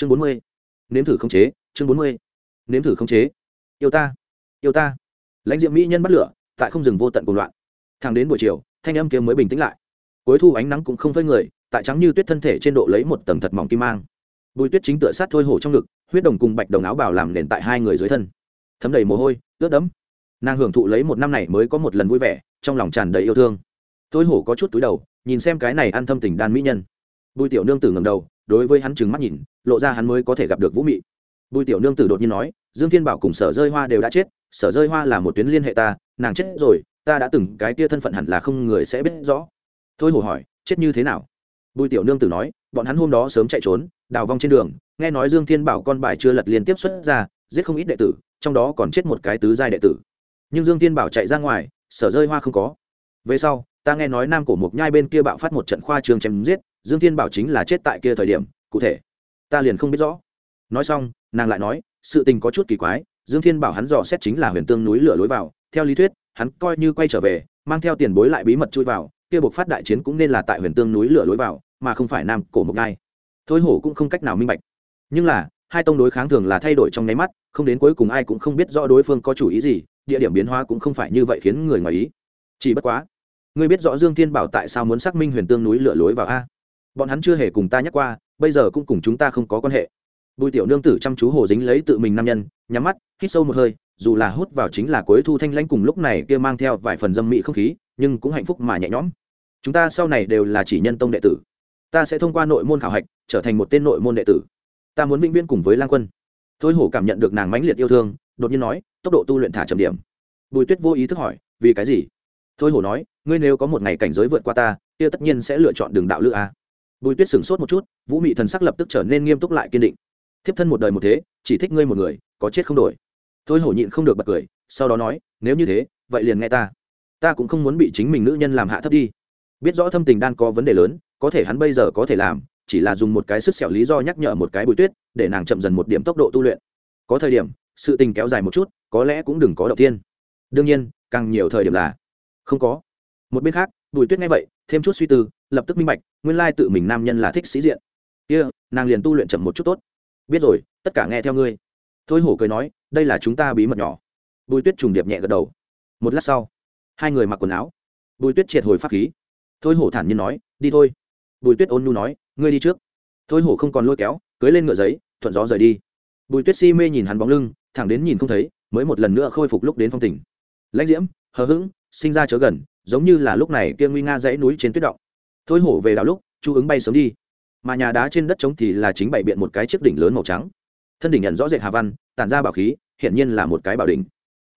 chương bốn mươi. Nếm thử không chế, chương bốn mươi. Nếm thử không chế. Yêu ta yêu ta. Lãnh diệm mỹ nhân bắt lửa, tại không dừng vô tận cùng loạn. Thẳng đến buổi chiều, thanh âm kia mới bình tĩnh lại. Cuối thu ánh nắng cũng không phơi người, tại trắng như tuyết thân thể trên độ lấy một tầng thật mỏng kim mang. Bùi tuyết chính tựa sát thôi hổ trong ngực, huyết đồng cùng bạch đồng áo bảo làm nền tại hai người dưới thân. Thấm đầy mồ hôi, ướt đẫm. Nàng hưởng thụ lấy một năm này mới có một lần vui vẻ, trong lòng tràn đầy yêu thương. Thôi hổ có chút túi đầu, nhìn xem cái này ăn thâm tình đan mỹ nhân. Bùi tiểu nương tử ngầm đầu đối với hắn trừng mắt nhìn, lộ ra hắn mới có thể gặp được vũ mị. Bùi tiểu nương tử đột nhiên nói, dương thiên bảo cùng sở rơi hoa đều đã chết, sở rơi hoa là một tuyến liên hệ ta, nàng chết rồi, ta đã từng, cái kia thân phận hẳn là không người sẽ biết rõ. Thôi hổ hỏi, chết như thế nào? Bùi tiểu nương tử nói, bọn hắn hôm đó sớm chạy trốn, đào vong trên đường, nghe nói dương thiên bảo con bài chưa lật liên tiếp xuất ra, giết không ít đệ tử, trong đó còn chết một cái tứ giai đệ tử. Nhưng dương thiên bảo chạy ra ngoài, sở rơi hoa không có. Về sau, ta nghe nói nam cổ mộc nhai bên kia bạo phát một trận khoa trường chém giết dương thiên bảo chính là chết tại kia thời điểm, cụ thể. Ta liền không biết rõ. Nói xong, nàng lại nói, sự tình có chút kỳ quái, dương thiên bảo hắn dò xét chính là huyền tương núi lửa lối vào, theo lý thuyết, hắn coi như quay trở về, mang theo tiền bối lại bí mật chui vào, kia buộc phát đại chiến cũng nên là tại huyền tương núi lửa lối vào, mà không phải nam cổ mộc ngai. Thôi hổ cũng không cách nào minh bạch. Nhưng là, hai tông đối kháng thường là thay đổi trong nháy mắt, không đến cuối cùng ai cũng không biết rõ đối phương có chủ ý gì, địa điểm biến hóa cũng không phải như vậy khiến người ngoài ý. Chỉ bất quá, ngươi biết rõ dương thiên bảo tại sao muốn xác minh huyền tương núi lửa lối vào a? Bọn hắn chưa hề cùng ta nhắc qua, bây giờ cũng cùng chúng ta không có quan hệ. Bùi tiểu nương tử chăm chú hồ dính lấy tự mình nam nhân, nhắm mắt, hít sâu một hơi, dù là hút vào chính là cuối thu thanh lãnh cùng lúc này kia mang theo vài phần dâm mị không khí, nhưng cũng hạnh phúc mà nhẹ nhõm. Chúng ta sau này đều là chỉ nhân tông đệ tử. Ta sẽ thông qua nội môn khảo hạch, trở thành một tên nội môn đệ tử. Ta muốn vĩnh viễn cùng với lang quân. Thôi hổ cảm nhận được nàng mãnh liệt yêu thương, đột nhiên nói, tốc độ tu luyện thả trầm điểm. Bùi tuyết vô ý thức hỏi, vì cái gì? Thôi hổ nói, ngươi nếu có một ngày cảnh giới vượt qua ta, kia tất nhiên sẽ lựa chọn đường đạo lữ a bùi tuyết sửng sốt một chút, vũ mị thần sắc lập tức trở nên nghiêm túc lại kiên định. Thiếp thân một đời một thế, chỉ thích ngươi một người, có chết không đổi. Thôi hổ nhịn không được bật cười, sau đó nói, nếu như thế, vậy liền nghe ta. Ta cũng không muốn bị chính mình nữ nhân làm hạ thấp đi. Biết rõ thâm tình đan có vấn đề lớn, có thể hắn bây giờ có thể làm, chỉ là dùng một cái sức sẹo lý do nhắc nhở một cái bùi tuyết, để nàng chậm dần một điểm tốc độ tu luyện. Có thời điểm, sự tình kéo dài một chút, có lẽ cũng đừng có đầu tiên đương nhiên, càng nhiều thời điểm là không có. Một bên khác, bùi tuyết nghe vậy, thêm chút suy tư lập tức minh bạch nguyên lai tự mình nam nhân là thích sĩ diện. Kia, nàng liền tu luyện chậm một chút tốt. Biết rồi tất cả nghe theo ngươi. Thôi hổ cười nói đây là chúng ta bí mật nhỏ. Bùi tuyết trùng điệp nhẹ gật đầu. Một lát sau hai người mặc quần áo. Bùi tuyết triệt hồi pháp khí. Thôi hổ thản nhiên nói đi thôi. Bùi tuyết ôn nhu nói ngươi đi trước. Thôi hổ không còn lôi kéo cưới lên ngựa giấy thuận gió rời đi. Bùi tuyết si mê nhìn hắn bóng lưng thẳng đến nhìn không thấy mới một lần nữa khôi phục lúc đến phong tỉnh lãnh diễm hờ hững sinh ra chớ gần giống như là lúc này kia nguy nga dãy núi trên tuyết động thôi hổ về đảo lúc, chu ứng bay sớm đi. Mà nhà đá trên đất trống thì là chính bày biện một cái chiếc đỉnh lớn màu trắng. Thân đỉnh nhận rõ rệt hà văn, tản ra bảo khí, hiển nhiên là một cái bảo đỉnh.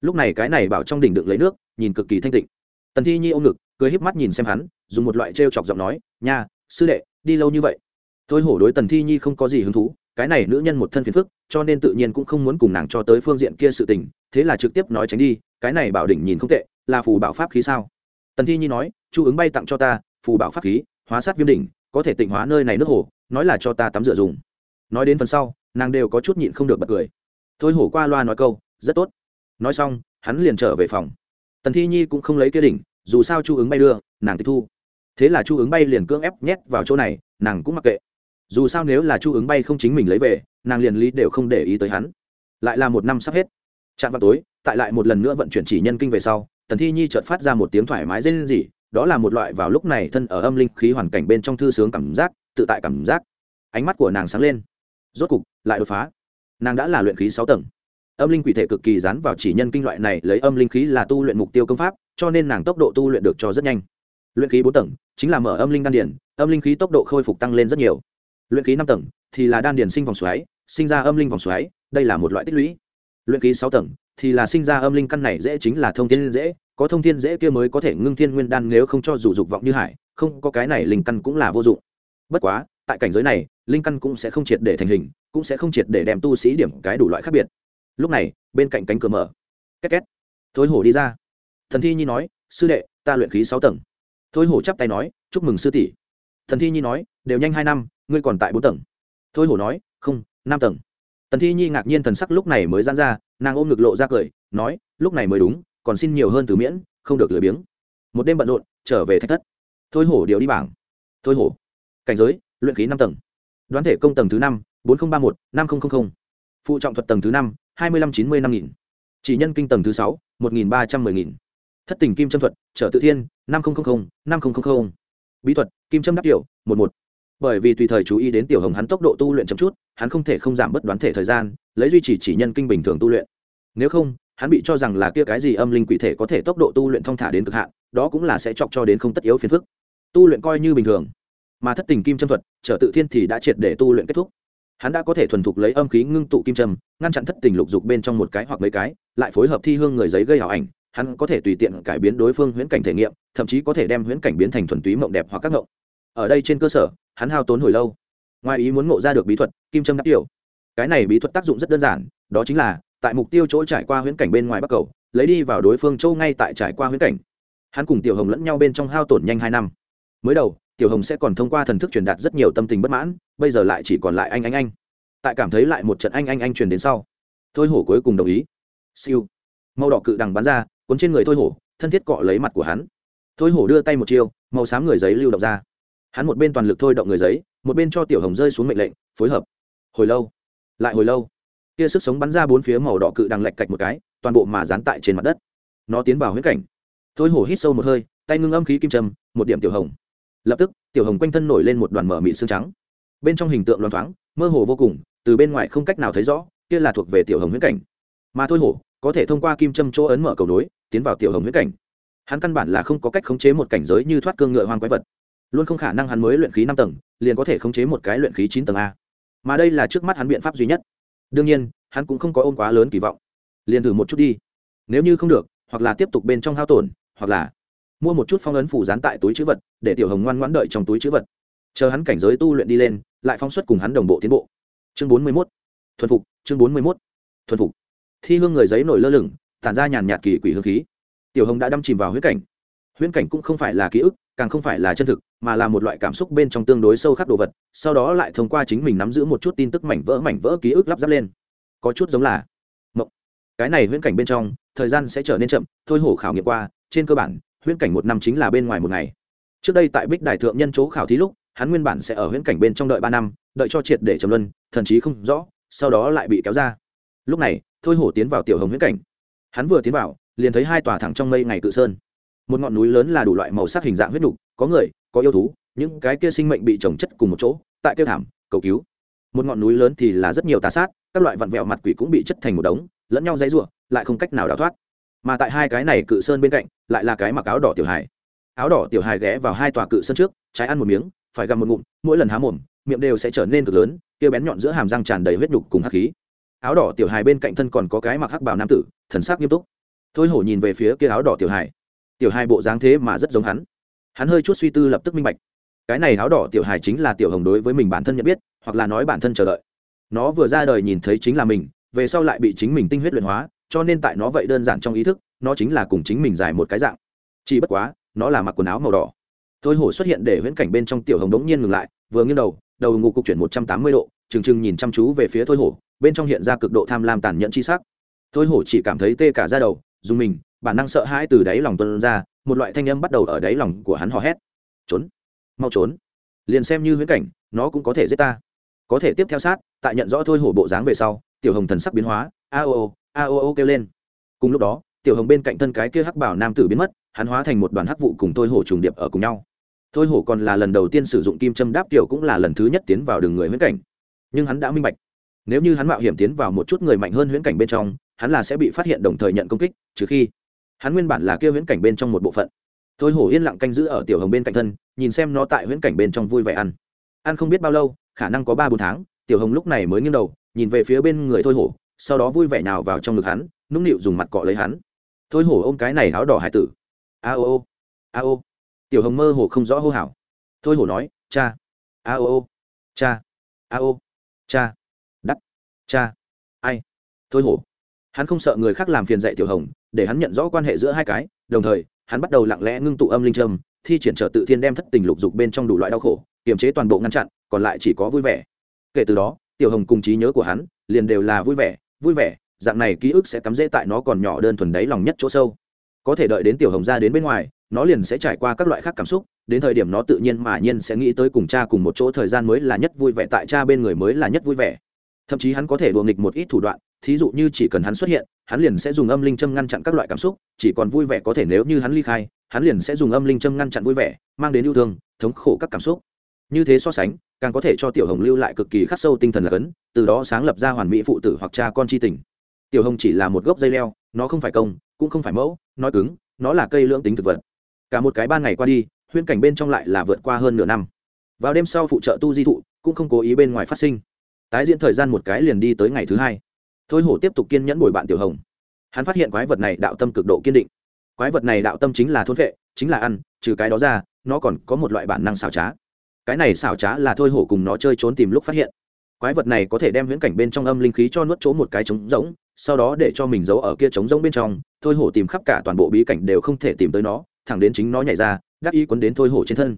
Lúc này cái này bảo trong đỉnh được lấy nước, nhìn cực kỳ thanh tịnh. Tần thi nhi ôm ngực, cười híp mắt nhìn xem hắn, dùng một loại t chọc giọng nói, nha, sư đệ, đi lâu như vậy. Thôi hổ đối tần thi nhi không có gì hứng thú, cái này nữ nhân một thân phiền phức, cho nên tự nhiên cũng không muốn cùng nàng cho tới phương diện kia sự tình, thế là trực tiếp nói tránh đi, cái này bảo đỉnh nhìn không tệ, là phù bảo pháp khí sao? Tần thi nhi nói, chu ứng bay tặng cho ta phù bảo pháp khí, hóa sát viêm đỉnh, có thể tịnh hóa nơi này nước hồ, nói là cho ta tắm rửa dùng. Nói đến phần sau, nàng đều có chút nhịn không được bật cười. Thôi hổ qua loa nói câu, rất tốt. Nói xong, hắn liền trở về phòng. Tần thi nhi cũng không lấy kia đỉnh, dù sao chu ứng bay đưa, nàng tịch thu. Thế là chu ứng bay liền cưỡng ép nhét vào chỗ này, nàng cũng mặc kệ. Dù sao nếu là chu ứng bay không chính mình lấy về, nàng liền lý đều không để ý tới hắn. Lại là một năm sắp hết. Chạm vào tối, tại lại một lần nữa vận chuyển chỉ nhân kinh về sau, tần thi nhi chợt phát ra một tiếng thoải mái dễ lên gì đó là một loại vào lúc này thân ở âm linh khí hoàn cảnh bên trong thư sướng cảm giác, tự tại cảm giác. Ánh mắt của nàng sáng lên. Rốt cục, lại đột phá. Nàng đã là luyện khí sáu tầng. Âm linh quỷ thể cực kỳ dán vào chỉ nhân kinh loại này, lấy âm linh khí là tu luyện mục tiêu công pháp, cho nên nàng tốc độ tu luyện được cho rất nhanh. Luyện khí bốn tầng, chính là mở âm linh đan điển âm linh khí tốc độ khôi phục tăng lên rất nhiều. Luyện khí năm tầng, thì là đan điển sinh vòng xoáy, sinh ra âm linh vòng xoáy, đây là một loại tích lũy. Luyện khí sáu tầng, thì là sinh ra âm linh căn này dễ chính là thông tin dễ có thông thiên dễ kia mới có thể ngưng thiên nguyên đan nếu không cho dù dục vọng như hải, không có cái này linh căn cũng là vô dụng. Bất quá, tại cảnh giới này, linh căn cũng sẽ không triệt để thành hình, cũng sẽ không triệt để đem tu sĩ điểm cái đủ loại khác biệt. Lúc này, bên cạnh cánh cửa mở. Két két. Thối hổ đi ra. Thần thi nhi nói, sư đệ, ta luyện khí sáu tầng. Thối hổ chắp tay nói, chúc mừng sư tỷ. Thần thi nhi nói, đều nhanh hai năm, ngươi còn tại bốn tầng. Thối hổ nói, không, năm tầng. Tần thi nhi ngạc nhiên thần sắc lúc này mới dán ra, nàng ôm ngực lộ ra cười, nói, lúc này mới đúng còn xin nhiều hơn từ miễn, không được lười biếng. Một đêm bận rộn, trở về thách thất. Thôi hổ điều đi bảng. Thôi hổ. Cảnh giới, luyện khí năm tầng. Đoán thể công tầng thứ năm, bốn nghìn ba mươi một, năm nghìn phụ trọng thuật tầng thứ năm, hai mươi năm chín mươi năm nghìn. Chỉ nhân kinh tầng thứ sáu, một nghìn ba trăm mười nghìn. Thất tình kim châm thuật, trở tự thiên, năm nghìn năm nghìn bí thuật, kim châm đắp tiểu, một một. Bởi vì tùy thời chú ý đến tiểu hồng hắn tốc độ tu luyện chậm chút, hắn không thể không giảm bớt đoán thể thời gian, lấy duy trì chỉ nhân kinh bình thường tu luyện. Nếu không hắn bị cho rằng là kia cái gì âm linh quỷ thể có thể tốc độ tu luyện thông thả đến cực hạn, đó cũng là sẽ chọc cho đến không tất yếu phiền phức. Tu luyện coi như bình thường, mà thất tình kim châm thuật, trở tự thiên thì đã triệt để tu luyện kết thúc. Hắn đã có thể thuần thục lấy âm khí ngưng tụ kim châm, ngăn chặn thất tình lục dục bên trong một cái hoặc mấy cái, lại phối hợp thi hương người giấy gây hảo ảnh, hắn có thể tùy tiện cải biến đối phương huyễn cảnh thể nghiệm, thậm chí có thể đem huyễn cảnh biến thành thuần túy mộng đẹp hoặc các mộng. Ở đây trên cơ sở, hắn hao tốn hồi lâu. Ngoài ý muốn ngộ ra được bí thuật, kim châm đắc tiểu. Cái này bí thuật tác dụng rất đơn giản, đó chính là tại mục tiêu chỗ trải qua huyễn cảnh bên ngoài bắc cầu, lấy đi vào đối phương châu ngay tại trải qua huyễn cảnh. Hắn cùng tiểu hồng lẫn nhau bên trong hao tổn nhanh hai năm. Mới đầu, tiểu hồng sẽ còn thông qua thần thức truyền đạt rất nhiều tâm tình bất mãn, bây giờ lại chỉ còn lại anh anh anh. Tại cảm thấy lại một trận anh anh anh truyền đến sau. Thôi hổ cuối cùng đồng ý. Siêu. Màu đỏ cự đằng bắn ra, cuốn trên người thôi hổ, thân thiết cọ lấy mặt của hắn. Thôi hổ đưa tay một chiêu, màu xám người giấy lưu động ra. Hắn một bên toàn lực thôi động người giấy, một bên cho tiểu hồng rơi xuống mệnh lệnh, phối hợp. Hồi lâu. Lại hồi lâu kia sức sống bắn ra bốn phía màu đỏ cự đằng lạch cạch một cái, toàn bộ mà dán tại trên mặt đất. Nó tiến vào huyết cảnh. Thôi hổ hít sâu một hơi, tay ngưng âm khí kim trầm một điểm tiểu hồng. Lập tức, tiểu hồng quanh thân nổi lên một đoàn mở mịn xương trắng. Bên trong hình tượng loan thoáng, mơ hồ vô cùng, từ bên ngoài không cách nào thấy rõ, kia là thuộc về tiểu hồng huyết cảnh. Mà thôi hổ, có thể thông qua kim châm chỗ ấn mở cầu nối, tiến vào tiểu hồng huyết cảnh. Hắn căn bản là không có cách khống chế một cảnh giới như thoát cương ngựa hoang quái vật. Luôn không khả năng hắn mới luyện khí năm tầng, liền có thể khống chế một cái luyện khí chín tầng a. Mà đây là trước mắt hắn biện pháp duy nhất đương nhiên, hắn cũng không có ôm quá lớn kỳ vọng. Liền thử một chút đi. Nếu như không được, hoặc là tiếp tục bên trong hao tổn, hoặc là mua một chút phong ấn phủ dán tại túi chữ vật, để tiểu hồng ngoan ngoãn đợi trong túi chữ vật. Chờ hắn cảnh giới tu luyện đi lên, lại phóng xuất cùng hắn đồng bộ tiến bộ. Chương bốn mươi mốt. Thuần phục, chương bốn mươi mốt. Thuần phục. Thi hương người giấy nổi lơ lửng, tản ra nhàn nhạt kỳ quỷ hương khí. Tiểu hồng đã đâm chìm vào huyết cảnh. Huyễn cảnh cũng không phải là ký ức càng không phải là chân thực, mà là một loại cảm xúc bên trong tương đối sâu khắc đồ vật, sau đó lại thông qua chính mình nắm giữ một chút tin tức mảnh vỡ mảnh vỡ ký ức lắp ráp lên. Có chút giống là mộng. Cái này huyễn cảnh bên trong, thời gian sẽ trở nên chậm, thôi hổ khảo nghiệm qua, trên cơ bản, huyễn cảnh một năm chính là bên ngoài một ngày. Trước đây tại bích đài thượng nhân chỗ khảo thí lúc, hắn nguyên bản sẽ ở huyễn cảnh bên trong đợi ba năm, đợi cho triệt để trầm luân, thần chí không rõ, sau đó lại bị kéo ra. Lúc này, thôi hổ tiến vào tiểu hồng huyễn cảnh. Hắn vừa tiến vào, liền thấy hai tòa thẳng trong mây ngày cự sơn một ngọn núi lớn là đủ loại màu sắc hình dạng huyết nục, có người, có yêu thú, những cái kia sinh mệnh bị trồng chất cùng một chỗ, tại kêu thảm, cầu cứu. Một ngọn núi lớn thì là rất nhiều tà sát, các loại vặn vẹo mặt quỷ cũng bị chất thành một đống, lẫn nhau dãy r lại không cách nào đào thoát. Mà tại hai cái này cự sơn bên cạnh, lại là cái mặc áo đỏ tiểu hài. Áo đỏ tiểu hài ghé vào hai tòa cự sơn trước, trái ăn một miếng, phải gặm một ngụm, mỗi lần há mồm, miệng đều sẽ trở nên cực lớn, kia bén nhọn giữa hàm răng tràn đầy huyết nhục cùng hắc khí. Áo đỏ tiểu hài bên cạnh thân còn có cái mặc hắc bảo nam tử, thần sắc nghiêm túc. Thôi hổ nhìn về phía kia áo đỏ tiểu hài tiểu hài bộ dáng thế mà rất giống hắn. Hắn hơi chút suy tư lập tức minh bạch. Cái này áo đỏ tiểu hài chính là tiểu hồng đối với mình bản thân nhận biết, hoặc là nói bản thân chờ đợi. Nó vừa ra đời nhìn thấy chính là mình, về sau lại bị chính mình tinh huyết luyện hóa, cho nên tại nó vậy đơn giản trong ý thức, nó chính là cùng chính mình dài một cái dạng. Chỉ bất quá, nó là mặc quần áo màu đỏ. Thôi hổ xuất hiện để huyễn cảnh bên trong tiểu hồng đống nhiên ngừng lại, vừa nghiêng đầu đầu ngục cục chuyển một trăm tám mươi độ, trừng trừng nhìn chăm chú về phía thôi hổ, bên trong hiện ra cực độ tham lam tàn nhẫn chi sắc. Thôi hổ chỉ cảm thấy tê cả ra đầu, dùng mình bản năng sợ hãi từ đáy lòng tuân ra, một loại thanh âm bắt đầu ở đáy lòng của hắn hò hét. Trốn, mau trốn. Liền xem như huyễn cảnh, nó cũng có thể giết ta. Có thể tiếp theo sát, tại nhận rõ thôi hổ bộ dáng về sau, tiểu hồng thần sắc biến hóa, a o o, a o o, kêu lên. Cùng lúc đó, tiểu hồng bên cạnh thân cái kia hắc bảo nam tử biến mất, hắn hóa thành một đoàn hắc vụ cùng thôi hổ trùng điệp ở cùng nhau. Thôi hổ còn là lần đầu tiên sử dụng kim châm đáp tiểu cũng là lần thứ nhất tiến vào đường người huyễn cảnh. Nhưng hắn đã minh bạch, nếu như hắn mạo hiểm tiến vào một chút người mạnh hơn huyễn cảnh bên trong, hắn là sẽ bị phát hiện đồng thời nhận công kích, trừ khi hắn nguyên bản là kia huyễn cảnh bên trong một bộ phận. Thôi hổ yên lặng canh giữ ở tiểu hồng bên cạnh thân, nhìn xem nó tại huyễn cảnh bên trong vui vẻ ăn. Ăn không biết bao lâu, khả năng có ba bốn tháng, tiểu hồng lúc này mới nghiêng đầu, nhìn về phía bên người thôi hổ, sau đó vui vẻ nào vào trong ngực hắn, nũng nịu dùng mặt cọ lấy hắn. Thôi hổ ôm cái này áo đỏ hải tử. A ô ô, a ô. Tiểu hồng mơ hồ không rõ hô hào. Thôi hổ nói, cha, a ô ô, cha, a ô, cha, đắt, cha, ai? Thôi hổ, hắn không sợ người khác làm phiền dạy tiểu hồng để hắn nhận rõ quan hệ giữa hai cái, đồng thời, hắn bắt đầu lặng lẽ ngưng tụ âm linh trâm, thi triển trợ tự thiên đem thất tình lục dục bên trong đủ loại đau khổ, kiềm chế toàn bộ ngăn chặn, còn lại chỉ có vui vẻ. Kể từ đó, tiểu hồng cùng trí nhớ của hắn liền đều là vui vẻ vui vẻ, dạng này ký ức sẽ cắm rễ tại nó còn nhỏ đơn thuần đáy lòng nhất chỗ sâu. Có thể đợi đến tiểu hồng ra đến bên ngoài, nó liền sẽ trải qua các loại khác cảm xúc, đến thời điểm nó tự nhiên mà nhiên sẽ nghĩ tới cùng cha cùng một chỗ thời gian mới là nhất vui vẻ, tại cha bên người mới là nhất vui vẻ. Thậm chí hắn có thể đùa nghịch một ít thủ đoạn thí dụ như chỉ cần hắn xuất hiện, hắn liền sẽ dùng âm linh châm ngăn chặn các loại cảm xúc, chỉ còn vui vẻ có thể nếu như hắn ly khai, hắn liền sẽ dùng âm linh châm ngăn chặn vui vẻ, mang đến yêu thương, thống khổ các cảm xúc. Như thế so sánh, càng có thể cho tiểu hồng lưu lại cực kỳ khắc sâu tinh thần là cấn, từ đó sáng lập ra hoàn mỹ phụ tử hoặc cha con c h i tình. Tiểu hồng chỉ là một gốc dây leo, nó không phải công, cũng không phải mẫu, nói cứng, nó là cây lưỡng tính thực vật. Cả một cái ban ngày qua đi, huyễn cảnh bên trong lại là vượt qua hơn nửa năm. Vào đêm sau phụ trợ tu di thụ, cũng không cố ý bên ngoài phát sinh. Tái diễn thời gian một cái liền đi tới ngày thứ hai thôi hổ tiếp tục kiên nhẫn bồi bạn tiểu hồng. Hắn phát hiện quái vật này đạo tâm cực độ kiên định. Quái vật này đạo tâm chính là thôn vệ, chính là ăn, trừ cái đó ra, nó còn có một loại bản năng xảo trá. Cái này xảo trá là thôi hổ cùng nó chơi trốn tìm lúc phát hiện. Quái vật này có thể đem viễn cảnh bên trong âm linh khí cho nuốt chỗ một cái trống rỗng, sau đó để cho mình giấu ở kia trống rỗng bên trong, thôi hổ tìm khắp cả toàn bộ bí cảnh đều không thể tìm tới nó, thẳng đến chính nó nhảy ra đắc ý quấn đến thôi hổ trên thân.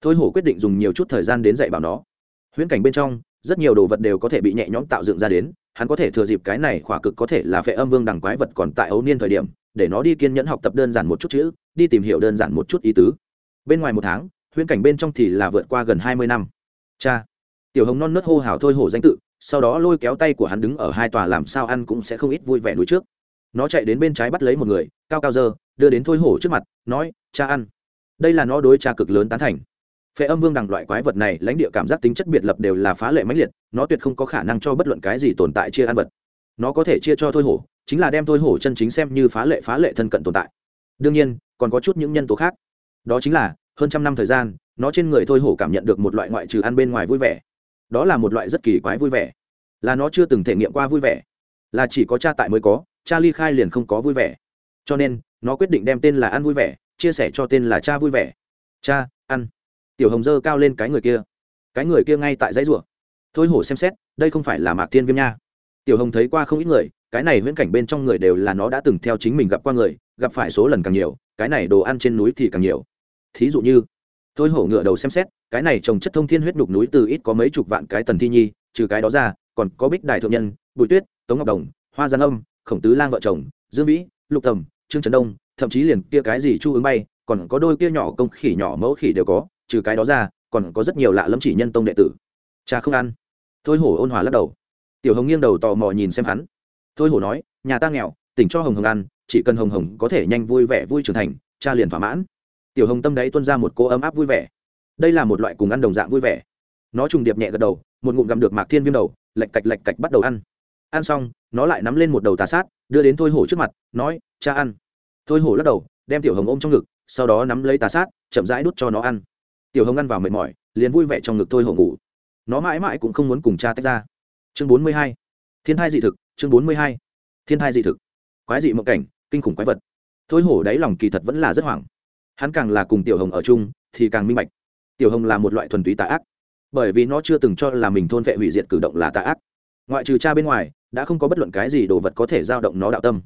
Thôi hổ quyết định dùng nhiều chút thời gian đến dạy bảo nó. Huyễn cảnh bên trong, rất nhiều đồ vật đều có thể bị nhẹ nhõm tạo dựng ra đến hắn có thể thừa dịp cái này khỏa cực có thể là phệ âm vương đằng quái vật còn tại ấu niên thời điểm, để nó đi kiên nhẫn học tập đơn giản một chút chữ, đi tìm hiểu đơn giản một chút ý tứ. Bên ngoài một tháng, huyễn cảnh bên trong thì là vượt qua gần hai mươi năm. Cha! Tiểu hồng non nớt hô hào thôi hổ danh tự, sau đó lôi kéo tay của hắn đứng ở hai tòa làm sao ăn cũng sẽ không ít vui vẻ núi trước. Nó chạy đến bên trái bắt lấy một người, cao cao dơ, đưa đến thôi hổ trước mặt, nói, cha ăn. Đây là nó đối cha cực lớn tán thành phệ âm vương đằng loại quái vật này, lãnh địa cảm giác tính chất biệt lập đều là phá lệ mãnh liệt, nó tuyệt không có khả năng cho bất luận cái gì tồn tại chia ăn vật. Nó có thể chia cho thôi hổ, chính là đem thôi hổ chân chính xem như phá lệ phá lệ thân cận tồn tại. Đương nhiên, còn có chút những nhân tố khác. Đó chính là, hơn trăm năm thời gian, nó trên người thôi hổ cảm nhận được một loại ngoại trừ ăn bên ngoài vui vẻ. Đó là một loại rất kỳ quái vui vẻ. Là nó chưa từng thể nghiệm qua vui vẻ. Là chỉ có cha tại mới có, cha ly khai liền không có vui vẻ. Cho nên, nó quyết định đem tên là ăn vui vẻ, chia sẻ cho tên là cha vui vẻ. Cha, ăn tiểu hồng dơ cao lên cái người kia. Cái người kia ngay tại dãy rùa. Thôi hổ xem xét, đây không phải là mạc Thiên viêm nha. Tiểu hồng thấy qua không ít người, cái này viễn cảnh bên trong người đều là nó đã từng theo chính mình gặp qua người, gặp phải số lần càng nhiều, cái này đồ ăn trên núi thì càng nhiều. Thí dụ như, thôi hổ ngựa đầu xem xét, cái này trồng chất thông thiên huyết nhục núi từ ít có mấy chục vạn cái tần thi nhi, trừ cái đó ra, còn có bích đài thượng nhân, bùi tuyết, tống ngọc đồng, hoa giang âm, khổng tứ lang vợ chồng, dương vĩ, lục tầm trương trần đông, thậm chí liền kia cái gì chu ứng bay, còn có đôi kia nhỏ công khỉ nhỏ mẫu khỉ đều có trừ cái đó ra, còn có rất nhiều lạ lẫm chỉ nhân tông đệ tử. Cha không ăn. Thôi hổ ôn hòa lắc đầu. Tiểu hồng nghiêng đầu tò mò nhìn xem hắn. Thôi hổ nói, nhà ta nghèo, tỉnh cho hồng hồng ăn, chỉ cần hồng hồng có thể nhanh vui vẻ vui trưởng thành, cha liền thỏa mãn. Tiểu hồng tâm đấy tuân ra một cô ấm áp vui vẻ. Đây là một loại cùng ăn đồng dạng vui vẻ. Nó trùng điệp nhẹ gật đầu, một ngụm gặm được mạc thiên viêm đầu, lạch cạch lạch cạch bắt đầu ăn. Ăn xong, nó lại nắm lên một đầu tà sát, đưa đến thôi hổ trước mặt, nói, cha ăn. Thôi hổ lắc đầu, đem tiểu hồng ôm trong ngực, sau đó nắm lấy tà sát, chậm rãi đút cho nó ăn tiểu hồng ăn vào mệt mỏi, liền vui vẻ trong ngực thôi hổ ngủ. Nó mãi mãi cũng không muốn cùng cha tách ra. Chương bốn mươi hai. Thiên thai dị thực, chương bốn mươi hai. Thiên thai dị thực. Quái dị mộng cảnh, kinh khủng quái vật. Thôi hổ đáy lòng kỳ thật vẫn là rất hoảng. Hắn càng là cùng tiểu hồng ở chung, thì càng minh bạch. Tiểu hồng là một loại thuần túy tà ác. Bởi vì nó chưa từng cho là mình thôn vệ hủy diệt cử động là tà ác. Ngoại trừ cha bên ngoài, đã không có bất luận cái gì đồ vật có thể giao động nó đạo tâm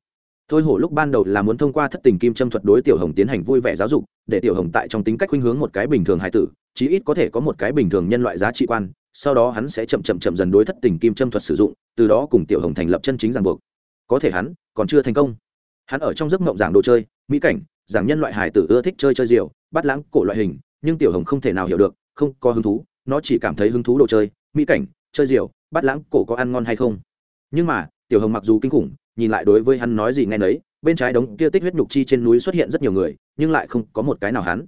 thôi hổ lúc ban đầu là muốn thông qua thất tình kim châm thuật đối tiểu hồng tiến hành vui vẻ giáo dục, để tiểu hồng tại trong tính cách khuynh hướng một cái bình thường hài tử, chí ít có thể có một cái bình thường nhân loại giá trị quan, sau đó hắn sẽ chậm chậm chậm dần đối thất tình kim châm thuật sử dụng, từ đó cùng tiểu hồng thành lập chân chính ràng buộc. Có thể hắn còn chưa thành công. Hắn ở trong giấc mộng giảng đồ chơi, mỹ cảnh, giảng nhân loại hải tử ưa thích chơi chơi diều bắt lãng cổ loại hình, nhưng tiểu hồng không thể nào hiểu được, không có hứng thú, nó chỉ cảm thấy hứng thú đồ chơi, mỹ cảnh, chơi diều bắt lãng cổ có ăn ngon hay không. Nhưng mà, tiểu hồng mặc dù kinh khủng nhìn lại đối với hắn nói gì nghe nấy, bên trái đống kia tích huyết nhục chi trên núi xuất hiện rất nhiều người, nhưng lại không có một cái nào hắn.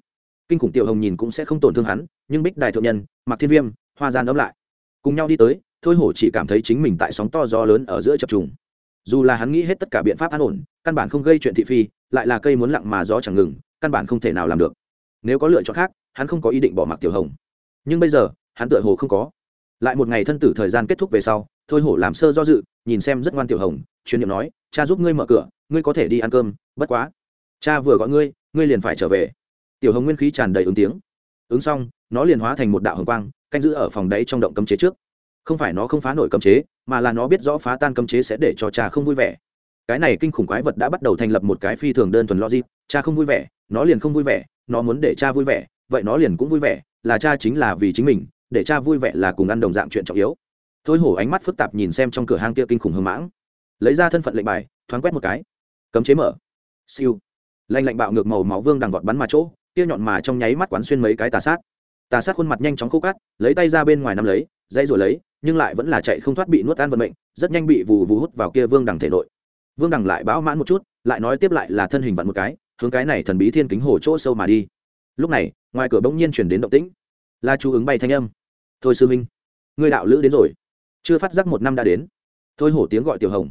Kinh khủng tiểu hồng nhìn cũng sẽ không tổn thương hắn, nhưng bích đài thượng nhân mặc thiên viêm, hoa gian đấm lại. Cùng nhau đi tới, thôi hổ chỉ cảm thấy chính mình tại sóng to gió lớn ở giữa chập trùng. Dù là hắn nghĩ hết tất cả biện pháp an ổn, căn bản không gây chuyện thị phi, lại là cây muốn lặng mà gió chẳng ngừng, căn bản không thể nào làm được. Nếu có lựa chọn khác, hắn không có ý định bỏ mặc tiểu hồng. Nhưng bây giờ, hắn tựa hồ không có. Lại một ngày thân tử thời gian kết thúc về sau thôi hổ làm sơ do dự, nhìn xem rất ngoan tiểu hồng, chuyên niệm nói, cha giúp ngươi mở cửa, ngươi có thể đi ăn cơm, bất quá. Cha vừa gọi ngươi ngươi liền phải trở về. Tiểu hồng nguyên khí tràn đầy ứng tiếng. Ứng xong, nó liền hóa thành một đạo hồng quang, canh giữ ở phòng đáy trong động cấm chế trước. Không phải nó không phá nổi cấm chế, mà là nó biết rõ phá tan cấm chế sẽ để cho cha không vui vẻ. Cái này kinh khủng quái vật đã bắt đầu thành lập một cái phi thường đơn thuần logic, cha không vui vẻ, nó liền không vui vẻ, nó muốn để cha vui vẻ, vậy nó liền cũng vui vẻ, là cha chính là vì chính mình, để cha vui vẻ là cùng ăn đồng dạng chuyện trọng yếu thôi hổ ánh mắt phức tạp nhìn xem trong cửa hang kia kinh khủng hưng mãng. Lấy ra thân phận lệnh bài, thoáng quét một cái. Cấm chế mở. Siêu. Lanh lạnh bạo ngược màu máu vương đằng vọt bắn mà chỗ, kia nhọn mà trong nháy mắt quán xuyên mấy cái tà sát. Tà sát khuôn mặt nhanh chóng khô cát, lấy tay ra bên ngoài nắm lấy dây rồi lấy, nhưng lại vẫn là chạy không thoát bị nuốt tan vận mệnh, rất nhanh bị vù vù hút vào kia vương đằng thể nội. Vương đằng lại bão mãn một chút, lại nói tiếp lại là thân hình vặn một cái, hướng cái này thần bí thiên kính hồ chỗ sâu mà đi. Lúc này, ngoài cửa bỗng nhiên chuyển đến động tĩnh. Là chú ứng bay thanh âm. Thôi sư minh người đạo lữ đến rồi chưa phát giác một năm đã đến. Thôi hổ tiếng gọi tiểu hồng.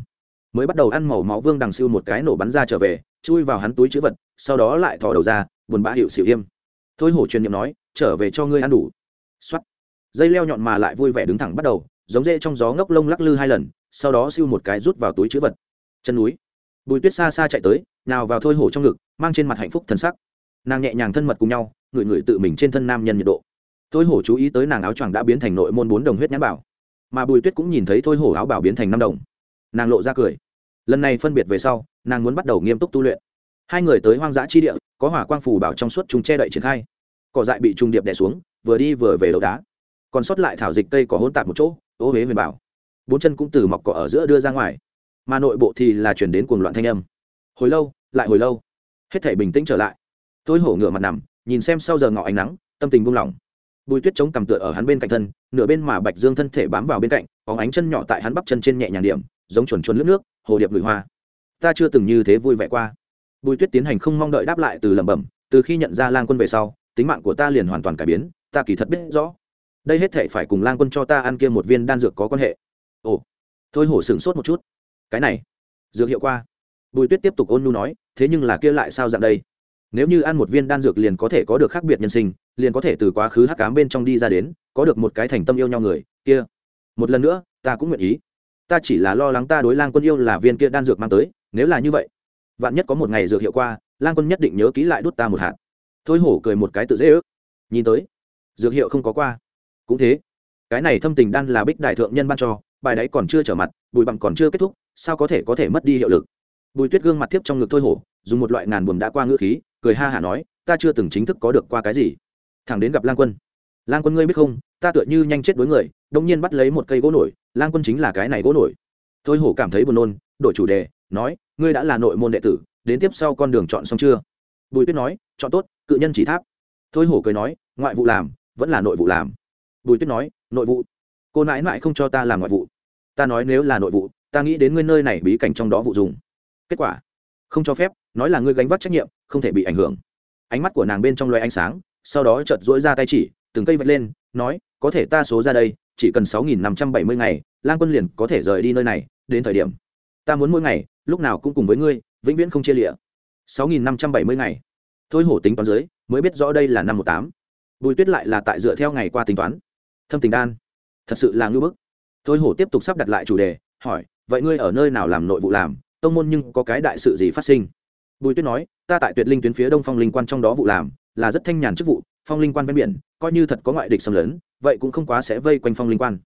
Mới bắt đầu ăn màu máu vương đằng siêu một cái nổ bắn ra trở về, chui vào hắn túi chữ vật, sau đó lại thò đầu ra, buồn bã hiệu xỉu im thôi hổ truyền niệm nói, trở về cho ngươi ăn đủ. X dây leo nhọn mà lại vui vẻ đứng thẳng bắt đầu, giống dễ trong gió ngốc lông lắc lư hai lần, sau đó siêu một cái rút vào túi chữ vật. Chân núi. Bùi tuyết xa xa chạy tới, nào vào thôi hổ trong ngực, mang trên mặt hạnh phúc thần sắc. Nàng nhẹ nhàng thân mật cùng nhau, ngửi ngửi tự mình trên thân nam nhân nhiệt độ. Thôi hổ chú ý tới nàng áo choàng đã biến thành nội môn bốn đồng huyết nhãn bảo mà bùi tuyết cũng nhìn thấy thôi hổ áo bảo biến thành năm đồng. Nàng lộ ra cười. Lần này phân biệt về sau, nàng muốn bắt đầu nghiêm túc tu luyện. Hai người tới hoang dã chi địa, có hỏa quang phủ bảo trong suốt chúng che đậy triển khai. Cỏ dại bị trùng điệp đè xuống, vừa đi vừa về đầu đá. Còn sót lại thảo dịch cây có hỗn tạp một chỗ, ô huế huyền bảo. Bốn chân cũng từ mọc cỏ ở giữa đưa ra ngoài. Mà nội bộ thì là chuyển đến cuồng loạn thanh âm. Hồi lâu, lại hồi lâu. Hết thể bình tĩnh trở lại. Tôi hổ ngửa mặt nằm, nhìn xem sau giờ ngọ ánh nắng, tâm tình buông lỏng bùi tuyết chống cằm tựa ở hắn bên cạnh thân, nửa bên mà bạch dương thân thể bám vào bên cạnh, có ánh chân nhỏ tại hắn bắp chân trên nhẹ nhàng điểm, giống chuồn chuồn lướt nước, hồ điệp gửi hoa. Ta chưa từng như thế vui vẻ qua. Bùi tuyết tiến hành không mong đợi đáp lại từ lẩm bẩm, từ khi nhận ra lang quân về sau, tính mạng của ta liền hoàn toàn cải biến, ta kỳ thật biết rõ. Đây hết thể phải cùng lang quân cho ta ăn kia một viên đan dược có quan hệ. Ồ, thôi hổ sửng sốt một chút. Cái này, dược hiệu qua. Bùi tuyết tiếp tục ôn nhu nói, thế nhưng là kia lại sao dạng đây? Nếu như ăn một viên đan dược liền có thể có được khác biệt nhân sinh liền có thể từ quá khứ hắc cám bên trong đi ra đến, có được một cái thành tâm yêu nhau người, kia. Một lần nữa, ta cũng nguyện ý. Ta chỉ là lo lắng ta đối lang quân yêu là viên kia đan dược mang tới, nếu là như vậy, vạn nhất có một ngày dược hiệu qua, lang quân nhất định nhớ ký lại đút ta một hạt. Thôi hổ cười một cái tự dễ ước. Nhìn tới, dược hiệu không có qua. Cũng thế, cái này thâm tình đan là bích đại thượng nhân ban cho, bài đấy còn chưa trở mặt bùi bằng còn chưa kết thúc, sao có thể có thể mất đi hiệu lực? Bùi tuyết gương mặt thiếp trong ngực thôi hổ, dùng một loại ngàn buồm đã qua ngữ khí, cười ha hả nói, ta chưa từng chính thức có được qua cái gì thẳng đến gặp lang quân. Lang quân ngươi biết không, ta tựa như nhanh chết đối người đông nhiên bắt lấy một cây gỗ nổi, lang quân chính là cái này gỗ nổi. Thôi hổ cảm thấy buồn nôn, đổi chủ đề, nói, ngươi đã là nội môn đệ tử, đến tiếp sau con đường chọn xong chưa? Bùi tuyết nói, chọn tốt, cự nhân chỉ tháp. Thôi hổ cười nói, ngoại vụ làm, vẫn là nội vụ làm. Bùi tuyết nói, nội vụ. Cô nãi nãi không cho ta làm ngoại vụ. Ta nói nếu là nội vụ, ta nghĩ đến ngươi nơi này bí cảnh trong đó vụ dùng. Kết quả? Không cho phép, nói là ngươi gánh vác trách nhiệm, không thể bị ảnh hưởng. Ánh mắt của nàng bên trong loài ánh sáng sau đó chợt dỗi ra tay chỉ, từng cây vạch lên, nói, có thể ta số ra đây, chỉ cần sáu nghìn năm trăm bảy mươi ngày, lang quân liền có thể rời đi nơi này, đến thời điểm ta muốn mỗi ngày, lúc nào cũng cùng với ngươi, vĩnh viễn không chia lịa. sáu nghìn năm trăm bảy mươi ngày. Thôi hổ tính toán dưới, mới biết rõ đây là năm một tám. Bùi tuyết lại là tại dựa theo ngày qua tính toán. Thâm tình đan. Thật sự là ngưỡng bức. Thôi hổ tiếp tục sắp đặt lại chủ đề, hỏi, vậy ngươi ở nơi nào làm nội vụ làm? Tông môn nhưng có cái đại sự gì phát sinh? Bùi tuyết nói, ta tại tuyệt linh tuyến phía đông phong linh quan trong đó vụ làm là rất thanh nhàn chức vụ, phong linh quan ven biển, coi như thật có ngoại địch xâm lấn, vậy cũng không quá sẽ vây quanh phong linh quan.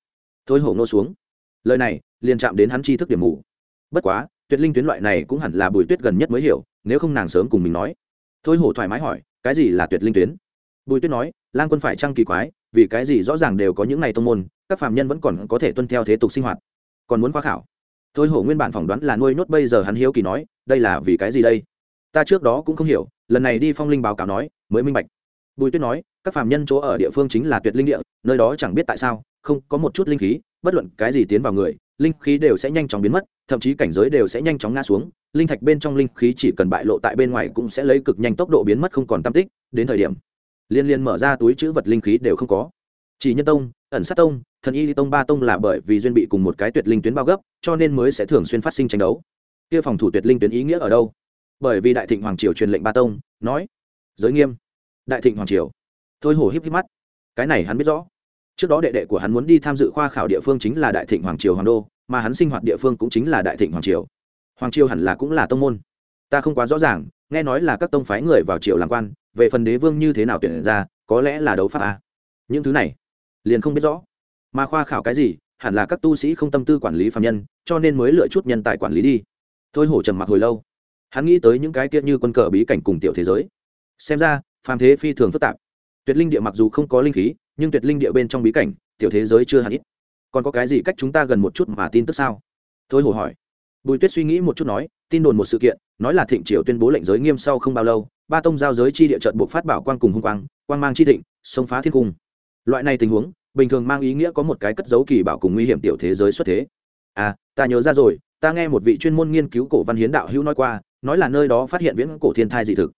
Thôi hổ nô xuống. Lời này, liền chạm đến hắn tri thức điểm mù. Bất quá, tuyệt linh tuyến loại này cũng hẳn là bùi tuyết gần nhất mới hiểu, nếu không nàng sớm cùng mình nói. Thôi hổ thoải mái hỏi, cái gì là tuyệt linh tuyến? Bùi tuyết nói, lang quân phải trăng kỳ quái, vì cái gì rõ ràng đều có những ngày tông môn, các phạm nhân vẫn còn có thể tuân theo thế tục sinh hoạt. Còn muốn khoa khảo. Thôi hổ nguyên bản phỏng đoán là nuôi nốt bây giờ hắn hiếu kỳ nói, đây là vì cái gì đây? Ta trước đó cũng không hiểu, lần này đi phong linh báo cáo nói, mới minh bạch. Bùi tuyết nói, các phạm nhân chỗ ở địa phương chính là tuyệt linh địa, nơi đó chẳng biết tại sao, không có một chút linh khí, bất luận cái gì tiến vào người, linh khí đều sẽ nhanh chóng biến mất, thậm chí cảnh giới đều sẽ nhanh chóng ngã xuống, linh thạch bên trong linh khí chỉ cần bại lộ tại bên ngoài cũng sẽ lấy cực nhanh tốc độ biến mất không còn tam tích, đến thời điểm, liên liên mở ra túi chữ vật linh khí đều không có. Chỉ nhân tông, ẩn sát tông, thần y tông ba tông là bởi vì duyên bị cùng một cái tuyệt linh tuyến bao gấp, cho nên mới sẽ thường xuyên phát sinh tranh đấu. Kia phòng thủ tuyệt linh tuyến ý nghĩa ở đâu? Bởi vì đại thịnh hoàng triều truyền lệnh ba tông, nói, giới nghiêm. Đại thịnh hoàng triều. Thôi hổ híp híp mắt. Cái này hắn biết rõ. Trước đó đệ đệ của hắn muốn đi tham dự khoa khảo địa phương chính là đại thịnh hoàng triều hoàng đô, mà hắn sinh hoạt địa phương cũng chính là đại thịnh hoàng triều. Hoàng triều hẳn là cũng là tông môn. Ta không quá rõ ràng, nghe nói là các tông phái người vào triều làm quan, về phần đế vương như thế nào tuyển ra, có lẽ là đấu pháp à. những thứ này, liền không biết rõ. Mà khoa khảo cái gì, hẳn là các tu sĩ không tâm tư quản lý phạm nhân, cho nên mới lựa chút nhân tài quản lý đi. Thôi hổ trầm mặc hồi lâu hắn nghĩ tới những cái kia như quân cờ bí cảnh cùng tiểu thế giới. Xem ra, phàm thế phi thường phức tạp. Tuyệt linh địa mặc dù không có linh khí, nhưng tuyệt linh địa bên trong bí cảnh, tiểu thế giới chưa hẳn ít. Còn có cái gì cách chúng ta gần một chút mà tin tức sao? Thôi hồ hỏi. Bùi tuyết suy nghĩ một chút nói, tin đồn một sự kiện, nói là thịnh triều tuyên bố lệnh giới nghiêm sau không bao lâu, ba tông giao giới chi địa trận buộc phát bảo quang cùng hung quang quang mang chi thịnh sông phá thiên cung. Loại này tình huống, bình thường mang ý nghĩa có một cái cất dấu kỳ bảo cùng nguy hiểm tiểu thế giới xuất thế. À ta nhớ ra rồi, ta nghe một vị chuyên môn nghiên cứu cổ văn hiến đạo hữu nói qua nói là nơi đó phát hiện viễn cổ thiên thai dị thực.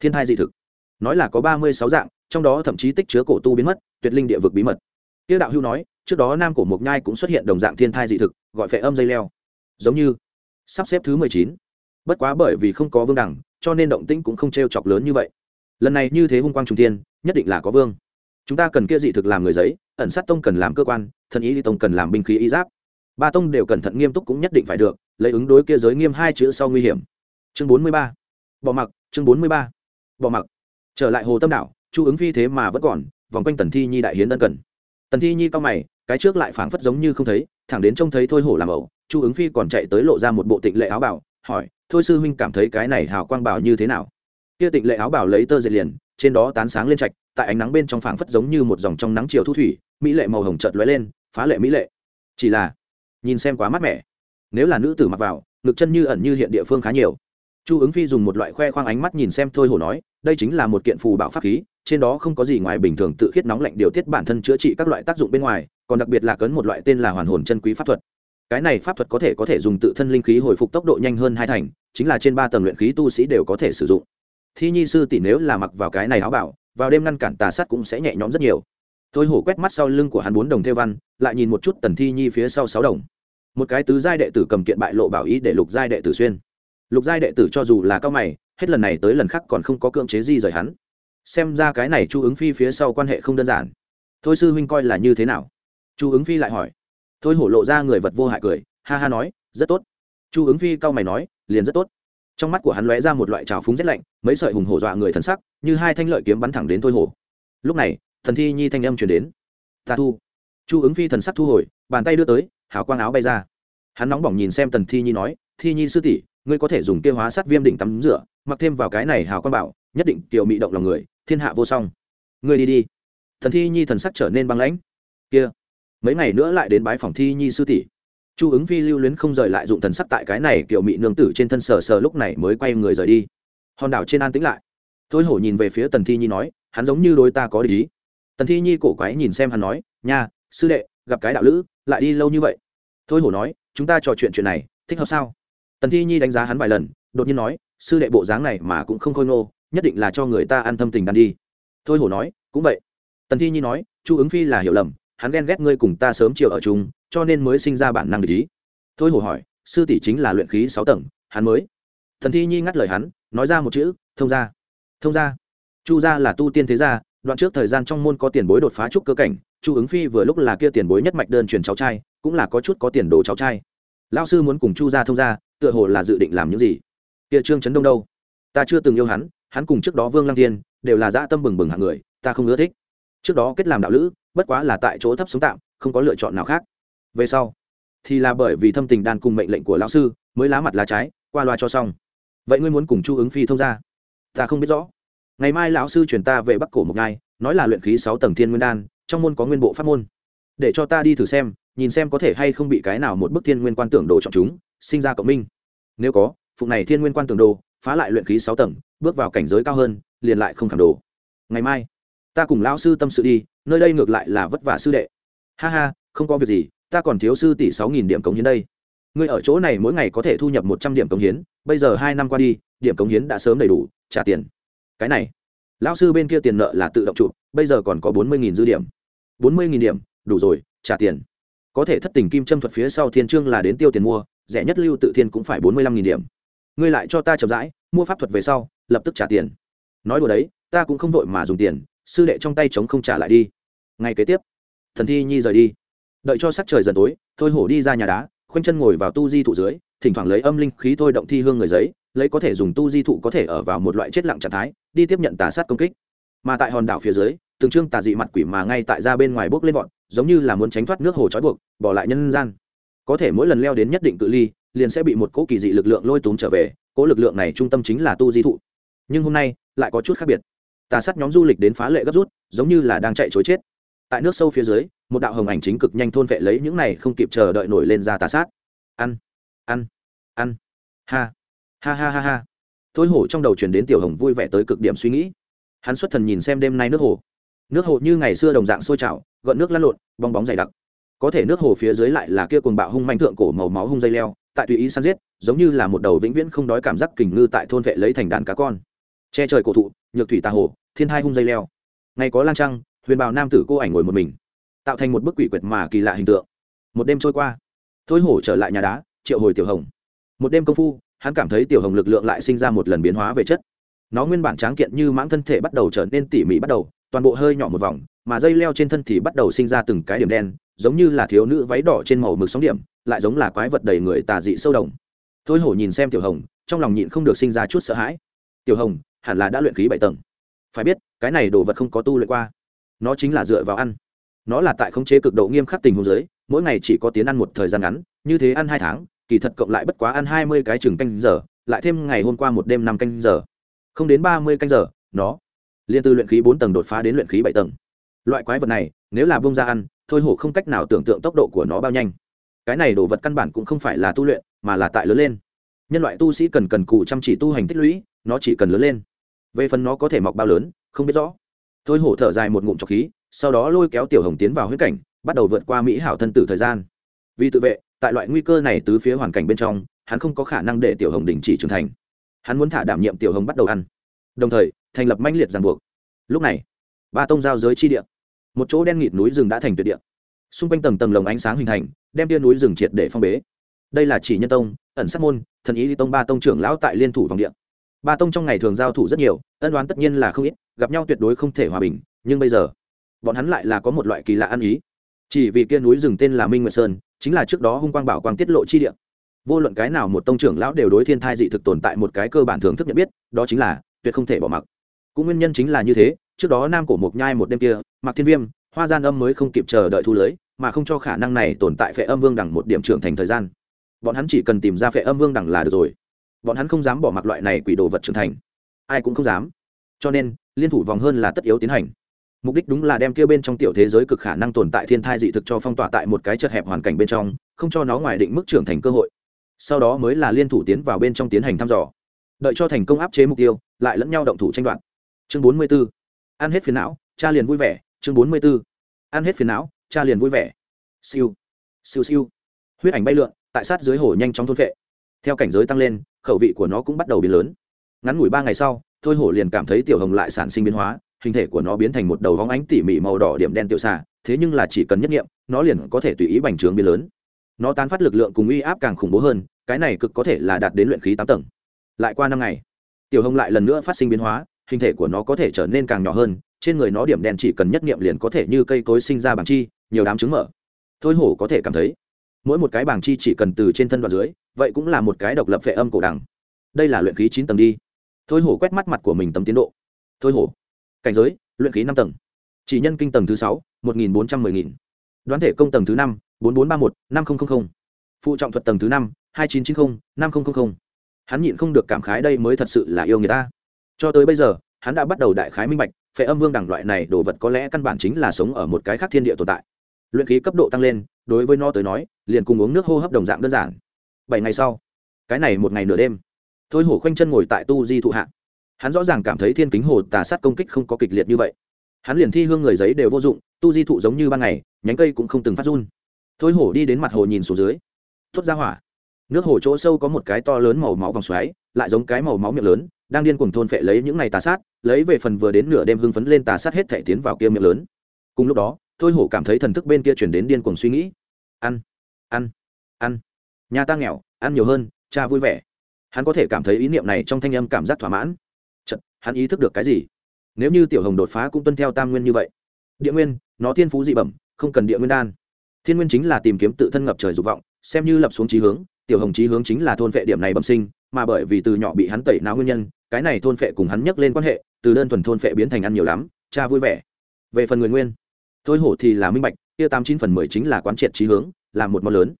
Thiên thai dị thực. Nói là có ba mươi sáu dạng, trong đó thậm chí tích chứa cổ tu biến mất, tuyệt linh địa vực bí mật. Tiêu đạo hữu nói, trước đó nam cổ mộc nhai cũng xuất hiện đồng dạng thiên thai dị thực, gọi phệ âm dây leo. Giống như sắp xếp thứ mười chín. Bất quá bởi vì không có vương đẳng, cho nên động tĩnh cũng không t r e o chọc lớn như vậy. Lần này như thế hung quang trung tiên nhất định là có vương. Chúng ta cần kia dị thực làm người giấy, ẩn sát tông cần làm cơ quan, thần ý tông cần làm binh khí y giáp. Ba tông đều cẩn thận nghiêm túc cũng nhất định phải được, lấy ứng đối kia giới nghiêm hai chữ sau nguy hiểm chương bốn mươi ba. Bỏ mặc, chương bốn mươi ba. Bỏ mặc. Trở lại hồ tâm đảo, chu ứng phi thế mà vẫn còn, vòng quanh tần thi nhi đại hiến ân cần. Tần thi nhi cao mày, cái trước lại phảng phất giống như không thấy, thẳng đến trông thấy thôi hổ làm ẩu, chu ứng phi còn chạy tới lộ ra một bộ tịnh lệ áo bảo, hỏi, thôi sư huynh cảm thấy cái này hào quang bảo như thế nào? Kia tịnh lệ áo bảo lấy tơ dệt liền, trên đó tán sáng lên trạch, tại ánh nắng bên trong phảng phất giống như một dòng trong nắng chiều thu thủy, mỹ lệ màu hồng chợt lóe lên, phá lệ mỹ lệ. Chỉ là, nhìn xem quá mát mẻ. Nếu là nữ tử mặc vào, ngực chân như ẩn như hiện địa phương khá nhiều chu ứng phi dùng một loại khoe khoang ánh mắt nhìn xem thôi hổ nói, đây chính là một kiện phù bảo pháp khí, trên đó không có gì ngoài bình thường tự khiết nóng lạnh điều tiết bản thân chữa trị các loại tác dụng bên ngoài, còn đặc biệt là cấn một loại tên là hoàn hồn chân quý pháp thuật. Cái này pháp thuật có thể có thể dùng tự thân linh khí hồi phục tốc độ nhanh hơn hai thành, chính là trên ba tầng luyện khí tu sĩ đều có thể sử dụng. Thi nhi sư tỷ nếu là mặc vào cái này áo bảo, vào đêm ngăn cản tà sát cũng sẽ nhẹ nhõm rất nhiều. Thôi hổ quét mắt sau lưng của hắn bốn đồng theo văn, lại nhìn một chút tần thi nhi phía sau sáu đồng. Một cái tứ giai đệ tử cầm kiện bại lộ bảo ý để lục giai đệ tử xuyên lục giai đệ tử cho dù là cao mày, hết lần này tới lần khác còn không có cưỡng chế gì rời hắn. Xem ra cái này chu ứng phi phía sau quan hệ không đơn giản. Thôi sư huynh coi là như thế nào? Chu ứng phi lại hỏi. Thôi hổ lộ ra người vật vô hại cười, ha ha nói, rất tốt. Chu ứng phi cao mày nói, liền rất tốt. Trong mắt của hắn lóe ra một loại trào phúng rét lạnh, mấy sợi hùng hổ dọa người thần sắc, như hai thanh lợi kiếm bắn thẳng đến thôi hổ. Lúc này, thần thi nhi thanh âm chuyển đến. Ta thu. Chu ứng phi thần sắc thu hồi, bàn tay đưa tới, hào quang áo bay ra. Hắn nóng bỏng nhìn xem tần thi nhi nói, thi nhi sư tỷ ngươi có thể dùng kia hóa sát viêm định tắm rửa, mặc thêm vào cái này hào quang bảo, nhất định tiểu mị động lòng người, thiên hạ vô song. Ngươi đi đi. Thần thi nhi thần sắc trở nên băng lãnh. Kia. Mấy ngày nữa lại đến bái phòng thi nhi sư tỷ. Chu ứng phi lưu luyến không rời lại dụng thần sắc tại cái này kiểu mị nương tử trên thân sờ sờ lúc này mới quay người rời đi. Hòn đảo trên an tĩnh lại. Thôi hổ nhìn về phía tần thi nhi nói, hắn giống như đôi ta có lý tần thi nhi cổ quái nhìn xem hắn nói, nha, sư đệ, gặp cái đạo lữ, lại đi lâu như vậy. Thôi hổ nói, chúng ta trò chuyện chuyện này, thích hợp sao? Tần thi nhi đánh giá hắn vài lần, đột nhiên nói, sư đệ bộ dáng này mà cũng không khôi ngô, nhất định là cho người ta ăn thâm tình đan đi. Thôi hổ nói, cũng vậy. Tần thi nhi nói, chu ứng phi là hiểu lầm, hắn ghen ghét ngươi cùng ta sớm chiều ở chung, cho nên mới sinh ra bản năng để ý. Thôi hổ hỏi, sư tỷ chính là luyện khí sáu tầng, hắn mới? Thần thi nhi ngắt lời hắn, nói ra một chữ, thông gia thông gia. Chu gia là tu tiên thế gia, đoạn trước thời gian trong môn có tiền bối đột phá trúc cơ cảnh, chu ứng phi vừa lúc là kia tiền bối nhất mạch đơn truyền cháu trai, cũng là có chút có tiền đồ cháu trai. Lao sư muốn cùng chu gia thông gia tựa hồ là dự định làm những gì. Kia trương trấn đông đâu? Ta chưa từng yêu hắn hắn cùng trước đó vương lăng Thiên đều là dã tâm bừng bừng hạng người, ta không ưa thích. Trước đó kết làm đạo lữ, bất quá là tại chỗ thấp sống tạm, không có lựa chọn nào khác. Về sau, thì là bởi vì thâm tình đan cùng mệnh lệnh của lão sư, mới lá mặt lá trái, qua loa cho xong. Vậy ngươi muốn cùng chu ứng phi thông ra ta không biết rõ. Ngày mai lão sư chuyển ta về bắc cổ một ngày nói là luyện khí sáu tầng thiên nguyên đan, trong môn có nguyên bộ pháp môn. Để cho ta đi thử xem, nhìn xem có thể hay không bị cái nào một bức thiên nguyên quan tưởng đồ chọn chúng sinh ra cộng minh. Nếu có, phụng này thiên nguyên quan tường đồ, phá lại luyện khí sáu tầng, bước vào cảnh giới cao hơn, liền lại không khảm đồ. Ngày mai, ta cùng lão sư tâm sự đi, nơi đây ngược lại là vất vả sư đệ. Ha ha, không có việc gì, ta còn thiếu sư tỷ sáu nghìn điểm cống hiến đây. Ngươi ở chỗ này mỗi ngày có thể thu nhập một trăm điểm cống hiến, bây giờ hai năm qua đi, điểm cống hiến đã sớm đầy đủ, trả tiền. Cái này, lão sư bên kia tiền nợ là tự động trụ, bây giờ còn có bốn mươi nghìn dư điểm. bốn mươi nghìn điểm, đủ rồi, trả tiền. Có thể thất tình kim châm thuật phía sau thiên trương là đến tiêu tiền mua rẻ nhất lưu tự thiên cũng phải bốn mươi lăm nghìn điểm. Ngươi lại cho ta chậm rãi, mua pháp thuật về sau, lập tức trả tiền. Nói đùa đấy, ta cũng không vội mà dùng tiền, sư đệ trong tay chống không trả lại đi. Ngay kế tiếp, thần thi nhi rời đi. Đợi cho sắc trời dần tối, thôi hổ đi ra nhà đá, khoanh chân ngồi vào tu di thụ dưới, thỉnh thoảng lấy âm linh khí thôi động thi hương người giấy, lấy có thể dùng tu di thụ có thể ở vào một loại chết lặng trạng thái, đi tiếp nhận tà sát công kích. Mà tại hòn đảo phía dưới, từng trương tà dị mặt quỷ mà ngay tại ra bên ngoài bốc lên vọt, giống như là muốn tránh thoát nước hồ trói buộc, bỏ lại nhân gian có thể mỗi lần leo đến nhất định cự ly, liền sẽ bị một cỗ kỳ dị lực lượng lôi túm trở về, cỗ lực lượng này trung tâm chính là tu di thụ. Nhưng hôm nay, lại có chút khác biệt. Tà sát nhóm du lịch đến phá lệ gấp rút, giống như là đang chạy chối chết. Tại nước sâu phía dưới, một đạo hồng ảnh chính cực nhanh thôn vệ lấy những này không kịp chờ đợi nổi lên ra tà sát. Ăn ăn ăn. Ha ha ha ha ha. Thôi hổ trong đầu chuyển đến tiểu hồng vui vẻ tới cực điểm suy nghĩ. Hắn xuất thần nhìn xem đêm nay nước hồ. Nước hồ như ngày xưa đồng dạng sôi trào, gợn nước lăn lộn, bong bóng dày đặc có thể nước hồ phía dưới lại là kia cuồng bạo hung manh thượng cổ màu máu hung dây leo, tại tùy ý săn giết, giống như là một đầu vĩnh viễn không đói cảm giác kình ngư tại thôn vệ lấy thành đàn cá con. Che trời cổ thụ, nhược thủy tà hồ, thiên hai hung dây leo. Ngày có lang trăng, huyền bào nam tử cô ảnh ngồi một mình, tạo thành một bức quỷ quyệt mà kỳ lạ hình tượng. Một đêm trôi qua, thôi hổ trở lại nhà đá, triệu hồi tiểu hồng. Một đêm công phu, hắn cảm thấy tiểu hồng lực lượng lại sinh ra một lần biến hóa về chất. Nó nguyên bản tráng kiện như mãng thân thể bắt đầu trở nên tỉ mỉ bắt đầu, toàn bộ hơi nhỏ một vòng, mà dây leo trên thân thì bắt đầu sinh ra từng cái điểm đen giống như là thiếu nữ váy đỏ trên màu mực sóng điểm, lại giống là quái vật đầy người tà dị sâu đồng. Thôi hổ nhìn xem tiểu hồng, trong lòng nhịn không được sinh ra chút sợ hãi. Tiểu hồng, hẳn là đã luyện khí bảy tầng. Phải biết, cái này đồ vật không có tu luyện qua. Nó chính là dựa vào ăn. Nó là tại khống chế cực độ nghiêm khắc tình huống giới mỗi ngày chỉ có tiến ăn một thời gian ngắn, như thế ăn hai tháng, kỳ thật cộng lại bất quá ăn hai mươi cái chừng canh giờ, lại thêm ngày hôm qua một đêm năm canh giờ. Không đến ba mươi canh giờ, nó liên từ luyện khí bốn tầng đột phá đến luyện khí bảy tầng. Loại quái vật này, nếu là bông ra ăn thôi hổ không cách nào tưởng tượng tốc độ của nó bao nhanh. Cái này đồ vật căn bản cũng không phải là tu luyện, mà là tại lớn lên. Nhân loại tu sĩ cần cần cù chăm chỉ tu hành tích lũy, nó chỉ cần lớn lên. Về phần nó có thể mọc bao lớn, không biết rõ. Thôi hổ thở dài một ngụm trọc khí, sau đó lôi kéo tiểu hồng tiến vào huyết cảnh, bắt đầu vượt qua mỹ hảo thân tử thời gian. Vì tự vệ, tại loại nguy cơ này tứ phía hoàn cảnh bên trong, hắn không có khả năng để tiểu hồng đình chỉ trưởng thành. Hắn muốn thả đảm nhiệm tiểu hồng bắt đầu ăn. Đồng thời, thành lập manh liệt ràng buộc. Lúc này, ba tông giao giới chi địa một chỗ đen nghịt núi rừng đã thành tuyệt địa. Xung quanh tầng tầng lồng ánh sáng hình thành, đem tia núi rừng triệt để phong bế. Đây là chỉ nhân tông, ẩn sát môn, thần ý tông ba tông trưởng lão tại liên thủ vòng địa. Ba tông trong ngày thường giao thủ rất nhiều, ân đoán tất nhiên là không ít, gặp nhau tuyệt đối không thể hòa bình, nhưng bây giờ, bọn hắn lại là có một loại kỳ lạ ăn ý. Chỉ vì kia núi rừng tên là minh nguyệt sơn, chính là trước đó hung quang bảo quang tiết lộ chi địa. Vô luận cái nào một tông trưởng lão đều đối thiên thai dị thực tồn tại một cái cơ bản thưởng thức nhận biết, đó chính là tuyệt không thể bỏ mặc. Cũng nguyên nhân chính là như thế trước đó nam cổ mộc nhai một đêm kia mặc thiên viêm, hoa gian âm mới không kịp chờ đợi thu lưới, mà không cho khả năng này tồn tại phệ âm vương đẳng một điểm trưởng thành thời gian. Bọn hắn chỉ cần tìm ra phệ âm vương đẳng là được rồi. Bọn hắn không dám bỏ mặc loại này quỷ đồ vật trưởng thành. Ai cũng không dám. Cho nên, liên thủ vòng hơn là tất yếu tiến hành. Mục đích đúng là đem kia bên trong tiểu thế giới cực khả năng tồn tại thiên thai dị thực cho phong tỏa tại một cái chật hẹp hoàn cảnh bên trong, không cho nó ngoài định mức trưởng thành cơ hội. Sau đó mới là liên thủ tiến vào bên trong tiến hành thăm dò. Đợi cho thành công áp chế mục tiêu, lại lẫn nhau động thủ tranh đoạt. Chương bốn mươi b ố ăn hết phiền não, cha liền vui vẻ, chương bốn mươi b ố ăn hết phiền não, cha liền vui vẻ. Siêu. Siêu siêu. Huyết ảnh bay lượn, tại sát dưới hồ nhanh chóng thôn vệ theo cảnh giới tăng lên, khẩu vị của nó cũng bắt đầu biến lớn. Ngắn ngủi ba ngày sau, thôi hổ liền cảm thấy tiểu hồng lại sản sinh biến hóa, hình thể của nó biến thành một đầu vóng ánh tỉ mỉ màu đỏ điểm đen tiểu xà, thế nhưng là chỉ cần nhất nghiệm, nó liền có thể tùy ý bành trướng biến lớn. Nó tán phát lực lượng cùng uy áp càng khủng bố hơn, cái này cực có thể là đạt đến luyện khí tám tầng. Lại qua năm ngày, tiểu hồng lại lần nữa phát sinh biến hóa hình thể của nó có thể trở nên càng nhỏ hơn, trên người nó điểm đen chỉ cần nhất nghiệm liền có thể như cây cối sinh ra bằng chi, nhiều đám trứng mở. Thôi hổ có thể cảm thấy, mỗi một cái bảng chi chỉ cần từ trên thân đoạn dưới, vậy cũng là một cái độc lập vệ âm cổ đằng đây là luyện khí chín tầng đi. Thôi hổ quét mắt mặt của mình tấm tiến độ. Thôi hổ. Cảnh giới, luyện khí năm tầng. Chỉ nhân kinh tầng thứ sáu, một nghìn bốn trăm mười nghìn. Đoán thể công tầng thứ năm, bốn bốn ba một, năm nghìn phụ trọng thuật tầng thứ năm, hai chín chín mươi năm nghìn hắn nhịn không được cảm khái đây mới thật sự là yêu người ta cho tới bây giờ, hắn đã bắt đầu đại khái minh bạch, phệ âm vương đẳng loại này đồ vật có lẽ căn bản chính là sống ở một cái khác thiên địa tồn tại. Luyện khí cấp độ tăng lên, đối với nó tới nói, liền cùng uống nước hô hấp đồng dạng đơn giản. Bảy ngày sau, cái này một ngày nửa đêm, thôi hổ khoanh chân ngồi tại tu di thụ hạ. Hắn rõ ràng cảm thấy thiên kính hồ tà sát công kích không có kịch liệt như vậy. Hắn liền thi hương người giấy đều vô dụng, tu di thụ giống như ban ngày, nhánh cây cũng không từng phát run. Thôi hổ đi đến mặt hồ nhìn xuống dưới. Thốt ra hỏa. Nước hồ chỗ sâu có một cái to lớn màu máu vòng xoáy, lại giống cái màu máu miệng lớn đang điên cuồng thôn phệ lấy những ngày tà sát lấy về phần vừa đến nửa đêm hưng phấn lên tà sát hết thể tiến vào kia miệng lớn. Cùng lúc đó thôi hổ cảm thấy thần thức bên kia chuyển đến điên cuồng suy nghĩ. Ăn ăn ăn. Nhà ta nghèo ăn nhiều hơn cha vui vẻ. Hắn có thể cảm thấy ý niệm này trong thanh âm cảm giác thỏa mãn. Chật, hắn ý thức được cái gì? Nếu như tiểu hồng đột phá cũng tuân theo tam nguyên như vậy. Địa nguyên nó thiên phú dị bẩm không cần địa nguyên đan. Thiên nguyên chính là tìm kiếm tự thân ngập trời dục vọng xem như lập xuống trí hướng tiểu hồng trí hướng chính là thôn vệ điểm này bẩm sinh mà bởi vì từ nhỏ bị hắn tẩy não nguyên nhân, cái này thôn phệ cùng hắn nhắc lên quan hệ, từ đơn thuần thôn phệ biến thành ăn nhiều lắm, cha vui vẻ. Về phần người nguyên, thôi hổ thì là minh bạch, kia tám chín phần mười chính là quán triệt trí hướng, là một món lớn.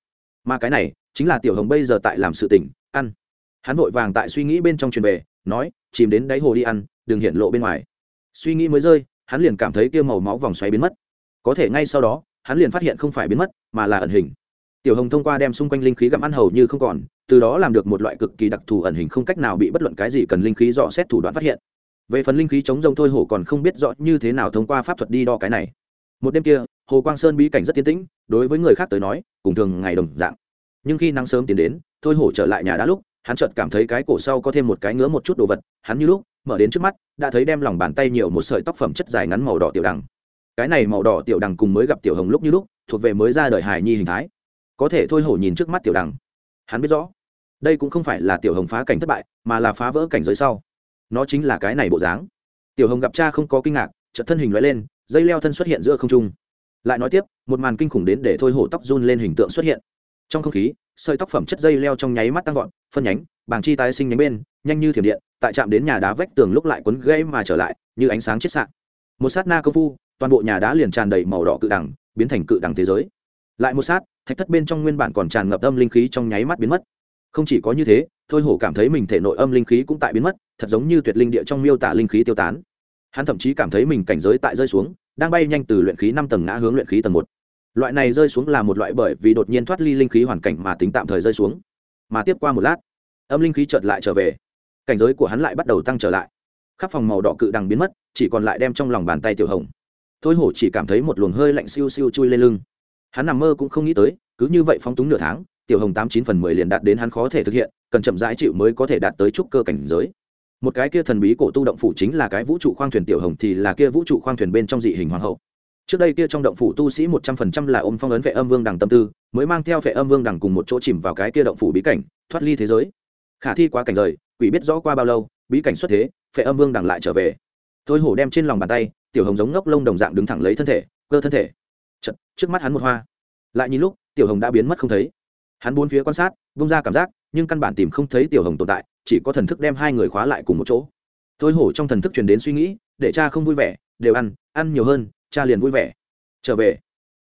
Mà cái này, chính là tiểu hồng bây giờ tại làm sự tỉnh ăn. Hắn vội vàng tại suy nghĩ bên trong truyền về, nói, chìm đến đáy hồ đi ăn, đừng hiện lộ bên ngoài. Suy nghĩ mới rơi, hắn liền cảm thấy kia màu máu vòng xoáy biến mất. Có thể ngay sau đó, hắn liền phát hiện không phải biến mất, mà là ẩn hình. Tiểu hồng thông qua đem xung quanh linh khí gặm ăn hầu như không còn từ đó làm được một loại cực kỳ đặc thù ẩn hình không cách nào bị bất luận cái gì cần linh khí dò xét thủ đoạn phát hiện. Về phần linh khí chống rông thôi hổ còn không biết rõ như thế nào thông qua pháp thuật đi đo cái này. Một đêm kia, hồ quang sơn bí cảnh rất tiến tĩnh, đối với người khác tới nói, cùng thường ngày đồng dạng. Nhưng khi nắng sớm tiến đến, thôi hổ trở lại nhà đã lúc, hắn chợt cảm thấy cái cổ sau có thêm một cái ngứa một chút đồ vật, hắn như lúc, mở đến trước mắt, đã thấy đem lòng bàn tay nhiều một sợi tóc phẩm chất dài ngắn màu đỏ tiểu đằng. Cái này màu đỏ tiểu đằng cùng mới gặp tiểu hồng lúc như lúc, thuộc về mới ra đời hài nhi hình thái. Có thể thôi hổ nhìn trước mắt tiểu đằng. Hắn biết rõ đây cũng không phải là tiểu hồng phá cảnh thất bại, mà là phá vỡ cảnh giới sau. Nó chính là cái này bộ dáng. Tiểu hồng gặp cha không có kinh ngạc, chợt thân hình loại lên, dây leo thân xuất hiện giữa không trung. Lại nói tiếp, một màn kinh khủng đến để thôi hổ tóc run lên hình tượng xuất hiện. Trong không khí, sợi tóc phẩm chất dây leo trong nháy mắt tăng vọt, phân nhánh, bảng chi tái sinh nhánh bên, nhanh như thiểm điện, tại chạm đến nhà đá vách tường lúc lại quấn gây mà trở lại, như ánh sáng chết sạn một sát na công phu, toàn bộ nhà đá liền tràn đầy màu đỏ cự đẳng, biến thành cự đẳng thế giới. Lại một sát, thạch thất bên trong nguyên bản còn tràn ngập âm linh khí trong nháy mắt biến mất không chỉ có như thế, thôi hổ cảm thấy mình thể nội âm linh khí cũng tại biến mất, thật giống như tuyệt linh địa trong miêu tả linh khí tiêu tán. Hắn thậm chí cảm thấy mình cảnh giới tại rơi xuống, đang bay nhanh từ luyện khí năm tầng ngã hướng luyện khí tầng một. Loại này rơi xuống là một loại bởi vì đột nhiên thoát ly linh khí hoàn cảnh mà tính tạm thời rơi xuống. Mà tiếp qua một lát, âm linh khí chợt lại trở về. Cảnh giới của hắn lại bắt đầu tăng trở lại. Khắp phòng màu đỏ cự đằng biến mất, chỉ còn lại đem trong lòng bàn tay tiểu hồng. Thôi hổ chỉ cảm thấy một luồng hơi lạnh siêu siêu chui lên lưng. Hắn nằm mơ cũng không nghĩ tới, cứ như vậy phóng túng nửa tháng tiểu hồng tám chín phần mười liền đạt đến hắn khó thể thực hiện cần chậm rãi chịu mới có thể đạt tới trúc cơ cảnh giới. Một cái kia thần bí cổ tu động phủ chính là cái vũ trụ khoang thuyền tiểu hồng thì là kia vũ trụ khoang thuyền bên trong dị hình hoàng hậu. Trước đây kia trong động phủ tu sĩ một trăm phần trăm là ôm phong ấn vệ âm vương đằng tâm tư mới mang theo vệ âm vương đằng cùng một chỗ chìm vào cái kia động phủ bí cảnh thoát ly thế giới. Khả thi quá cảnh rời quỷ biết rõ qua bao lâu bí cảnh xuất thế vệ âm vương đằng lại trở về. Thôi hổ đem trên lòng bàn tay tiểu hồng giống ngốc lông đồng dạng đứng thẳng lấy thân thể cơ thân thể. Chật, trước mắt hắn một hoa. Lại nhìn lúc tiểu hồng đã biến mất không thấy hắn bốn phía quan sát, vung ra cảm giác, nhưng căn bản tìm không thấy tiểu hồng tồn tại, chỉ có thần thức đem hai người khóa lại cùng một chỗ. Thôi hổ trong thần thức truyền đến suy nghĩ, để cha không vui vẻ, đều ăn ăn nhiều hơn, cha liền vui vẻ. Trở về.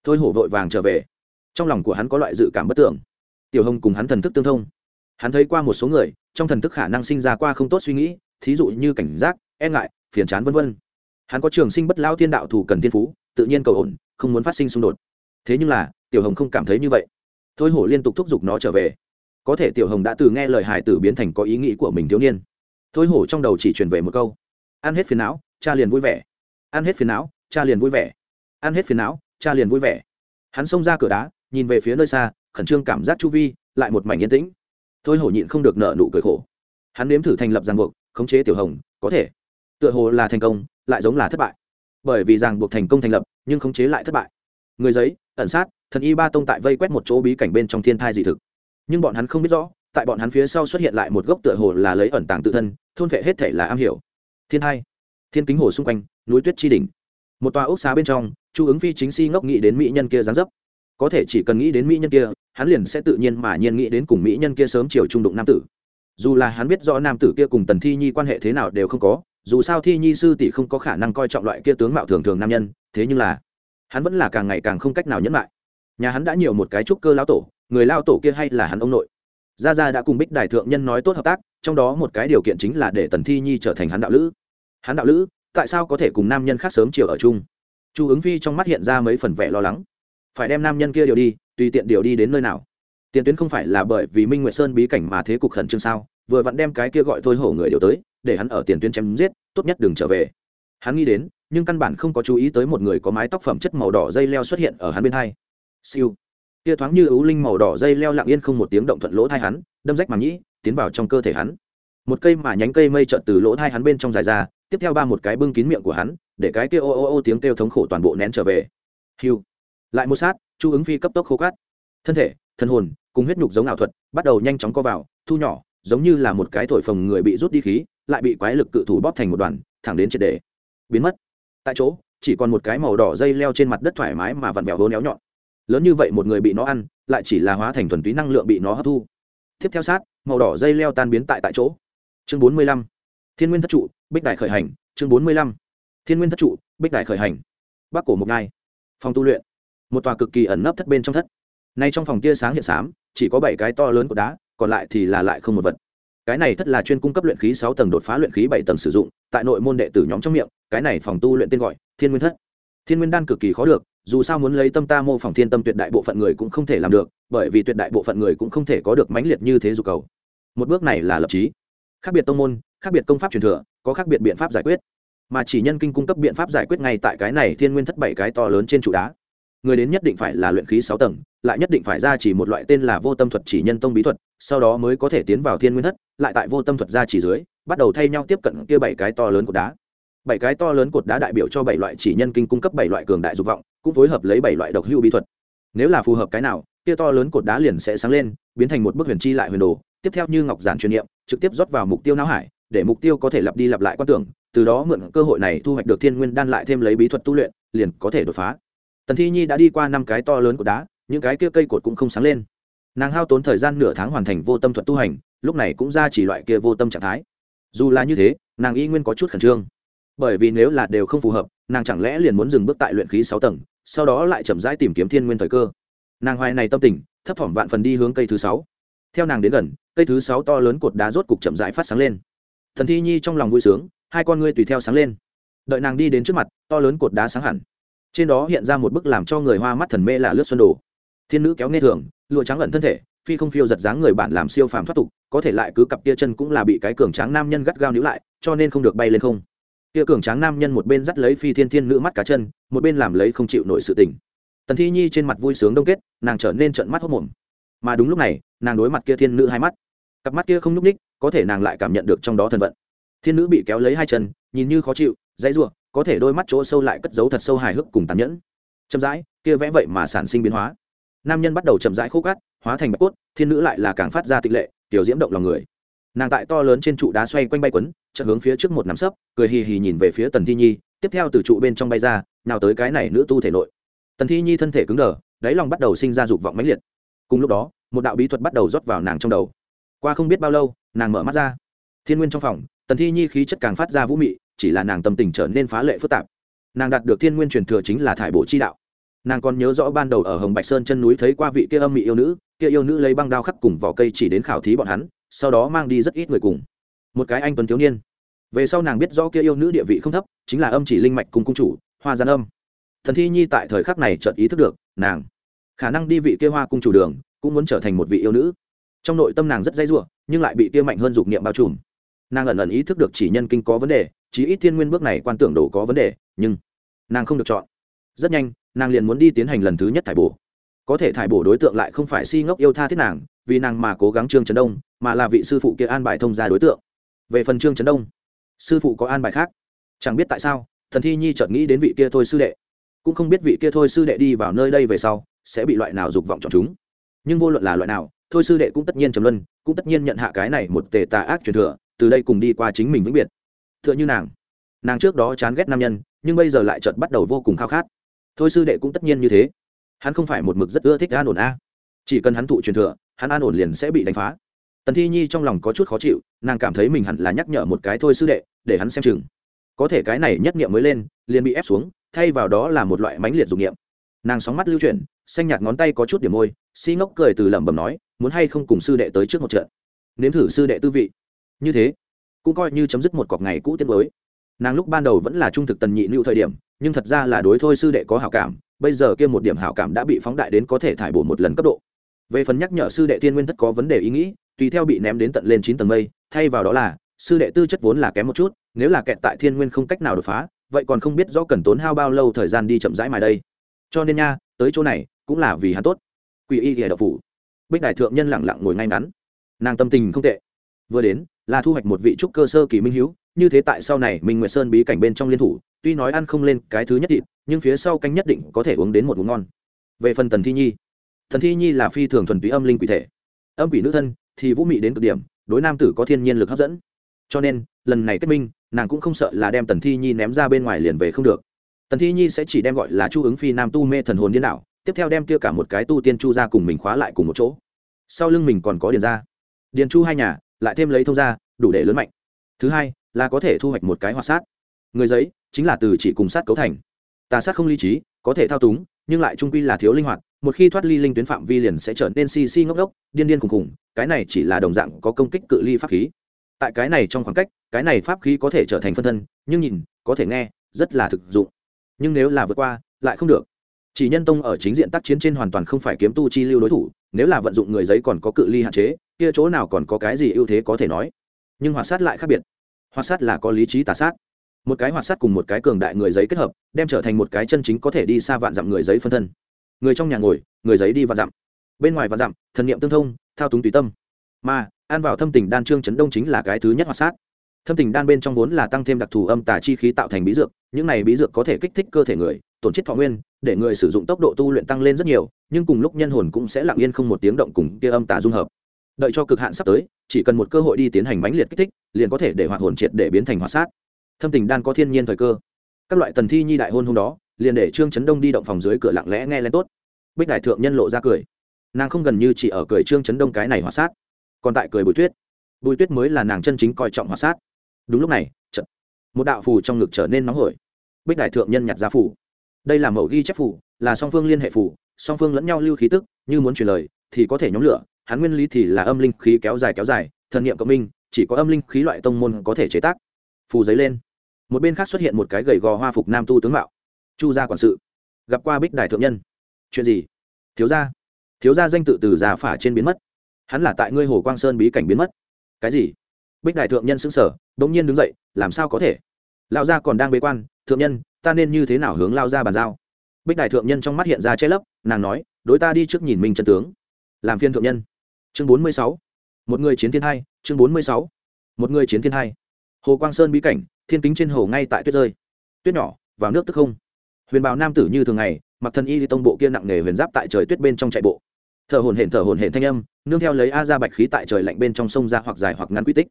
Thôi hổ vội vàng trở về. Trong lòng của hắn có loại dự cảm bất tưởng. Tiểu hồng cùng hắn thần thức tương thông. Hắn thấy qua một số người, trong thần thức khả năng sinh ra qua không tốt suy nghĩ, thí dụ như cảnh giác e ngại, phiền chán vân vân. hắn có trường sinh bất lao thiên đạo thủ cần thiên phú, tự nhiên cầu ổn, không muốn phát sinh xung đột. Thế nhưng là, tiểu hồng không cảm thấy như vậy thôi hổ liên tục thúc giục nó trở về. Có thể tiểu hồng đã từ nghe lời hải tử biến thành có ý nghĩ của mình thiếu niên. Thôi hổ trong đầu chỉ truyền về một câu. Ăn hết phiền não, cha liền vui vẻ. Ăn hết phiền não, cha liền vui vẻ. Ăn hết phiền não, cha liền vui vẻ. Hắn xông ra cửa đá, nhìn về phía nơi xa, khẩn trương cảm giác chu vi, lại một mảnh yên tĩnh. Thôi hổ nhịn không được nợ nụ cười khổ. Hắn nếm thử thành lập ràng buộc, khống chế tiểu hồng, có thể. Tựa hồ là thành công, lại giống là thất bại. Bởi vì ràng buộc thành công thành lập, nhưng khống chế lại thất bại. Người giấy, ẩn sát thần y ba tông tại vây quét một chỗ bí cảnh bên trong thiên thai dị thực. Nhưng bọn hắn không biết rõ tại bọn hắn phía sau xuất hiện lại một gốc tựa hồ là lấy ẩn tàng tự thân thôn vệ hết thể là am hiểu. Thiên Thai, thiên kính hồ xung quanh núi tuyết tri đỉnh. Một tòa ốc xá bên trong chu ứng phi chính si ngốc nghĩ đến mỹ nhân kia gián dấp. Có thể chỉ cần nghĩ đến mỹ nhân kia hắn liền sẽ tự nhiên mà nhiên nghĩ đến cùng mỹ nhân kia sớm chiều trung đụng nam tử. Dù là hắn biết rõ nam tử kia cùng tần thi nhi quan hệ thế nào đều không có dù sao thi nhi sư tỷ không có khả năng coi trọng loại kia tướng mạo thường thường nam nhân thế nhưng là hắn vẫn là càng ngày càng không cách nào nhẫn lại nhà hắn đã nhiều một cái trúc cơ lão tổ, người lao tổ kia hay là hắn ông nội. Gia gia đã cùng bích đại thượng nhân nói tốt hợp tác, trong đó một cái điều kiện chính là để tần thi nhi trở thành hắn đạo lữ. Hắn đạo lữ, tại sao có thể cùng nam nhân khác sớm chiều ở chung? Chu ứng phi trong mắt hiện ra mấy phần vẻ lo lắng. Phải đem nam nhân kia điều đi, tùy tiện điều đi đến nơi nào? Tiền tuyến không phải là bởi vì minh nguyệt sơn bí cảnh mà thế cục khẩn trương sao? Vừa vặn đem cái kia gọi thôi hổ người điều tới, để hắn ở tiền tuyến chém giết, tốt nhất đừng trở về. Hắn nghĩ đến, nhưng căn bản không có chú ý tới một người có mái tóc phẩm chất màu đỏ dây leo xuất hiện ở hắn bên hai siêu. Kia thoáng như ấu linh màu đỏ dây leo lặng yên không một tiếng động thuận lỗ thai hắn, đâm rách màng nhĩ, tiến vào trong cơ thể hắn. Một cây mà nhánh cây mây trợn từ lỗ thai hắn bên trong dài ra, tiếp theo ba một cái bưng kín miệng của hắn, để cái kia ô ô ô tiếng kêu thống khổ toàn bộ nén trở về. Hiu. Lại một sát, chu ứng phi cấp tốc khô cát. Thân thể thân hồn, cùng huyết nhục giống ảo thuật, bắt đầu nhanh chóng co vào, thu nhỏ, giống như là một cái thổi phồng người bị rút đi khí, lại bị quái lực cự thủ bóp thành một đoàn, thẳng đến triệt đề. Biến mất. Tại chỗ, chỉ còn một cái màu đỏ dây leo trên mặt đất thoải mái mà vặn vẹo hố néo nhọn lớn như vậy một người bị nó ăn, lại chỉ là hóa thành thuần túy năng lượng bị nó hấp thu. Tiếp theo sát, màu đỏ dây leo tan biến tại tại chỗ. Chương bốn mươi lăm. Thiên nguyên thất trụ, bích đại khởi hành, chương bốn mươi lăm. Thiên nguyên thất trụ, bích đại khởi hành. Bắc cổ một ngai phòng tu luyện. Một tòa cực kỳ ẩn nấp thất bên trong thất. Nay trong phòng tia sáng hiện xám chỉ có bảy cái to lớn của đá, còn lại thì là lại không một vật. Cái này thất là chuyên cung cấp luyện khí sáu tầng đột phá luyện khí bảy tầng sử dụng, tại nội môn đệ tử nhóm trong miệng, cái này phòng tu luyện tên gọi thiên nguyên thất. Thiên nguyên đan cực kỳ khó được dù sao muốn lấy tâm ta mô phỏng thiên tâm tuyệt đại bộ phận người cũng không thể làm được, bởi vì tuyệt đại bộ phận người cũng không thể có được mãnh liệt như thế dục cầu. Một bước này là lập trí khác biệt tông môn, khác biệt công pháp truyền thừa, có khác biệt biện pháp giải quyết. Mà chỉ nhân kinh cung cấp biện pháp giải quyết ngay tại cái này thiên nguyên thất bảy cái to lớn trên trụ đá. Người đến nhất định phải là luyện khí sáu tầng, lại nhất định phải ra chỉ một loại tên là vô tâm thuật chỉ nhân tông bí thuật, sau đó mới có thể tiến vào thiên nguyên thất, lại tại vô tâm thuật ra chỉ dưới, bắt đầu thay nhau tiếp cận kia bảy cái to lớn cột đá. Bảy cái to lớn cột đá đại biểu cho bảy loại chỉ nhân kinh cung cấp bảy loại cường đại dục vọng cũng phối hợp lấy bảy loại độc hưu bí thuật. Nếu là phù hợp cái nào kia to lớn cột đá liền sẽ sáng lên, biến thành một bức huyền chi lại huyền đồ, tiếp theo như ngọc giản truyền niệm, trực tiếp rót vào mục tiêu não hải, để mục tiêu có thể lặp đi lặp lại quan tưởng, từ đó mượn cơ hội này thu hoạch được thiên nguyên đan lại thêm lấy bí thuật tu luyện, liền có thể đột phá. Tần thi nhi đã đi qua năm cái to lớn của đá, những cái kia cây cột cũng không sáng lên. Nàng hao tốn thời gian nửa tháng hoàn thành vô tâm thuật tu hành, lúc này cũng ra chỉ loại kia vô tâm trạng thái. Dù là như thế, nàng y nguyên có chút khẩn trương. Bởi vì nếu là đều không phù hợp, nàng chẳng lẽ liền muốn dừng bước tại luyện khí sáu tầng sau đó lại chậm rãi tìm kiếm thiên nguyên thời cơ. Nàng hoài này tâm tình, thấp thỏm vạn phần đi hướng cây thứ sáu. Theo nàng đến gần, cây thứ sáu to lớn cột đá rốt cục chậm rãi phát sáng lên. Thần thi nhi trong lòng vui sướng, hai con ngươi tùy theo sáng lên. Đợi nàng đi đến trước mặt, to lớn cột đá sáng hẳn. Trên đó hiện ra một bức làm cho người hoa mắt thần mê là lướt xuân đồ. Thiên nữ kéo nghe thường, lụa trắng ẩn thân thể, phi không phiêu giật dáng người bạn làm siêu phàm thoát tục, có thể lại cứ cặp tia chân cũng là bị cái cường tráng nam nhân gắt gao níu lại, cho nên không được bay lên không kia cường tráng nam nhân một bên dắt lấy phi thiên thiên nữ mắt cá chân, một bên làm lấy không chịu nổi sự tình. Tần thi nhi trên mặt vui sướng đông kết, nàng trở nên trận mắt hốc mồm mà đúng lúc này, nàng đối mặt kia thiên nữ hai mắt. Cặp mắt kia không nhúc ních có thể nàng lại cảm nhận được trong đó thần vận thiên nữ bị kéo lấy hai chân, nhìn như khó chịu, dãy ruộng có thể đôi mắt chỗ sâu lại cất giấu thật sâu hài hước cùng tàn nhẫn. Chậm rãi, kia vẽ vậy mà sản sinh biến hóa. Nam nhân bắt đầu chậm rãi khô cát hóa thành bạch cốt, thiên nữ lại là càng phát ra tịch lệ, tiểu diễm động lòng người nàng tại to lớn trên trụ đá xoay quanh bay quấn, chợt hướng phía trước một nắm sấp, cười hì hì nhìn về phía tần thi nhi, tiếp theo từ trụ bên trong bay ra, nào tới cái này nữ tu thể nội. Tần thi nhi thân thể cứng đờ, đáy lòng bắt đầu sinh ra dục vọng mãnh liệt. Cùng lúc đó, một đạo bí thuật bắt đầu rót vào nàng trong đầu. Qua không biết bao lâu, nàng mở mắt ra. Thiên nguyên trong phòng, tần thi nhi khí chất càng phát ra vũ mị, chỉ là nàng tâm tình trở nên phá lệ phức tạp. Nàng đạt được thiên nguyên truyền thừa chính là thải bộ chi đạo. Nàng còn nhớ rõ ban đầu ở hồng bạch sơn chân núi thấy qua vị kia âm mị yêu nữ, kia yêu nữ lấy băng đao khắc cùng vỏ cây chỉ đến khảo thí bọn hắn sau đó mang đi rất ít người cùng. Một cái anh tuấn thiếu niên. Về sau nàng biết rõ kia yêu nữ địa vị không thấp, chính là âm chỉ linh mạch cùng cung chủ, hoa gian âm. Thần thi nhi tại thời khắc này chợt ý thức được, nàng khả năng đi vị kia hoa cung chủ đường, cũng muốn trở thành một vị yêu nữ. Trong nội tâm nàng rất dây dụa nhưng lại bị kia mạnh hơn dục niệm bao trùm. Nàng ẩn ẩn ý thức được chỉ nhân kinh có vấn đề, chí ít thiên nguyên bước này quan tưởng đồ có vấn đề, nhưng nàng không được chọn. Rất nhanh, nàng liền muốn đi tiến hành lần thứ nhất thải bổ. Có thể thải bổ đối tượng lại không phải si ngốc yêu tha thiết nàng vì nàng mà cố gắng trương trấn đông, mà là vị sư phụ kia an bài thông gia đối tượng. Về phần trương trấn đông, sư phụ có an bài khác. Chẳng biết tại sao, thần thi nhi chợt nghĩ đến vị kia thôi sư đệ. Cũng không biết vị kia thôi sư đệ đi vào nơi đây về sau, sẽ bị loại nào dục vọng chọn chúng. Nhưng vô luận là loại nào, thôi sư đệ cũng tất nhiên trầm luân, cũng tất nhiên nhận hạ cái này một tề tà ác truyền thừa, từ đây cùng đi qua chính mình vĩnh biệt. T h ư ợ n h ư nàng nàng trước đó chán ghét nam nhân, nhưng bây giờ lại chợt bắt đầu vô cùng khao khát. Thôi sư đệ cũng tất nhiên như thế. Hắn không phải một mực rất ưa thích an ổn a. Chỉ cần hắn thụ truyền thừa hắn an ổn liền sẽ bị đánh phá. Tần thi nhi trong lòng có chút khó chịu, nàng cảm thấy mình hẳn là nhắc nhở một cái thôi sư đệ, để hắn xem chừng. Có thể cái này nhất nghiệm mới lên, liền bị ép xuống, thay vào đó là một loại mãnh liệt dục nghiệm nàng sóng mắt lưu chuyển, xanh nhạt ngón tay có chút điểm môi, si ngốc cười từ lẩm bẩm nói, muốn hay không cùng sư đệ tới trước một trận? Nếm thử sư đệ tư vị. Như thế, cũng coi như chấm dứt một cọc ngày cũ tiết mới. Nàng lúc ban đầu vẫn là trung thực tần nhị lưu thời điểm, nhưng thật ra là đối thôi sư đệ có hảo cảm, bây giờ kia một điểm hảo cảm đã bị phóng đại đến có thể thải bổ một lần cấp độ về phần nhắc nhở sư đệ tiên nguyên thất có vấn đề ý nghĩ, tùy theo bị ném đến tận lên chín tầng mây, thay vào đó là, sư đệ tư chất vốn là kém một chút, nếu là kẹt tại thiên nguyên không cách nào đột phá, vậy còn không biết rõ cần tốn hao bao lâu thời gian đi chậm rãi mài đây. Cho nên nha, tới chỗ này, cũng là vì hắn tốt. Quỷ y ghẻ đậu phủ. Bích đại thượng nhân lẳng lặng ngồi ngay ngắn. Nàng tâm tình không tệ. Vừa đến, là thu hoạch một vị trúc cơ sơ kỳ minh hữu như thế tại sau này mình nguyệt sơn bí cảnh bên trong liên thủ, tuy nói ăn không lên cái thứ nhất thịt, nhưng phía sau canh nhất định có thể uống đến một uống ngon. Về phần tần thi nhi thần thi nhi là phi thường thuần túy âm linh quỷ thể. Âm quỷ nữ thân thì vũ mị đến cực điểm, đối nam tử có thiên nhiên lực hấp dẫn. Cho nên, lần này kết minh, nàng cũng không sợ là đem tần thi nhi ném ra bên ngoài liền về không được. Tần thi nhi sẽ chỉ đem gọi là chu ứng phi nam tu mê thần hồn điên đảo, tiếp theo đem kia cả một cái tu tiên chu ra cùng mình khóa lại cùng một chỗ. Sau lưng mình còn có điền ra điền chu hai nhà, lại thêm lấy thông ra đủ để lớn mạnh. Thứ hai, là có thể thu hoạch một cái hoạt sát. Người giấy chính là từ chỉ cùng sát cấu thành. Tà sát không ly trí, có thể thao túng, nhưng lại trung quy là thiếu linh hoạt một khi thoát ly linh tuyến phạm vi liền sẽ trở nên si si ngốc ngốc, điên điên khùng khùng, cái này chỉ là đồng dạng có công kích cự ly pháp khí. Tại cái này trong khoảng cách, cái này pháp khí có thể trở thành phân thân, nhưng nhìn, có thể nghe, rất là thực dụng. Nhưng nếu là vượt qua, lại không được. Chỉ nhân tông ở chính diện tác chiến trên hoàn toàn không phải kiếm tu chi lưu đối thủ, nếu là vận dụng người giấy còn có cự ly hạn chế, kia chỗ nào còn có cái gì ưu thế có thể nói. Nhưng hoạt sát lại khác biệt. Hoạt sát là có lý trí tà sát. Một cái hoạt sát cùng một cái cường đại người giấy kết hợp, đem trở thành một cái chân chính có thể đi xa vạn dặm người giấy phân thân người trong nhà ngồi, người giấy đi và dặm. Bên ngoài và dặm, thần niệm tương thông, thao túng tùy tâm. Mà ăn vào thâm tình đan trương chấn đông chính là cái thứ nhất hoạt sát. Thâm tình đan bên trong vốn là tăng thêm đặc thù âm tà chi khí tạo thành bí dược, những này bí dược có thể kích thích cơ thể người, tổn chết thọ nguyên, để người sử dụng tốc độ tu luyện tăng lên rất nhiều, nhưng cùng lúc nhân hồn cũng sẽ lặng yên không một tiếng động cùng kia âm tà dung hợp. Đợi cho cực hạn sắp tới, chỉ cần một cơ hội đi tiến hành mãnh liệt kích thích, liền có thể để hoạt hồn triệt để biến thành hoạt sát. Thâm tình đan có thiên nhiên thời cơ. Các loại tần thi nhi đại hôn hôm đó liền để trương chấn đông đi động phòng dưới cửa lặng lẽ nghe lên tốt bích đại thượng nhân lộ ra cười nàng không gần như chỉ ở cười trương chấn đông cái này hỏa sát còn tại cười bùi tuyết bùi tuyết mới là nàng chân chính coi trọng hỏa sát đúng lúc này trận một đạo phù trong ngực trở nên nóng hổi bích đại thượng nhân nhặt ra phù đây là mẫu ghi chép phù là song phương liên hệ phù song phương lẫn nhau lưu khí tức như muốn truyền lời thì có thể nhóm lửa hắn nguyên lý thì là âm linh khí kéo dài kéo dài thần niệm cộng minh chỉ có âm linh khí loại tông môn có thể chế tác phù giấy lên một bên khác xuất hiện một cái gầy gò hoa phục nam tu tướng mạo chu gia quản sự. Gặp qua bích đài thượng nhân. Chuyện gì? Thiếu gia. Thiếu gia danh tự từ già phả trên biến mất. Hắn là tại ngươi hồ quang sơn bí cảnh biến mất. Cái gì? Bích đại thượng nhân xứng sở đ ỗ n g nhiên đứng dậy, làm sao có thể? Lao gia còn đang bế quan, thượng nhân, ta nên như thế nào hướng lao gia bàn giao? Bích đại thượng nhân trong mắt hiện ra che lấp, nàng nói, đối ta đi trước nhìn mình chân tướng. Làm phiên thượng nhân. Chương bốn mươi sáu. Một người chiến thiên hai, chương bốn mươi sáu. Một người chiến thiên hai. Hồ quang sơn bí cảnh, thiên kính trên hồ ngay tại tuyết rơi. Tuyết nhỏ, vào nước tức không huyền bào nam tử như thường ngày, mặc thân y tông bộ kia nặng nề huyền giáp tại trời tuyết bên trong chạy bộ. Thở hồn hển, thở hồn hển thanh âm, nương theo lấy a ra bạch khí tại trời lạnh bên trong sông ra hoặc dài hoặc ngắn quy tích.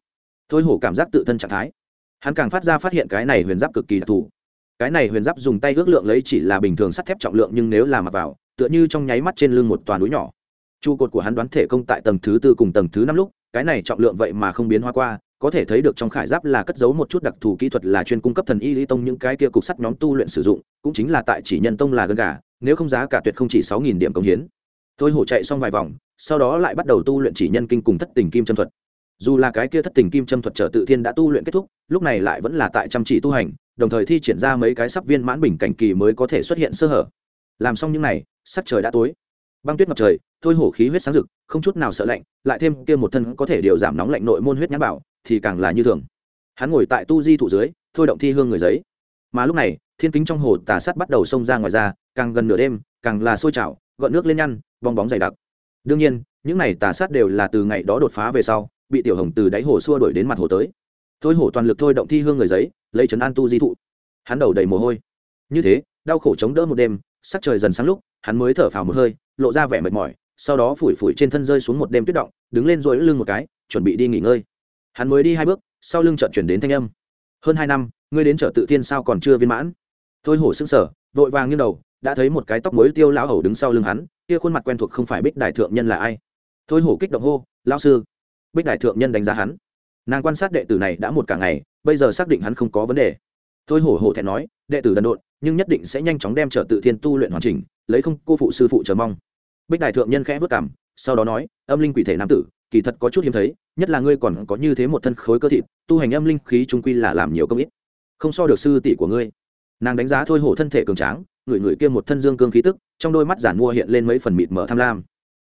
Thôi hổ cảm giác tự thân trạng thái. Hắn càng phát ra phát hiện cái này huyền giáp cực kỳ đặc thù. Cái này huyền giáp dùng tay ước lượng lấy chỉ là bình thường sắt thép trọng lượng nhưng nếu là mặc vào, tựa như trong nháy mắt trên lưng một toàn núi nhỏ. Trụ cột của hắn đoán thể công tại tầng thứ tư cùng tầng thứ năm lúc, cái này trọng lượng vậy mà không biến hóa qua có thể thấy được trong khải giáp là cất giấu một chút đặc thù kỹ thuật là chuyên cung cấp thần y lý tông những cái kia cục sắt nhóm tu luyện sử dụng, cũng chính là tại chỉ nhân tông là gần cả nếu không giá cả tuyệt không chỉ sáu nghìn điểm công hiến. Thôi hổ chạy xong vài vòng, sau đó lại bắt đầu tu luyện chỉ nhân kinh cùng thất tình kim châm thuật. Dù là cái kia thất tình kim châm thuật trở tự thiên đã tu luyện kết thúc, lúc này lại vẫn là tại chăm chỉ tu hành, đồng thời thi triển ra mấy cái sắp viên mãn bình cảnh kỳ mới có thể xuất hiện sơ hở. Làm xong những n à y sắc trời đã tối băng tuyết ngập trời, thôi hổ khí huyết sáng rực, không chút nào sợ lạnh, lại thêm kia một thân có thể điều giảm nóng lạnh nội môn huyết nhãn bảo, thì càng là như thường. Hắn ngồi tại tu di thụ dưới, thôi động thi hương người giấy. Mà lúc này, thiên kính trong hồ tà sắt bắt đầu xông ra ngoài ra, càng gần nửa đêm, càng là sôi trào, gọn nước lên nhăn, bong bóng dày đặc. Đương nhiên, những này tà sát đều là từ ngày đó đột phá về sau, bị tiểu hồng từ đáy hồ xua đuổi đến mặt hồ tới. Thôi hổ toàn lực thôi động thi hương người giấy, lấy trấn an tu di thụ. Hắn đầu đầy mồ hôi. Như thế, đau khổ chống đỡ một đêm, sắc trời dần sáng lúc hắn mới thở phào một hơi, lộ ra vẻ mệt mỏi, sau đó phủi phủi trên thân rơi xuống một đêm tuyết động, đứng lên rồi lưng một cái, chuẩn bị đi nghỉ ngơi. Hắn mới đi hai bước, sau lưng chợt chuyển đến thanh âm. Hơn hai năm, ngươi đến trở tự thiên sao còn chưa viên mãn? Thôi hổ sững sờ, vội vàng như đầu, đã thấy một cái tóc mới tiêu lão hầu đứng sau lưng hắn, kia khuôn mặt quen thuộc không phải bích đại thượng nhân là ai? Thôi hổ kích động hô, lão sư! Bích đại thượng nhân đánh giá hắn. Nàng quan sát đệ tử này đã một cả ngày, bây giờ xác định hắn không có vấn đề. Thôi hổ hổ thẹn nói, đệ tử đần độn, nhưng nhất định sẽ nhanh chóng đem trở tự thiên tu luyện hoàn chỉnh lấy không, cô phụ sư phụ chờ mong. Bích đại thượng nhân khẽ vất cảm sau đó nói, âm linh quỷ thể nam tử, kỳ thật có chút hiếm thấy, nhất là ngươi còn có như thế một thân khối cơ thịt, tu hành âm linh khí trung quy là làm nhiều công ít. Không so được sư tỷ của ngươi. Nàng đánh giá thôi hổ thân thể cường tráng người người kia một thân dương cương khí tức, trong đôi mắt giản mua hiện lên mấy phần mịt mở tham lam.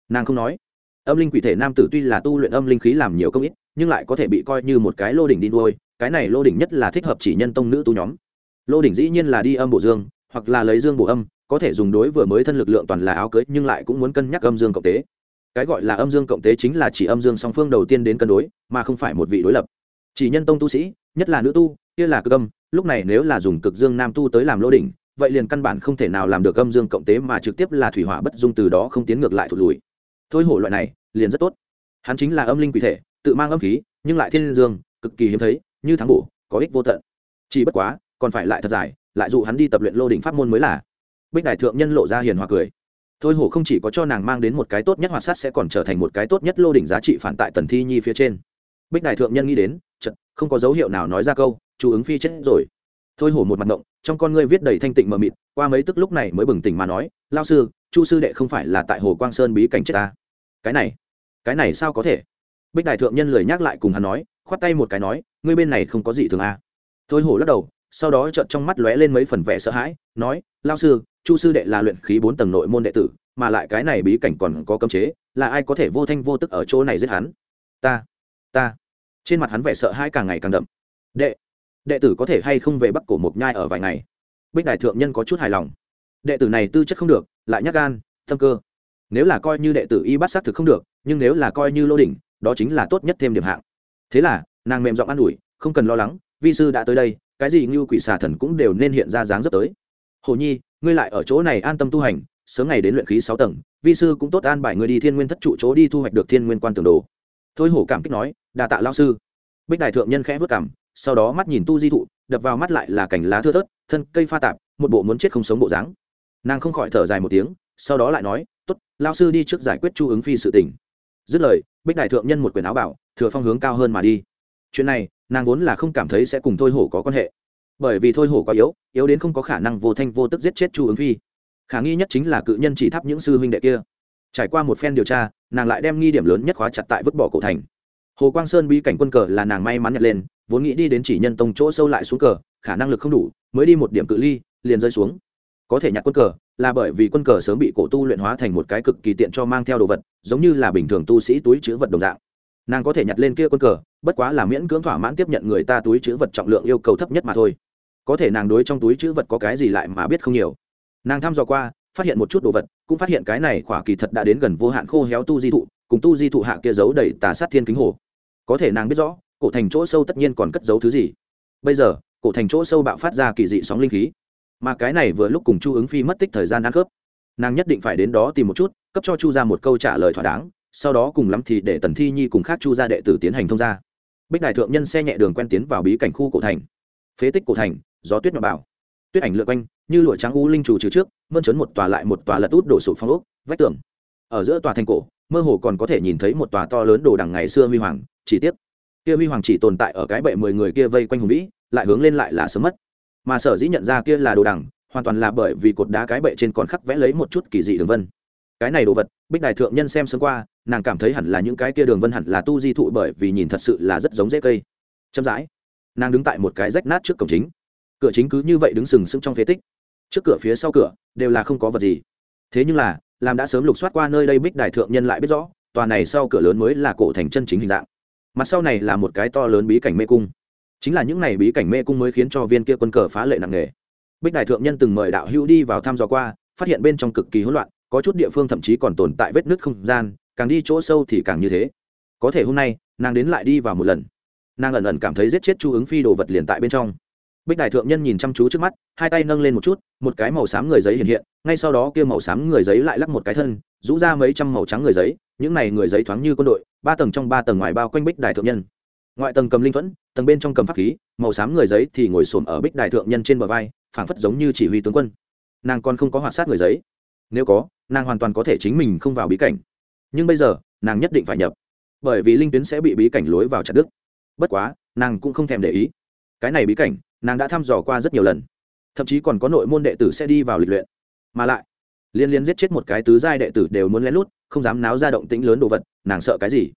Nàng không nói, âm linh quỷ thể nam tử tuy là tu luyện âm linh khí làm nhiều công ít, nhưng lại có thể bị coi như một cái lô đỉnh đi nuôi, cái này lô đỉnh nhất là thích hợp chỉ nhân tông nữ tu nhóm. Lô đỉnh dĩ nhiên là đi âm bổ dương, hoặc là lấy dương bổ âm có thể dùng đối vừa mới thân lực lượng toàn là áo cưới, nhưng lại cũng muốn cân nhắc âm dương cộng tế. Cái gọi là âm dương cộng tế chính là chỉ âm dương song phương đầu tiên đến cân đối, mà không phải một vị đối lập. Chỉ nhân tông tu sĩ, nhất là nữ tu, kia là cực âm, lúc này nếu là dùng cực dương nam tu tới làm lô đỉnh, vậy liền căn bản không thể nào làm được âm dương cộng tế mà trực tiếp là thủy hỏa bất dung từ đó không tiến ngược lại thụt lùi. Thôi hổ loại này, liền rất tốt. Hắn chính là âm linh quỷ thể, tự mang âm khí, nhưng lại thiên dương, cực kỳ hiếm thấy, như thắng bổ, có ích vô tận. Chỉ bất quá, còn phải lại thật dài, lại dụ hắn đi tập luyện lô đỉnh pháp môn mới là bích đại thượng nhân lộ ra hiền hòa cười. Thôi hổ không chỉ có cho nàng mang đến một cái tốt nhất hoạt sát sẽ còn trở thành một cái tốt nhất lô đỉnh giá trị phản tại tần thi nhi phía trên. Bích đại thượng nhân nghĩ đến chật không có dấu hiệu nào nói ra câu chú ứng phi chết rồi. Thôi hổ một mặt động, trong con ngươi viết đầy thanh tịnh mờ mịt qua mấy tức lúc này mới bừng tỉnh mà nói lao sư chu sư đệ không phải là tại hồ quang sơn bí cảnh chết ta. Cái này cái này sao có thể? Bích đại thượng nhân lời nhắc lại cùng hắn nói khoát tay một cái nói ngươi bên này không có gì thường à. thôi hổ lắc đầu sau đó trợn trong mắt lóe lên mấy phần vẻ sợ hãi nói lao sư chu sư đệ là luyện khí bốn tầng nội môn đệ tử, mà lại cái này bí cảnh còn có cấm chế, là ai có thể vô thanh vô tức ở chỗ này giết hắn? Ta ta. Trên mặt hắn vẻ sợ hãi càng ngày càng đậm. Đệ đệ tử có thể hay không về bắc cổ mộc nhai ở vài ngày? Bích đại thượng nhân có chút hài lòng. Đệ tử này tư chất không được, lại nhắc gan, tâm cơ. Nếu là coi như đệ tử y bắt xác thực không được, nhưng nếu là coi như lô đỉnh, đó chính là tốt nhất thêm điểm hạng. Thế là, nàng mềm giọng an ủi, không cần lo lắng, vi sư đã tới đây, cái gì như quỷ xà thần cũng đều nên hiện ra dáng dấp tới. Hồ nhi ngươi lại ở chỗ này an tâm tu hành, sớm ngày đến luyện khí sáu tầng, vi sư cũng tốt an bài ngươi đi thiên nguyên thất trụ chỗ đi thu hoạch được thiên nguyên quan tường đồ. Thôi hổ cảm kích nói đà tạ lao sư. Bích đại thượng nhân khẽ vất cảm sau đó mắt nhìn tu di thụ, đập vào mắt lại là cảnh lá thưa thớt, thân cây pha tạp, một bộ muốn chết không sống bộ dáng. Nàng không khỏi thở dài một tiếng, sau đó lại nói t ố t lao sư đi trước giải quyết chu ứng phi sự tình. Dứt lời, bích đại thượng nhân một quyền áo bảo, thừa phong hướng cao hơn mà đi. Chuyện này, nàng vốn là không cảm thấy sẽ cùng thôi hổ có quan hệ. Bởi vì thôi hổ quá yếu yếu đến không có khả năng vô thanh vô tức giết chết chu ứng phi. Khả nghi nhất chính là cự nhân chỉ thắp những sư huynh đệ kia. Trải qua một phen điều tra, nàng lại đem nghi điểm lớn nhất khóa chặt tại vứt bỏ cổ thành. Hồ quang sơn bí cảnh quân cờ là nàng may mắn nhặt lên, vốn nghĩ đi đến chỉ nhân tông chỗ sâu lại xuống cờ, khả năng lực không đủ, mới đi một điểm cự ly, liền rơi xuống. Có thể nhặt quân cờ, là bởi vì quân cờ sớm bị cổ tu luyện hóa thành một cái cực kỳ tiện cho mang theo đồ vật, giống như là bình thường tu sĩ túi chữ vật đồng dạng. Nàng có thể nhặt lên kia quân cờ, bất quá là miễn cưỡng thỏa mãn tiếp nhận người ta túi chữ vật trọng lượng yêu cầu thấp nhất mà thôi có thể nàng đối trong túi chữ vật có cái gì lại mà biết không nhiều. Nàng thăm dò qua, phát hiện một chút đồ vật, cũng phát hiện cái này khỏa kỳ thật đã đến gần vô hạn khô héo tu di thụ, cùng tu di thụ hạ kia giấu đầy tà sát thiên kính hồ. Có thể nàng biết rõ, cổ thành chỗ sâu tất nhiên còn cất giấu thứ gì. Bây giờ, cổ thành chỗ sâu bạo phát ra kỳ dị sóng linh khí. Mà cái này vừa lúc cùng chu ứng phi mất tích thời gian ăn khớp. Nàng nhất định phải đến đó tìm một chút, cấp cho chu ra một câu trả lời thỏa đáng, sau đó cùng lắm thì để tần thi nhi cùng khác chu gia đệ tử tiến hành thông gia. Bích đại thượng nhân xe nhẹ đường quen tiến vào bí cảnh khu cổ thành. Phế tích cổ thành gió tuyết nhỏ bảo. Tuyết ảnh lượn quanh, như lụa trắng u linh trù trừ trước, mơn trớn một tòa lại một tòa lật út đổ sụp phong ốc, vách tường. Ở giữa tòa thành cổ, mơ hồ còn có thể nhìn thấy một tòa to lớn đồ đằng ngày xưa huy hoàng, chỉ tiếc. Kia huy hoàng chỉ tồn tại ở cái bệ mười người kia vây quanh hùng vĩ, lại hướng lên lại là sớm mất. Mà sở dĩ nhận ra kia là đồ đằng, hoàn toàn là bởi vì cột đá cái bệ trên còn khắc vẽ lấy một chút kỳ dị đường vân. Cái này đồ vật, bích đại thượng nhân xem sớm qua, nàng cảm thấy hẳn là những cái kia đường vân hẳn là tu di thụ bởi vì nhìn thật sự là rất giống dễ cây. Chậm rãi, nàng đứng tại một cái rách nát trước cổng chính cửa chính cứ như vậy đứng sừng sững trong phế tích. Trước cửa phía sau cửa đều là không có vật gì. Thế nhưng là, làm đã sớm lục soát qua nơi đây bích đại thượng nhân lại biết rõ, tòa này sau cửa lớn mới là cổ thành chân chính hình dạng. Mặt sau này là một cái to lớn bí cảnh mê cung. Chính là những này bí cảnh mê cung mới khiến cho viên kia quân cờ phá lệ nặng nề. Bích đại thượng nhân từng mời đạo hữu đi vào thăm dò qua, phát hiện bên trong cực kỳ hỗn loạn, có chút địa phương thậm chí còn tồn tại vết nứt không gian, càng đi chỗ sâu thì càng như thế. Có thể hôm nay, nàng đến lại đi vào một lần. Nàng ẩn ẩn cảm thấy giết chết chu ứng phi đồ vật liền tại bên trong bích đại thượng nhân nhìn chăm chú trước mắt, hai tay nâng lên một chút, một cái màu xám người giấy hiện hiện, ngay sau đó kia màu xám người giấy lại lắc một cái thân, rũ ra mấy trăm màu trắng người giấy, những này người giấy thoáng như quân đội, ba tầng trong ba tầng ngoài bao quanh bích đại thượng nhân. Ngoại tầng cầm linh thuẫn, tầng bên trong cầm pháp khí, màu xám người giấy thì ngồi xổm ở bích đại thượng nhân trên bờ vai, phảng phất giống như chỉ huy tướng quân. Nàng còn không có hoạt sát người giấy. Nếu có, nàng hoàn toàn có thể chính mình không vào bí cảnh. Nhưng bây giờ, nàng nhất định phải nhập. Bởi vì linh tuyến sẽ bị bí cảnh lối vào chặt đứt. Bất quá, nàng cũng không thèm để ý. Cái này bí cảnh nàng đã thăm dò qua rất nhiều lần. Thậm chí còn có nội môn đệ tử sẽ đi vào lịch luyện. Mà lại, liên liên giết chết một cái tứ giai đệ tử đều muốn lén lút, không dám náo ra động tĩnh lớn đồ vật, nàng sợ cái gì?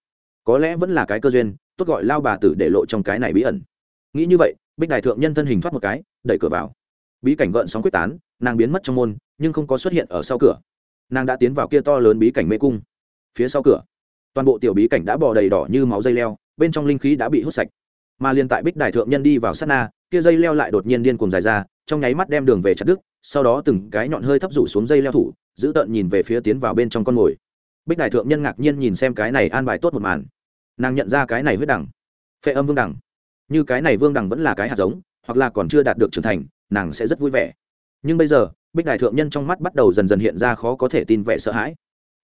Có lẽ vẫn là cái cơ duyên, tốt gọi lao bà tử để lộ trong cái này bí ẩn. Nghĩ như vậy, bích đại thượng nhân thân hình thoát một cái, đẩy cửa vào. Bí cảnh gợn sóng quyết tán, nàng biến mất trong môn, nhưng không có xuất hiện ở sau cửa. Nàng đã tiến vào kia to lớn bí cảnh mê cung. Phía sau cửa, toàn bộ tiểu bí cảnh đã bò đầy đỏ như máu dây leo, bên trong linh khí đã bị hút sạch mà liền tại bích đại thượng nhân đi vào sát na, kia dây leo lại đột nhiên điên cuồng dài ra, trong nháy mắt đem đường về chặt đứt, sau đó từng cái nhọn hơi thấp rủ xuống dây leo thủ, giữ tợn nhìn về phía tiến vào bên trong con mồi. Bích đại thượng nhân ngạc nhiên nhìn xem cái này an bài tốt một màn. Nàng nhận ra cái này huyết đẳng phệ âm vương đẳng như cái này vương đẳng vẫn là cái hạt giống, hoặc là còn chưa đạt được trưởng thành, nàng sẽ rất vui vẻ. Nhưng bây giờ, bích đại thượng nhân trong mắt bắt đầu dần dần hiện ra khó có thể tin vẻ sợ hãi.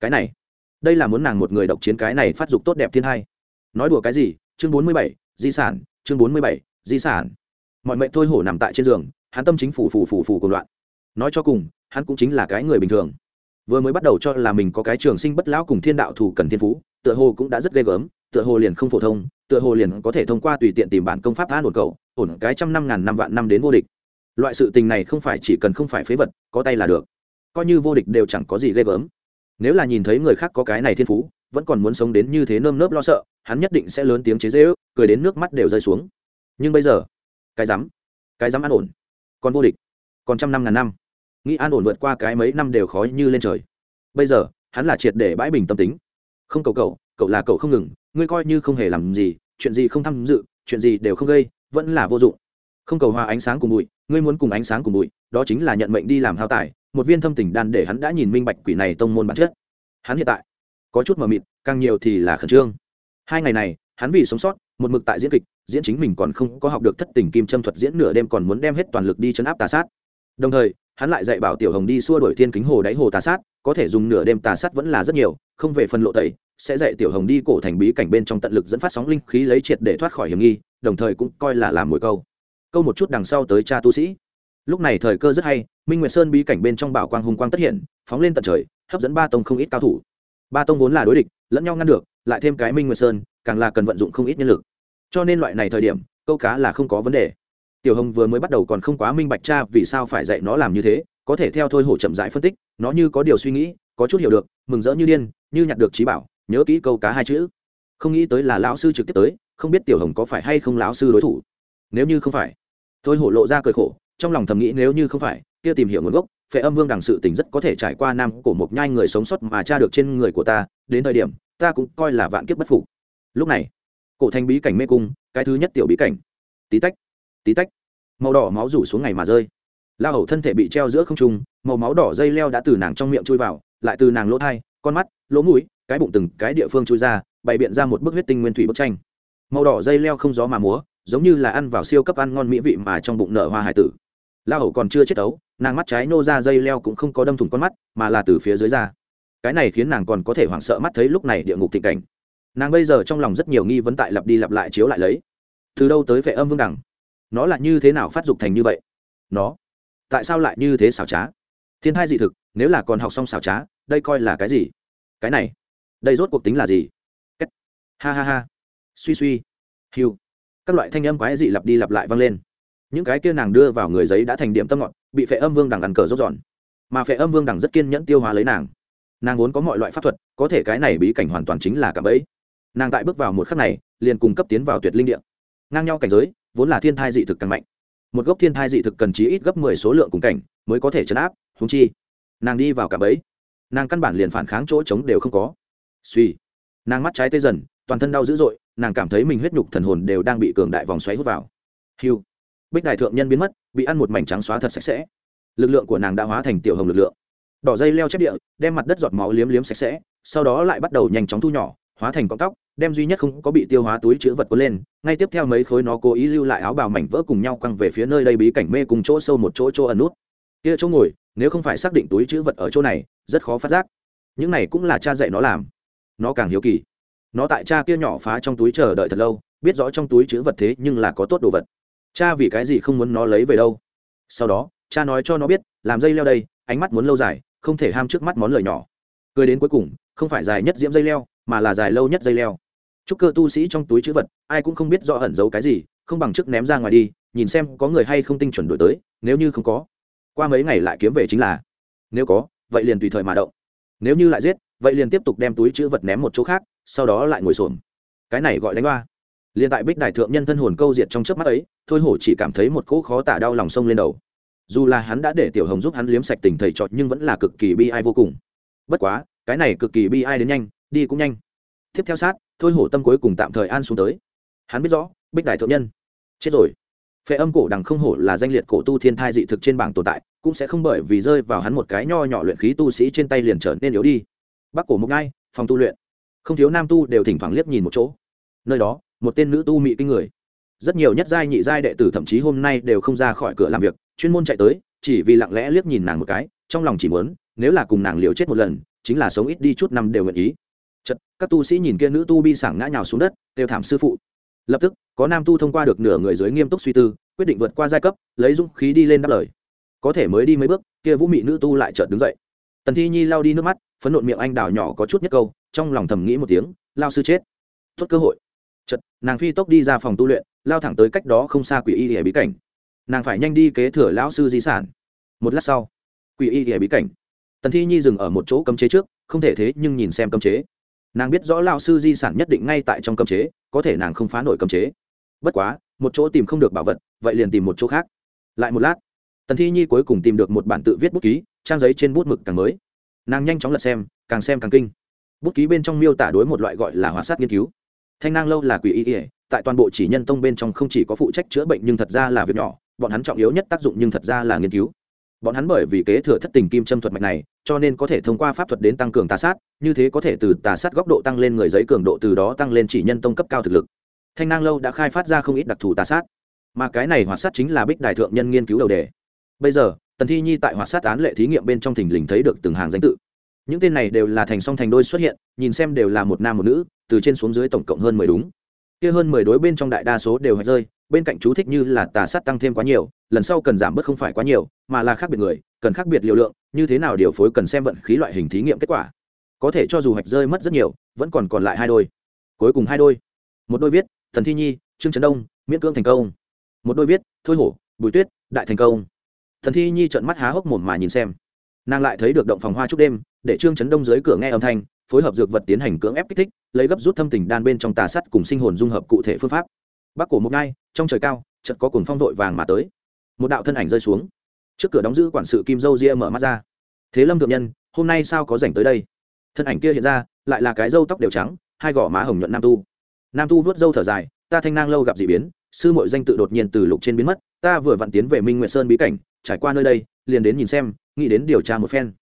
Cái này, đây là muốn nàng một người độc chiến cái này phát dục tốt đẹp thiên hai. Nói đùa cái gì? Chương bốn mươi bảy di sản, chương bốn mươi bảy, di sản. Mọi mệnh thôi hổ nằm tại trên giường, hắn tâm chính phủ phủ phủ phủ cùng loạn. Nói cho cùng, hắn cũng chính là cái người bình thường. Vừa mới bắt đầu cho là mình có cái trường sinh bất lão cùng thiên đạo thủ cần thiên phú, tựa hồ cũng đã rất ghê gớm, tựa hồ liền không phổ thông, tựa hồ liền có thể thông qua tùy tiện tìm bản công pháp an ổn cầu ổn cái trăm năm ngàn năm vạn năm đến vô địch. Loại sự tình này không phải chỉ cần không phải phế vật, có tay là được. Coi như vô địch đều chẳng có gì ghê gớm. Nếu là nhìn thấy người khác có cái này thiên phú vẫn còn muốn sống đến như thế nơm nớp lo sợ hắn nhất định sẽ lớn tiếng chế dễ ước cười đến nước mắt đều rơi xuống. Nhưng bây giờ cái dám, cái dám an ổn còn vô địch còn trăm năm ngàn năm. Nghĩ an ổn vượt qua cái mấy năm đều khó như lên trời. Bây giờ hắn là triệt để bãi bình tâm tính. Không cầu cậu cậu là cậu không ngừng ngươi coi như không hề làm gì chuyện gì không tham dự chuyện gì đều không gây vẫn là vô dụng. Không cầu hòa ánh sáng cùng bụi ngươi muốn cùng ánh sáng cùng bụi đó chính là nhận mệnh đi làm hao tài một viên thâm tình đan để hắn đã nhìn minh bạch quỷ này tông môn bản chất. Hắn hiện tại có chút mờ mịt, càng nhiều thì là khẩn trương. Hai ngày này, hắn vì sống sót, một mực tại diễn kịch, diễn chính mình còn không có học được thất tình kim châm thuật diễn nửa đêm còn muốn đem hết toàn lực đi chấn áp tà sát. Đồng thời, hắn lại dạy bảo tiểu hồng đi xua đổi thiên kính hồ đáy hồ tà sát, có thể dùng nửa đêm tà sát vẫn là rất nhiều, không về phần lộ tẩy, sẽ dạy tiểu hồng đi cổ thành bí cảnh bên trong tận lực dẫn phát sóng linh khí lấy triệt để thoát khỏi hiểm nghi, đồng thời cũng coi là làm mồi câu. Câu một chút đằng sau tới cha tu sĩ. Lúc này thời cơ rất hay, minh nguyệt sơn bí cảnh bên trong bảo quang hùng quang tất hiện, phóng lên tận trời, hấp dẫn ba tông không ít cao thủ ba tông vốn là đối địch, lẫn nhau ngăn được, lại thêm cái minh nguyệt sơn, càng là cần vận dụng không ít nhân lực. Cho nên loại này thời điểm, câu cá là không có vấn đề. Tiểu hồng vừa mới bắt đầu còn không quá minh bạch cha vì sao phải dạy nó làm như thế, có thể theo thôi hổ chậm rãi phân tích, nó như có điều suy nghĩ, có chút hiểu được, mừng rỡ như điên, như nhặt được trí bảo, nhớ kỹ câu cá hai chữ. Không nghĩ tới là lão sư trực tiếp tới, không biết tiểu hồng có phải hay không lão sư đối thủ. Nếu như không phải, thôi hổ lộ ra cười khổ, trong lòng thầm nghĩ nếu như không phải, kia tìm hiểu nguồn gốc phệ âm vương đằng sự tình rất có thể trải qua nam cổ một nhai người sống sót mà tra được trên người của ta, đến thời điểm, ta cũng coi là vạn kiếp bất phục. Lúc này, cổ thành bí cảnh mê cung, cái thứ nhất tiểu bí cảnh. Tí tách tí tách. Màu đỏ máu rủ xuống ngày mà rơi. La hầu thân thể bị treo giữa không trung, màu máu đỏ dây leo đã từ nàng trong miệng chui vào, lại từ nàng lỗ thai, con mắt, lỗ mũi, cái bụng từng cái địa phương chui ra, bày biện ra một bức huyết tinh nguyên thủy bức tranh. Màu đỏ dây leo không gió mà múa, giống như là ăn vào siêu cấp ăn ngon mỹ vị mà trong bụng nở hoa hải tử. La hầu còn chưa chết ấu nàng mắt trái nô ra dây leo cũng không có đâm thủng con mắt, mà là từ phía dưới ra. Cái này khiến nàng còn có thể hoảng sợ mắt thấy lúc này địa ngục thịnh cảnh. Nàng bây giờ trong lòng rất nhiều nghi vấn tại lặp đi lặp lại chiếu lại lấy. Từ đâu tới vệ âm vương đẳng? Nó là như thế nào phát dục thành như vậy? Nó, tại sao lại như thế xảo trá? Thiên thai dị thực, nếu là còn học xong xảo trá, đây coi là cái gì? Cái này, đây rốt cuộc tính là gì? Kết. ha ha ha. Suy suy. Hiu các loại thanh âm quái dị lặp đi lặp lại vang lên. Những cái kia nàng đưa vào người giấy đã thành điểm tâm ngọn bị phệ âm vương đằng ăn cờ rốt giòn mà phệ âm vương đằng rất kiên nhẫn tiêu hóa lấy nàng. Nàng vốn có mọi loại pháp thuật, có thể cái này bí cảnh hoàn toàn chính là cả bẫy. Nàng tại bước vào một khắc này, liền cung cấp tiến vào tuyệt linh địa. Ngang nhau cảnh giới, vốn là thiên thai dị thực càng mạnh. Một gốc thiên thai dị thực cần chí ít gấp mười số lượng cùng cảnh, mới có thể chấn áp húng chi, nàng đi vào cả bẫy. Nàng căn bản liền phản kháng chỗ trống đều không có. Suy, nàng mắt trái tê dần, toàn thân đau dữ dội, nàng cảm thấy mình huyết nhục thần hồn đều đang bị cường đại vòng xoáy hút vào. Hiu bích đại thượng nhân biến mất, bị ăn một mảnh trắng xóa thật sạch sẽ. Lực lượng của nàng đã hóa thành tiểu hồng lực lượng. Đỏ dây leo chép địa, đem mặt đất giọt máu liếm liếm sạch sẽ, sau đó lại bắt đầu nhanh chóng thu nhỏ, hóa thành cọng tóc, đem duy nhất không có bị tiêu hóa túi chữ vật cuốn lên, ngay tiếp theo mấy khối nó cố ý lưu lại áo bào mảnh vỡ cùng nhau quăng về phía nơi đây bí cảnh mê cùng chỗ sâu một chỗ chỗ ẩn nút. Kia chỗ ngồi, nếu không phải xác định túi chữ vật ở chỗ này, rất khó phát giác. Những này cũng là cha dạy nó làm. Nó càng hiếu kỳ. Nó tại cha kia nhỏ phá trong túi chờ đợi thật lâu, biết rõ trong túi chữ vật thế nhưng là có tốt đồ vật cha vì cái gì không muốn nó lấy về đâu? Sau đó, cha nói cho nó biết, làm dây leo đây, ánh mắt muốn lâu dài, không thể ham trước mắt món lời nhỏ. Cười đến cuối cùng, không phải dài nhất diễm dây leo, mà là dài lâu nhất dây leo. Chúc cơ tu sĩ trong túi chữ vật, ai cũng không biết rõ ẩn giấu cái gì, không bằng trước ném ra ngoài đi, nhìn xem có người hay không tinh chuẩn đổi tới, nếu như không có. Qua mấy ngày lại kiếm về chính là, nếu có, vậy liền tùy thời mà động. Nếu như lại giết, vậy liền tiếp tục đem túi chữ vật ném một chỗ khác, sau đó lại ngồi xổm. Cái này gọi đánh hoa liền tại bích đại thượng nhân thân hồn câu diệt trong chớp mắt ấy, thôi hổ chỉ cảm thấy một cỗ khó tả đau lòng sông lên đầu. Dù là hắn đã để tiểu hồng giúp hắn liếm sạch tình thầy trọt nhưng vẫn là cực kỳ bi ai vô cùng. Bất quá, cái này cực kỳ bi ai đến nhanh, đi cũng nhanh. Tiếp theo sát, thôi hổ tâm cuối cùng tạm thời an xuống tới. Hắn biết rõ, bích đại thượng nhân. Chết rồi. Phệ âm cổ đằng không hổ là danh liệt cổ tu thiên thai dị thực trên bảng tồn tại, cũng sẽ không bởi vì rơi vào hắn một cái nho nhỏ luyện khí tu sĩ trên tay liền trở nên yếu đi. Bắc cổ mục ngai, phòng tu luyện. Không thiếu nam tu đều thỉnh thoảng liếc nhìn một chỗ. Nơi đó một tên nữ tu mị kinh người. Rất nhiều nhất giai nhị giai đệ tử thậm chí hôm nay đều không ra khỏi cửa làm việc, chuyên môn chạy tới, chỉ vì lặng lẽ liếc nhìn nàng một cái, trong lòng chỉ muốn, nếu là cùng nàng liều chết một lần, chính là sống ít đi chút năm đều nguyện ý. Chật các tu sĩ nhìn kia nữ tu bi sảng ngã nhào xuống đất đều thảm sư phụ. Lập tức, có nam tu thông qua được nửa người dưới nghiêm túc suy tư, quyết định vượt qua giai cấp, lấy dũng khí đi lên đáp lời. Có thể mới đi mấy bước, kia vũ mị nữ tu lại chợt đứng dậy. Tần thi nhi lao đi nước mắt, phấn nộn miệng anh đào nhỏ có chút nhất câu, trong lòng thầm nghĩ một tiếng lao sư chết. Tốt cơ hội chật nàng phi tốc đi ra phòng tu luyện, lao thẳng tới cách đó không xa quỷ y hệ bí cảnh. Nàng phải nhanh đi kế thừa lão sư di sản. Một lát sau, quỷ y hệ bí cảnh. Tần thi nhi dừng ở một chỗ cấm chế trước, không thể thế nhưng nhìn xem cấm chế. Nàng biết rõ lao sư di sản nhất định ngay tại trong cấm chế, có thể nàng không phá nổi cấm chế. Bất quá, một chỗ tìm không được bảo vật, vậy liền tìm một chỗ khác. Lại một lát, tần thi nhi cuối cùng tìm được một bản tự viết bút ký, trang giấy trên bút mực càng mới. Nàng nhanh chóng lật xem, càng xem càng kinh. Bút ký bên trong miêu tả đối một loại gọi là hóa sát nghiên cứu thanh nang lâu là quỷ y ỉa tại toàn bộ chỉ nhân tông bên trong không chỉ có phụ trách chữa bệnh nhưng thật ra là việc nhỏ, bọn hắn trọng yếu nhất tác dụng nhưng thật ra là nghiên cứu. Bọn hắn bởi vì kế thừa thất tình kim châm thuật mạch này, cho nên có thể thông qua pháp thuật đến tăng cường tà sát, như thế có thể từ tà sát góc độ tăng lên người giấy cường độ, từ đó tăng lên chỉ nhân tông cấp cao thực lực. Thanh nang lâu đã khai phát ra không ít đặc thù tà sát. Mà cái này hoạt sát chính là bích đại thượng nhân nghiên cứu đầu đề. Bây giờ, tần thi nhi tại hoạt sát án lệ thí nghiệm bên trong thình lình thấy được từng hàng danh tự. Những tên này đều là thành song thành đôi xuất hiện, nhìn xem đều là một nam một nữ từ trên xuống dưới tổng cộng hơn mười đúng. Kia hơn mười đối bên trong đại đa số đều hạch rơi, bên cạnh chú thích như là tà sát tăng thêm quá nhiều, lần sau cần giảm bớt không phải quá nhiều, mà là khác biệt người, cần khác biệt liều lượng, như thế nào điều phối cần xem vận khí loại hình thí nghiệm kết quả. Có thể cho dù hạch rơi mất rất nhiều, vẫn còn còn lại hai đôi. Cuối cùng hai đôi. Một đôi viết, thần thi nhi, trương trấn đông, miễn cưỡng thành công. Một đôi viết, thôi hổ, bùi tuyết, đại thành công. Thần thi nhi trợn mắt há hốc mồm mà nhìn xem. Nàng lại thấy được động phòng hoa chúc đêm, để trương trấn đông dưới cửa nghe âm thanh phối hợp dược vật tiến hành cưỡng ép kích thích, lấy gấp rút thâm tình đan bên trong tà sắt cùng sinh hồn dung hợp cụ thể phương pháp. Bắc cổ một ngai trong trời cao, chợt có cuồng phong vội vàng mà tới. Một đạo thân ảnh rơi xuống. Trước cửa đóng giữ quản sự kim dâu ria mở mắt ra. Thế lâm thượng nhân, hôm nay sao có rảnh tới đây? Thân ảnh kia hiện ra, lại là cái râu tóc đều trắng, hai gò má hồng nhuận nam tu. Nam tu vớt râu thở dài, ta thanh nang lâu gặp d ị biến, sư mội danh tự đột nhiên từ lục trên biến mất, ta vừa vặn tiến về minh nguyệt sơn bí cảnh, trải qua nơi đây, liền đến nhìn xem, nghĩ đến điều tra một phen.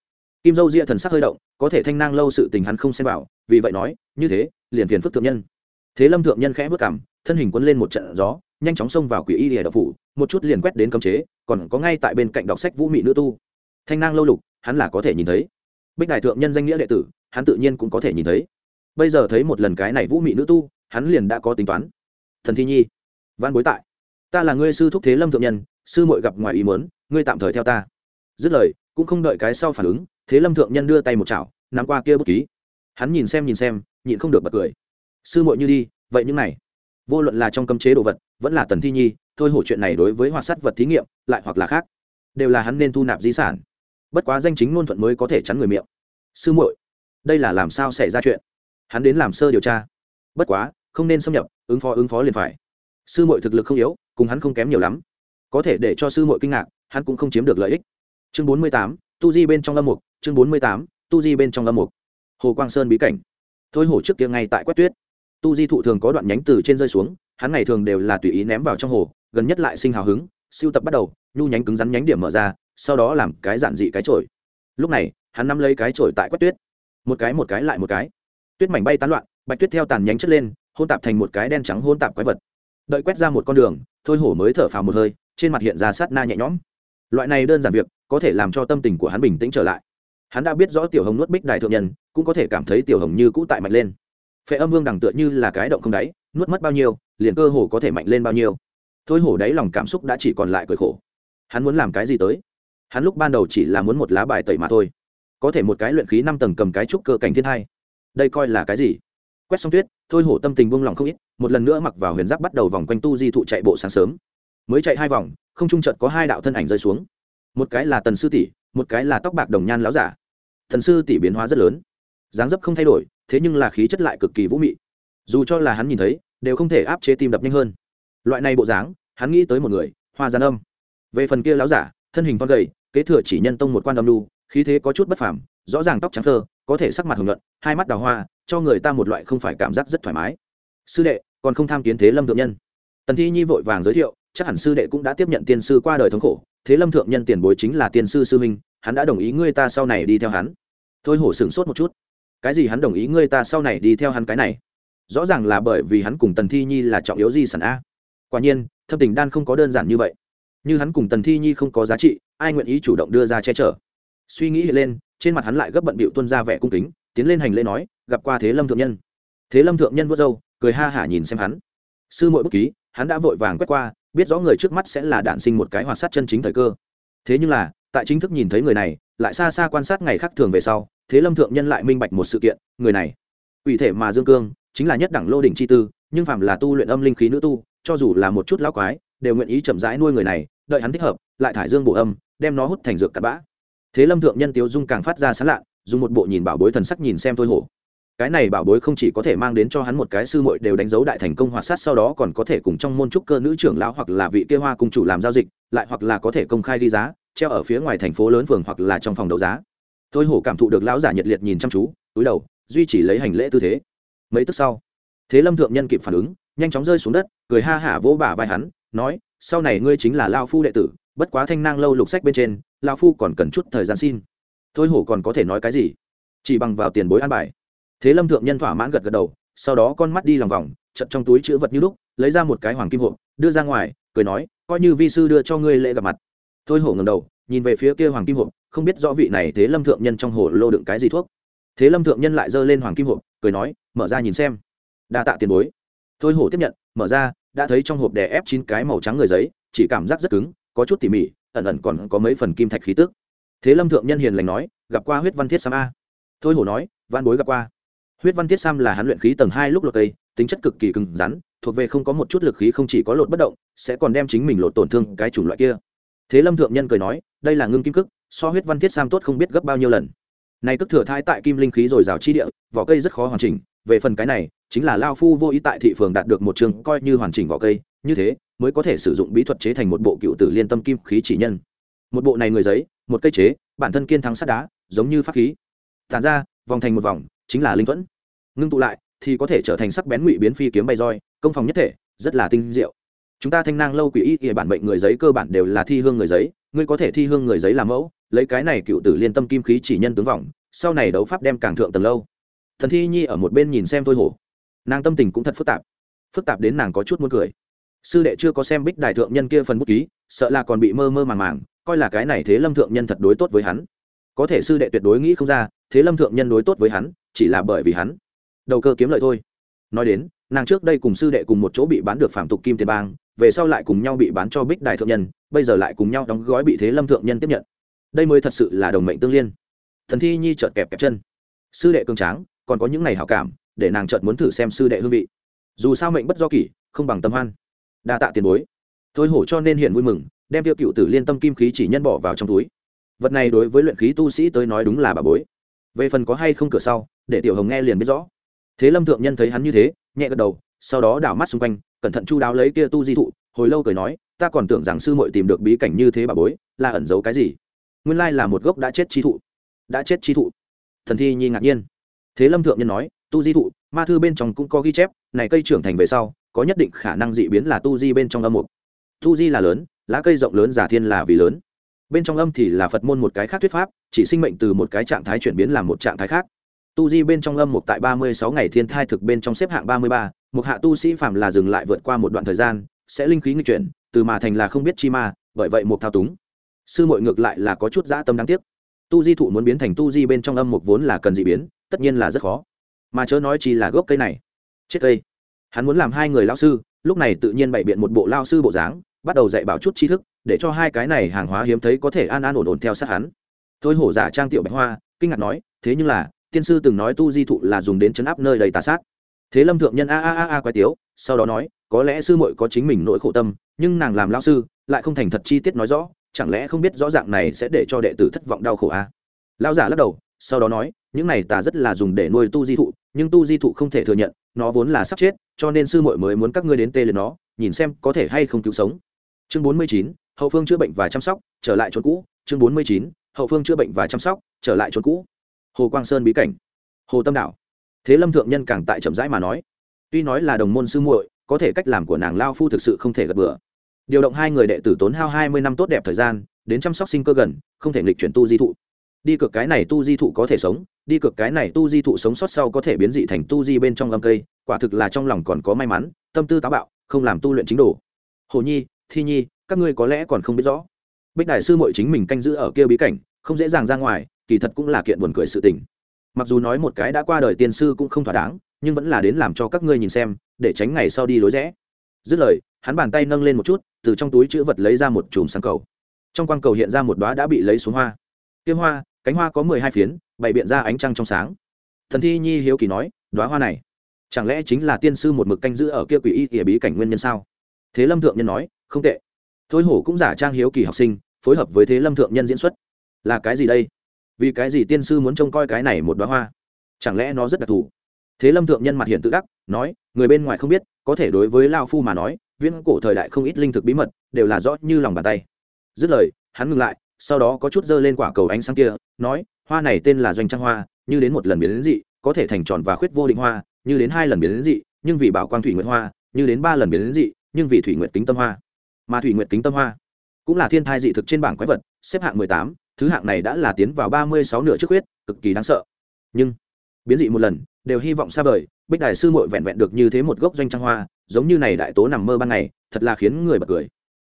Kim dâu ria thần sắc hơi động có thể thanh nang lâu sự tình hắn không xem vào, vì vậy nói, như thế, liền phiền phức thượng nhân. Thế lâm thượng nhân khẽ vất cảm thân hình quấn lên một trận gió, nhanh chóng xông vào quỷ y lìa đậu phủ, một chút liền quét đến cấm chế, còn có ngay tại bên cạnh đọc sách vũ mị nữ tu. Thanh nang lâu lục, hắn là có thể nhìn thấy. Bích đại thượng nhân danh nghĩa đệ tử, hắn tự nhiên cũng có thể nhìn thấy. Bây giờ thấy một lần cái này vũ mị nữ tu, hắn liền đã có tính toán. Thần thi nhi, văn bối tại. Ta là ngươi sư thúc thế lâm thượng nhân, sư muội gặp ngoài ý muốn, ngươi tạm thời theo ta. Dứt lời, cũng không đợi cái sau phản ứng thế lâm thượng nhân đưa tay một chảo, nắm qua kia bút ký. Hắn nhìn xem nhìn xem, nhịn không được bật cười. Sư muội như đi, vậy những này, vô luận là trong cấm chế đồ vật, vẫn là tần thi nhi, thôi hổ chuyện này đối với hoạt sắt vật thí nghiệm, lại hoặc là khác, đều là hắn nên thu nạp di sản. Bất quá danh chính ngôn thuận mới có thể chắn người miệng. Sư muội, đây là làm sao xảy ra chuyện? Hắn đến làm sơ điều tra. Bất quá, không nên xâm nhập, ứng phó ứng phó liền phải. Sư muội thực lực không yếu, cùng hắn không kém nhiều lắm. Có thể để cho sư muội kinh ngạc, hắn cũng không chiếm được lợi ích. Chương bốn mươi tám, tu di bên trong lâm mục chương bốn mươi tám, tu di bên trong âm mục. Hồ quang sơn bí cảnh. Thôi hổ trước kia ngay tại quét tuyết. Tu di thụ thường có đoạn nhánh từ trên rơi xuống, hắn ngày thường đều là tùy ý ném vào trong hồ, gần nhất lại sinh hào hứng, siêu tập bắt đầu, nhu nhánh cứng rắn nhánh điểm mở ra, sau đó làm cái giản dị cái trổi lúc này, hắn nắm lấy cái trổi tại quét tuyết. Một cái một cái lại một cái. Tuyết mảnh bay tán loạn, bạch tuyết theo tàn nhánh chất lên, hôn tạp thành một cái đen trắng hôn tạp quái vật. Đợi quét ra một con đường, thôi hổ mới thở phào một hơi, trên mặt hiện ra sát na nhẹ nhõm. Loại này đơn giản việc, có thể làm cho tâm tình của hắn bình tĩnh trở lại hắn đã biết rõ tiểu hồng nuốt bích đại thượng nhân, cũng có thể cảm thấy tiểu hồng như cũ tại mạnh lên. Phệ âm vương đằng tựa như là cái động không đáy, nuốt mất bao nhiêu, liền cơ hồ có thể mạnh lên bao nhiêu. Thôi hổ đáy lòng cảm xúc đã chỉ còn lại cười khổ. Hắn muốn làm cái gì tới? Hắn lúc ban đầu chỉ là muốn một lá bài tẩy mà thôi. Có thể một cái luyện khí năm tầng cầm cái trúc cơ cảnh thiên hai. Đây coi là cái gì? Quét xong tuyết, thôi hổ tâm tình buông lòng không ít, một lần nữa mặc vào huyền giáp bắt đầu vòng quanh tu di thụ chạy bộ sáng sớm. Mới chạy hai vòng, không trung trận có hai đạo thân ảnh rơi xuống. Một cái là tần sư tỷ một cái là tóc bạc đồng nhan láo giả. Thần sư tỷ biến hóa rất lớn. Dáng dấp không thay đổi thế nhưng là khí chất lại cực kỳ vũ mị. Dù cho là hắn nhìn thấy đều không thể áp chế tim đập nhanh hơn. Loại này bộ dáng hắn nghĩ tới một người hoa gian âm. Về phần kia láo giả thân hình con gầy kế thừa chỉ nhân tông một quan âm lu khí thế có chút bất phàm rõ ràng tóc trắng thơ có thể sắc mặt hồng luận, hai mắt đào hoa cho người ta một loại không phải cảm giác rất thoải mái. Sư đệ còn không tham kiến thế lâm thượng nhân. Tần thi nhi vội vàng giới thiệu chắc hẳn sư đệ cũng đã tiếp nhận tiên sư qua đời thống khổ thế lâm thượng nhân tiền bối chính là tiên sư sư huynh, hắn đã đồng ý ngươi ta sau này đi theo hắn. Thôi hổ sửng sốt một chút. Cái gì hắn đồng ý ngươi ta sau này đi theo hắn cái này? Rõ ràng là bởi vì hắn cùng tần thi nhi là trọng yếu di sản a. Quả nhiên, thâm tình đan không có đơn giản như vậy. Như hắn cùng tần thi nhi không có giá trị, ai nguyện ý chủ động đưa ra che chở? Suy nghĩ lên, trên mặt hắn lại gấp bận bịu tuân ra vẻ cung kính, tiến lên hành lễ nói, gặp qua thế lâm thượng nhân. Thế lâm thượng nhân vớt râu, cười ha hả nhìn xem hắn. Sư mội bút ký, hắn đã vội vàng quét qua biết rõ người trước mắt sẽ là đạn sinh một cái hoạt sát chân chính thời cơ. Thế nhưng là, tại chính thức nhìn thấy người này, lại xa xa quan sát ngày khác thường về sau, thế lâm thượng nhân lại minh bạch một sự kiện, người này ủy thể mà dương cương, chính là nhất đẳng lô đỉnh chi tư, nhưng phạm là tu luyện âm linh khí nữ tu, cho dù là một chút lão quái, đều nguyện ý chậm rãi nuôi người này, đợi hắn thích hợp, lại thải dương bổ âm, đem nó hút thành dược cặn bã. Thế lâm thượng nhân tiếu dung càng phát ra sán lạ, dùng một bộ nhìn bảo bối thần sắc nhìn xem thôi hổ cái này bảo bối không chỉ có thể mang đến cho hắn một cái sư muội đều đánh dấu đại thành công hoạt sát, sau đó còn có thể cùng trong môn trúc cơ nữ trưởng lão hoặc là vị kia hoa cung chủ làm giao dịch, lại hoặc là có thể công khai đi giá, treo ở phía ngoài thành phố lớn phường hoặc là trong phòng đấu giá. Thôi hổ cảm thụ được lão giả nhiệt liệt nhìn chăm chú, túi đầu, duy trì lấy hành lễ tư thế. Mấy tức sau, thế lâm thượng nhân kịp phản ứng, nhanh chóng rơi xuống đất, cười ha hả vỗ bả vai hắn, nói, sau này ngươi chính là lao phu đệ tử, bất quá thanh nang lâu lục sách bên trên lao phu còn cần chút thời gian xin. Thôi hổ còn có thể nói cái gì? Chỉ bằng vào tiền bối an bài thế lâm thượng nhân thỏa mãn gật gật đầu, sau đó con mắt đi lòng vòng, chật trong túi chữ vật như lúc, lấy ra một cái hoàng kim hộp, đưa ra ngoài, cười nói, coi như vi sư đưa cho ngươi lễ gặp mặt. Thôi hổ ngầm đầu, nhìn về phía kia hoàng kim hộp, không biết rõ vị này thế lâm thượng nhân trong hồ lô đựng cái gì thuốc. Thế lâm thượng nhân lại giơ lên hoàng kim hộp, cười nói, mở ra nhìn xem. Đa tạ tiền bối. Thôi hổ tiếp nhận, mở ra, đã thấy trong hộp đè ép chín cái màu trắng người giấy, chỉ cảm giác rất cứng, có chút tỉ mỉ, ẩn ẩn còn có mấy phần kim thạch khí tức. Thế lâm thượng nhân hiền lành nói, gặp qua huyết văn thiết sam a. Thôi hổ nói văn bối gặp qua huyết văn thiết sam là hắn luyện khí tầng hai lúc lột tây tính chất cực kỳ cứng rắn, thuộc về không có một chút lực khí không chỉ có lột bất động, sẽ còn đem chính mình lột tổn thương cái chủng loại kia. Thế lâm thượng nhân cười nói, đây là ngưng kim cức so huyết văn thiết sam tốt không biết gấp bao nhiêu lần. Này cức thừa thai tại kim linh khí rồi rào chi địa, vỏ cây rất khó hoàn chỉnh, về phần cái này, chính là lao phu vô ý tại thị phường đạt được một trường coi như hoàn chỉnh vỏ cây, như thế, mới có thể sử dụng bí thuật chế thành một bộ cựu tử liên tâm kim khí chỉ nhân. Một bộ này người giấy, một cây chế, bản thân kiên thắng sắt đá, giống như pháp khí. Tàn ra, vòng thành một vòng, chính là linh thuẫn ngưng tụ lại thì có thể trở thành sắc bén ngụy biến phi kiếm bay roi, công phòng nhất thể, rất là tinh diệu. Chúng ta thanh nang lâu quỷ y thì bản bệnh người giấy cơ bản đều là thi hương người giấy, ngươi có thể thi hương người giấy làm mẫu, lấy cái này cựu tử liên tâm kim khí chỉ nhân tướng vòng sau này đấu pháp đem càng thượng tầng lâu. Thần thi nhi ở một bên nhìn xem thôi hổ. Nàng tâm tình cũng thật phức tạp. Phức tạp đến nàng có chút muốn cười. Sư đệ chưa có xem bích đại thượng nhân kia phần bút ký, sợ là còn bị mơ mơ màng màng, coi là cái này thế lâm thượng nhân thật đối tốt với hắn. Có thể sư đệ tuyệt đối nghĩ không ra, thế lâm thượng nhân đối tốt với hắn, chỉ là bởi vì hắn đầu cơ kiếm lợi thôi. Nói đến, nàng trước đây cùng sư đệ cùng một chỗ bị bán được phạm tục kim tiền bang, về sau lại cùng nhau bị bán cho bích đại thượng nhân, bây giờ lại cùng nhau đóng gói bị thế lâm thượng nhân tiếp nhận. Đây mới thật sự là đồng mệnh tương liên. Thần thi nhi chợt kẹp kẹp chân. Sư đệ cường tráng, còn có những ngày hảo cảm, để nàng chợt muốn thử xem sư đệ hương vị. Dù sao mệnh bất do kỷ, không bằng tâm hoan. Đa tạ tiền bối. Thôi hổ cho nên hiện vui mừng, đem tiêu cựu tử liên tâm kim khí chỉ nhân bỏ vào trong túi. Vật này đối với luyện khí tu sĩ tới nói đúng là bà bối. Về phần có hay không cửa sau, để tiểu hồng nghe liền biết rõ thế lâm thượng nhân thấy hắn như thế, nhẹ gật đầu, sau đó đảo mắt xung quanh, cẩn thận chu đáo lấy kia tu di thụ, hồi lâu cười nói, ta còn tưởng rằng sư muội tìm được bí cảnh như thế bà bối, là ẩn giấu cái gì? Nguyên lai là một gốc đã chết chi thụ. Đã chết chi thụ? Thần thi nhi ngạc nhiên. Thế lâm thượng nhân nói, tu di thụ, ma thư bên trong cũng có ghi chép, này cây trưởng thành về sau, có nhất định khả năng dị biến là tu di bên trong âm mục. Tu di là lớn, lá cây rộng lớn giả thiên là vì lớn. Bên trong âm thì là phật môn một cái khác thuyết pháp, chỉ sinh mệnh từ một cái trạng thái chuyển biến làm một trạng thái khác tu di bên trong âm mục tại ba mươi sáu ngày thiên thai thực bên trong xếp hạng ba mươi ba, một hạ tu sĩ phạm là dừng lại vượt qua một đoạn thời gian, sẽ linh khí nguy chuyển, từ mà thành là không biết chi ma, bởi vậy một thao túng. Sư mội ngược lại là có chút dã tâm đáng tiếc. Tu di thụ muốn biến thành tu di bên trong âm mục vốn là cần dị biến, tất nhiên là rất khó. Mà chớ nói chi là gốc cây này. Chết cây. Hắn muốn làm hai người lao sư, lúc này tự nhiên bày biện một bộ lao sư bộ dáng, bắt đầu dạy bảo chút tri thức, để cho hai cái này hàng hóa hiếm thấy có thể an an ổn ổn theo sát hắn. Thôi hổ giả trang tiểu bạch hoa, kinh ngạc nói, thế nhưng là tiên sư từng nói tu di thụ là dùng đến chấn áp nơi đầy tà sát. Thế lâm thượng nhân a a a a quái tiếu, sau đó nói, có lẽ sư muội có chính mình nỗi khổ tâm, nhưng nàng làm lao sư, lại không thành thật chi tiết nói rõ, chẳng lẽ không biết rõ ràng này sẽ để cho đệ tử thất vọng đau khổ a? À? lao giả lắc đầu, sau đó nói, những này tà rất là dùng để nuôi tu di thụ, nhưng tu di thụ không thể thừa nhận, nó vốn là sắp chết, cho nên sư muội mới muốn các ngươi đến tê lên nó, nhìn xem có thể hay không cứu sống. Chương bốn mươi chín, hậu phương chữa bệnh và chăm sóc, trở lại chỗ cũ. Chương bốn mươi chín, hậu phương chữa bệnh và chăm sóc, trở lại chỗ cũ hồ quang sơn bí cảnh. Hồ tâm đảo. Thế lâm thượng nhân càng tại chậm rãi mà nói. Tuy nói là đồng môn sư muội, có thể cách làm của nàng lao phu thực sự không thể gật bừa. Điều động hai người đệ tử tốn hao hai mươi năm tốt đẹp thời gian, đến chăm sóc sinh cơ gần, không thể nghịch chuyển tu di thụ. Đi cực cái này tu di thụ có thể sống, đi cực cái này tu di thụ sống sót sau có thể biến dị thành tu di bên trong âm cây, quả thực là trong lòng còn có may mắn, tâm tư táo bạo, không làm tu luyện chính đồ. Hồ nhi, thi nhi, các ngươi có lẽ còn không biết rõ. Bích đại sư mội chính mình canh giữ ở kia bí cảnh, không dễ dàng ra ngoài kỳ thật cũng là kiện buồn cười sự tình. Mặc dù nói một cái đã qua đời tiên sư cũng không thỏa đáng, nhưng vẫn là đến làm cho các ngươi nhìn xem, để tránh ngày sau đi lối rẽ. Dứt lời, hắn bàn tay nâng lên một chút, từ trong túi chữ vật lấy ra một chùm sáng cầu. Trong quang cầu hiện ra một đoá đã bị lấy xuống hoa. Kiêm hoa, cánh hoa có mười hai phiến, bày biện ra ánh trăng trong sáng. Thần thi nhi hiếu kỳ nói đoá hoa này, chẳng lẽ chính là tiên sư một mực canh giữ ở kia quỷ y kìa bí cảnh nguyên nhân sao? Thế lâm thượng nhân nói, không tệ. Thôi hổ cũng giả trang hiếu kỳ học sinh, phối hợp với thế lâm thượng nhân diễn xuất. Là cái gì đây? Vì cái gì tiên sư muốn trông coi cái này một đoá hoa? Chẳng lẽ nó rất đặc thù? Thế lâm thượng nhân mặt hiện tự đắc, nói, người bên ngoài không biết, có thể đối với lao phu mà nói, viễn cổ thời đại không ít linh thực bí mật, đều là rõ như lòng bàn tay. Dứt lời, hắn ngừng lại, sau đó có chút dơ lên quả cầu ánh sáng kia, nói, hoa này tên là doanh trang hoa, như đến một lần biến đến dị, có thể thành tròn và khuyết vô định hoa, như đến hai lần biến đến dị, nhưng vì bảo quang thủy nguyệt hoa, như đến ba lần biến đến dị, nhưng vì thủy nguyệt kính tâm hoa. Mà thủy nguyệt kính tâm hoa cũng là thiên thai dị thực trên bảng quái vật, xếp hạng mười tám thứ hạng này đã là tiến vào ba mươi sáu nửa trước huyết, cực kỳ đáng sợ. Nhưng, biến dị một lần, đều hy vọng xa vời, bích đại sư muội vẹn vẹn được như thế một gốc doanh trang hoa, giống như này đại tố nằm mơ ban ngày, thật là khiến người bật cười.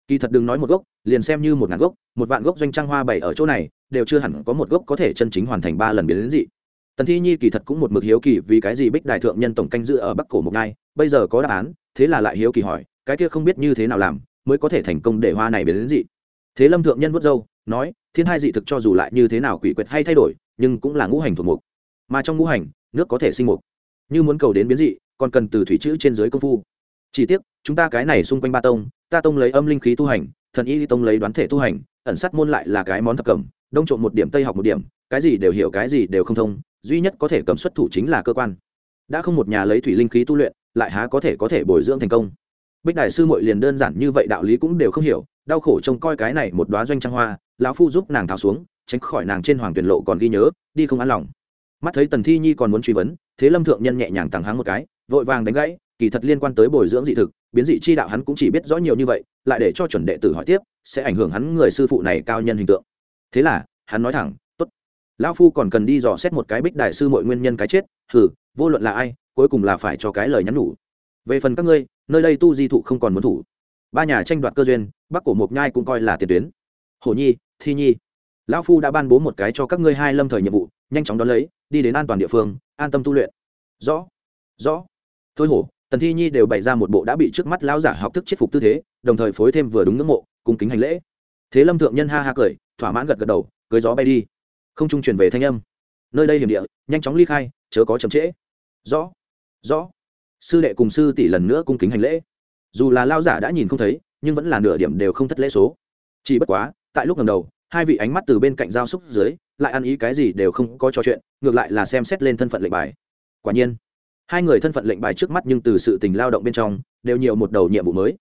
Kỳ thật đừng nói một gốc, liền xem như một ngàn gốc, một vạn gốc doanh trang hoa bày ở chỗ này, đều chưa hẳn có một gốc có thể chân chính hoàn thành ba lần biến đến dị. Tần thi nhi kỳ thật cũng một mực hiếu kỳ vì cái gì bích đại thượng nhân tổng canh dự ở bắc cổ một ngai bây giờ có đáp án, thế là lại hiếu kỳ hỏi, cái kia không biết như thế nào làm, mới có thể thành công để hoa này biến đến dị. Thế lâm thượng nhân vớt dâu nói thiên hai dị thực cho dù lại như thế nào quỷ quyệt hay thay đổi, nhưng cũng là ngũ hành thuộc mục. Mà trong ngũ hành, nước có thể sinh mục. Như muốn cầu đến biến dị, còn cần từ thủy chữ trên dưới công phu. Chỉ tiếc, chúng ta cái này xung quanh ba tông, ta tông lấy âm linh khí tu hành, thần y tông lấy đoán thể tu hành, ẩn sát môn lại là cái món thập cẩm, đông trộm một điểm, tây học một điểm, cái gì đều hiểu, cái gì đều không thông, duy nhất có thể cầm xuất thủ chính là cơ quan. Đã không một nhà lấy thủy linh khí tu luyện, lại há có thể có thể bồi dưỡng thành công. Bích đại sư mội liền đơn giản như vậy, đạo lý cũng đều không hiểu, đau khổ trông coi cái này một đoá doanh trang hoa lão phu giúp nàng tháo xuống, tránh khỏi nàng trên hoàng tuyển lộ còn ghi nhớ, đi không an lòng. Mắt thấy tần thi nhi còn muốn truy vấn, thế lâm thượng nhân nhẹ nhàng thẳng háng một cái, vội vàng đánh gãy, kỳ thật liên quan tới bồi dưỡng dị thực, biến dị chi đạo hắn cũng chỉ biết rõ nhiều như vậy, lại để cho chuẩn đệ tử hỏi tiếp, sẽ ảnh hưởng hắn người sư phụ này cao nhân hình tượng. Thế là, hắn nói thẳng, tốt. Lão phu còn cần đi dò xét một cái bích đại sư mọi nguyên nhân cái chết, hừ, vô luận là ai, cuối cùng là phải cho cái lời nhắn nhủ. Về phần các ngươi, nơi đây tu di thụ không còn muốn thủ. Ba nhà tranh đoạt cơ duyên, bắc cổ mộc nhai cũng coi là tiền tuyến. Hồ nhi thi nhi. Lão phu đã ban bố một cái cho các ngươi hai lâm thời nhiệm vụ, nhanh chóng đón lấy, đi đến an toàn địa phương, an tâm tu luyện. Rõ rõ. Thôi hổ, tần thi nhi đều bày ra một bộ đã bị trước mắt lão giả học thức chết phục tư thế, đồng thời phối thêm vừa đúng ngưỡng mộ, cung kính hành lễ. Thế lâm thượng nhân ha ha cười, thỏa mãn gật gật đầu, cưới gió bay đi. Không trung truyền về thanh âm. Nơi đây hiểm địa, nhanh chóng ly khai, chớ có chậm trễ. Rõ rõ. Sư đệ cùng sư tỷ lần nữa cung kính hành lễ. Dù là lao giả đã nhìn không thấy, nhưng vẫn là nửa điểm đều không thất lễ số. Chỉ bất quá tại lúc ngầm đầu, hai vị ánh mắt từ bên cạnh giao xúc dưới, lại ăn ý cái gì đều không có trò chuyện, ngược lại là xem xét lên thân phận lệnh bài. Quả nhiên, hai người thân phận lệnh bài trước mắt nhưng từ sự tình lao động bên trong, đều nhiều một đầu nhiệm vụ mới.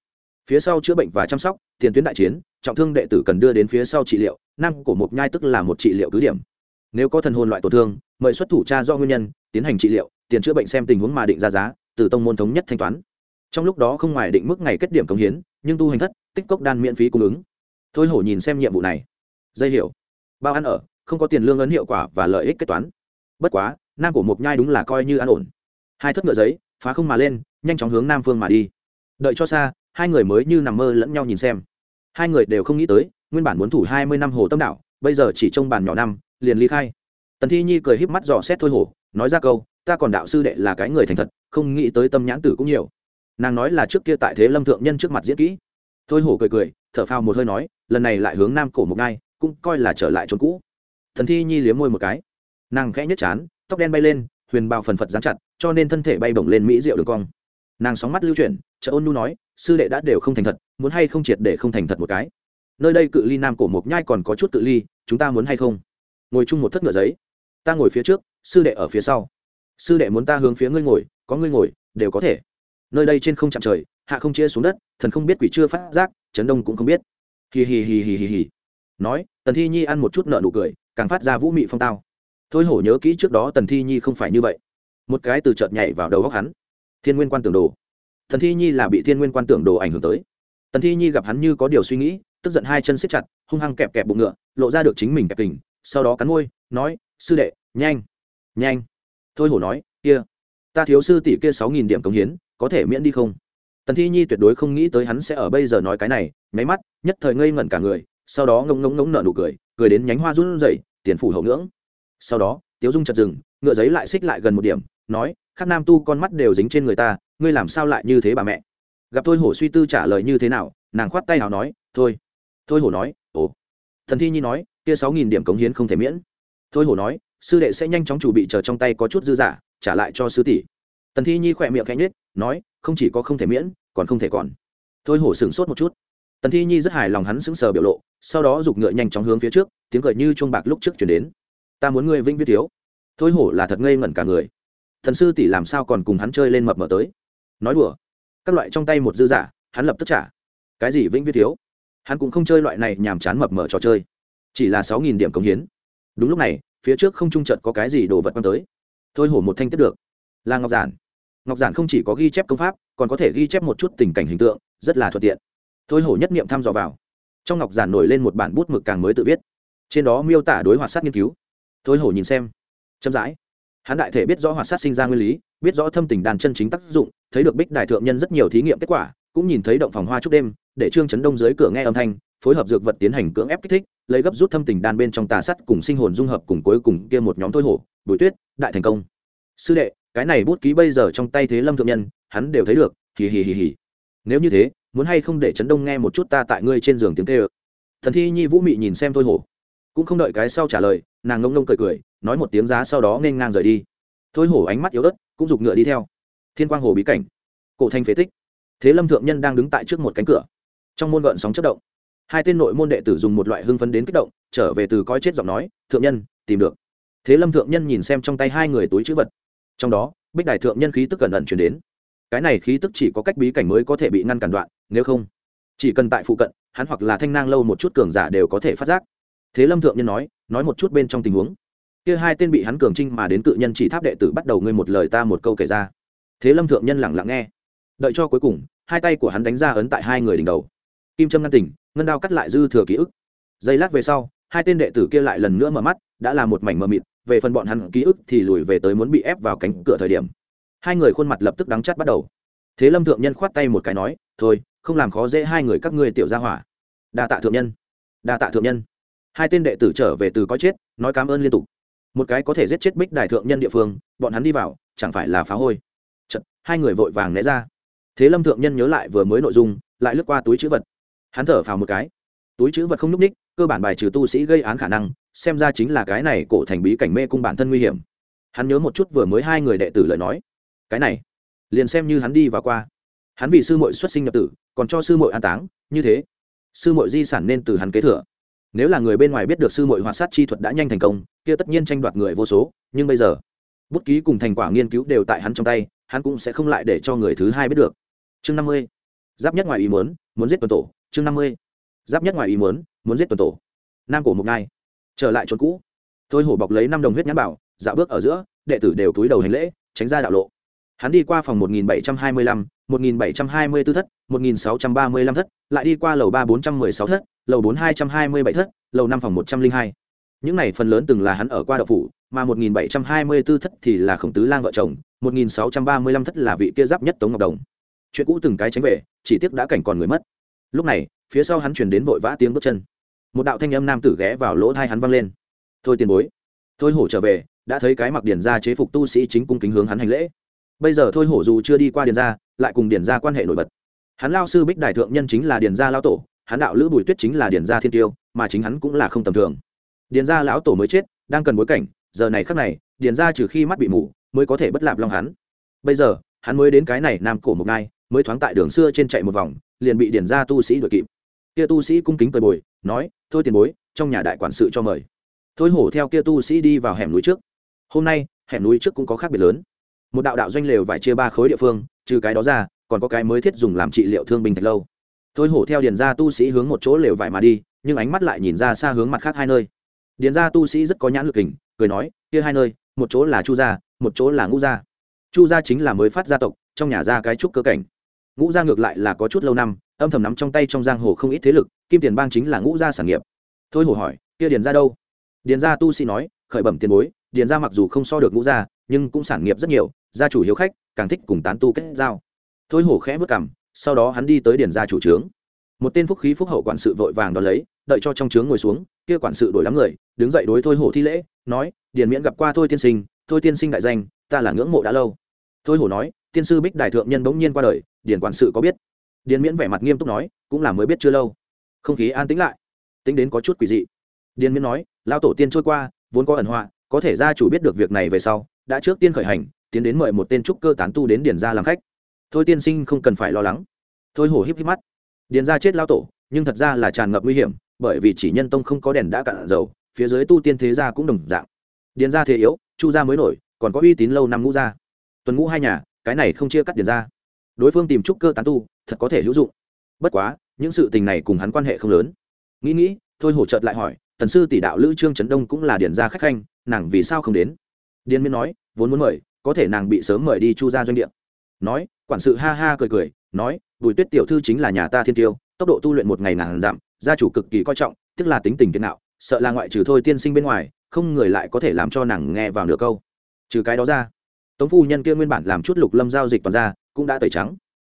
Phía sau chữa bệnh và chăm sóc, tiền tuyến đại chiến, trọng thương đệ tử cần đưa đến phía sau trị liệu năng của một nhai tức là một trị liệu cứ điểm. Nếu có thần hồn loại tổn thương, mời xuất thủ cha do nguyên nhân, tiến hành trị liệu, tiền chữa bệnh xem tình huống mà định ra giá, từ tông môn thống nhất thanh toán. Trong lúc đó không ngoài định mức ngày kết điểm công hiến, nhưng tu hành thất, tích cốc đan miễn phí cung ứng thôi hổ nhìn xem nhiệm vụ này. Dây hiểu. Bao ăn ở, không có tiền lương ấn hiệu quả và lợi ích kết toán. Bất quá, nam của một nhai đúng là coi như an ổn. Hai thất ngựa giấy, phá không mà lên, nhanh chóng hướng nam phương mà đi. Đợi cho xa, hai người mới như nằm mơ lẫn nhau nhìn xem. Hai người đều không nghĩ tới, nguyên bản muốn thủ hai mươi năm hồ tâm đạo bây giờ chỉ trông bàn nhỏ năm, liền ly khai. Tần thi nhi cười híp mắt dò xét thôi hổ, nói ra câu, ta còn đạo sư đệ là cái người thành thật, không nghĩ tới tâm nhãn tử cũng nhiều. Nàng nói là trước kia tại thế lâm thượng nhân trước mặt diễn kỹ. Thôi hổ cười cười thở phào một hơi nói, lần này lại hướng nam cổ một ngai cũng coi là trở lại chốn cũ. Thần thi nhi liếm môi một cái. Nàng khẽ nhất chán, tóc đen bay lên, huyền bào phần phật dán chặt, cho nên thân thể bay bổng lên mỹ rượu đường cong. Nàng sóng mắt lưu chuyển chợ ôn nu nói, sư đệ đã đều không thành thật, muốn hay không triệt để không thành thật một cái. Nơi đây cự ly nam cổ mộc nhai còn có chút cự ly, chúng ta muốn hay không? Ngồi chung một thất ngựa giấy. Ta ngồi phía trước, sư đệ ở phía sau. Sư đệ muốn ta hướng phía ngươi ngồi, có ngươi ngồi, đều có thể. Nơi đây trên không chạm trời, hạ không chia xuống đất, thần không biết quỷ chưa phát giác trấn đông cũng không biết. Hì hì hì hì hì hì. Nói, tần thi nhi ăn một chút nợ nụ cười, càng phát ra vũ mị phong tao. Thôi hổ nhớ kỹ trước đó tần thi nhi không phải như vậy. Một cái từ chợt nhảy vào đầu góc hắn. Thiên nguyên quan tưởng đồ. Tần thi nhi là bị thiên nguyên quan tưởng đồ ảnh hưởng tới. Tần thi nhi gặp hắn như có điều suy nghĩ, tức giận hai chân xếp chặt, hung hăng kẹp kẹp bụng ngựa, lộ ra được chính mình kẹp tình sau đó cắn môi, nói, sư đệ, nhanh nhanh. Thôi hổ nói, kia, ta thiếu sư tỷ kia sáu nghìn điểm cống hiến, có thể miễn đi không? Tần thi nhi tuyệt đối không nghĩ tới hắn sẽ ở bây giờ nói cái này, nháy mắt, nhất thời ngây ngẩn cả người, sau đó ngông ngông ngông nở nụ cười cười đến nhánh hoa run rẩy, tiền phủ hậu ngưỡng. Sau đó, tiếu dung chật rừng ngựa giấy lại xích lại gần một điểm, nói, khắc nam tu con mắt đều dính trên người ta, ngươi làm sao lại như thế bà mẹ? Gặp thôi hổ suy tư trả lời như thế nào, nàng khoát tay nào nói, thôi thôi hổ nói, ồ. Thần thi nhi nói, kia sáu nghìn điểm cống hiến không thể miễn. Thôi hổ nói, sư đệ sẽ nhanh chóng chủ bị chờ trong tay có chút dư giả, trả lại cho sư tỷ. Tần thi nhi khỏe miệng khẽ nhết nói, không chỉ có không thể miễn, còn không thể còn. Thôi hổ sửng sốt một chút. Tần thi nhi rất hài lòng hắn sững sờ biểu lộ, sau đó giục ngựa nhanh chóng hướng phía trước, tiếng cười như chuông bạc lúc trước chuyển đến. Ta muốn ngươi vĩnh viết thiếu. Thôi hổ là thật ngây ngẩn cả người. Thần sư tỷ làm sao còn cùng hắn chơi lên mập mờ tới? Nói đùa. Các loại trong tay một dư giả, hắn lập tức trả. Cái gì vĩnh viết thiếu? Hắn cũng không chơi loại này nhàm chán mập mờ trò chơi. Chỉ là sáu nghìn điểm cống hiến. Đúng lúc này, phía trước không trung trận có cái gì đồ vật quăng tới. Thôi hổ một thanh tiếp được. Là ngọc giản ngọc giản không chỉ có ghi chép công pháp, còn có thể ghi chép một chút tình cảnh hình tượng, rất là thuận tiện. Thôi hổ nhất niệm thăm dò vào. Trong ngọc giản nổi lên một bản bút mực càng mới tự viết. Trên đó miêu tả đối hoạt sát nghiên cứu. Thôi hổ nhìn xem. Chậm rãi. Hắn đại thể biết rõ hoạt sát sinh ra nguyên lý, biết rõ thâm tình đàn chân chính tác dụng, thấy được bích đại thượng nhân rất nhiều thí nghiệm kết quả, cũng nhìn thấy động phòng hoa chúc đêm, để trương chấn đông dưới cửa nghe âm thanh, phối hợp dược vật tiến hành cưỡng ép kích thích, lấy gấp rút thâm tình đan bên trong tà sắt cùng sinh hồn dung hợp cùng cuối cùng kia một nhóm thôi hổ. Bùi tuyết, đại thành công. Sư đệ cái này bút ký bây giờ trong tay thế lâm thượng nhân, hắn đều thấy được, hì hì hì hì. Nếu như thế, muốn hay không để trấn đông nghe một chút ta tại ngươi trên giường tiếng tê ơ thần thi nhi vũ mị nhìn xem thôi hổ. Cũng không đợi cái sau trả lời, nàng ngông ngông cười cười, nói một tiếng giá sau đó nên ngang rời đi. Thôi hổ ánh mắt yếu ớt, cũng giục ngựa đi theo. Thiên quang hồ bí cảnh. Cổ thanh phế tích. Thế lâm thượng nhân đang đứng tại trước một cánh cửa. Trong môn gợn sóng chất động. Hai tên nội môn đệ tử dùng một loại hưng phấn đến kích động, trở về từ coi chết giọng nói, thượng nhân, tìm được. Thế lâm thượng nhân nhìn xem trong tay hai người túi chữ vật trong đó, bích đại thượng nhân khí tức cẩn ẩn chuyển đến. Cái này khí tức chỉ có cách bí cảnh mới có thể bị ngăn cản đoạn, nếu không, chỉ cần tại phụ cận, hắn hoặc là thanh nang lâu một chút cường giả đều có thể phát giác. Thế lâm thượng nhân nói nói một chút bên trong tình huống. Kia hai tên bị hắn cường trinh mà đến cự nhân chỉ tháp đệ tử bắt đầu ngươi một lời ta một câu kể ra. Thế lâm thượng nhân lẳng lặng nghe. Đợi cho cuối cùng, hai tay của hắn đánh ra ấn tại hai người đỉnh đầu. Kim trâm ngăn tỉnh, ngân đao cắt lại dư thừa ký ức. Giây lát về sau, hai tên đệ tử kia lại lần nữa mở mắt, đã là một mảnh mờ mịt về phần bọn hắn ký ức thì lùi về tới muốn bị ép vào cánh cửa thời điểm. Hai người khuôn mặt lập tức đắng chắt bắt đầu. Thế lâm thượng nhân khoát tay một cái nói thôi không làm khó dễ hai người các ngươi tiểu gia hỏa. Đa tạ thượng nhân. Đa tạ thượng nhân. Hai tên đệ tử trở về từ có chết nói cảm ơn liên tục. Một cái có thể giết chết bích đại thượng nhân địa phương bọn hắn đi vào chẳng phải là phá hôi. Chật, hai người vội vàng né ra. Thế lâm thượng nhân nhớ lại vừa mới nội dung lại lướt qua túi chữ vật. Hắn thở phào một cái. Túi chữ vật không n ú c ních cơ bản bài trừ tu sĩ gây án khả năng xem ra chính là cái này cổ thành bí cảnh mê cung bản thân nguy hiểm. Hắn nhớ một chút vừa mới hai người đệ tử lời nói. Cái này, liền xem như hắn đi và qua. Hắn vì sư mội xuất sinh nhập tử, còn cho sư mội an táng, như thế, sư mội di sản nên từ hắn kế thừa. Nếu là người bên ngoài biết được sư mội hoạt sát chi thuật đã nhanh thành công, kia tất nhiên tranh đoạt người vô số, nhưng bây giờ, bút ký cùng thành quả nghiên cứu đều tại hắn trong tay, hắn cũng sẽ không lại để cho người thứ hai biết được. Chương năm mươi, giáp nhất ngoài ý muốn muốn giết tuần tổ, chương năm mươi, giáp nhất ngoài ý muốn muốn giết tuần tổ. Nam cổ một ngai trở lại chỗ cũ. Thôi hổ bọc lấy năm đồng huyết nhãn bảo dạo bước ở giữa đệ tử đều túi đầu hành lễ tránh ra đạo lộ. Hắn đi qua phòng 1725, 1724 thất 1635 thất lại đi qua lầu ba 416 thất lầu bốn 227 thất lầu năm phòng 102. những này phần lớn từng là hắn ở qua đậu phủ mà 1724 thất thì là khổng tứ lang vợ chồng 1635 thất là vị kia giáp nhất tống ngọc đồng. Chuyện cũ từng cái tránh về chỉ tiếc đã cảnh còn người mất. Lúc này phía sau hắn chuyển đến vội vã tiếng bước chân một đạo thanh âm nam tử ghé vào lỗ thai hắn văng lên. Thôi tiền bối. Thôi hổ trở về, đã thấy cái mặc điển ra chế phục tu sĩ chính cung kính hướng hắn hành lễ. Bây giờ thôi hổ dù chưa đi qua điền gia, lại cùng điền gia quan hệ nổi bật. Hắn lao sư bích đại thượng nhân chính là điền gia lao tổ, hắn đạo lữ bùi tuyết chính là điền gia thiên tiêu, mà chính hắn cũng là không tầm thường. Điền gia lão tổ mới chết, đang cần bối cảnh, giờ này khắc này điền gia trừ khi mắt bị mù, mới có thể bất lạp lòng hắn. Bây giờ, hắn mới đến cái này nam cổ một ngai, mới thoáng tại đường xưa trên chạy một vòng, liền bị điền gia tu sĩ đuổi kịp. Kia tu sĩ cung kính cười bồi nói, thôi tiền bối, trong nhà đại quản sự cho mời. Thôi hổ theo kia tu sĩ đi vào hẻm núi trước. Hôm nay, hẻm núi trước cũng có khác biệt lớn. Một đạo đạo doanh lều vải chia ba khối địa phương, trừ cái đó ra, còn có cái mới thiết dùng làm trị liệu thương binh thạch lâu. Thôi hổ theo điền ra tu sĩ hướng một chỗ lều vải mà đi, nhưng ánh mắt lại nhìn ra xa hướng mặt khác hai nơi. Điền ra tu sĩ rất có nhãn lực hình cười nói, kia hai nơi, một chỗ là chu gia, một chỗ là ngũ gia. Chu gia chính là mới phát gia tộc, trong nhà gia cái trúc cơ cảnh ngũ gia ngược lại là có chút lâu năm, âm thầm nắm trong tay trong giang hồ không ít thế lực, kim tiền bang chính là ngũ gia sản nghiệp. Thôi hổ hỏi, kia điền ra đâu? Điền ra tu sĩ nói, khởi bẩm tiền bối, điền ra mặc dù không so được ngũ gia, nhưng cũng sản nghiệp rất nhiều, gia chủ hiếu khách, càng thích cùng tán tu kết giao. Thôi hổ khẽ vất cảm sau đó hắn đi tới điền gia chủ trướng. Một tên phúc khí phúc hậu quản sự vội vàng đón lấy, đợi cho trong trướng ngồi xuống, kia quản sự đổi lắm người, đứng dậy đối thôi hổ thi lễ, nói, điền miễn gặp qua thôi tiên sinh, thôi tiên sinh đại danh, ta là ngưỡng mộ đã lâu. Thôi hổ nói, tiên sư bích đại thượng nhân bỗng nhiên qua đời điền quản sự có biết? Điền miễn vẻ mặt nghiêm túc nói, cũng là mới biết chưa lâu. Không khí an tĩnh lại, tính đến có chút quỷ dị. Điền miễn nói lao tổ tiên trôi qua, vốn có ẩn họa, có thể gia chủ biết được việc này về sau, đã trước tiên khởi hành, tiến đến mời một tên trúc cơ tán tu đến điền ra làm khách. Thôi tiên sinh không cần phải lo lắng. Thôi hổ híp híp mắt. Điền ra chết lao tổ, nhưng thật ra là tràn ngập nguy hiểm, bởi vì chỉ nhân tông không có đèn đã cạn dầu, phía dưới tu tiên thế gia cũng đồng dạng. Điền ra thế yếu, chu gia mới nổi, còn có uy tín lâu năm ngũ gia. Tuần ngũ hai nhà, cái này không chia cắt điền ra đối phương tìm trúc cơ tán tu, thật có thể hữu dụng. Bất quá, những sự tình này cùng hắn quan hệ không lớn. Nghĩ nghĩ, thôi hổ trợt lại hỏi, tần sư tỷ đạo lữ trương trấn đông cũng là điền gia khách khanh, nàng vì sao không đến? Điền miên nói, vốn muốn mời, có thể nàng bị sớm mời đi chu ra doanh địa. Nói, quản sự ha ha cười cười, nói, bùi tuyết tiểu thư chính là nhà ta thiên tiêu, tốc độ tu luyện một ngày nàng giảm gia chủ cực kỳ coi trọng tức là tính tình kiên nạo sợ là ngoại trừ thôi tiên sinh bên ngoài, không người lại có thể làm cho nàng nghe vào nửa câu. Trừ cái đó ra, tống phu nhân kia nguyên bản làm chút lục lâm giao dịch toàn ra cũng đã tẩy trắng.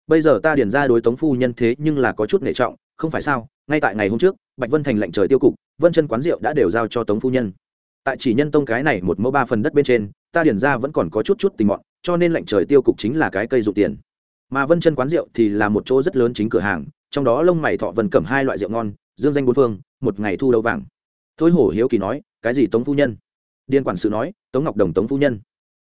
Bây giờ ta điền ra đối tống phu nhân thế nhưng là có chút nệ trọng, không phải sao? Ngay tại ngày hôm trước, bạch vân thành lệnh trời tiêu cục, vân chân quán rượu đã đều giao cho tống phu nhân. Tại chỉ nhân tông cái này một mẫu ba phần đất bên trên, ta điền ra vẫn còn có chút chút tình mọn, cho nên lệnh trời tiêu cục chính là cái cây dụ tiền. Mà vân chân quán rượu thì là một chỗ rất lớn chính cửa hàng, trong đó lông mày thọ vần cẩm hai loại rượu ngon, dương danh bốn phương, một ngày thu đấu vàng. Thôi hổ hiếu kỳ nói, cái gì tống phu nhân? Điền quản sự nói, tống ngọc đồng tống phu nhân.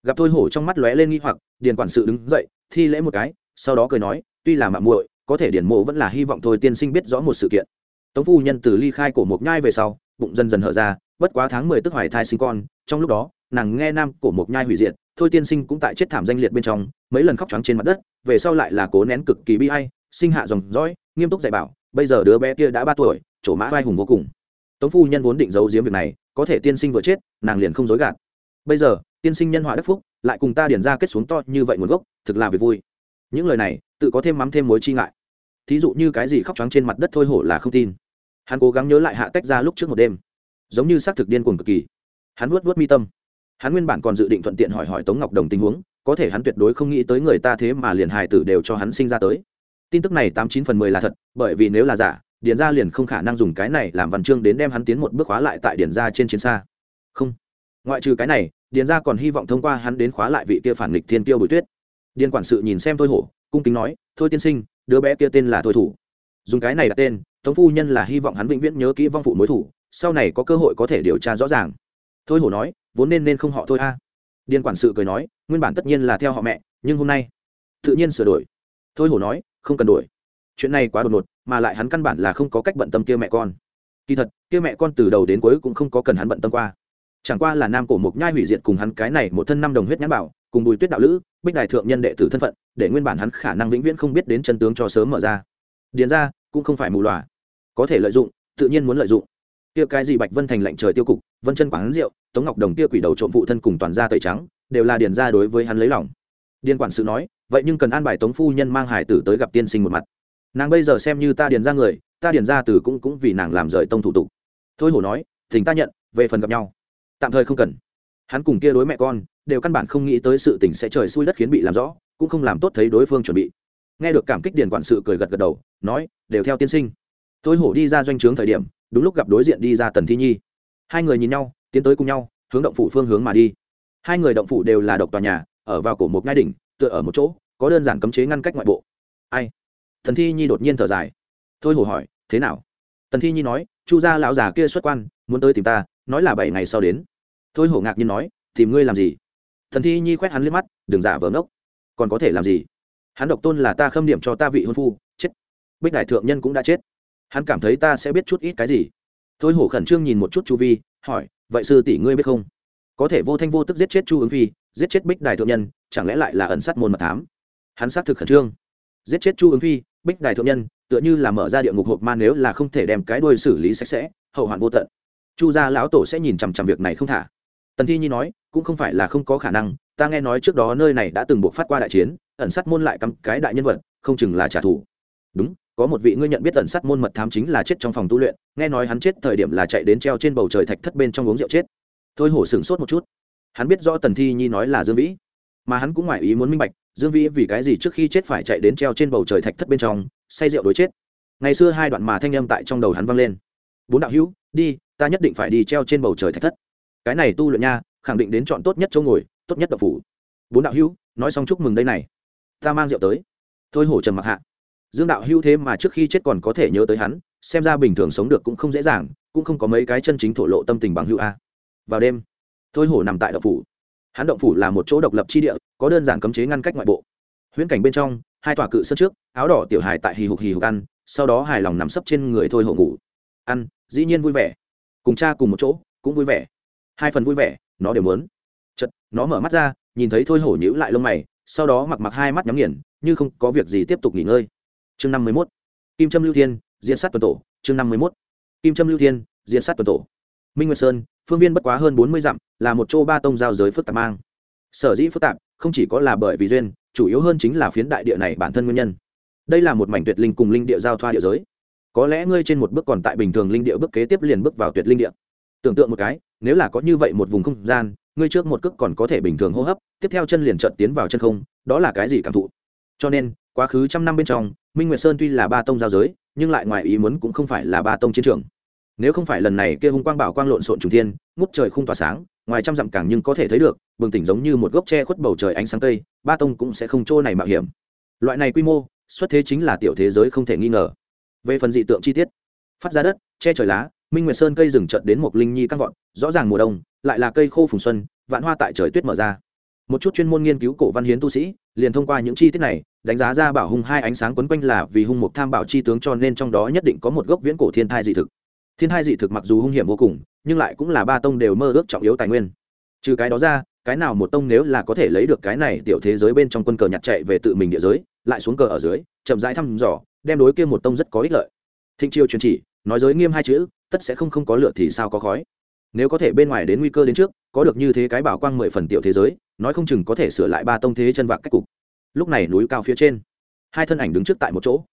Gặp thôi hổ trong mắt lóe lên nghi hoặc, điền quản sự đứng dậy thi lễ một cái, sau đó cười nói, tuy là mạng muội, có thể điển mộ vẫn là hy vọng thôi tiên sinh biết rõ một sự kiện. Tống phu nhân từ ly khai cổ mộc nhai về sau, bụng dần dần hở ra, bất quá tháng mười tức hoài thai sinh con, trong lúc đó, nàng nghe nam cổ mộc nhai hủy diệt, thôi tiên sinh cũng tại chết thảm danh liệt bên trong, mấy lần khóc trắng trên mặt đất, về sau lại là cố nén cực kỳ bi ai, sinh hạ dòng dõi, nghiêm túc dạy bảo, bây giờ đứa bé kia đã ba tuổi, chỗ mã vai hùng vô cùng. Tống phu nhân vốn định giấu giếm việc này, có thể tiên sinh vừa chết, nàng liền không dối gạt bây giờ, tiên sinh nhân họa đất phúc, lại cùng ta điển ra kết xuống to như vậy nguồn gốc, thực là việc vui. Những lời này, tự có thêm mắm thêm mối chi ngại. Thí dụ như cái gì khóc trắng trên mặt đất thôi hổ là không tin. Hắn cố gắng nhớ lại hạ tách ra lúc trước một đêm. Giống như xác thực điên cuồng cực kỳ. Hắn vuốt vuốt mi tâm. Hắn nguyên bản còn dự định thuận tiện hỏi hỏi tống ngọc đồng tình huống, có thể hắn tuyệt đối không nghĩ tới người ta thế mà liền hài tử đều cho hắn sinh ra tới. Tin tức này tám chín phần mười là thật, bởi vì nếu là giả điền ra liền không khả năng dùng cái này làm văn chương đến đem hắn tiến một bước hóa lại tại điền ra trên chiến xa. Không ngoại trừ cái này, điền ra còn hy vọng thông qua hắn đến khóa lại vị kia phản nghịch thiên tiêu bùi tuyết. Điền quản sự nhìn xem thôi hổ, cung kính nói, thôi tiên sinh, đứa bé kia tên là thôi thủ. Dùng cái này đặt tên, tống phu nhân là hy vọng hắn vĩnh viễn nhớ kỹ vong phụ mối thủ, sau này có cơ hội có thể điều tra rõ ràng. Thôi hổ nói, vốn nên nên không họ thôi a. Điền quản sự cười nói, nguyên bản tất nhiên là theo họ mẹ, nhưng hôm nay tự nhiên sửa đổi. Thôi hổ nói, không cần đổi. Chuyện này quá đột ngột, mà lại hắn căn bản là không có cách bận tâm kia mẹ con. Kỳ thật, kia mẹ con từ đầu đến cuối cũng không có cần hắn bận tâm qua chẳng qua là nam cổ mục nhai hủy diệt cùng hắn cái này một thân năm đồng huyết nhãn bảo, cùng bùi tuyết đạo lữ, bích đại thượng nhân đệ tử thân phận, để nguyên bản hắn khả năng vĩnh viễn không biết đến chân tướng cho sớm mở ra. Điền ra, cũng không phải mù loà. Có thể lợi dụng, tự nhiên muốn lợi dụng. Kia cái gì bạch vân thành lệnh trời tiêu cục, vân chân quán rượu, tống ngọc đồng kia quỷ đầu trộm phụ thân cùng toàn gia tẩy trắng, đều là điền ra đối với hắn lấy lòng. Điền quản sự nói, vậy nhưng cần an bài tống phu nhân mang hải tử tới gặp tiên sinh một mặt. Nàng bây giờ xem như ta điền ra người, ta điền ra từ cũng cũng vì nàng làm rời tông thủ tục. Thôi hổ nói, thỉnh ta nhận, về phần gặp nhau tạm thời không cần. Hắn cùng kia đối mẹ con, đều căn bản không nghĩ tới sự tình sẽ trời xui đất khiến bị làm rõ, cũng không làm tốt thấy đối phương chuẩn bị. Nghe được cảm kích điền quản sự cười gật gật đầu, nói, đều theo tiên sinh. Thôi hổ đi ra doanh trướng thời điểm, đúng lúc gặp đối diện đi ra tần thi nhi. Hai người nhìn nhau, tiến tới cùng nhau, hướng động phủ phương hướng mà đi. Hai người động phủ đều là độc tòa nhà, ở vào cổ một ngai đỉnh, tựa ở một chỗ, có đơn giản cấm chế ngăn cách ngoại bộ. Ai? Thần thi nhi đột nhiên thở dài. Thôi hổ hỏi, thế nào? Tần thi nhi nói, chu gia lão già kia xuất quan, muốn tới tìm ta nói là bảy ngày sau đến. Thôi hổ ngạc nhiên nói, tìm ngươi làm gì? Thần thi nhi quét hắn liếc mắt, đừng giả vờ ngốc. Còn có thể làm gì? Hắn độc tôn là ta khâm điểm cho ta vị hôn phu, chết. Bích đại thượng nhân cũng đã chết. Hắn cảm thấy ta sẽ biết chút ít cái gì. Thôi hổ khẩn trương nhìn một chút chu vi, hỏi, vậy sư tỷ ngươi biết không? Có thể vô thanh vô tức giết chết chu ứng phi, giết chết bích đài thượng nhân, chẳng lẽ lại là ẩn sát môn mật thám? Hắn xác thực khẩn trương. Giết chết chu ứng phi, bích đài thượng nhân, tựa như là mở ra địa ngục hộp ma nếu là không thể đem cái đuôi xử lý sạch sẽ, hậu hoạn vô tận chu gia lão tổ sẽ nhìn chằm chằm việc này không thả. Tần thi nhi nói, cũng không phải là không có khả năng, ta nghe nói trước đó nơi này đã từng buộc phát qua đại chiến, ẩn sát môn lại cắm cái đại nhân vật, không chừng là trả thù. Đúng, có một vị ngươi nhận biết ẩn sát môn mật thám chính là chết trong phòng tu luyện, nghe nói hắn chết thời điểm là chạy đến treo trên bầu trời thạch thất bên trong uống rượu chết. Thôi hổ sửng sốt một chút. Hắn biết rõ tần thi nhi nói là dương vĩ, mà hắn cũng ngoài ý muốn minh bạch, dương vĩ vì cái gì trước khi chết phải chạy đến treo trên bầu trời thạch thất bên trong, say rượu đối chết. Ngày xưa hai đoạn mà thanh âm tại trong đầu hắn vang lên. Bốn đạo hữu, đi ta nhất định phải đi treo trên bầu trời thạch thất. Cái này tu luyện nha, khẳng định đến chọn tốt nhất chỗ ngồi, tốt nhất độc phủ. Bốn đạo hữu, nói xong chúc mừng đây này. Ta mang rượu tới. Thôi hổ trầm mặc hạ. Dương đạo hữu thế mà trước khi chết còn có thể nhớ tới hắn, xem ra bình thường sống được cũng không dễ dàng, cũng không có mấy cái chân chính thổ lộ tâm tình bằng hữu a. Vào đêm, thôi hổ nằm tại động phủ. Hắn động phủ là một chỗ độc lập chi địa, có đơn giản cấm chế ngăn cách ngoại bộ. Huyễn cảnh bên trong, hai tòa cự sân trước, áo đỏ tiểu hài tại hì hục hì hục ăn, sau đó hài lòng nằm sấp trên người thôi hổ ngủ. Ăn, dĩ nhiên vui vẻ cùng cha cùng một chỗ, cũng vui vẻ. Hai phần vui vẻ, nó đều muốn. Chật nó mở mắt ra, nhìn thấy thôi hổ nhữ lại lông mày, sau đó mặc mặc hai mắt nhắm nghiền, như không có việc gì tiếp tục nghỉ ngơi. Chương năm mươi mốt. Kim trâm lưu thiên, diễn sát tuần tổ, chương năm mươi mốt. Kim trâm lưu thiên, diễn sát tuần tổ. Minh nguyệt sơn, phương viên bất quá hơn bốn mươi dặm, là một châu ba tông giao giới phức tạp mang. Sở dĩ phức tạp, không chỉ có là bởi vì duyên, chủ yếu hơn chính là phiến đại địa này bản thân nguyên nhân. Đây là một mảnh tuyệt linh cùng linh địa giao thoa địa giới có lẽ ngươi trên một bước còn tại bình thường linh địa bước kế tiếp liền bước vào tuyệt linh địa. Tưởng tượng một cái, nếu là có như vậy một vùng không gian, ngươi trước một cước còn có thể bình thường hô hấp, tiếp theo chân liền trợt tiến vào chân không, đó là cái gì cảm thụ? Cho nên, quá khứ trăm năm bên trong, minh nguyệt sơn tuy là ba tông giao giới, nhưng lại ngoài ý muốn cũng không phải là ba tông chiến trường. Nếu không phải lần này kia hung quang bảo quang lộn xộn trùng thiên, ngút trời không tỏa sáng, ngoài trăm dặm càng nhưng có thể thấy được, bừng tỉnh giống như một gốc tre khuất bầu trời ánh sáng tây, ba tông cũng sẽ không trôi này mạo hiểm. Loại này quy mô, xuất thế chính là tiểu thế giới không thể nghi ngờ về phần dị tượng chi tiết. Phát ra đất, che trời lá, minh nguyệt sơn cây rừng trợt đến một linh nhi căng vọt, rõ ràng mùa đông, lại là cây khô phùng xuân, vạn hoa tại trời tuyết mở ra. Một chút chuyên môn nghiên cứu cổ văn hiến tu sĩ, liền thông qua những chi tiết này, đánh giá ra bảo hung hai ánh sáng quấn quanh là vì hung mục tham bảo chi tướng cho nên trong đó nhất định có một gốc viễn cổ thiên thai dị thực. Thiên thai dị thực mặc dù hung hiểm vô cùng, nhưng lại cũng là ba tông đều mơ ước trọng yếu tài nguyên. Trừ cái đó ra, cái nào một tông nếu là có thể lấy được cái này tiểu thế giới bên trong quân cờ nhặt chạy về tự mình địa giới, lại xuống cờ ở dưới, chậm rãi thăm dò đem đối kia một tông rất có ích lợi. Thịnh chiêu truyền chỉ, nói giới nghiêm hai chữ, tất sẽ không không có lửa thì sao có khói. Nếu có thể bên ngoài đến nguy cơ đến trước, có được như thế cái bảo quang mười phần tiểu thế giới, nói không chừng có thể sửa lại ba tông thế chân vạc cách cục. Lúc này núi cao phía trên, hai thân ảnh đứng trước tại một chỗ.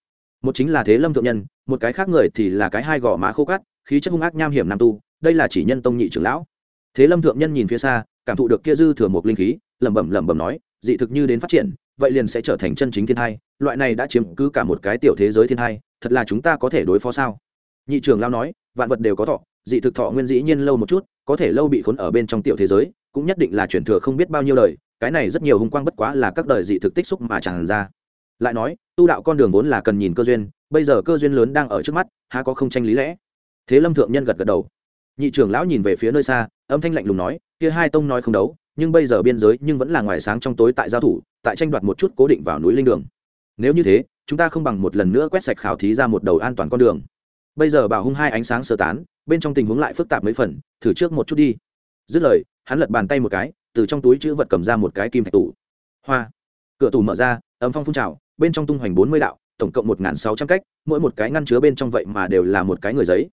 Một chính là thế lâm thượng nhân, một cái khác người thì là cái hai gò má khô cát, khí chất hung ác nham hiểm nam tu, đây là chỉ nhân tông nhị trưởng lão. Thế lâm thượng nhân nhìn phía xa, cảm thụ được kia dư thừa một linh khí, lẩm bẩm lẩm bẩm nói, dị thực như đến phát triển vậy liền sẽ trở thành chân chính thiên thai, loại này đã chiếm cứ cả một cái tiểu thế giới thiên thai, thật là chúng ta có thể đối phó sao? Nhị trưởng lão nói, vạn vật đều có thọ, dị thực thọ nguyên dĩ nhiên lâu một chút, có thể lâu bị khốn ở bên trong tiểu thế giới, cũng nhất định là chuyển thừa không biết bao nhiêu đời, cái này rất nhiều hung quang bất quá là các đời dị thực tích xúc mà tràn ra. Lại nói, tu đạo con đường vốn là cần nhìn cơ duyên, bây giờ cơ duyên lớn đang ở trước mắt, há có không tranh lý lẽ? Thế lâm thượng nhân gật gật đầu. Nhị trưởng lão nhìn về phía nơi xa, âm thanh lạnh lùng nói, kia hai tông nói không đấu nhưng bây giờ biên giới nhưng vẫn là ngoài sáng trong tối tại giao thủ, tại tranh đoạt một chút cố định vào núi linh đường. Nếu như thế, chúng ta không bằng một lần nữa quét sạch khảo thí ra một đầu an toàn con đường. Bây giờ bảo hung hai ánh sáng sơ tán, bên trong tình huống lại phức tạp mấy phần, thử trước một chút đi. Dứt lời, hắn lật bàn tay một cái, từ trong túi chữ vật cầm ra một cái kim thạch tủ. Hoa. Cửa tủ mở ra ấm phong phun trào, bên trong tung hoành bốn mươi đạo, tổng cộng một sáu trăm cách, mỗi một cái ngăn chứa bên trong vậy mà đều là một cái người giấy.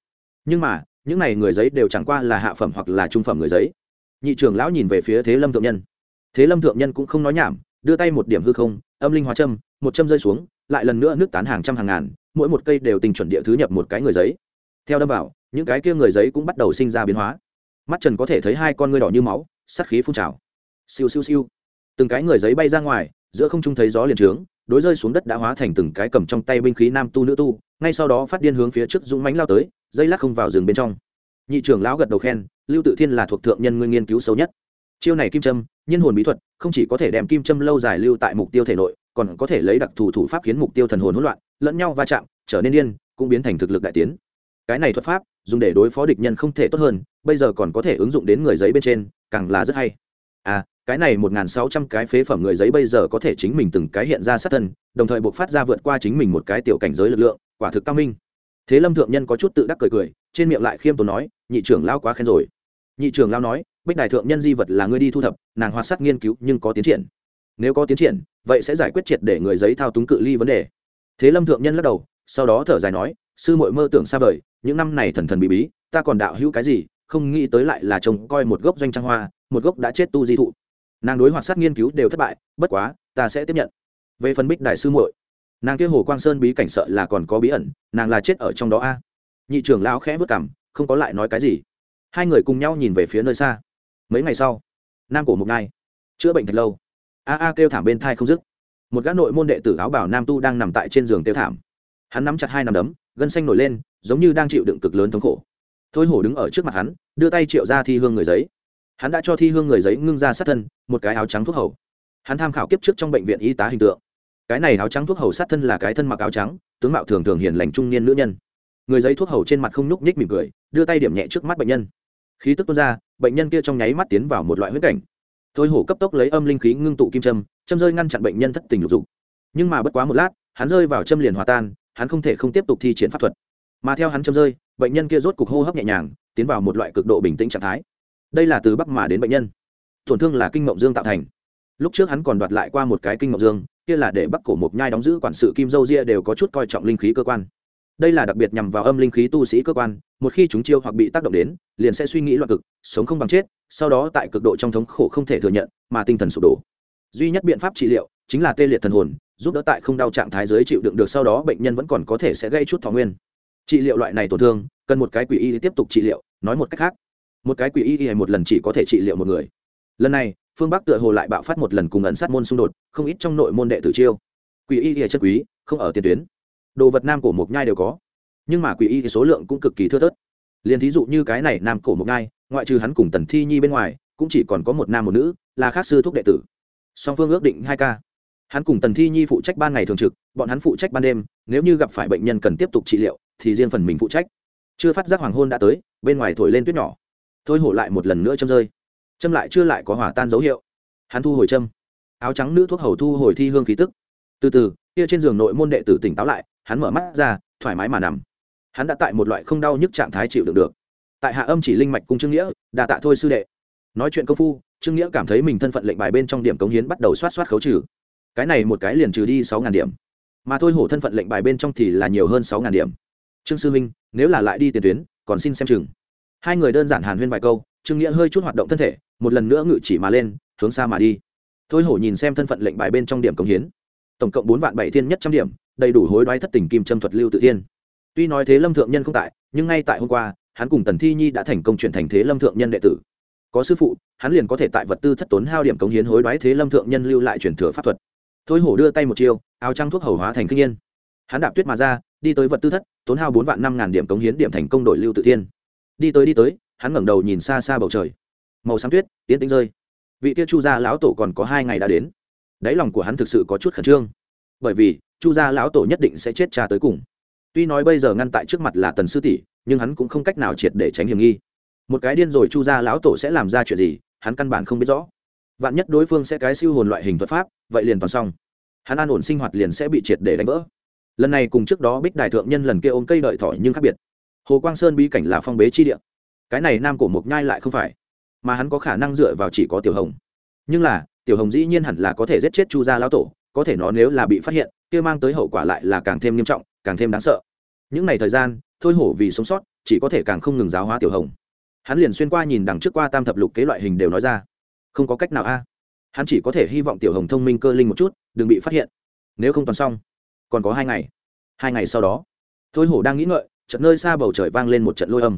Nhưng mà, những này người giấy đều chẳng qua là hạ phẩm hoặc là trung phẩm người giấy nhị trưởng lão nhìn về phía thế lâm thượng nhân. Thế lâm thượng nhân cũng không nói nhảm, đưa tay một điểm hư không, âm linh hóa châm, một châm rơi xuống, lại lần nữa nước tán hàng trăm hàng ngàn, mỗi một cây đều tình chuẩn địa thứ nhập một cái người giấy. Theo đâm vào, những cái kia người giấy cũng bắt đầu sinh ra biến hóa. Mắt trần có thể thấy hai con ngươi đỏ như máu sắt khí phun trào. Siêu siêu siêu. Từng cái người giấy bay ra ngoài, giữa không trung thấy gió liền trướng, đối rơi xuống đất đã hóa thành từng cái cầm trong tay binh khí nam tu nữ tu, ngay sau đó phát điên hướng phía trước dũng mánh lao tới, dây lắc không vào rừng bên trong. Nhị trưởng lão gật đầu khen lưu tự thiên là thuộc thượng nhân ngươi nghiên cứu sâu nhất. Chiêu này kim trâm nhân hồn bí thuật, không chỉ có thể đem kim trâm lâu dài lưu tại mục tiêu thể nội, còn có thể lấy đặc thù thủ pháp khiến mục tiêu thần hồn hỗn loạn, lẫn nhau va chạm, trở nên điên, cũng biến thành thực lực đại tiến. Cái này thuật pháp, dùng để đối phó địch nhân không thể tốt hơn, bây giờ còn có thể ứng dụng đến người giấy bên trên, càng là rất hay. À cái này một nghìn sáu trăm cái phế phẩm người giấy bây giờ có thể chính mình từng cái hiện ra sát thân, đồng thời buộc phát ra vượt qua chính mình một cái tiểu cảnh giới lực lượng, quả thực cao minh. Thế lâm thượng nhân có chút tự đắc cười cười, trên miệng lại khiêm tốn nói, nhị trưởng lao quá khen rồi nhị trưởng lao nói, bích đại thượng nhân di vật là ngươi đi thu thập, nàng hoạt sát nghiên cứu nhưng có tiến triển. Nếu có tiến triển, vậy sẽ giải quyết triệt để người giấy thao túng cự ly vấn đề. Thế lâm thượng nhân lắc đầu, sau đó thở dài nói, sư mội mơ tưởng xa vời, những năm này thần thần bí bí, ta còn đạo hữu cái gì, không nghĩ tới lại là trông coi một gốc doanh trang hoa, một gốc đã chết tu di thụ. Nàng đối hoạt sát nghiên cứu đều thất bại, bất quá, ta sẽ tiếp nhận. Về phần bích đại sư muội, nàng kia hồ quang sơn bí cảnh sợ là còn có bí ẩn, nàng là chết ở trong đó a. Nhị trưởng lão khẽ vất cảm không có lại nói cái gì hai người cùng nhau nhìn về phía nơi xa. Mấy ngày sau, nam cổ mục ngai chữa bệnh thật lâu. A a kêu thảm bên thai không dứt. Một gã nội môn đệ tử áo bảo nam tu đang nằm tại trên giường kêu thảm. Hắn nắm chặt hai nằm đấm, gân xanh nổi lên, giống như đang chịu đựng cực lớn thống khổ. Thôi hổ đứng ở trước mặt hắn, đưa tay triệu ra thi hương người giấy. Hắn đã cho thi hương người giấy ngưng ra sát thân, một cái áo trắng thuốc hầu. Hắn tham khảo kiếp trước trong bệnh viện y tá hình tượng. Cái này áo trắng thuốc hầu sát thân là cái thân mặc áo trắng, tướng mạo thường thường hiền lành trung niên nữ nhân. Người giấy thuốc hầu trên mặt không nhúc nhích mỉm cười, đưa tay điểm nhẹ trước mắt bệnh nhân khí tức tuôn ra, bệnh nhân kia trong nháy mắt tiến vào một loại huyết cảnh. Thôi hổ cấp tốc lấy âm linh khí ngưng tụ kim châm châm rơi ngăn chặn bệnh nhân thất tình lục dục. Nhưng mà bất quá một lát, hắn rơi vào châm liền hòa tan, hắn không thể không tiếp tục thi triển pháp thuật. Mà theo hắn châm rơi, bệnh nhân kia rốt cục hô hấp nhẹ nhàng, tiến vào một loại cực độ bình tĩnh trạng thái. Đây là từ bắc mà đến bệnh nhân. Tổn thương là kinh mộng dương tạo thành. Lúc trước hắn còn đoạt lại qua một cái kinh ngọc dương, kia là để bắc cổ mộc nhai đóng giữ quản sự kim dâu ria đều có chút coi trọng linh khí cơ quan đây là đặc biệt nhằm vào âm linh khí tu sĩ cơ quan, một khi chúng chiêu hoặc bị tác động đến, liền sẽ suy nghĩ loạn cực, sống không bằng chết, sau đó tại cực độ trong thống khổ không thể thừa nhận, mà tinh thần sụp đổ. Duy nhất biện pháp trị liệu chính là tê liệt thần hồn, giúp đỡ tại không đau trạng thái giới chịu đựng được, sau đó bệnh nhân vẫn còn có thể sẽ gây chút thọ nguyên. Trị liệu loại này tổn thương, cần một cái quỷ y tiếp tục trị liệu, nói một cách khác. Một cái quỷ y một lần chỉ có thể trị liệu một người. Lần này, phương bắc tựa hồ lại bạo phát một lần cùng ẩn sát môn xung đột, không ít trong nội môn đệ tử chiêu. Quỷ y chất quý, không ở tiền tuyến đồ vật nam cổ mộc nhai đều có. Nhưng mà quỷ y số lượng cũng cực kỳ thưa thớt. Liền thí dụ như cái này nam cổ mộc nhai, ngoại trừ hắn cùng tần thi nhi bên ngoài, cũng chỉ còn có một nam một nữ, là khác sư thúc đệ tử. Song phương ước định hai ca. Hắn cùng tần thi nhi phụ trách ban ngày thường trực, bọn hắn phụ trách ban đêm, nếu như gặp phải bệnh nhân cần tiếp tục trị liệu, thì riêng phần mình phụ trách. Chưa phát giác hoàng hôn đã tới, bên ngoài thổi lên tuyết nhỏ. Thôi hổ lại một lần nữa châm rơi. Châm lại chưa lại có hỏa tan dấu hiệu. Hắn thu hồi châm. Áo trắng nữ thuốc hầu thu hồi thi hương khí tức. Từ từ, kia trên giường nội môn đệ tử tỉnh táo lại hắn mở mắt ra, thoải mái mà nằm. Hắn đã tại một loại không đau nhức trạng thái chịu đựng được. Tại hạ âm chỉ linh mạch cung trương nghĩa đà tạ thôi sư đệ. Nói chuyện công phu, trương nghĩa cảm thấy mình thân phận lệnh bài bên trong điểm cống hiến bắt đầu xoát xoát khấu trừ. Cái này một cái liền trừ đi sáu ngàn điểm. Mà thôi hổ thân phận lệnh bài bên trong thì là nhiều hơn sáu ngàn điểm. Trương sư minh, nếu là lại đi tiền tuyến, còn xin xem chừng. Hai người đơn giản hàn huyên vài câu, trương nghĩa hơi chút hoạt động thân thể, một lần nữa ngự chỉ mà lên, hướng xa mà đi. Thôi hổ nhìn xem thân phận lệnh bài bên trong điểm cống hiến. Tổng cộng bốn vạn bảy thiên nhất trăm điểm đầy đủ hối đoái thất tình kim châm thuật lưu tự thiên. Tuy nói thế lâm thượng nhân không tại, nhưng ngay tại hôm qua, hắn cùng tần thi nhi đã thành công chuyển thành thế lâm thượng nhân đệ tử. Có sư phụ, hắn liền có thể tại vật tư thất tốn hao điểm cống hiến hối đoái thế lâm thượng nhân lưu lại truyền thừa pháp thuật. Thôi hổ đưa tay một chiêu, áo trăng thuốc hầu hóa thành kinh yên. Hắn đạp tuyết mà ra, đi tới vật tư thất, tốn hao bốn vạn năm ngàn điểm cống hiến điểm thành công đội lưu tự thiên. Đi tới đi tới, hắn ngẩng đầu nhìn xa xa bầu trời. Màu xám tuyết, tiến tĩnh rơi. Vị tiêu chu gia lão tổ còn có hai ngày đã đến. Đáy lòng của hắn thực sự có chút khẩn trương bởi vì, chu gia lão tổ nhất định sẽ chết cha tới cùng. Tuy nói bây giờ ngăn tại trước mặt là tần sư tỷ, nhưng hắn cũng không cách nào triệt để tránh hiểm nghi. Một cái điên rồi chu gia lão tổ sẽ làm ra chuyện gì, hắn căn bản không biết rõ. Vạn nhất đối phương sẽ cái siêu hồn loại hình thuật pháp, vậy liền toàn xong. Hắn an ổn sinh hoạt liền sẽ bị triệt để đánh vỡ. Lần này cùng trước đó bích Đại thượng nhân lần kia ôm cây đợi thỏi nhưng khác biệt. Hồ quang sơn bí cảnh là phong bế chi địa. Cái này nam cổ mộc nhai lại không phải. Mà hắn có khả năng dựa vào chỉ có tiểu hồng. Nhưng là, tiểu hồng dĩ nhiên hẳn là có thể giết chết chu gia lão tổ có thể nó nếu là bị phát hiện, kia mang tới hậu quả lại là càng thêm nghiêm trọng, càng thêm đáng sợ. Những ngày thời gian, thôi hổ vì sống sót, chỉ có thể càng không ngừng giáo hóa tiểu hồng. Hắn liền xuyên qua nhìn đằng trước qua tam thập lục kế loại hình đều nói ra. Không có cách nào a. Hắn chỉ có thể hy vọng tiểu hồng thông minh cơ linh một chút, đừng bị phát hiện. Nếu không toàn xong, còn có hai ngày. Hai ngày sau đó, thôi hổ đang nghĩ ngợi trận nơi xa bầu trời vang lên một trận lôi âm.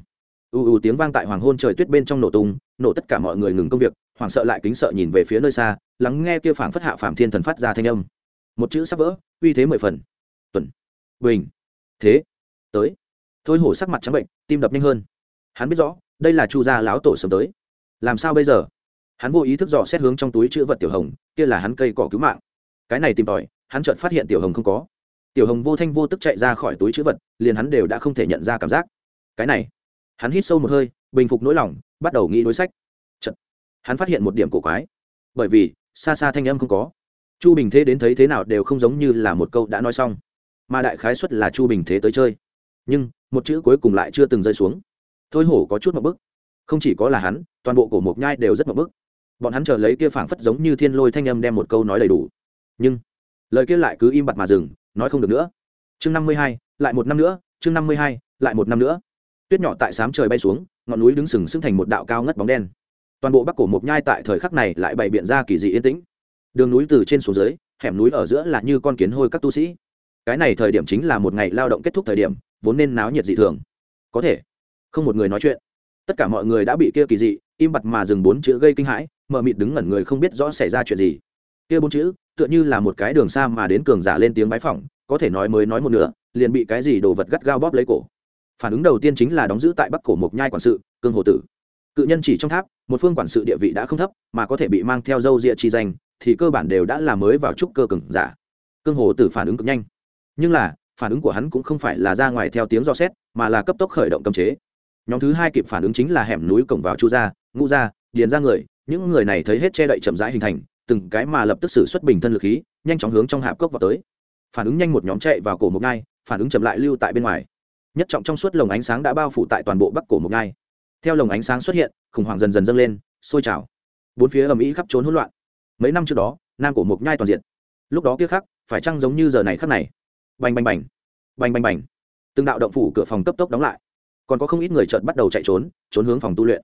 U u tiếng vang tại hoàng hôn trời tuyết bên trong nổ tung, nổ tất cả mọi người ngừng công việc hoảng sợ lại kính sợ nhìn về phía nơi xa, lắng nghe kia phảng phất hạ phàm thiên thần phát ra thanh âm. Một chữ sắp vỡ, uy thế mười phần. Tuần. Bình. Thế. Tới. Thôi hổ sắc mặt trắng bệnh, tim đập nhanh hơn. Hắn biết rõ, đây là chu gia láo tổ sớm tới. Làm sao bây giờ? Hắn vô ý thức dò xét hướng trong túi chữ vật tiểu hồng, kia là hắn cây cỏ cứu mạng. Cái này tìm tòi, hắn chợt phát hiện tiểu hồng không có. Tiểu hồng vô thanh vô tức chạy ra khỏi túi chữ vật, liền hắn đều đã không thể nhận ra cảm giác. Cái này. Hắn hít sâu một hơi, bình phục nỗi lòng, bắt đầu nghĩ đối sách hắn phát hiện một điểm cổ quái. Bởi vì, xa xa thanh âm không có. Chu bình thế đến thấy thế nào đều không giống như là một câu đã nói xong. Mà đại khái xuất là chu bình thế tới chơi. Nhưng, một chữ cuối cùng lại chưa từng rơi xuống. Thôi hổ có chút một bức. Không chỉ có là hắn, toàn bộ cổ mộc nhai đều rất một bức. Bọn hắn chờ lấy kia phảng phất giống như thiên lôi thanh âm đem một câu nói đầy đủ. Nhưng, lời kia lại cứ im bặt mà dừng, nói không được nữa. Chương năm mươi hai, lại một năm nữa, chương năm mươi hai, lại một năm nữa. Tuyết nhỏ tại sám trời bay xuống, ngọn núi đứng sừng sững thành một đạo cao ngất bóng đen toàn bộ bắc cổ mộc nhai tại thời khắc này lại bày biện ra kỳ dị yên tĩnh. Đường núi từ trên xuống dưới, hẻm núi ở giữa là như con kiến hôi các tu sĩ. Cái này thời điểm chính là một ngày lao động kết thúc thời điểm, vốn nên náo nhiệt dị thường. Có thể, không một người nói chuyện. Tất cả mọi người đã bị kia kỳ dị, im bặt mà dừng bốn chữ gây kinh hãi, mờ mịt đứng ngẩn người không biết rõ xảy ra chuyện gì. Kia bốn chữ, tựa như là một cái đường xa mà đến cường giả lên tiếng bái phỏng, có thể nói mới nói một nửa, liền bị cái gì đồ vật gắt gao bóp lấy cổ. Phản ứng đầu tiên chính là đóng giữ tại bắc cổ mộc nhai quản sự, cương hồ tử. Cự nhân chỉ trong tháp một phương quản sự địa vị đã không thấp, mà có thể bị mang theo dâu rịa chi danh, thì cơ bản đều đã là mới vào trúc cơ cường giả. Cương hồ tử phản ứng cực nhanh. Nhưng là, phản ứng của hắn cũng không phải là ra ngoài theo tiếng do xét, mà là cấp tốc khởi động cấm chế. Nhóm thứ hai kịp phản ứng chính là hẻm núi cổng vào chu gia, ngũ gia, điền ra người, những người này thấy hết che đậy chậm rãi hình thành, từng cái mà lập tức xử xuất bình thân lực khí, nhanh chóng hướng trong hạp cốc vào tới. Phản ứng nhanh một nhóm chạy vào cổ một ngai, phản ứng chậm lại lưu tại bên ngoài. Nhất trọng trong suốt lồng ánh sáng đã bao phủ tại toàn bộ bắc cổ một ngai. Theo lồng ánh sáng xuất hiện khủng hoảng dần dần dâng lên, sôi trào. Bốn phía ầm ĩ khắp trốn hỗn loạn. Mấy năm trước đó, nam cổ mộc nhai toàn diện. Lúc đó kia khác phải chăng giống như giờ này khắc này? Bành bành bành. Bành bành bành. Từng đạo động phủ cửa phòng cấp tốc đóng lại. Còn có không ít người chợt bắt đầu chạy trốn trốn hướng phòng tu luyện.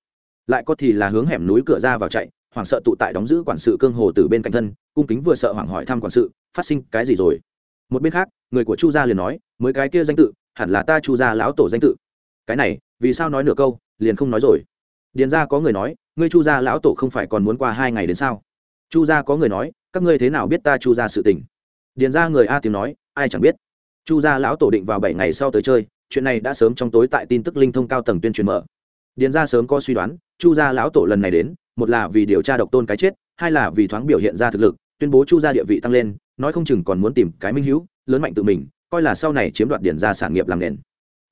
Lại có thì là hướng hẻm núi cửa ra vào chạy, hoảng sợ tụ tại đóng giữ quản sự cương hồ từ bên cạnh thân, cung kính vừa sợ hoảng hỏi thăm quản sự, phát sinh cái gì rồi? Một bên khác, người của chu gia liền nói, mới cái kia danh tự, hẳn là ta chu gia lão tổ danh tự. Cái này, vì sao nói nửa câu, liền không nói rồi? Điền ra có người nói, ngươi chu gia lão tổ không phải còn muốn qua hai ngày đến sao? Chu gia có người nói, các ngươi thế nào biết ta chu gia sự tình? Điền ra người a tiếng nói, ai chẳng biết. Chu gia lão tổ định vào bảy ngày sau tới chơi, chuyện này đã sớm trong tối tại tin tức linh thông cao tầng tuyên truyền mở. Điền ra sớm có suy đoán, chu gia lão tổ lần này đến, một là vì điều tra độc tôn cái chết, hai là vì thoáng biểu hiện ra thực lực, tuyên bố chu gia địa vị tăng lên, nói không chừng còn muốn tìm cái minh hữu, lớn mạnh tự mình, coi là sau này chiếm đoạt điền ra sản nghiệp làm nền.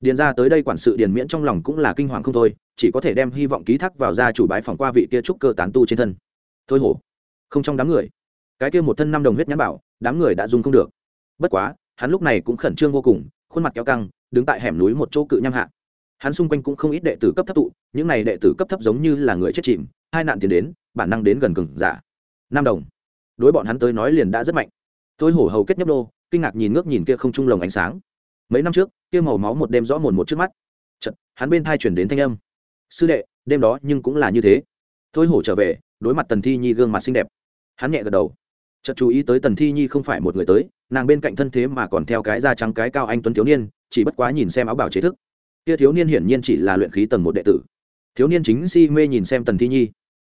Điền ra tới đây quản sự điền miễn trong lòng cũng là kinh hoàng không thôi chỉ có thể đem hy vọng ký thác vào gia chủ bái phòng qua vị kia trúc cơ tán tu trên thân. Thôi hổ không trong đám người. Cái kia một thân năm đồng huyết nhãn bảo đám người đã dùng không được. Bất quá hắn lúc này cũng khẩn trương vô cùng khuôn mặt kéo căng đứng tại hẻm núi một chỗ cự nham hạ. Hắn xung quanh cũng không ít đệ tử cấp thấp tụ những này đệ tử cấp thấp giống như là người chết chìm hai nạn tiền đến bản năng đến gần cừng giả. Năm đồng. Đối bọn hắn tới nói liền đã rất mạnh. Tôi hổ hầu kết nhấp đô kinh ngạc nhìn ngước nhìn kia không trung lồng ánh sáng. Mấy năm trước kia màu máu một đêm rõ mồn một trước mắt. Chật, hắn bên thai chuyển đến thanh âm sư đệ, đêm đó nhưng cũng là như thế. Thôi hổ trở về, đối mặt tần thi nhi gương mặt xinh đẹp. Hắn nhẹ gật đầu. Chợt chú ý tới tần thi nhi không phải một người tới, nàng bên cạnh thân thế mà còn theo cái da trắng cái cao anh tuấn thiếu niên, chỉ bất quá nhìn xem áo bảo chế thức. Kia thiếu niên hiển nhiên chỉ là luyện khí tầng một đệ tử. Thiếu niên chính si mê nhìn xem tần thi nhi.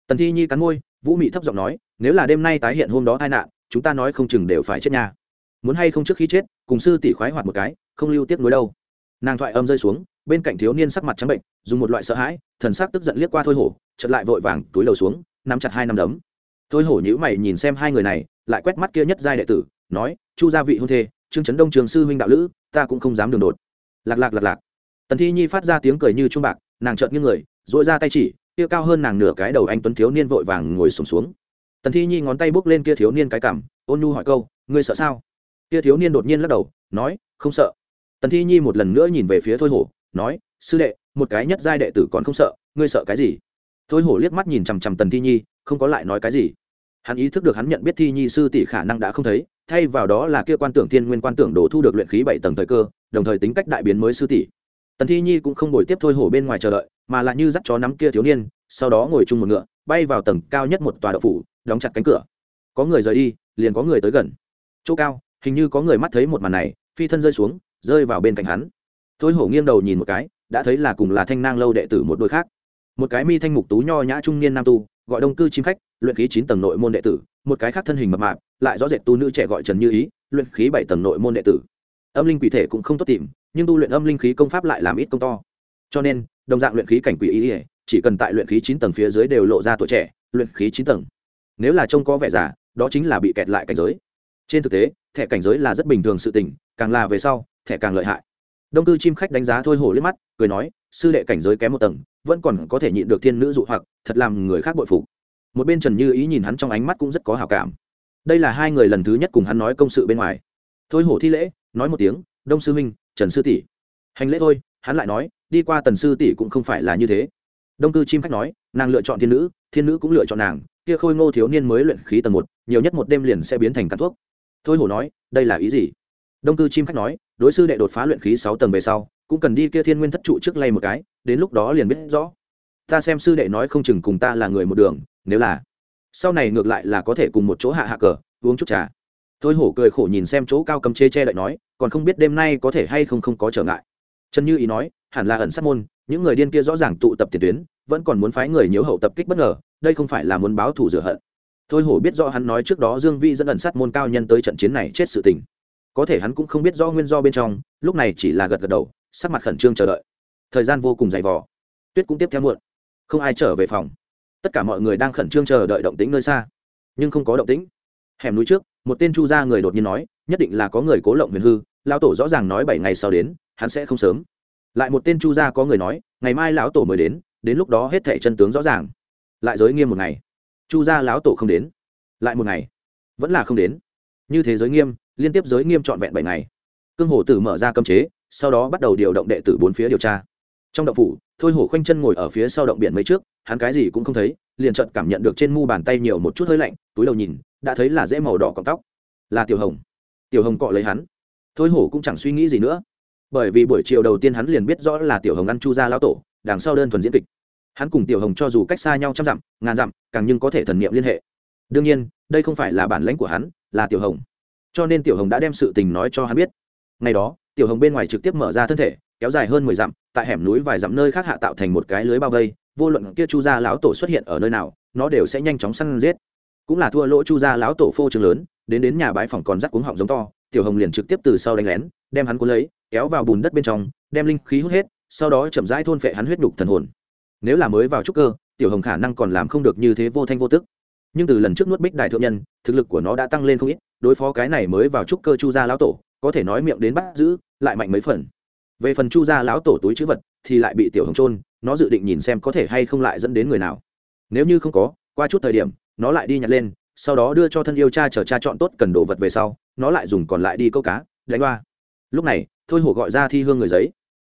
Tần thi nhi cắn môi, vũ mị thấp giọng nói, nếu là đêm nay tái hiện hôm đó tai nạn, chúng ta nói không chừng đều phải chết nha. Muốn hay không trước khi chết, cùng sư tỷ khoái hoạt một cái, không lưu tiếc nuối đâu nàng thoại âm rơi xuống bên cạnh thiếu niên sắc mặt trắng bệnh dùng một loại sợ hãi thần sắc tức giận liếc qua thôi hổ chật lại vội vàng túi đầu xuống nắm chặt hai năm đấm. Thôi hổ nhữ mày nhìn xem hai người này lại quét mắt kia nhất giai đệ tử nói chu gia vị hôn thê trương trấn đông trường sư huynh đạo lữ ta cũng không dám đường đột. Lạc lạc lạc lạc. Tần thi nhi phát ra tiếng cười như chuông bạc nàng trợn như người dội ra tay chỉ kia cao hơn nàng nửa cái đầu anh tuấn thiếu niên vội vàng ngồi sùng xuống, xuống tần thi nhi ngón tay bốc lên kia thiếu niên cái cảm ôn nhu hỏi câu ngươi sợ sao? Kia thiếu niên đột nhiên lắc đầu nói không sợ tần thi nhi một lần nữa nhìn về phía thôi hổ, nói, sư đệ, một cái nhất giai đệ tử còn không sợ, ngươi sợ cái gì? Thôi hổ liếc mắt nhìn chằm chằm tần thi nhi, không có lại nói cái gì. Hắn ý thức được hắn nhận biết thi nhi sư tỷ khả năng đã không thấy, thay vào đó là kia quan tưởng thiên nguyên quan tưởng đồ thu được luyện khí bảy tầng thời cơ, đồng thời tính cách đại biến mới sư tỷ. Tần thi nhi cũng không ngồi tiếp thôi hổ bên ngoài chờ đợi, mà là như dắt chó nắm kia thiếu niên, sau đó ngồi chung một ngựa, bay vào tầng cao nhất một tòa đậu phủ, đóng chặt cánh cửa. Có người rời đi, liền có người tới gần. Chỗ cao, hình như có người mắt thấy một màn này, phi thân rơi xuống rơi vào bên cạnh hắn. Thôi hổ nghiêng đầu nhìn một cái, đã thấy là cùng là thanh nang lâu đệ tử một đôi khác. Một cái mi thanh mục tú nho nhã trung niên nam tu, gọi đông cư chim khách, luyện khí chín tầng nội môn đệ tử. Một cái khác thân hình mập mạp, lại rõ rệt tu nữ trẻ gọi trần như ý, luyện khí bảy tầng nội môn đệ tử. Âm linh quỷ thể cũng không tốt tìm, nhưng tu luyện âm linh khí công pháp lại làm ít công to. Cho nên, đồng dạng luyện khí cảnh quỷ ý ỉa chỉ cần tại luyện khí chín tầng phía dưới đều lộ ra tuổi trẻ, luyện khí chín tầng. Nếu là trông có vẻ già, đó chính là bị kẹt lại cảnh giới. Trên thực tế, thẻ cảnh giới là rất bình thường sự tình, càng là về sau thẻ càng lợi hại. Đông cư chim khách đánh giá thôi hổ liếc mắt, cười nói, sư đệ cảnh giới kém một tầng, vẫn còn có thể nhịn được thiên nữ dụ hoặc, thật làm người khác bội phục. Một bên trần như ý nhìn hắn trong ánh mắt cũng rất có hào cảm. Đây là hai người lần thứ nhất cùng hắn nói công sự bên ngoài. Thôi hổ thi lễ, nói một tiếng, đông sư huynh, trần sư tỷ. Hành lễ thôi, hắn lại nói, đi qua tần sư tỷ cũng không phải là như thế. Đông cư chim khách nói, nàng lựa chọn thiên nữ thiên nữ cũng lựa chọn nàng, kia khôi ngô thiếu niên mới luyện khí tầng một, nhiều nhất một đêm liền sẽ biến thành cắn thuốc. Thôi hổ nói, đây là ý gì? Đông cư chim khách nói đối sư đệ đột phá luyện khí sáu tầng về sau, cũng cần đi kia thiên nguyên thất trụ trước lay một cái, đến lúc đó liền biết rõ. Ta xem sư đệ nói không chừng cùng ta là người một đường, nếu là sau này ngược lại là có thể cùng một chỗ hạ hạ cờ, uống chút trà. Thôi hổ cười khổ nhìn xem chỗ cao cầm chê che lại nói, còn không biết đêm nay có thể hay không không có trở ngại. Trần như ý nói, hẳn là ẩn sát môn, những người điên kia rõ ràng tụ tập tiền tuyến, vẫn còn muốn phái người nhiễu hậu tập kích bất ngờ, đây không phải là muốn báo thù rửa hận. Thôi hổ biết rõ hắn nói trước đó dương vi dẫn ẩn sát môn cao nhân tới trận chiến này chết sự tình có thể hắn cũng không biết rõ nguyên do bên trong, lúc này chỉ là gật gật đầu, sắc mặt khẩn trương chờ đợi. Thời gian vô cùng dày vò. Tuyết cũng tiếp theo muộn. Không ai trở về phòng. Tất cả mọi người đang khẩn trương chờ đợi động tĩnh nơi xa. Nhưng không có động tĩnh. Hẻm núi trước, một tên chu gia người đột nhiên nói, nhất định là có người cố lộng huyền hư, lão tổ rõ ràng nói bảy ngày sau đến, hắn sẽ không sớm. Lại một tên chu gia có người nói, ngày mai lão tổ mới đến đến lúc đó hết thảy chân tướng rõ ràng. Lại giới nghiêm một ngày. Chu gia lão tổ không đến. Lại một ngày. Vẫn là không đến. Như thế giới nghiêm liên tiếp giới nghiêm trọn vẹn bảy ngày. Cương hồ tử mở ra cấm chế, sau đó bắt đầu điều động đệ tử bốn phía điều tra. Trong động phủ, thôi hổ khoanh chân ngồi ở phía sau động biển mấy trước, hắn cái gì cũng không thấy, liền chợt cảm nhận được trên mu bàn tay nhiều một chút hơi lạnh, túi đầu nhìn, đã thấy là dễ màu đỏ cọng tóc. Là tiểu hồng. Tiểu hồng cọ lấy hắn. Thôi hổ cũng chẳng suy nghĩ gì nữa. Bởi vì buổi chiều đầu tiên hắn liền biết rõ là tiểu hồng ăn chu ra lão tổ, đằng sau đơn thuần diễn kịch. Hắn cùng tiểu hồng cho dù cách xa nhau trăm dặm, ngàn dặm, càng nhưng có thể thần niệm liên hệ. Đương nhiên, đây không phải là bản lãnh của hắn, là tiểu hồng cho nên tiểu hồng đã đem sự tình nói cho hắn biết. Ngày đó, tiểu hồng bên ngoài trực tiếp mở ra thân thể, kéo dài hơn mười dặm, tại hẻm núi vài dặm nơi khác hạ tạo thành một cái lưới bao vây, vô luận kia chu gia lão tổ xuất hiện ở nơi nào, nó đều sẽ nhanh chóng săn giết. Cũng là thua lỗ chu gia lão tổ phô trường lớn, đến đến nhà bãi phòng còn rắc cuống họng giống to, tiểu hồng liền trực tiếp từ sau đánh lén, đem hắn cuốn lấy, kéo vào bùn đất bên trong, đem linh khí hút hết, sau đó chậm rãi thôn phệ hắn huyết nhục thần hồn. Nếu là mới vào trúc cơ, tiểu hồng khả năng còn làm không được như thế vô thanh vô tức nhưng từ lần trước nuốt bích đại thượng nhân thực lực của nó đã tăng lên không ít đối phó cái này mới vào trúc cơ chu gia lão tổ có thể nói miệng đến bắt giữ lại mạnh mấy phần. Về phần chu gia lão tổ túi chữ vật thì lại bị tiểu hồng trôn nó dự định nhìn xem có thể hay không lại dẫn đến người nào. Nếu như không có qua chút thời điểm nó lại đi nhặt lên sau đó đưa cho thân yêu cha chờ cha chọn tốt cần đồ vật về sau nó lại dùng còn lại đi câu cá đánh hoa. Lúc này thôi hổ gọi ra thi hương người giấy.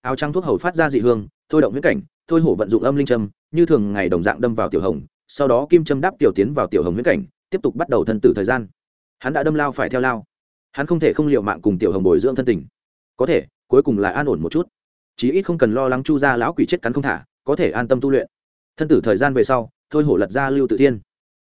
Áo trắng thuốc hầu phát ra dị hương thôi động huyết cảnh thôi hổ vận dụng âm linh trâm, như thường ngày đồng dạng đâm vào tiểu hồng sau đó kim châm đáp tiểu tiến vào tiểu hồng huyết cảnh, tiếp tục bắt đầu thân tử thời gian. Hắn đã đâm lao phải theo lao. Hắn không thể không liệu mạng cùng tiểu hồng bồi dưỡng thân tình. Có thể, cuối cùng là an ổn một chút. Chí ít không cần lo lắng chu ra lão quỷ chết cắn không thả, có thể an tâm tu luyện. Thân tử thời gian về sau, thôi hổ lật ra lưu tự thiên.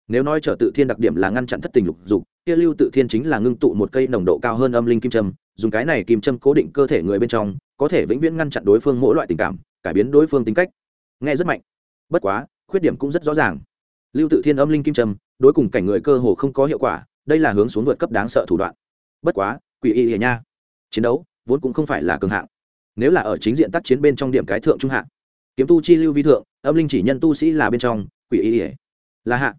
Nếu nói trở tự thiên đặc điểm là ngăn chặn thất tình lục dục, kia lưu tự thiên chính là ngưng tụ một cây nồng độ cao hơn âm linh kim trâm dùng cái này kim trâm cố định cơ thể người bên trong, có thể vĩnh viễn ngăn chặn đối phương mỗi loại tình cảm, cải biến đối phương tính cách. Nghe rất mạnh. Bất quá, khuyết điểm cũng rất rõ ràng lưu tự thiên âm linh kim trầm, đối cùng cảnh người cơ hồ không có hiệu quả đây là hướng xuống vượt cấp đáng sợ thủ đoạn. Bất quá quỷ y hiền nha chiến đấu vốn cũng không phải là cường hạng. Nếu là ở chính diện tác chiến bên trong điểm cái thượng trung hạng kiếm tu chi lưu vi thượng âm linh chỉ nhân tu sĩ là bên trong quỷ y ỉa là hạ.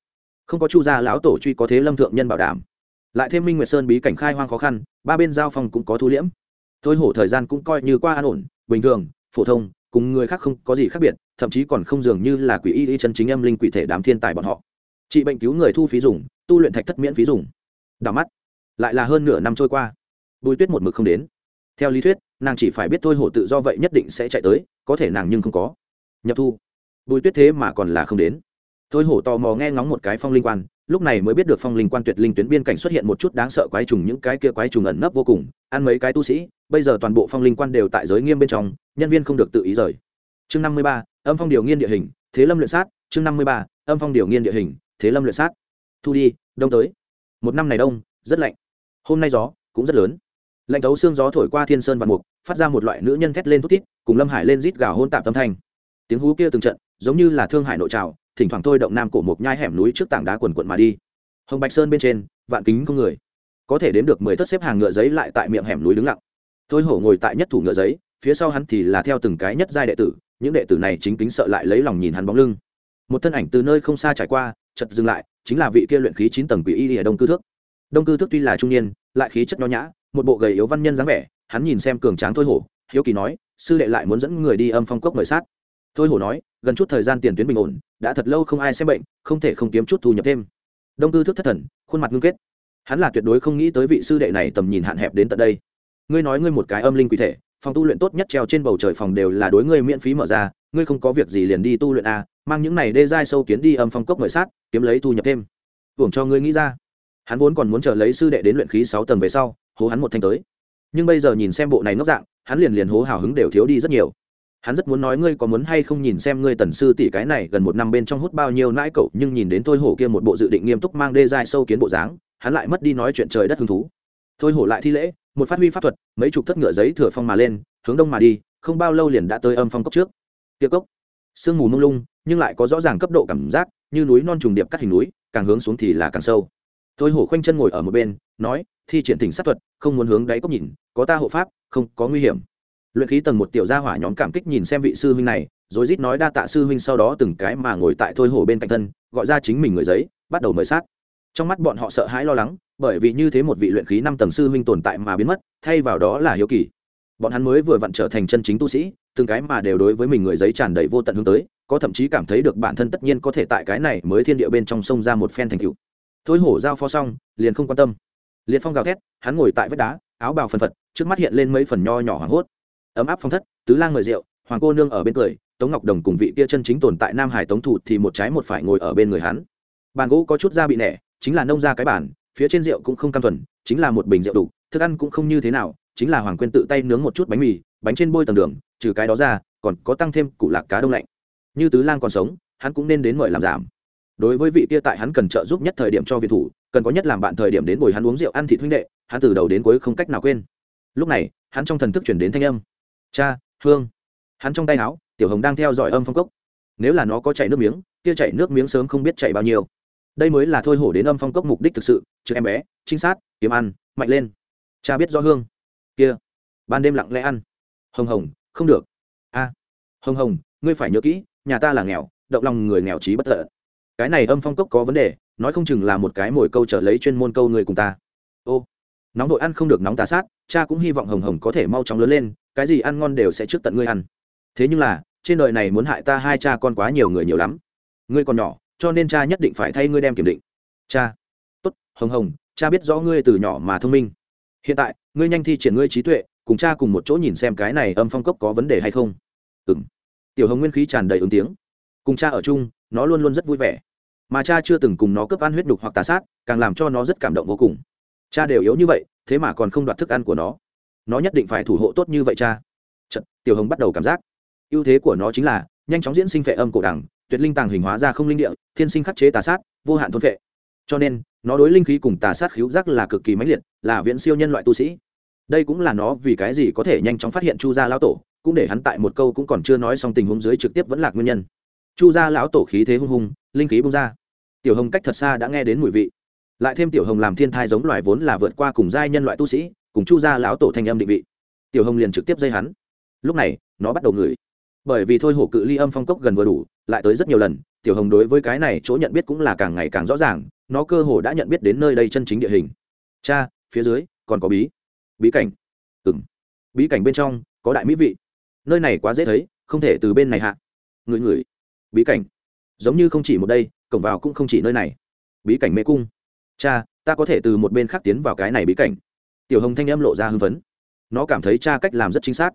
Không có chu gia lão tổ truy có thế lâm thượng nhân bảo đảm. Lại thêm minh nguyệt sơn bí cảnh khai hoang khó khăn ba bên giao phòng cũng có thu liễm. Thôi hổ thời gian cũng coi như qua an ổn bình thường phổ thông cùng người khác không có gì khác biệt thậm chí còn không dường như là quỷ y y chân chính âm linh quỷ thể đám thiên tài bọn họ. Trị bệnh cứu người thu phí dùng, tu luyện thạch thất miễn phí dùng. Đào mắt, lại là hơn nửa năm trôi qua. Bùi tuyết một mực không đến. Theo lý thuyết, nàng chỉ phải biết thôi hổ tự do vậy nhất định sẽ chạy tới, có thể nàng nhưng không có. Nhập thu. Bùi tuyết thế mà còn là không đến. Thôi hổ tò mò nghe ngóng một cái phong linh quan, lúc này mới biết được phong linh quan tuyệt linh tuyến biên cảnh xuất hiện một chút đáng sợ quái trùng, những cái kia quái trùng ẩn nấp vô cùng, ăn mấy cái tu sĩ, bây giờ toàn bộ phong linh quan đều tại giới nghiêm bên trong, nhân viên không được tự ý rời chương năm mươi ba, âm phong điều nghiên địa hình, thế lâm luyện sát, chương năm mươi ba, âm phong điều nghiên địa hình, thế lâm luyện sát. Thu đi, đông tới. Một năm này đông, rất lạnh. Hôm nay gió cũng rất lớn. Lạnh thấu xương gió thổi qua thiên sơn và mục, phát ra một loại nữ nhân thét lên thút thít, cùng lâm hải lên rít gào hôn tạp tâm thanh. Tiếng hú kia từng trận, giống như là thương hải nội trào, thỉnh thoảng thôi động nam cổ một nhai hẻm núi trước tảng đá quần quận mà đi. Hồng bạch sơn bên trên, vạn kính không người. Có thể đếm được mười thất xếp hàng ngựa giấy lại tại miệng hẻm núi đứng lặng. Thôi hổ ngồi tại nhất thủ ngựa giấy phía sau hắn thì là theo từng cái nhất giai đệ tử, những đệ tử này chính kính sợ lại lấy lòng nhìn hắn bóng lưng. Một thân ảnh từ nơi không xa trải qua chật dừng lại, chính là vị kia luyện khí chín tầng quỷ y ở đông cư thước. Đông cư thước tuy là trung niên, lại khí chất nho nhã, một bộ gầy yếu văn nhân dáng vẻ, hắn nhìn xem cường tráng thôi hổ, hiếu kỳ nói, sư đệ lại muốn dẫn người đi âm phong cốc mời sát. Thôi hổ nói, gần chút thời gian tiền tuyến bình ổn, đã thật lâu không ai xem bệnh, không thể không kiếm chút thu nhập thêm. Đông cư thức thất thần, khuôn mặt ngưng kết. Hắn là tuyệt đối không nghĩ tới vị sư đệ này tầm nhìn hạn hẹp đến tận đây. Ngươi nói ngươi một cái âm linh quỷ thể phòng tu luyện tốt nhất treo trên bầu trời phòng đều là đối ngươi miễn phí mở ra, ngươi không có việc gì liền đi tu luyện a mang những này đê dai sâu kiến đi âm phong cốc mời sát, kiếm lấy thu nhập thêm. Hưởng cho ngươi nghĩ ra. Hắn vốn còn muốn chờ lấy sư đệ đến luyện khí sáu tầng về sau, hố hắn một thanh tới. Nhưng bây giờ nhìn xem bộ này ngốc dạng, hắn liền liền hố hào hứng đều thiếu đi rất nhiều. Hắn rất muốn nói ngươi có muốn hay không nhìn xem ngươi tần sư tỷ cái này gần một năm bên trong hút bao nhiêu nãi cậu, nhưng nhìn đến thôi hổ kia một bộ dự định nghiêm túc mang đê dai sâu kiến bộ dáng, hắn lại mất đi nói chuyện trời đất hứng thú. Thôi hổ lại thi lễ một phát huy pháp thuật, mấy chục thất ngựa giấy thừa phong mà lên, hướng đông mà đi, không bao lâu liền đã tới âm phong cốc trước. Kia cốc. Sương mù mông lung, nhưng lại có rõ ràng cấp độ cảm giác, như núi non trùng điệp cắt hình núi, càng hướng xuống thì là càng sâu. Thôi hổ khoanh chân ngồi ở một bên, nói, thi triển thỉnh sát thuật, không muốn hướng đáy cốc nhìn, có ta hộ pháp, không, có nguy hiểm. Luyện khí tầng một tiểu gia hỏa nhóm cảm kích nhìn xem vị sư huynh này, rồi rít nói đa tạ sư huynh sau đó từng cái mà ngồi tại thôi hổ bên cạnh thân, gọi ra chính mình người giấy, bắt đầu mời sát. Trong mắt bọn họ sợ hãi lo lắng bởi vì như thế một vị luyện khí năm tầng sư huynh tồn tại mà biến mất, thay vào đó là hiếu kỳ. Bọn hắn mới vừa vặn trở thành chân chính tu sĩ, từng cái mà đều đối với mình người giấy tràn đầy vô tận hướng tới, có thậm chí cảm thấy được bản thân tất nhiên có thể tại cái này mới thiên địa bên trong sông ra một phen thành cựu thôi hổ giao phó xong, liền không quan tâm. Liệt phong gào thét, hắn ngồi tại vách đá, áo bào phần phật, trước mắt hiện lên mấy phần nho nhỏ hoảng hốt. Ấm áp phong thất, tứ lang mời rượu, hoàng cô nương ở bên cười, tống ngọc đồng cùng vị kia chân chính tồn tại nam hải tống thủ thì một trái một phải ngồi ở bên người hắn. Bàn gỗ có chút da bị nẻ, chính là nông ra cái bản phía trên rượu cũng không cam thuần, chính là một bình rượu đủ, thức ăn cũng không như thế nào, chính là hoàng quên tự tay nướng một chút bánh mì, bánh trên bôi tầng đường, trừ cái đó ra, còn có tăng thêm củ lạc cá đông lạnh. Như tứ lang còn sống, hắn cũng nên đến mời làm giảm. Đối với vị kia tại hắn cần trợ giúp nhất thời điểm cho viện thủ, cần có nhất làm bạn thời điểm đến bồi hắn uống rượu ăn thịt huynh đệ, hắn từ đầu đến cuối không cách nào quên. Lúc này, hắn trong thần thức chuyển đến thanh âm. Cha, hương. Hắn trong tay áo, tiểu hồng đang theo dõi âm phong cốc. Nếu là nó có chảy nước miếng, kia chảy nước miếng sớm không biết chảy bao nhiêu đây mới là thôi hổ đến âm phong cốc mục đích thực sự chứ em bé, trinh sát, kiếm ăn, mạnh lên. Cha biết do hương. Kia, ban đêm lặng lẽ ăn. Hồng hồng, không được. A, hồng hồng, ngươi phải nhớ kỹ, nhà ta là nghèo, động lòng người nghèo trí bất thợ cái này âm phong cốc có vấn đề, nói không chừng là một cái mồi câu trở lấy chuyên môn câu người cùng ta. Ô, nóng vội ăn không được nóng tà sát, cha cũng hy vọng hồng hồng có thể mau chóng lớn lên, cái gì ăn ngon đều sẽ trước tận ngươi ăn. Thế nhưng là, trên đời này muốn hại ta hai cha con quá nhiều người nhiều lắm. Ngươi còn nhỏ cho nên cha nhất định phải thay ngươi đem kiểm định. Cha. Tốt hồng hồng cha biết rõ ngươi từ nhỏ mà thông minh. Hiện tại ngươi nhanh thi triển ngươi trí tuệ cùng cha cùng một chỗ nhìn xem cái này âm phong cốc có vấn đề hay không. Ừ m tiểu hồng nguyên khí tràn đầy ứng tiếng. Cùng cha ở chung nó luôn luôn rất vui vẻ. Mà cha chưa từng cùng nó cướp ăn huyết đục hoặc tà sát càng làm cho nó rất cảm động vô cùng. Cha đều yếu như vậy thế mà còn không đoạt thức ăn của nó. Nó nhất định phải thủ hộ tốt như vậy cha. Chật, tiểu hồng bắt đầu cảm giác. Ưu thế của nó chính là nhanh chóng diễn sinh phệ âm cổ đẳng tuyệt linh tàng hình hóa ra không linh địa, thiên sinh khắc chế tà sát, vô hạn thôn phệ. Cho nên, nó đối linh khí cùng tà sát khíu giác là cực kỳ mãnh liệt, là viễn siêu nhân loại tu sĩ. Đây cũng là nó vì cái gì có thể nhanh chóng phát hiện chu gia lão tổ, cũng để hắn tại một câu cũng còn chưa nói xong tình huống dưới trực tiếp vẫn là nguyên nhân. Chu gia lão tổ khí thế hung hùng, linh khí bung ra. Tiểu hồng cách thật xa đã nghe đến mùi vị. Lại thêm tiểu hồng làm thiên thai giống loài vốn là vượt qua cùng giai nhân loại tu sĩ, cùng chu gia lão tổ thanh âm định vị. Tiểu hồng liền trực tiếp dây hắn. Lúc này, nó bắt đầu ngửi. Bởi vì thôi hổ cự ly âm phong cốc gần vừa đủ lại tới rất nhiều lần, tiểu hồng đối với cái này chỗ nhận biết cũng là càng ngày càng rõ ràng, nó cơ hồ đã nhận biết đến nơi đây chân chính địa hình. Cha, phía dưới, còn có bí. Bí cảnh. Ừng bí cảnh bên trong, có đại mỹ vị. Nơi này quá dễ thấy, không thể từ bên này hạ. Người người bí cảnh. Giống như không chỉ một đây, cổng vào cũng không chỉ nơi này. Bí cảnh mê cung. Cha, ta có thể từ một bên khác tiến vào cái này bí cảnh. Tiểu hồng thanh âm lộ ra hưng phấn. Nó cảm thấy cha cách làm rất chính xác.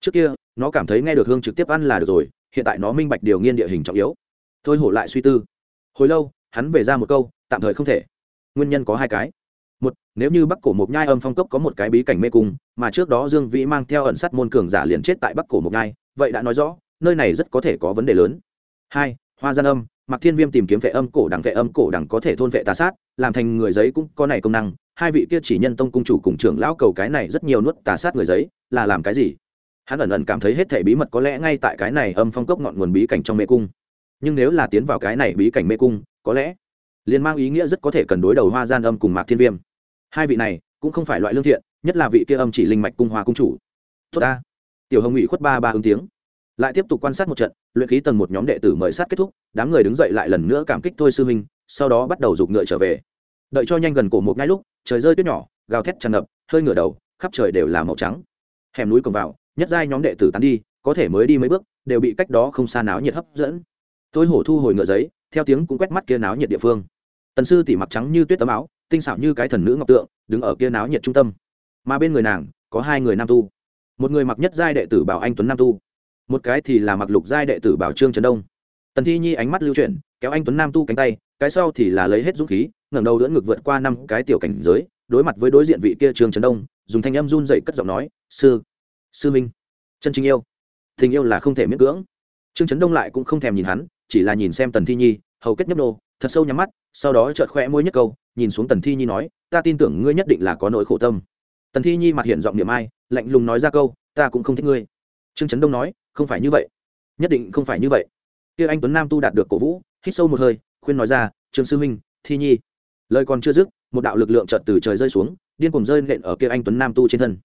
Trước kia, nó cảm thấy nghe được hương trực tiếp ăn là được rồi hiện tại nó minh bạch điều nghiên địa hình trọng yếu. Thôi hổ lại suy tư. Hồi lâu, hắn về ra một câu, tạm thời không thể. Nguyên nhân có hai cái. Một, nếu như bắc cổ mộc nhai âm phong cốc có một cái bí cảnh mê cung, mà trước đó dương vĩ mang theo ẩn sắt môn cường giả liền chết tại bắc cổ mộc nhai, vậy đã nói rõ, nơi này rất có thể có vấn đề lớn. Hai, hoa gian âm mặc thiên viêm tìm kiếm vệ âm cổ đẳng vệ âm cổ đẳng có thể thôn vệ tà sát, làm thành người giấy cũng có này công năng. Hai vị kia chỉ nhân tông cung chủ cùng trưởng lão cầu cái này rất nhiều nuốt tà sát người giấy, là làm cái gì? Hắn ẩn ẩn cảm thấy hết thể bí mật có lẽ ngay tại cái này âm phong cốc ngọn nguồn bí cảnh trong mê cung. Nhưng nếu là tiến vào cái này bí cảnh mê cung, có lẽ liền mang ý nghĩa rất có thể cần đối đầu hoa gian âm cùng mạc thiên viêm. Hai vị này cũng không phải loại lương thiện, nhất là vị kia âm chỉ linh mạch cung hoa cung chủ. Tốt ta. Tiểu hồng ủy khuất ba ba ứng tiếng. Lại tiếp tục quan sát một trận, luyện khí tầng một nhóm đệ tử mời sát kết thúc, đám người đứng dậy lại lần nữa cảm kích thôi sư huynh, sau đó bắt đầu giục ngựa trở về. Đợi cho nhanh gần cổ một ngay lúc, trời rơi tuyết nhỏ, gào thét tràn ngập, hơi ngửa đầu, khắp trời đều là màu trắng. Hẻm núi cầm vào nhất giai nhóm đệ tử tán đi, có thể mới đi mấy bước, đều bị cách đó không xa náo nhiệt hấp dẫn. Tôi hổ thu hồi ngựa giấy, theo tiếng cũng quét mắt kia náo nhiệt địa phương. Tần sư tỉ mặc trắng như tuyết tấm áo, tinh xảo như cái thần nữ ngọc tượng, đứng ở kia náo nhiệt trung tâm. Mà bên người nàng, có hai người nam tu. Một người mặc nhất giai đệ tử bảo anh tuấn nam tu, một cái thì là mặc lục giai đệ tử bảo trương trần đông. Tần thi nhi ánh mắt lưu chuyển, kéo anh tuấn nam tu cánh tay, cái sau thì là lấy hết dũng khí, ngẩng đầu đỡ ngực vượt qua năm cái tiểu cảnh giới, đối mặt với đối diện vị kia trương trần đông, dùng thanh âm run dậy cất giọng nói, sư sư minh, chân chính yêu, tình yêu là không thể miễn cưỡng. Trương trấn đông lại cũng không thèm nhìn hắn, chỉ là nhìn xem tần thi nhi, hầu kết nhấp nô, thật sâu nhắm mắt, sau đó chợt khoe môi nhất câu, nhìn xuống tần thi nhi nói, ta tin tưởng ngươi nhất định là có nỗi khổ tâm. Tần thi nhi mặt hiện giọng niệm ai, lạnh lùng nói ra câu, ta cũng không thích ngươi. Trương trấn đông nói, không phải như vậy, nhất định không phải như vậy. Kia anh tuấn nam tu đạt được cổ vũ, hít sâu một hơi, khuyên nói ra, trương sư huynh, thi nhi, lời còn chưa dứt, một đạo lực lượng chợt từ trời rơi xuống, điên cuồng rơi nện ở kia anh tuấn nam tu trên thân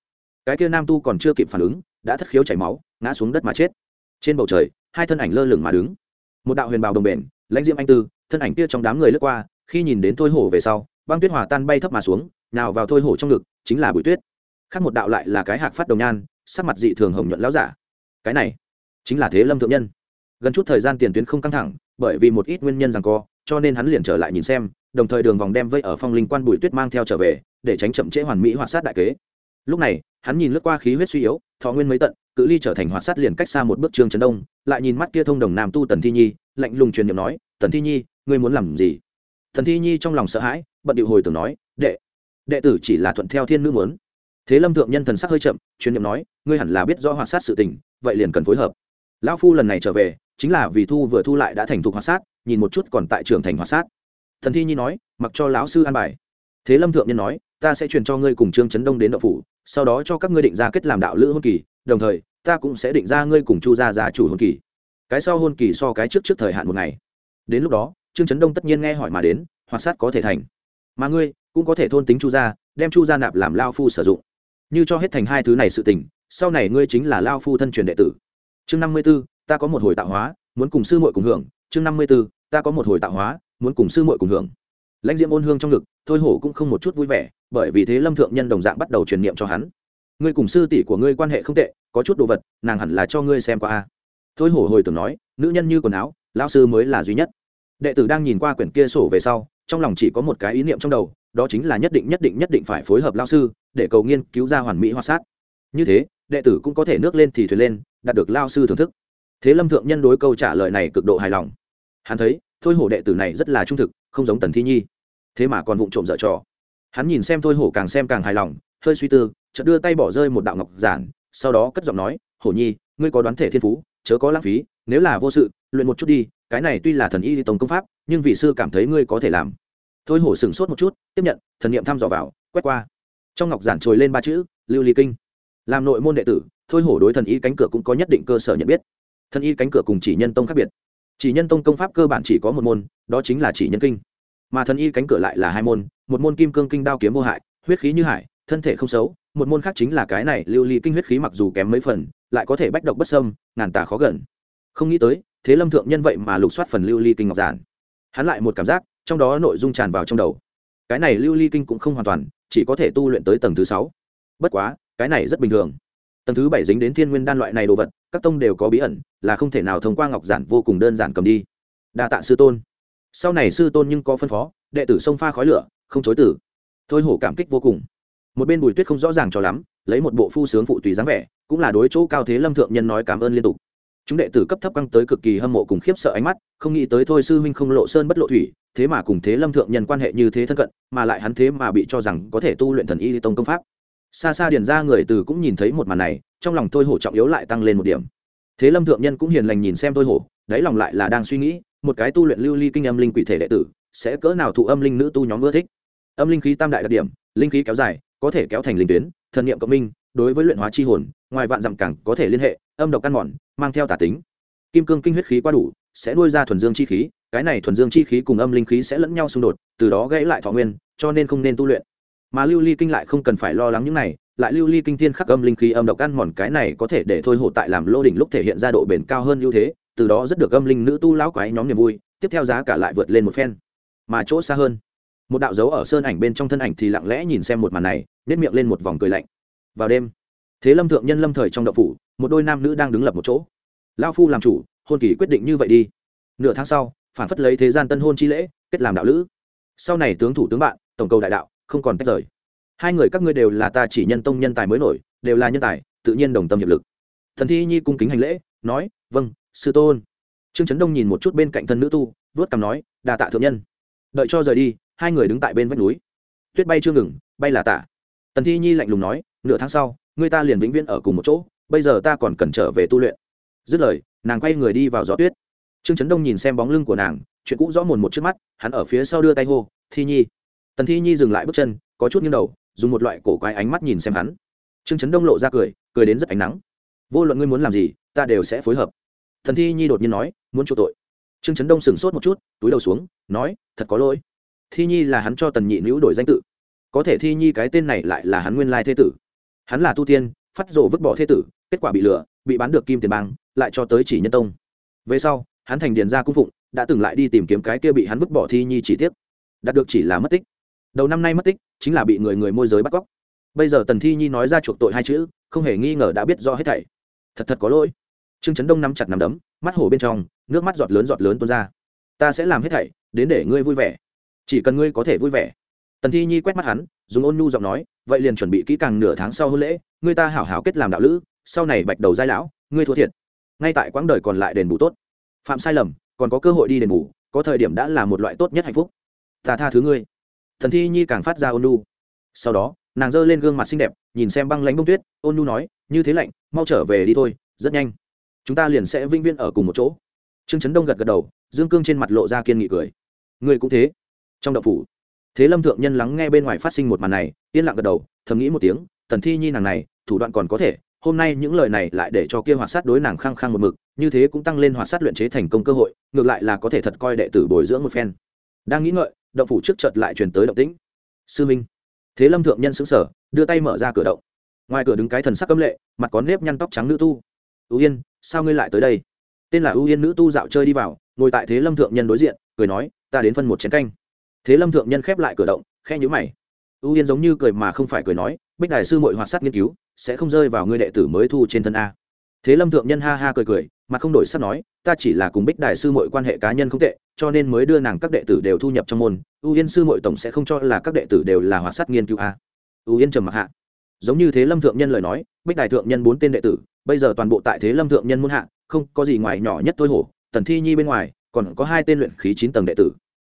cái kia nam tu còn chưa kịp phản ứng, đã thất khiếu chảy máu, ngã xuống đất mà chết. Trên bầu trời, hai thân ảnh lơ lửng mà đứng. Một đạo huyền bào đồng bền, lãnh diễm anh tư, thân ảnh kia trong đám người lướt qua, khi nhìn đến thôi hổ về sau, băng tuyết hòa tan bay thấp mà xuống, nào vào thôi hổ trong ngực, chính là bụi tuyết. Khác một đạo lại là cái hạc phát đồng nhan, sắc mặt dị thường hồng nhuận láo giả. Cái này, chính là thế lâm thượng nhân. Gần chút thời gian tiền tuyến không căng thẳng, bởi vì một ít nguyên nhân rằng co, cho nên hắn liền trở lại nhìn xem, đồng thời đường vòng đem vây ở phong linh quan bùi tuyết mang theo trở về, để tránh chậm trễ hoàn mỹ hoạt sát đại kế lúc này, hắn nhìn lướt qua khí huyết suy yếu, thọ nguyên mấy tận, cự ly trở thành hoạt sát liền cách xa một bước trương trấn đông, lại nhìn mắt kia thông đồng nam tu tần thi nhi, lạnh lùng truyền niệm nói, tần thi nhi, ngươi muốn làm gì? Thần thi nhi trong lòng sợ hãi, bận điệu hồi tưởng nói, đệ đệ tử chỉ là thuận theo thiên nữ muốn. Thế lâm thượng nhân thần sắc hơi chậm, truyền niệm nói, ngươi hẳn là biết rõ hoạt sát sự tình, vậy liền cần phối hợp. Lão phu lần này trở về, chính là vì thu vừa thu lại đã thành thục hoạt sát, nhìn một chút còn tại trường thành hoạt sát. Thần thi nhi nói, mặc cho lão sư an bài. Thế lâm thượng nhân nói, ta sẽ truyền cho ngươi cùng trương trấn đông đến đậu phủ sau đó cho các ngươi định ra kết làm đạo lữ hôn kỳ, đồng thời, ta cũng sẽ định ra ngươi cùng chu gia gia chủ hôn kỳ. Cái sau hôn kỳ so cái trước trước thời hạn một ngày. Đến lúc đó, trương trấn đông tất nhiên nghe hỏi mà đến hoạt sát có thể thành. Mà ngươi, cũng có thể thôn tính chu gia, đem chu gia nạp làm lao phu sử dụng. Như cho hết thành hai thứ này sự tình, sau này ngươi chính là lao phu thân truyền đệ tử. Chương năm mươi b ố ta có một hồi tạo hóa, muốn cùng sư muội cùng hưởng. Chương năm mươi b ố ta có một hồi tạo hóa, muốn cùng sư muội cùng hưởng. Lãnh diễm ôn hương trong ngực, thôi hổ cũng không một chút vui vẻ bởi vì thế lâm thượng nhân đồng dạng bắt đầu truyền niệm cho hắn. Ngươi cùng sư tỷ của ngươi quan hệ không tệ, có chút đồ vật, nàng hẳn là cho ngươi xem qua a. Thôi hổ hồi tưởng nói, nữ nhân như quần áo, lão sư mới là duy nhất. Đệ tử đang nhìn qua quyển kia sổ về sau, trong lòng chỉ có một cái ý niệm trong đầu, đó chính là nhất định nhất định nhất định phải phối hợp lao sư, để cầu nghiên cứu ra hoàn mỹ hoa sát. Như thế, đệ tử cũng có thể nước lên thì thuyền lên, đạt được lao sư thưởng thức. Thế lâm thượng nhân đối câu trả lời này cực độ hài lòng. Hắn thấy, thôi hổ đệ tử này rất là trung thực, không giống tần thi nhi. Thế mà còn vụng trộm dở trò hắn nhìn xem thôi hổ càng xem càng hài lòng, hơi suy tư, chợt đưa tay bỏ rơi một đạo ngọc giản, sau đó cất giọng nói, hổ nhi, ngươi có đoán thể thiên phú, chớ có lãng phí, nếu là vô sự, luyện một chút đi, cái này tuy là thần y tổng công pháp, nhưng vị sư cảm thấy ngươi có thể làm. Thôi hổ sửng sốt một chút, tiếp nhận, thần niệm thăm dò vào, quét qua. Trong ngọc giản trồi lên ba chữ, lưu ly kinh. Làm nội môn đệ tử, thôi hổ đối thần y cánh cửa cũng có nhất định cơ sở nhận biết. Thần y cánh cửa cùng chỉ nhân tông khác biệt. Chỉ nhân tông công pháp cơ bản chỉ có một môn, đó chính là chỉ nhân kinh mà thần y cánh cửa lại là hai môn, một môn kim cương kinh đao kiếm vô hại, huyết khí như hải, thân thể không xấu, một môn khác chính là cái này lưu ly kinh huyết khí mặc dù kém mấy phần, lại có thể bách độc bất sâm ngàn tà khó gần. Không nghĩ tới, thế lâm thượng nhân vậy mà lục soát phần lưu ly kinh ngọc giản. Hắn lại một cảm giác, trong đó nội dung tràn vào trong đầu. Cái này lưu ly kinh cũng không hoàn toàn, chỉ có thể tu luyện tới tầng thứ sáu. Bất quá, cái này rất bình thường. Tầng thứ bảy dính đến thiên nguyên đan loại này đồ vật, các tông đều có bí ẩn, là không thể nào thông qua ngọc giản vô cùng đơn giản cầm đi. Đa tạ sư tôn sau này sư tôn nhưng có phân phó, đệ tử sông pha khói lửa, không chối tử thôi hổ cảm kích vô cùng. Một bên bùi tuyết không rõ ràng cho lắm, lấy một bộ phu sướng phụ tùy dáng vẻ, cũng là đối chỗ cao thế lâm thượng nhân nói cảm ơn liên tục. Chúng đệ tử cấp thấp căng tới cực kỳ hâm mộ cùng khiếp sợ ánh mắt, không nghĩ tới thôi sư huynh không lộ sơn bất lộ thủy, thế mà cùng thế lâm thượng nhân quan hệ như thế thân cận, mà lại hắn thế mà bị cho rằng có thể tu luyện thần y tông công pháp. Xa xa điền ra người từ cũng nhìn thấy một màn này, trong lòng thôi hổ trọng yếu lại tăng lên một điểm. Thế lâm thượng nhân cũng hiền lành nhìn xem thôi hổ đáy lòng lại là đang suy nghĩ, một cái tu luyện lưu ly kinh âm linh quỷ thể đệ tử, sẽ cỡ nào thụ âm linh nữ tu nhóm ưa thích. Âm linh khí tam đại đặc điểm, linh khí kéo dài, có thể kéo thành linh tuyến, thần niệm cộng minh, đối với luyện hóa chi hồn, ngoài vạn dặm cẳng có thể liên hệ, âm độc căn mòn, mang theo tả tính. Kim cương kinh huyết khí quá đủ, sẽ nuôi ra thuần dương chi khí, cái này thuần dương chi khí cùng âm linh khí sẽ lẫn nhau xung đột, từ đó gãy lại thọ nguyên, cho nên không nên tu luyện. Mà lưu ly kinh lại không cần phải lo lắng những này, lại lưu ly kinh thiên khắc âm linh khí âm độc ăn mòn, cái này có thể để thôi hộ tại làm lô đỉnh lúc thể hiện ra độ bền cao hơn ưu thế từ đó rất được âm linh nữ tu lão quái nhóm niềm vui, tiếp theo giá cả lại vượt lên một phen. Mà chỗ xa hơn, một đạo dấu ở sơn ảnh bên trong thân ảnh thì lặng lẽ nhìn xem một màn này nếp miệng lên một vòng cười lạnh. Vào đêm, thế lâm thượng nhân lâm thời trong đậu phủ, một đôi nam nữ đang đứng lập một chỗ. Lao phu làm chủ, hôn kỳ quyết định như vậy đi. Nửa tháng sau, phản phất lấy thế gian tân hôn chi lễ, kết làm đạo lữ. Sau này tướng thủ tướng bạn, tổng cầu đại đạo, không còn tách rời. Hai người các ngươi đều là ta chỉ nhân tông nhân tài mới nổi, đều là nhân tài, tự nhiên đồng tâm hiệp lực. Thần thi nhi cung kính hành lễ, nói vâng sư tôn. Trương trấn đông nhìn một chút bên cạnh thân nữ tu vớt cằm nói, đà tạ thượng nhân. Đợi cho rời đi, hai người đứng tại bên vách núi. Tuyết bay chưa ngừng, bay là tạ tần thi nhi lạnh lùng nói, nửa tháng sau, người ta liền vĩnh viễn ở cùng một chỗ, bây giờ ta còn cần trở về tu luyện. Dứt lời, nàng quay người đi vào gió tuyết. Trương trấn đông nhìn xem bóng lưng của nàng, chuyện cũ rõ mồn một trước mắt, hắn ở phía sau đưa tay hô, thi nhi. Tần thi nhi dừng lại bước chân, có chút nghiêng đầu, dùng một loại cổ quái ánh mắt nhìn xem hắn. Trương trấn đông lộ ra cười cười đến rất ánh nắng. Vô luận ngươi muốn làm gì, ta đều sẽ phối hợp thần thi nhi đột nhiên nói, muốn chuộc tội. Trương trấn đông sửng sốt một chút, túi đầu xuống, nói, thật có lỗi. Thi nhi là hắn cho tần nhị nữ đổi danh tự. Có thể thi nhi cái tên này lại là hắn nguyên lai thế tử. Hắn là tu tiên, phát rộ vứt bỏ thế tử, kết quả bị lừa, bị bán được kim tiền bang, lại cho tới chỉ nhân tông. Về sau, hắn thành điền gia cung phụng, đã từng lại đi tìm kiếm cái kia bị hắn vứt bỏ thi nhi chỉ tiếc. Đạt được chỉ là mất tích. Đầu năm nay mất tích, chính là bị người người môi giới bắt cóc. Bây giờ tần thi nhi nói ra chuộc tội hai chữ, không hề nghi ngờ đã biết do hết thảy. Thật thật có lỗi trương trấn đông nắm chặt nắm đấm, mắt hổ bên trong, nước mắt giọt lớn giọt lớn tuôn ra. Ta sẽ làm hết thảy đến để ngươi vui vẻ. Chỉ cần ngươi có thể vui vẻ. Tần thi nhi quét mắt hắn, dùng ôn nhu giọng nói, vậy liền chuẩn bị kỹ càng nửa tháng sau hôn lễ, ngươi ta hảo hảo kết làm đạo lữ, sau này bạch đầu giai lão, ngươi thua thiệt. Ngay tại quãng đời còn lại đền bù tốt. Phạm sai lầm, còn có cơ hội đi đền bù, có thời điểm đã là một loại tốt nhất hạnh phúc. Ta tha thứ ngươi. Thần thi nhi càng phát ra ôn nu sau đó, nàng giơ lên gương mặt xinh đẹp, nhìn xem băng lánh bông tuyết, ôn nu nói, như thế lạnh, mau trở về đi thôi, rất nhanh chúng ta liền sẽ vinh viên ở cùng một chỗ. Trương trấn đông gật gật đầu, dương cương trên mặt lộ ra kiên nghị cười. Người cũng thế. Trong đậu phủ, thế lâm thượng nhân lắng nghe bên ngoài phát sinh một màn này, yên lặng gật đầu, thầm nghĩ một tiếng, tần thi nhi nàng này, thủ đoạn còn có thể, hôm nay những lời này lại để cho kia hoạt sát đối nàng khăng khăng một mực, như thế cũng tăng lên hoạt sát luyện chế thành công cơ hội, ngược lại là có thể thật coi đệ tử bồi dưỡng một phen. Đang nghĩ ngợi, động phủ trước chợt lại truyền tới động tĩnh. Sư minh. Thế lâm thượng nhân xứng sở đưa tay mở ra cửa động. Ngoài cửa đứng cái thần sắc cấm lệ, mặt có nếp nhăn tóc trắng nữ tu ưu yên, sao ngươi lại tới đây? Tên là ưu yên nữ tu dạo chơi đi vào, ngồi tại thế lâm thượng nhân đối diện, cười nói, ta đến phân một chén canh. Thế lâm thượng nhân khép lại cửa động khe nhữ mày. Ưu yên giống như cười mà không phải cười nói, bích Đại sư mội hoạt sát nghiên cứu, sẽ không rơi vào ngươi đệ tử mới thu trên thân a. Thế lâm thượng nhân ha ha cười cười, mà không đổi sắp nói, ta chỉ là cùng bích Đại sư mội quan hệ cá nhân không tệ, cho nên mới đưa nàng các đệ tử đều thu nhập trong môn ưu yên sư mội tổng sẽ không cho là các đệ tử đều là hoạt sát nghiên cứu a. Ưu yên trầm mặc hạ. Giống như thế lâm thượng nhân lời nói bích đài thượng nhân bốn tên đệ tử, bây giờ toàn bộ tại thế lâm thượng nhân muôn hạ, không có gì ngoài nhỏ nhất thôi hổ. Tần thi nhi bên ngoài, còn có hai tên luyện khí chín tầng đệ tử.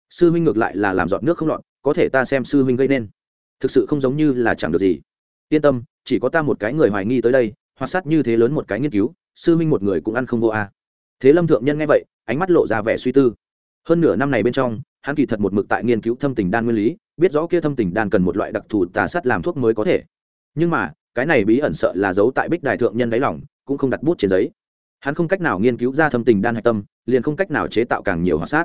Sư huynh ngược lại là làm giọt nước không lọt, có thể ta xem sư huynh gây nên. Thực sự không giống như là chẳng được gì. Yên tâm, chỉ có ta một cái người hoài nghi tới đây hoạt sát như thế lớn một cái nghiên cứu, sư huynh một người cũng ăn không vô a. Thế lâm thượng nhân nghe vậy, ánh mắt lộ ra vẻ suy tư. Hơn nửa năm này bên trong, hắn kỳ thật một mực tại nghiên cứu thâm tình đan nguyên lý, biết rõ kia thâm tình đan cần một loại đặc thù tà sắt làm thuốc mới có thể. Nhưng mà cái này bí ẩn sợ là giấu tại bích đài thượng nhân đáy lòng, cũng không đặt bút trên giấy. Hắn không cách nào nghiên cứu ra thâm tình đan hạch tâm, liền không cách nào chế tạo càng nhiều hỏa sát.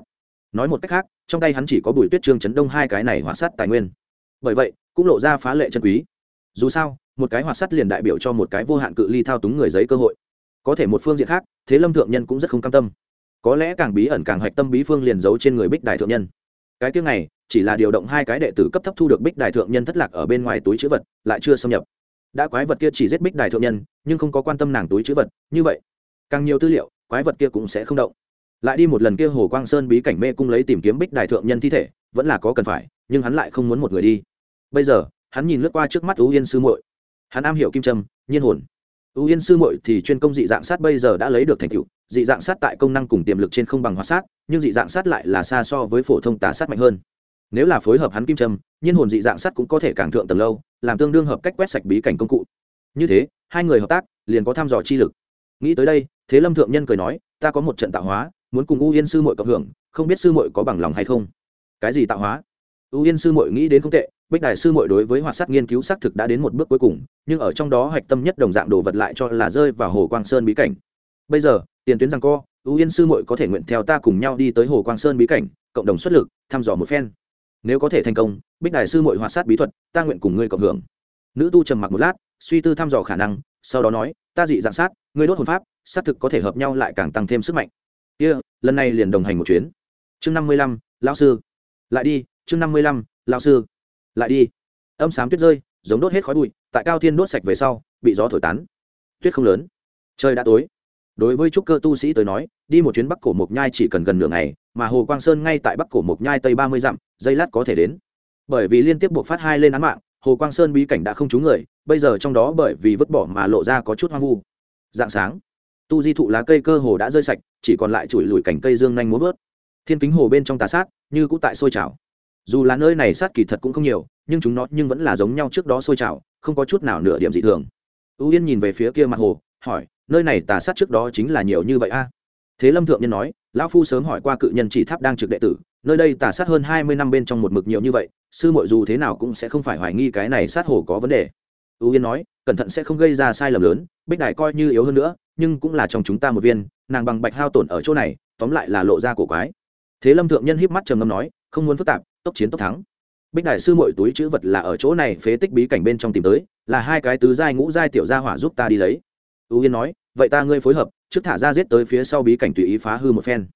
Nói một cách khác, trong tay hắn chỉ có bùi tuyết trương chấn đông hai cái này hỏa sát tài nguyên. Bởi vậy, cũng lộ ra phá lệ chân quý. Dù sao, một cái hỏa sát liền đại biểu cho một cái vô hạn cự ly thao túng người giấy cơ hội. Có thể một phương diện khác, thế lâm thượng nhân cũng rất không cam tâm. Có lẽ càng bí ẩn càng hạch tâm bí phương liền giấu trên người bích đài thượng nhân. Cái tiếng này, chỉ là điều động hai cái đệ tử cấp thấp thu được bích đài thượng nhân thất lạc ở bên ngoài túi chữ vật, lại chưa xâm nhập đã quái vật kia chỉ giết bích đài thượng nhân, nhưng không có quan tâm nàng túi chữ vật, như vậy, càng nhiều tư liệu, quái vật kia cũng sẽ không động. Lại đi một lần kia hồ quang sơn bí cảnh mê cung lấy tìm kiếm bích đài thượng nhân thi thể, vẫn là có cần phải, nhưng hắn lại không muốn một người đi. Bây giờ, hắn nhìn lướt qua trước mắt ưu yên sư muội. Hắn am hiểu kim trâm nhiên hồn. Ưu yên sư muội thì chuyên công dị dạng sát bây giờ đã lấy được thành tựu, dị dạng sát tại công năng cùng tiềm lực trên không bằng hóa sát, nhưng dị dạng sát lại là xa so với phổ thông tà sát mạnh hơn. Nếu là phối hợp hắn kim trâm nhiên hồn dị dạng sát cũng có thể càng thượng tầng lâu làm tương đương hợp cách quét sạch bí cảnh công cụ. Như thế, hai người hợp tác, liền có thăm dò chi lực. Nghĩ tới đây, thế lâm thượng nhân cười nói, ta có một trận tạo hóa, muốn cùng u yên sư mội cộng hưởng, không biết sư mội có bằng lòng hay không? Cái gì tạo hóa? U yên sư mội nghĩ đến không tệ, bích đại sư mội đối với hoạt sát nghiên cứu xác thực đã đến một bước cuối cùng, nhưng ở trong đó hạch tâm nhất đồng dạng đồ vật lại cho là rơi vào hồ quang sơn bí cảnh. Bây giờ, tiền tuyến rằng co, u yên sư mội có thể nguyện theo ta cùng nhau đi tới hồ quang sơn bí cảnh, cộng đồng xuất lực, thăm dò một phen nếu có thể thành công bích đại sư mội hoạt sát bí thuật ta nguyện cùng ngươi cộng hưởng. Nữ tu trầm mặc một lát suy tư thăm dò khả năng sau đó nói ta dị dạng sát ngươi đốt hồn pháp xác thực có thể hợp nhau lại càng tăng thêm sức mạnh. Kia、yeah, lần này liền đồng hành một chuyến. Chương năm mươi lăm lão sư. Lại đi chương năm mươi lăm lão sư. Lại đi. Âm sám tuyết rơi giống đốt hết khói bụi tại cao thiên đốt sạch về sau bị gió thổi tán. Tuyết không lớn. Trời đã tối đối với trúc cơ tu sĩ tới nói, đi một chuyến bắc cổ mộc nhai chỉ cần gần nửa ngày, mà hồ quang sơn ngay tại bắc cổ mộc nhai tây ba mươi dặm, dây lát có thể đến. Bởi vì liên tiếp buộc phát hai lên án mạng, hồ quang sơn bí cảnh đã không trúng người, bây giờ trong đó bởi vì vứt bỏ mà lộ ra có chút hoang vu. Dạng sáng, tu di thụ lá cây cơ hồ đã rơi sạch, chỉ còn lại chùi lùi cảnh cây dương nhanh muốn vớt. Thiên kính hồ bên trong tà sát, như cũ tại sôi trào. Dù là nơi này sát kỳ thật cũng không nhiều, nhưng chúng nó nhưng vẫn là giống nhau trước đó sôi trào, không có chút nào nửa điểm dị thường. Ưu yên nhìn về phía kia mặt hồ, hỏi nơi này tà sát trước đó chính là nhiều như vậy a. Thế lâm thượng nhân nói, lão phu sớm hỏi qua cự nhân chỉ tháp đang trực đệ tử, nơi đây tà sát hơn hai mươi năm bên trong một mực nhiều như vậy, sư mội dù thế nào cũng sẽ không phải hoài nghi cái này sát hồ có vấn đề. Ưu yên nói, cẩn thận sẽ không gây ra sai lầm lớn, bích đại coi như yếu hơn nữa, nhưng cũng là trong chúng ta một viên, nàng bằng bạch hao tổn ở chỗ này, tóm lại là lộ ra cổ quái. Thế lâm thượng nhân híp mắt trầm ngâm nói, không muốn phức tạp, tốc chiến tốc thắng. Bích đại sư mội túi chữ vật là ở chỗ này phế tích bí cảnh bên trong tìm tới, là hai cái tứ giai ngũ giai tiểu gia hỏa giúp ta đi lấy. Ưu yên nói vậy ta ngươi phối hợp, trước thả ra giết tới phía sau bí cảnh tùy ý phá hư một phen.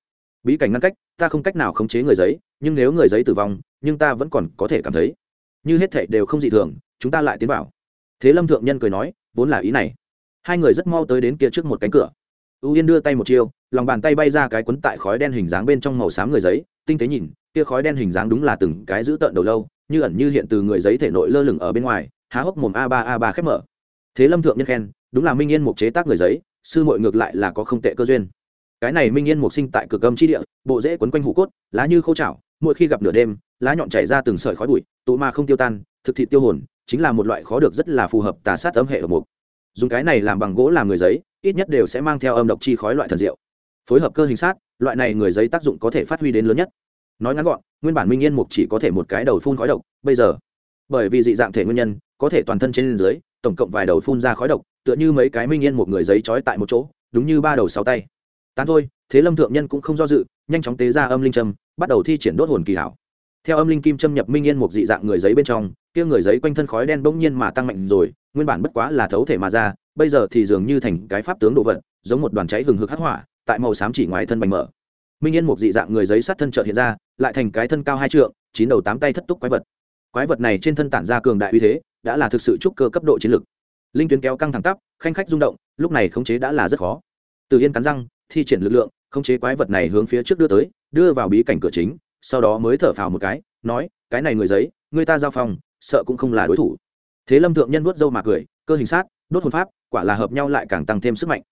Bí cảnh ngăn cách, ta không cách nào khống chế người giấy, nhưng nếu người giấy tử vong, nhưng ta vẫn còn có thể cảm thấy. Như hết thệ đều không dị thường, chúng ta lại tiến vào. Thế lâm thượng nhân cười nói, vốn là ý này. Hai người rất mau tới đến kia trước một cánh cửa. Ưu yên đưa tay một chiêu, lòng bàn tay bay ra cái quấn tại khói đen hình dáng bên trong màu xám người giấy, tinh tế nhìn, kia khói đen hình dáng đúng là từng cái giữ tợn đầu lâu, như ẩn như hiện từ người giấy thể nội lơ lửng ở bên ngoài, há hốc mồm a ba a ba khép mở. Thế lâm thượng nhân khen, đúng là minh yên mục chế tác người giấy sư muội ngược lại là có không tệ cơ duyên. Cái này minh yên mục sinh tại cực âm chi địa, bộ rễ quấn quanh hủ cốt, lá như khô chảo, mỗi khi gặp nửa đêm, lá nhọn chảy ra từng sợi khói bụi, tụ mà không tiêu tan, thực thị tiêu hồn, chính là một loại khó được rất là phù hợp tà sát âm hệ độc mục. Dùng cái này làm bằng gỗ làm người giấy, ít nhất đều sẽ mang theo âm độc chi khói loại thần diệu. Phối hợp cơ hình sát, loại này người giấy tác dụng có thể phát huy đến lớn nhất. Nói ngắn gọn, nguyên bản minh yên mục chỉ có thể một cái đầu phun khói độc, bây giờ, bởi vì dị dạng thể nguyên nhân, có thể toàn thân trên dưới, tổng cộng vài đầu phun ra khói độc tựa như mấy cái minh yên một người giấy trói tại một chỗ, đúng như ba đầu sáu tay. Tán thôi, thế lâm thượng nhân cũng không do dự, nhanh chóng tế ra âm linh trâm bắt đầu thi triển đốt hồn kỳ hảo. Theo âm linh kim châm nhập minh yên một dị dạng người giấy bên trong, kia người giấy quanh thân khói đen bỗng nhiên mà tăng mạnh rồi, nguyên bản bất quá là thấu thể mà ra, bây giờ thì dường như thành cái pháp tướng đồ vật, giống một đoàn cháy hừng hực hắc hỏa, tại màu xám chỉ ngoài thân bành mở. Minh yên một dị dạng người giấy sát thân trợt hiện ra, lại thành cái thân cao hai trượng, chín đầu tám tay thất túc quái vật. Quái vật này trên thân tản ra cường đại uy thế, đã là thực sự trúc cơ cấp độ chiến lực linh tuyến kéo căng thẳng tắp, khanh khách rung động, lúc này khống chế đã là rất khó. Từ yên cắn răng, thi triển lực lượng, khống chế quái vật này hướng phía trước đưa tới, đưa vào bí cảnh cửa chính, sau đó mới thở phào một cái, nói, cái này người giấy, người ta giao phòng, sợ cũng không là đối thủ. Thế lâm thượng nhân vuốt râu mà cười, cơ hình sát, đốt hồn pháp, quả là hợp nhau lại càng tăng thêm sức mạnh.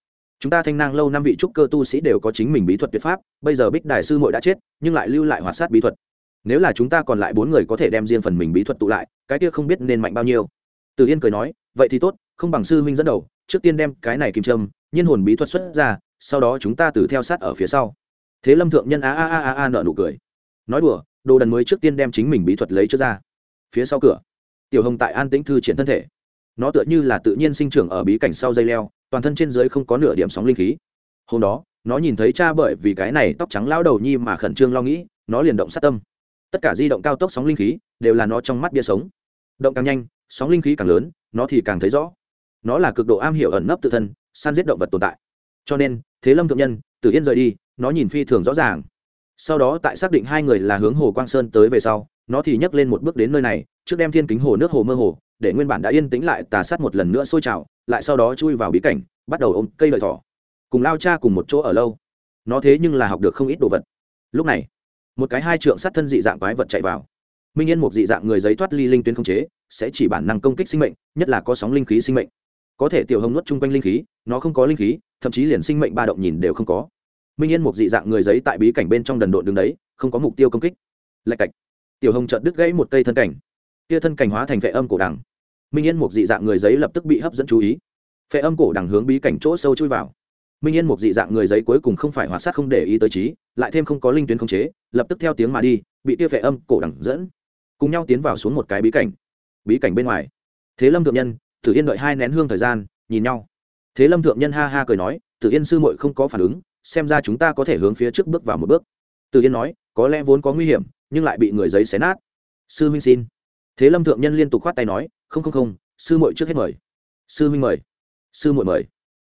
Chúng ta thanh năng lâu năm vị trúc cơ tu sĩ đều có chính mình bí thuật tuyệt pháp, bây giờ bích đại sư muội đã chết, nhưng lại lưu lại hoạt sát bí thuật. Nếu là chúng ta còn lại bốn người có thể đem riêng phần mình bí thuật tụ lại, cái kia không biết nên mạnh bao nhiêu. Từ yên cười nói vậy thì tốt, không bằng sư huynh dẫn đầu, trước tiên đem cái này kim trâm nhiên hồn bí thuật xuất ra, sau đó chúng ta từ theo sát ở phía sau. Thế lâm thượng nhân a a a a a nợ nụ cười. Nói đùa, đồ đần mới trước tiên đem chính mình bí thuật lấy trước ra. Phía sau cửa, tiểu hồng tại an tĩnh thư triển thân thể. Nó tựa như là tự nhiên sinh trưởng ở bí cảnh sau dây leo, toàn thân trên dưới không có nửa điểm sóng linh khí. Hôm đó, nó nhìn thấy cha bởi vì cái này tóc trắng lao đầu nhi mà khẩn trương lo nghĩ, nó liền động sát tâm. Tất cả di động cao tốc sóng linh khí đều là nó trong mắt bia sống. Động càng nhanh sóng linh khí càng lớn, nó thì càng thấy rõ. Nó là cực độ am hiểu ẩn nấp tự thân, săn giết động vật tồn tại. Cho nên, thế lâm thượng nhân, tử yên rời đi, nó nhìn phi thường rõ ràng. Sau đó tại xác định hai người là hướng hồ quang sơn tới về sau, nó thì nhấc lên một bước đến nơi này, trước đem thiên kính hồ nước hồ mơ hồ, để nguyên bản đã yên tĩnh lại tà sát một lần nữa sôi trào, lại sau đó chui vào bí cảnh, bắt đầu ôm cây lợi thỏ. Cùng lao cha cùng một chỗ ở lâu. Nó thế nhưng là học được không ít đồ vật. Lúc này, một cái hai trượng sát thân dị dạng quái vật chạy vào. Minh yên một dị dạng người giấy thoát ly linh tuyến không chế sẽ chỉ bản năng công kích sinh mệnh, nhất là có sóng linh khí sinh mệnh. Có thể tiểu hồng nuốt chung quanh linh khí, nó không có linh khí, thậm chí liền sinh mệnh ba động nhìn đều không có. Minh yên một dị dạng người giấy tại bí cảnh bên trong đần độn đứng đấy, không có mục tiêu công kích. Lạch cạch. Tiểu hồng chợt đứt gãy một cây thân cảnh. Kia thân cảnh hóa thành vệ âm cổ đằng. Minh yên một dị dạng người giấy lập tức bị hấp dẫn chú ý. Phệ âm cổ đằng hướng bí cảnh chỗ sâu chui vào. Minh yên một dị dạng người giấy cuối cùng không phải hóa sát không để ý tới trí, lại thêm không có linh tuyến khống chế, lập tức theo tiếng mà đi, bị kia phệ âm cổ đằng dẫn. Cùng nhau tiến vào xuống một cái bí cảnh bí cảnh bên ngoài. Thế lâm thượng nhân, tử yên đợi hai nén hương thời gian, nhìn nhau. Thế lâm thượng nhân ha ha cười nói, tử yên sư muội không có phản ứng, xem ra chúng ta có thể hướng phía trước bước vào một bước. Tử yên nói, có lẽ vốn có nguy hiểm, nhưng lại bị người giấy xé nát. Sư huynh xin. Thế lâm thượng nhân liên tục khoát tay nói, không không không, sư muội trước hết mời. Sư huynh mời. Sư muội mời.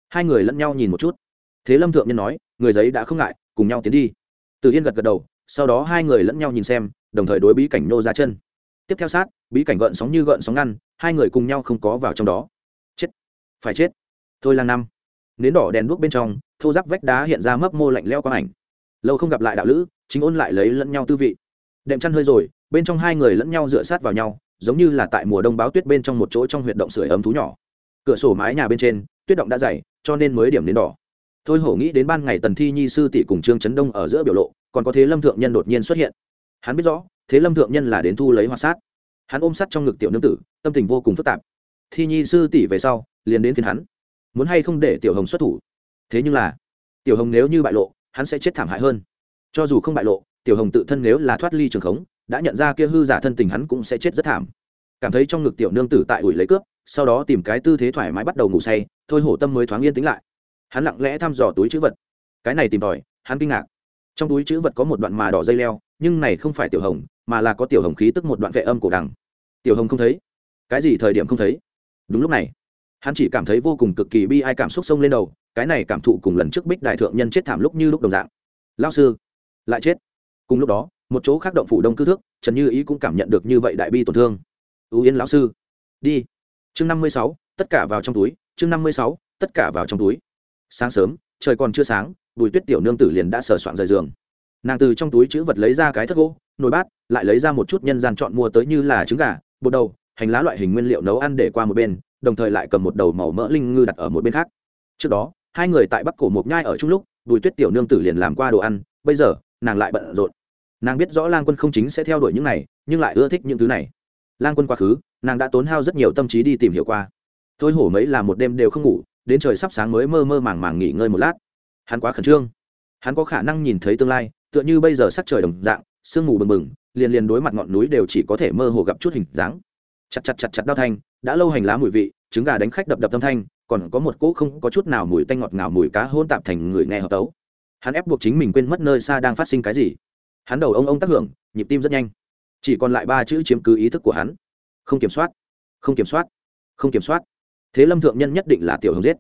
Hai người lẫn nhau nhìn một chút. Thế lâm thượng nhân nói, người giấy đã không ngại, cùng nhau tiến đi. Tử yên gật gật đầu, sau đó hai người lẫn nhau nhìn xem, đồng thời đối bí cảnh nô ra chân tiếp theo sát, bí cảnh gợn sóng như gợn sóng ngăn, hai người cùng nhau không có vào trong đó. Chết. Phải chết. Thôi là năm. Nến đỏ đèn đuốc bên trong, thô giáp vách đá hiện ra mấp mô lạnh leo quang ảnh. Lâu không gặp lại đạo lữ, chính ôn lại lấy lẫn nhau tư vị. Đệm chăn hơi rồi, bên trong hai người lẫn nhau dựa sát vào nhau, giống như là tại mùa đông báo tuyết bên trong một chỗ trong huyệt động sưởi ấm thú nhỏ. Cửa sổ mái nhà bên trên, tuyết động đã dày, cho nên mới điểm đến đỏ. Thôi hổ nghĩ đến ban ngày tần thi nhi sư tỷ cùng trương trấn đông ở giữa biểu lộ, còn có thế lâm thượng nhân đột nhiên xuất hiện. Hắn biết rõ thế lâm thượng nhân là đến thu lấy hoa sát. Hắn ôm sát trong ngực tiểu nương tử, tâm tình vô cùng phức tạp. Thi nhi sư tỷ về sau, liền đến phiên hắn. Muốn hay không để tiểu hồng xuất thủ? Thế nhưng là, tiểu hồng nếu như bại lộ, hắn sẽ chết thảm hại hơn. Cho dù không bại lộ, tiểu hồng tự thân nếu là thoát ly trường khống, đã nhận ra kia hư giả thân tình hắn cũng sẽ chết rất thảm. Cảm thấy trong ngực tiểu nương tử tại ủi lấy cướp, sau đó tìm cái tư thế thoải mái bắt đầu ngủ say, thôi hổ tâm mới thoáng yên tĩnh lại. Hắn lặng lẽ thăm dò túi chữ vật. Cái này tìm tòi, hắn kinh ngạc trong túi chữ vật có một đoạn mà đỏ dây leo, nhưng này không phải tiểu hồng, mà là có tiểu hồng khí tức một đoạn vệ âm cổ đằng. Tiểu hồng không thấy. Cái gì thời điểm không thấy? Đúng lúc này, hắn chỉ cảm thấy vô cùng cực kỳ bi ai cảm xúc sông lên đầu, cái này cảm thụ cùng lần trước bích đại thượng nhân chết thảm lúc như lúc đồng dạng. Lao sư, lại chết. Cùng lúc đó, một chỗ khác động phủ đông cư thước, trần như ý cũng cảm nhận được như vậy đại bi tổn thương. Ưu yên lão sư, đi. Chương năm mươi sáu, tất cả vào trong túi, chương năm mươi sáu, tất cả vào trong túi. Sáng sớm, trời còn chưa sáng bùi tuyết tiểu nương tử liền đã sờ soạn rời giường. Nàng từ trong túi chữ vật lấy ra cái thất gỗ, nồi bát, lại lấy ra một chút nhân gian chọn mua tới như là trứng gà, bột đầu, hành lá loại hình nguyên liệu nấu ăn để qua một bên, đồng thời lại cầm một đầu màu mỡ linh ngư đặt ở một bên khác. Trước đó, hai người tại bắc cổ mộc nhai ở chung lúc, bùi tuyết tiểu nương tử liền làm qua đồ ăn, bây giờ, nàng lại bận rộn. Nàng biết rõ lang quân không chính sẽ theo đuổi những này, nhưng lại ưa thích những thứ này. Lang quân quá khứ, nàng đã tốn hao rất nhiều tâm trí đi tìm hiểu qua. Thôi hổ mấy là một đêm đều không ngủ, đến trời sắp sáng mới mơ mơ màng màng nghỉ ngơi một lát hắn quá khẩn trương. Hắn có khả năng nhìn thấy tương lai, tựa như bây giờ sắc trời đồng dạng, sương mù bừng bừng, liền liền đối mặt ngọn núi đều chỉ có thể mơ hồ gặp chút hình dáng. Chặt chặt chặt chặt đao thanh, đã lâu hành lá mùi vị, trứng gà đánh khách đập đập âm thanh, còn có một cỗ không có chút nào mùi tanh ngọt ngào mùi cá hôn tạp thành người nghe hợp tấu. Hắn ép buộc chính mình quên mất nơi xa đang phát sinh cái gì. Hắn đầu ông ông tác hưởng, nhịp tim rất nhanh. Chỉ còn lại ba chữ chiếm cứ ý thức của hắn. Không kiểm soát, không kiểm soát, không kiểm soát. Thế lâm thượng nhân nhất định là tiểu hồng giết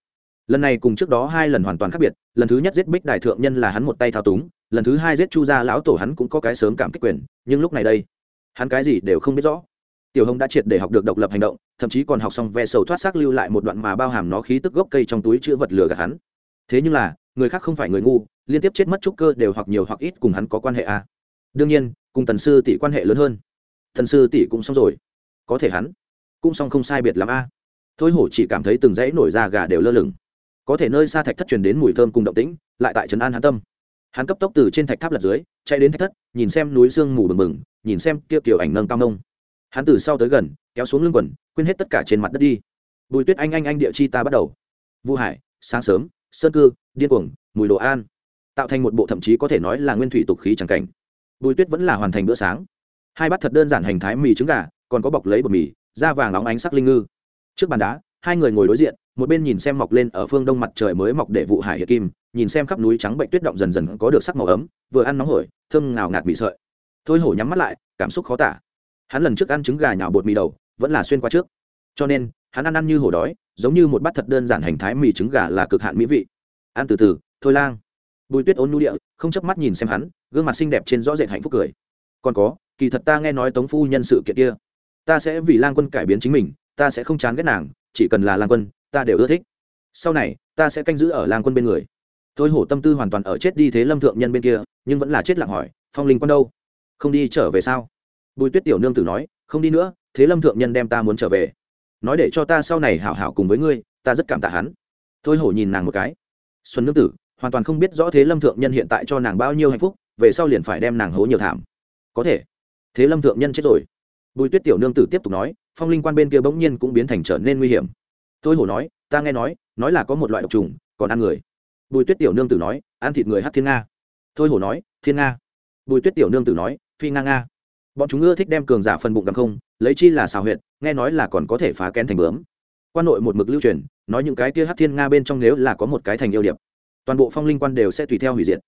lần này cùng trước đó hai lần hoàn toàn khác biệt, lần thứ nhất giết bích đại thượng nhân là hắn một tay thao túng, lần thứ hai giết chu gia lão tổ hắn cũng có cái sớm cảm kích quyền, nhưng lúc này đây, hắn cái gì đều không biết rõ. Tiểu hồng đã triệt để học được độc lập hành động, thậm chí còn học xong ve sầu thoát xác lưu lại một đoạn mà bao hàm nó khí tức gốc cây trong túi chữ vật lừa gạt hắn. Thế nhưng là, người khác không phải người ngu, liên tiếp chết mất trúc cơ đều hoặc nhiều hoặc ít cùng hắn có quan hệ à. đương nhiên, cùng tần sư tỷ quan hệ lớn hơn. Thần sư tỷ cũng xong rồi. Có thể hắn cũng xong không sai biệt lắm a à. thôi hổ chỉ cảm thấy từng dãy nổi da gà đều lơ lửng có thể nơi xa thạch thất truyền đến mùi thơm cùng động tĩnh, lại tại trấn an hắn tâm. Hắn cấp tốc từ trên thạch tháp lật dưới, chạy đến thạch thất, nhìn xem núi sương mù bừng bừng, nhìn xem kia kiểu ảnh nâng cao nông hắn từ sau tới gần, kéo xuống lưng quần, quên hết tất cả trên mặt đất đi. Bùi tuyết anh anh anh địa chi ta bắt đầu. Vũ hải, sáng sớm, sơn cư, điên cuồng, mùi đồ an. Tạo thành một bộ thậm chí có thể nói là nguyên thủy tục khí c cảnh. Bùi tuyết vẫn là hoàn thành bữa sáng. Hai bát thật đơn giản hành thái mì trứng gà, còn có bọc lấy bột mì, da vàng nóng ánh sắc linh ngư. Trước bàn đá hai người ngồi đối diện, một bên nhìn xem mọc lên ở phương đông mặt trời mới mọc để vụ hải hiệp kim, nhìn xem khắp núi trắng bệnh tuyết động dần dần có được sắc màu ấm, vừa ăn nóng hổi, thơm ngào ngạt mị sợi. Thôi hổ nhắm mắt lại, cảm xúc khó tả. Hắn lần trước ăn trứng gà nhào bột mì đầu, vẫn là xuyên qua trước. Cho nên, hắn ăn ăn như hổ đói, giống như một bát thật đơn giản hành thái mì trứng gà là cực hạn mỹ vị. Ăn từ từ, thôi lang. Bùi tuyết ôn nhu địa, không chớp mắt nhìn xem hắn, gương mặt xinh đẹp trên rõ rệt hạnh phúc cười. Còn có, kỳ thật ta nghe nói tống phu nhân sự kiện kia. Ta sẽ vì lang quân cải biến chính mình, ta sẽ không chán ghét nàng chỉ cần là lang quân, ta đều ưa thích. Sau này, ta sẽ canh giữ ở lang quân bên người. Thôi hổ tâm tư hoàn toàn ở chết đi thế lâm thượng nhân bên kia, nhưng vẫn là chết lặng hỏi, phong linh quân đâu? Không đi trở về sao? Bùi tuyết tiểu nương tử nói, không đi nữa, thế lâm thượng nhân đem ta muốn trở về. Nói để cho ta sau này hảo hảo cùng với ngươi, ta rất cảm tạ hắn. Thôi hổ nhìn nàng một cái. Xuân nương tử, hoàn toàn không biết rõ thế lâm thượng nhân hiện tại cho nàng bao nhiêu hạnh phúc, về sau liền phải đem nàng hố nhiều thảm. Có thể. Thế lâm thượng nhân chết rồi. Bùi tuyết tiểu nương tử tiếp tục nói phong linh quan bên kia bỗng nhiên cũng biến thành trở nên nguy hiểm. Tôi hổ nói, ta nghe nói nói là có một loại độc trùng, còn ăn người. Bùi tuyết tiểu nương tử nói, ăn thịt người hát thiên nga. Thôi hổ nói, thiên nga. Bùi tuyết tiểu nương tử nói, phi nga nga. Bọn chúng ưa thích đem cường giả phần bụng gặm không, lấy chi là xào huyệt, nghe nói là còn có thể phá kén thành bướm. Quan nội một mực lưu truyền, nói những cái kia hát thiên nga bên trong nếu là có một cái thành yêu điệp, toàn bộ phong linh quan đều sẽ tùy theo hủy diệt.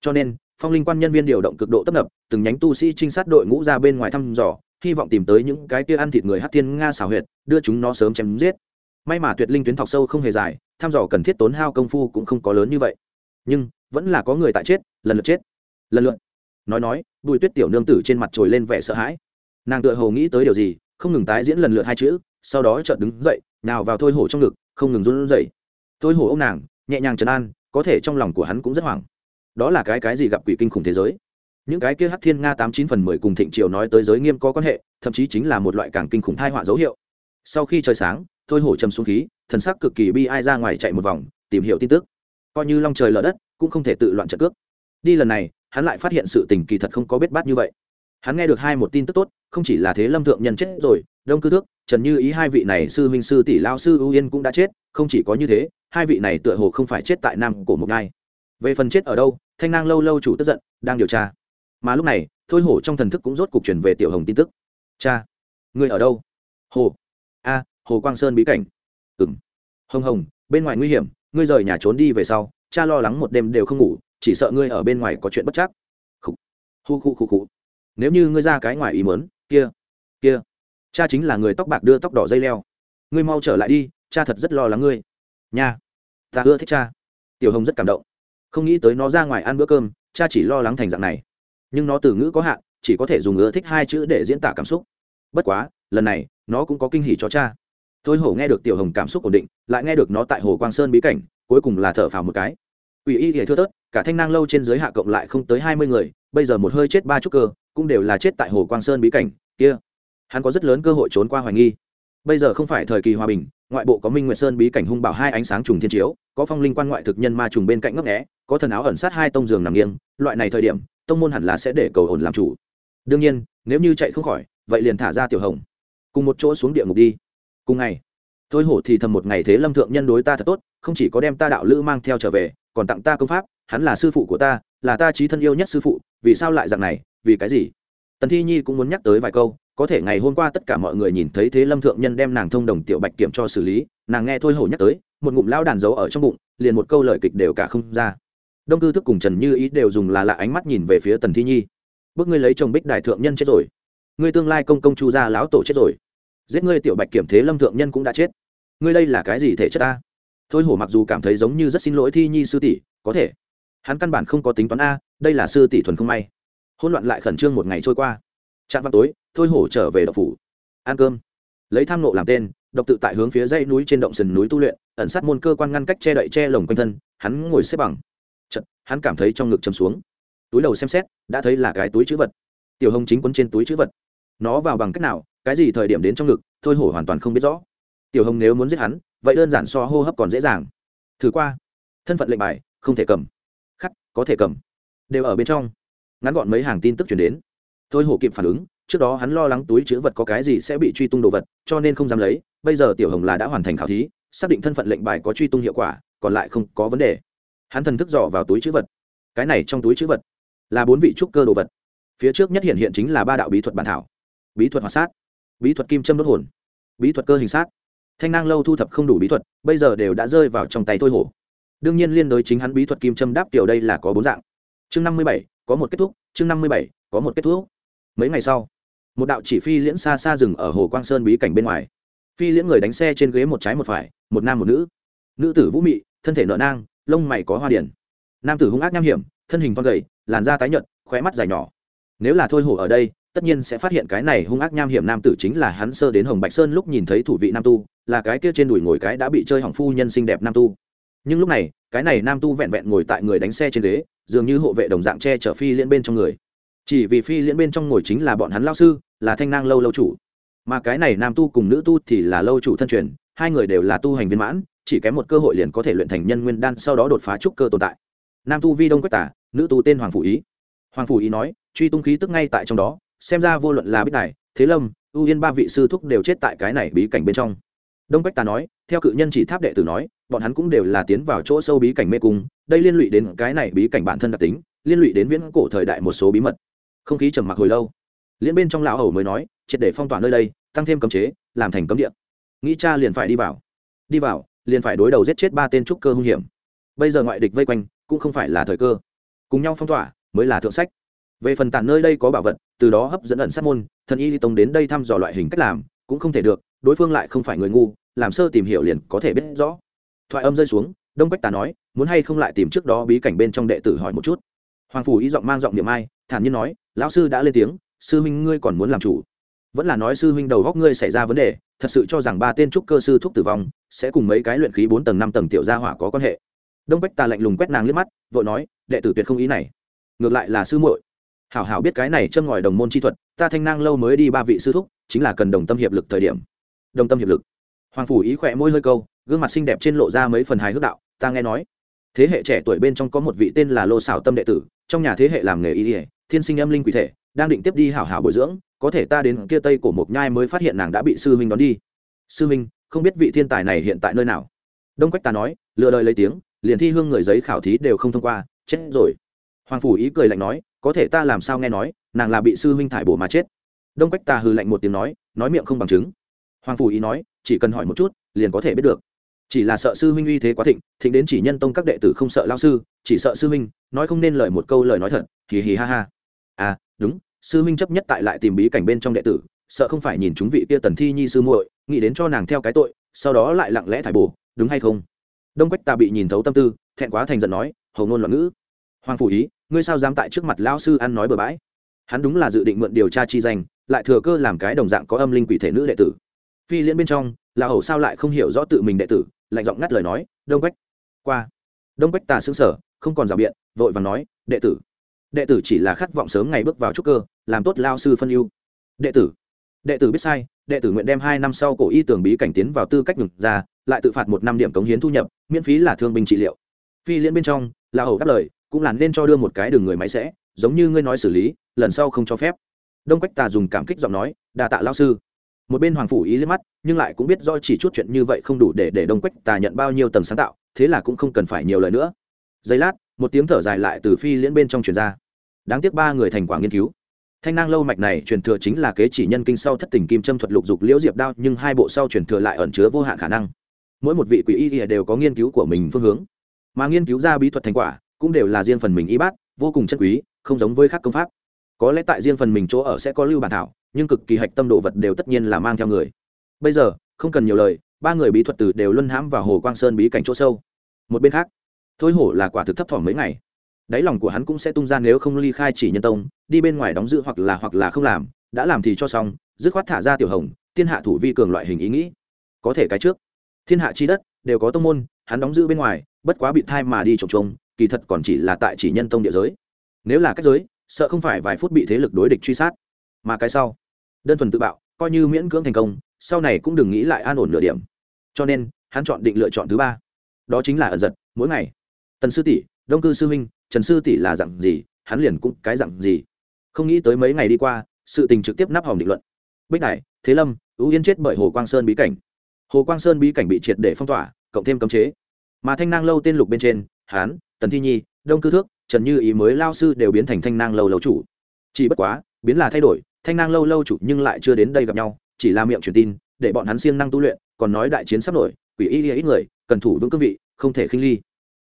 Cho nên, phong linh quan nhân viên điều động cực độ tấp nập, từng nhánh tu sĩ trinh sát đội ngũ ra bên ngoài thăm dò hy vọng tìm tới những cái kia ăn thịt người hát thiên nga xào huyệt, đưa chúng nó sớm chém giết. May mà tuyệt linh tuyến thọc sâu không hề dài thăm dò cần thiết tốn hao công phu cũng không có lớn như vậy. Nhưng, vẫn là có người tại chết, lần lượt chết. Lần lượt. Nói nói, bùi tuyết tiểu nương tử trên mặt trồi lên vẻ sợ hãi. Nàng tựa hồ nghĩ tới điều gì, không ngừng tái diễn lần lượt hai chữ, sau đó chợt đứng dậy, nào vào thôi hổ trong ngực, không ngừng run rẩy. Thôi hổ ông nàng, nhẹ nhàng trấn an, có thể trong lòng của hắn cũng rất hoảng. Đó là cái cái gì gặp quỷ kinh khủng thế giới? Những cái kia hắc thiên nga tám chín phần mười cùng thịnh triều nói tới giới nghiêm có quan hệ, thậm chí chính là một loại càng kinh khủng thai họa dấu hiệu. Sau khi trời sáng, thôi hổ trầm xuống khí, thần sắc cực kỳ bi ai ra ngoài chạy một vòng, tìm hiểu tin tức. Coi như long trời lở đất, cũng không thể tự loạn trận cước. Đi lần này, hắn lại phát hiện sự tình kỳ thật không có biết bát như vậy. Hắn nghe được hai một tin tức tốt, không chỉ là thế lâm thượng nhân chết rồi, đông cư thước, trần như ý hai vị này sư huynh sư tỷ lao sư ưu yên cũng đã chết, không chỉ có như thế, hai vị này tựa hồ không phải chết tại nam cổ mộc ngai về phần chết ở đâu, thanh nang lâu lâu chủ tức giận, đang điều tra mà lúc này, thôi hổ trong thần thức cũng rốt cục truyền về tiểu hồng tin tức. Cha, người ở đâu? Hồ. A, hồ quang sơn bí cảnh. Ừng hồng hồng, bên ngoài nguy hiểm, ngươi rời nhà trốn đi về sau, cha lo lắng một đêm đều không ngủ, chỉ sợ ngươi ở bên ngoài có chuyện bất chắc. Khu khu khu khu khu nếu như ngươi ra cái ngoài ý mớn kia kia. Cha chính là người tóc bạc đưa tóc đỏ dây leo. Ngươi mau trở lại đi, cha thật rất lo lắng ngươi. Nha. Ta ưa thích cha. Tiểu hồng rất cảm động. Không nghĩ tới nó ra ngoài ăn bữa cơm, cha chỉ lo lắng thành dạng này nhưng nó từ ngữ có hạn, chỉ có thể dùng ưa thích hai chữ để diễn tả cảm xúc. Bất quá, lần này, nó cũng có kinh hỉ cho cha. Thôi hổ nghe được tiểu hồng cảm xúc ổn định, lại nghe được nó tại hồ quang sơn bí cảnh, cuối cùng là thở phào một cái. Ủy y thì thưa tớt cả thanh nang lâu trên giới hạ cộng lại không tới hai mươi người, bây giờ một hơi chết ba chút cơ, cũng đều là chết tại hồ quang sơn bí cảnh, kia. Hắn có rất lớn cơ hội trốn qua hoài nghi. Bây giờ không phải thời kỳ hòa bình, ngoại bộ có minh nguyệt sơn bí cảnh hung bảo hai ánh sáng trùng thiên chiếu, có phong linh quan ngoại thực nhân ma trùng bên cạnh ngấp nghẽ có thần áo ẩn sát hai tông giường nằm nghiêng, loại này thời điểm tông môn hẳn là sẽ để cầu ổn làm chủ. Đương nhiên, nếu như chạy không khỏi, vậy liền thả ra tiểu hồng. Cùng một chỗ xuống địa ngục đi. Cùng ngày, thôi hổ thì thầm một ngày thế lâm thượng nhân đối ta thật tốt, không chỉ có đem ta đạo lữ mang theo trở về, còn tặng ta công pháp, hắn là sư phụ của ta, là ta trí thân yêu nhất sư phụ, vì sao lại dạng này, vì cái gì? Tần thi nhi cũng muốn nhắc tới vài câu, có thể ngày hôm qua tất cả mọi người nhìn thấy thế lâm thượng nhân đem nàng thông đồng tiểu bạch kiểm cho xử lý, nàng nghe thôi hổ nhắc tới, một ngụm lao đàn giấu ở trong bụng, liền một câu lời kịch đều cả không ra đông cư thức cùng trần như ý đều dùng là lạ ánh mắt nhìn về phía tần thi nhi. Bước ngươi lấy chồng bích đại thượng nhân chết rồi. Ngươi tương lai công công chu gia lão tổ chết rồi. Giết ngươi tiểu bạch kiểm thế lâm thượng nhân cũng đã chết. Ngươi đây là cái gì thể chất ta? Thôi hổ mặc dù cảm thấy giống như rất xin lỗi thi nhi sư tỷ, có thể. Hắn căn bản không có tính toán a, đây là sư tỷ thuần không may. Hỗn loạn lại khẩn trương một ngày trôi qua. Trạm văn tối, thôi hổ trở về độc phủ. Ăn cơm. Lấy tham nộ làm tên, độc tự tại hướng phía dãy núi trên động sườn núi tu luyện, ẩn sát môn cơ quan ngăn cách che đậy che lồng quanh thân, hắn ngồi xếp bằng chật hắn cảm thấy trong ngực chầm xuống. Túi đầu xem xét, đã thấy là cái túi chữ vật. Tiểu hồng chính quấn trên túi chữ vật. Nó vào bằng cách nào, cái gì thời điểm đến trong ngực, thôi hổ hoàn toàn không biết rõ. Tiểu hồng nếu muốn giết hắn, vậy đơn giản so hô hấp còn dễ dàng. Thử qua. Thân phận lệnh bài, không thể cầm. Khắc, có thể cầm. Đều ở bên trong. Ngắn gọn mấy hàng tin tức chuyển đến. Thôi hổ kịp phản ứng, trước đó hắn lo lắng túi chữ vật có cái gì sẽ bị truy tung đồ vật, cho nên không dám lấy. Bây giờ tiểu hồng là đã hoàn thành khảo thí, xác định thân phận lệnh bài có truy tung hiệu quả, còn lại không có vấn đề hắn thần thức dò vào túi chữ vật. Cái này trong túi chữ vật là bốn vị trúc cơ đồ vật. Phía trước nhất hiện hiện chính là ba đạo bí thuật bản thảo. Bí thuật hoạt sát, bí thuật kim châm đốt hồn, bí thuật cơ hình sát. Thanh năng lâu thu thập không đủ bí thuật, bây giờ đều đã rơi vào trong tay thôi hổ. Đương nhiên liên đối chính hắn bí thuật kim châm đáp tiểu đây là có bốn dạng. Chương năm mươi bảy, có một kết thúc, chương năm mươi bảy, có một kết thúc. Mấy ngày sau, một đạo chỉ phi liễn xa xa rừng ở hồ quang sơn bí cảnh bên ngoài. Phi liễn người đánh xe trên ghế một trái một phải, một nam một nữ. Nữ tử vũ mị, thân thể nợ nang lông mày có hoa điển. Nam tử hung ác nham hiểm, thân hình con gầy, làn da tái nhợt, khóe mắt dài nhỏ. Nếu là thôi hổ ở đây, tất nhiên sẽ phát hiện cái này hung ác nham hiểm nam tử chính là hắn sơ đến hồng bạch sơn lúc nhìn thấy thủ vị nam tu, là cái kia trên đùi ngồi cái đã bị chơi hỏng phu nhân xinh đẹp nam tu. Nhưng lúc này, cái này nam tu vẹn vẹn ngồi tại người đánh xe trên ghế, dường như hộ vệ đồng dạng che chở phi liễn bên trong người. Chỉ vì phi liễn bên trong ngồi chính là bọn hắn lao sư, là thanh nang lâu lâu chủ. Mà cái này nam tu cùng nữ tu thì là lâu chủ thân truyền, hai người đều là tu hành viên mãn chỉ kém một cơ hội liền có thể luyện thành nhân nguyên đan, sau đó đột phá trúc cơ tồn tại. Nam tu vi đông quách tả, nữ tu tên hoàng phủ ý. Hoàng phủ ý nói, truy tung khí tức ngay tại trong đó, xem ra vô luận là bích này thế lâm ưu yên ba vị sư thúc đều chết tại cái này bí cảnh bên trong. Đông quách tà nói, theo cự nhân chỉ tháp đệ tử nói, bọn hắn cũng đều là tiến vào chỗ sâu bí cảnh mê cung, đây liên lụy đến cái này bí cảnh bản thân đặc tính, liên lụy đến viễn cổ thời đại một số bí mật. Không khí trầm mặc hồi lâu, liên bên trong lão hầu mới nói, triệt để phong tỏa nơi đây, tăng thêm cấm chế, làm thành cấm địa. Nghĩ cha liền phải đi vào. Đi vào liền phải đối đầu giết chết ba tên trúc cơ hung hiểm. Bây giờ ngoại địch vây quanh, cũng không phải là thời cơ. Cùng nhau phong tỏa, mới là thượng sách. Về phần tản nơi đây có bảo vật, từ đó hấp dẫn ẩn sát môn, thần y tông đến đây thăm dò loại hình cách làm, cũng không thể được, đối phương lại không phải người ngu, làm sơ tìm hiểu liền có thể biết rõ. Thoại âm rơi xuống, đông bách tà nói, muốn hay không lại tìm trước đó bí cảnh bên trong đệ tử hỏi một chút. Hoàng phủ ý giọng mang giọng niệm ai, thản nhiên nói, lão sư đã lên tiếng, sư minh ngươi còn muốn làm chủ vẫn là nói sư huynh đầu góc ngươi xảy ra vấn đề, thật sự cho rằng ba tên trúc cơ sư thúc tử vong sẽ cùng mấy cái luyện khí bốn tầng năm tầng tiểu gia hỏa có quan hệ. Đông bách ta lạnh lùng quét nàng liếc mắt, vội nói, đệ tử tuyệt không ý này. Ngược lại là sư muội. Hảo hảo biết cái này châm ngòi đồng môn chi thuật, ta thanh nang lâu mới đi ba vị sư thúc, chính là cần đồng tâm hiệp lực thời điểm. Đồng tâm hiệp lực? Hoàng phủ ý khỏe môi hơi câu, gương mặt xinh đẹp trên lộ ra mấy phần hài hước đạo, ta nghe nói, thế hệ trẻ tuổi bên trong có một vị tên là lô xảo tâm đệ tử, trong nhà thế hệ làm nghề y, thiên sinh âm linh quỷ thể, đang định tiếp đi hảo hảo bồi dưỡng có thể ta đến kia tây của một nhai mới phát hiện nàng đã bị sư huynh đón đi. Sư huynh, không biết vị thiên tài này hiện tại nơi nào? Đông quách ta nói, lừa đời lấy tiếng, liền thi hương người giấy khảo thí đều không thông qua, chết rồi. Hoàng phủ ý cười lạnh nói, có thể ta làm sao nghe nói, nàng là bị sư huynh thải bổ mà chết. Đông quách ta hừ lạnh một tiếng nói nói miệng không bằng chứng. Hoàng phủ ý nói, chỉ cần hỏi một chút, liền có thể biết được. Chỉ là sợ sư huynh uy thế quá thịnh thịnh đến chỉ nhân tông các đệ tử không sợ lao sư, chỉ sợ sư huynh, nói không nên lời một câu lời nói thật, hì hì ha ha. À đúng sư Minh chấp nhất tại lại tìm bí cảnh bên trong đệ tử, sợ không phải nhìn chúng vị kia tần thi nhi sư muội, nghĩ đến cho nàng theo cái tội, sau đó lại lặng lẽ thải bổ, đúng hay không? Đông quách ta bị nhìn thấu tâm tư, thẹn quá thành giận nói, hầu ngôn loạn ngữ. Hoàng phủ ý, ngươi sao dám tại trước mặt lão sư ăn nói bừa bãi? Hắn đúng là dự định mượn điều tra chi danh, lại thừa cơ làm cái đồng dạng có âm linh quỷ thể nữ đệ tử. Phi liên bên trong, là hầu sao lại không hiểu rõ tự mình đệ tử, lạnh giọng ngắt lời nói, đông quách, qua. Đông quách tà xứng sở không còn rào biện, vội vàng nói, đệ tử đệ tử chỉ là khát vọng sớm ngày bước vào trúc cơ, làm tốt lao sư phân ưu. Đệ tử. Đệ tử biết sai, đệ tử nguyện đem hai năm sau cổ y tưởng bí cảnh tiến vào tư cách ngừng ra, lại tự phạt một năm điểm cống hiến thu nhập, miễn phí là thương binh trị liệu. Phi liên bên trong, là hầu đáp lời, cũng là nên cho đưa một cái đường người máy sẽ, giống như ngươi nói xử lý, lần sau không cho phép. Đông quách tà dùng cảm kích giọng nói đà tạ lao sư. Một bên hoàng phủ ý liếc mắt, nhưng lại cũng biết do chỉ chút chuyện như vậy không đủ để để đông quách tà nhận bao nhiêu tầng sáng tạo, thế là cũng không cần phải nhiều lời nữa. Giây lát một tiếng thở dài lại từ phi liễn bên trong truyền ra. Đáng tiếc ba người thành quả nghiên cứu. Thanh năng lâu mạch này truyền thừa chính là kế chỉ nhân kinh sau thất tình kim châm thuật lục dục liễu diệp đao, nhưng hai bộ sau truyền thừa lại ẩn chứa vô hạn khả năng. Mỗi một vị quỷ y đều có nghiên cứu của mình phương hướng. Mà nghiên cứu ra bí thuật thành quả, cũng đều là riêng phần mình y bát, vô cùng chân quý, không giống với các công pháp. Có lẽ tại riêng phần mình chỗ ở sẽ có lưu bản thảo, nhưng cực kỳ hạch tâm đồ vật đều tất nhiên là mang theo người. Bây giờ, không cần nhiều lời, ba người bí thuật từ đều luân hãm vào hồ quang sơn bí cảnh chỗ sâu. Một bên khác thôi hổ là quả thực thấp thỏm mấy ngày. Đáy lòng của hắn cũng sẽ tung ra nếu không ly khai chỉ nhân tông, đi bên ngoài đóng giữ hoặc là hoặc là không làm, đã làm thì cho xong, dứt khoát thả ra tiểu hồng, thiên hạ thủ vi cường loại hình ý nghĩ. Có thể cái trước, thiên hạ chi đất, đều có tông môn, hắn đóng giữ bên ngoài, bất quá bị thai mà đi trồng trông kỳ thật còn chỉ là tại chỉ nhân tông địa giới. Nếu là cách giới, sợ không phải vài phút bị thế lực đối địch truy sát. Mà cái sau, đơn thuần tự bạo, coi như miễn cưỡng thành công, sau này cũng đừng nghĩ lại an ổn nửa điểm. Cho nên, hắn chọn định lựa chọn thứ ba. Đó chính là ẩn giật, mỗi ngày tần sư tỷ, đông cư sư huynh, trần sư tỷ là dặn gì, hắn liền cũng cái dặn gì. Không nghĩ tới mấy ngày đi qua, sự tình trực tiếp nắp hòm định luận. Bích đại, thế lâm ưu yên chết bởi hồ quang sơn bí cảnh. Hồ quang sơn bí cảnh bị triệt để phong tỏa, cộng thêm cấm chế. Mà thanh nang lâu tên lục bên trên, hán, tần thi nhi, đông cư thước, trần như ý mới lao sư đều biến thành thanh nang lâu lâu chủ. Chỉ bất quá, biến là thay đổi, thanh nang lâu lâu chủ nhưng lại chưa đến đây gặp nhau, chỉ là miệng truyền tin, để bọn hắn siêng năng tu luyện, còn nói đại chiến sắp nổi, quỷ y ít người, cần thủ vững cương vị, không thể khinh ly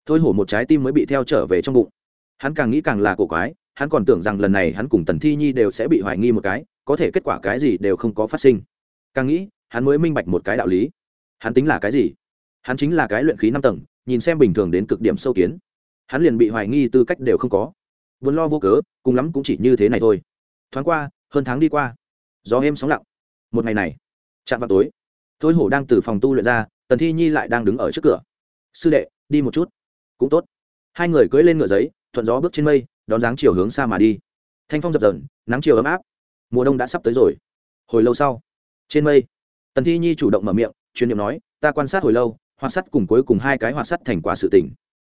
thôi hổ một trái tim mới bị theo trở về trong bụng. Hắn càng nghĩ càng là cổ quái, hắn còn tưởng rằng lần này hắn cùng tần thi nhi đều sẽ bị hoài nghi một cái, có thể kết quả cái gì đều không có phát sinh. Càng nghĩ, hắn mới minh bạch một cái đạo lý. Hắn tính là cái gì? Hắn chính là cái luyện khí năm tầng, nhìn xem bình thường đến cực điểm sâu kiến. Hắn liền bị hoài nghi tư cách đều không có. Vốn lo vô cớ, cùng lắm cũng chỉ như thế này thôi. Thoáng qua, hơn tháng đi qua. Gió êm sóng lặng. Một ngày này, chạm vào tối. Thôi hổ đang từ phòng tu luyện ra, tần thi nhi lại đang đứng ở trước cửa. Sư đệ, đi một chút cũng tốt. Hai người cưỡi lên ngựa giấy, thuận gió bước trên mây, đón dáng chiều hướng xa mà đi. Thanh phong dập dờn, nắng chiều ấm áp. Mùa đông đã sắp tới rồi. Hồi lâu sau, trên mây, tần thi nhi chủ động mở miệng, truyền niệm nói, ta quan sát hồi lâu, hoạt sắt cùng cuối cùng hai cái hoạt sắt thành quả sự tình.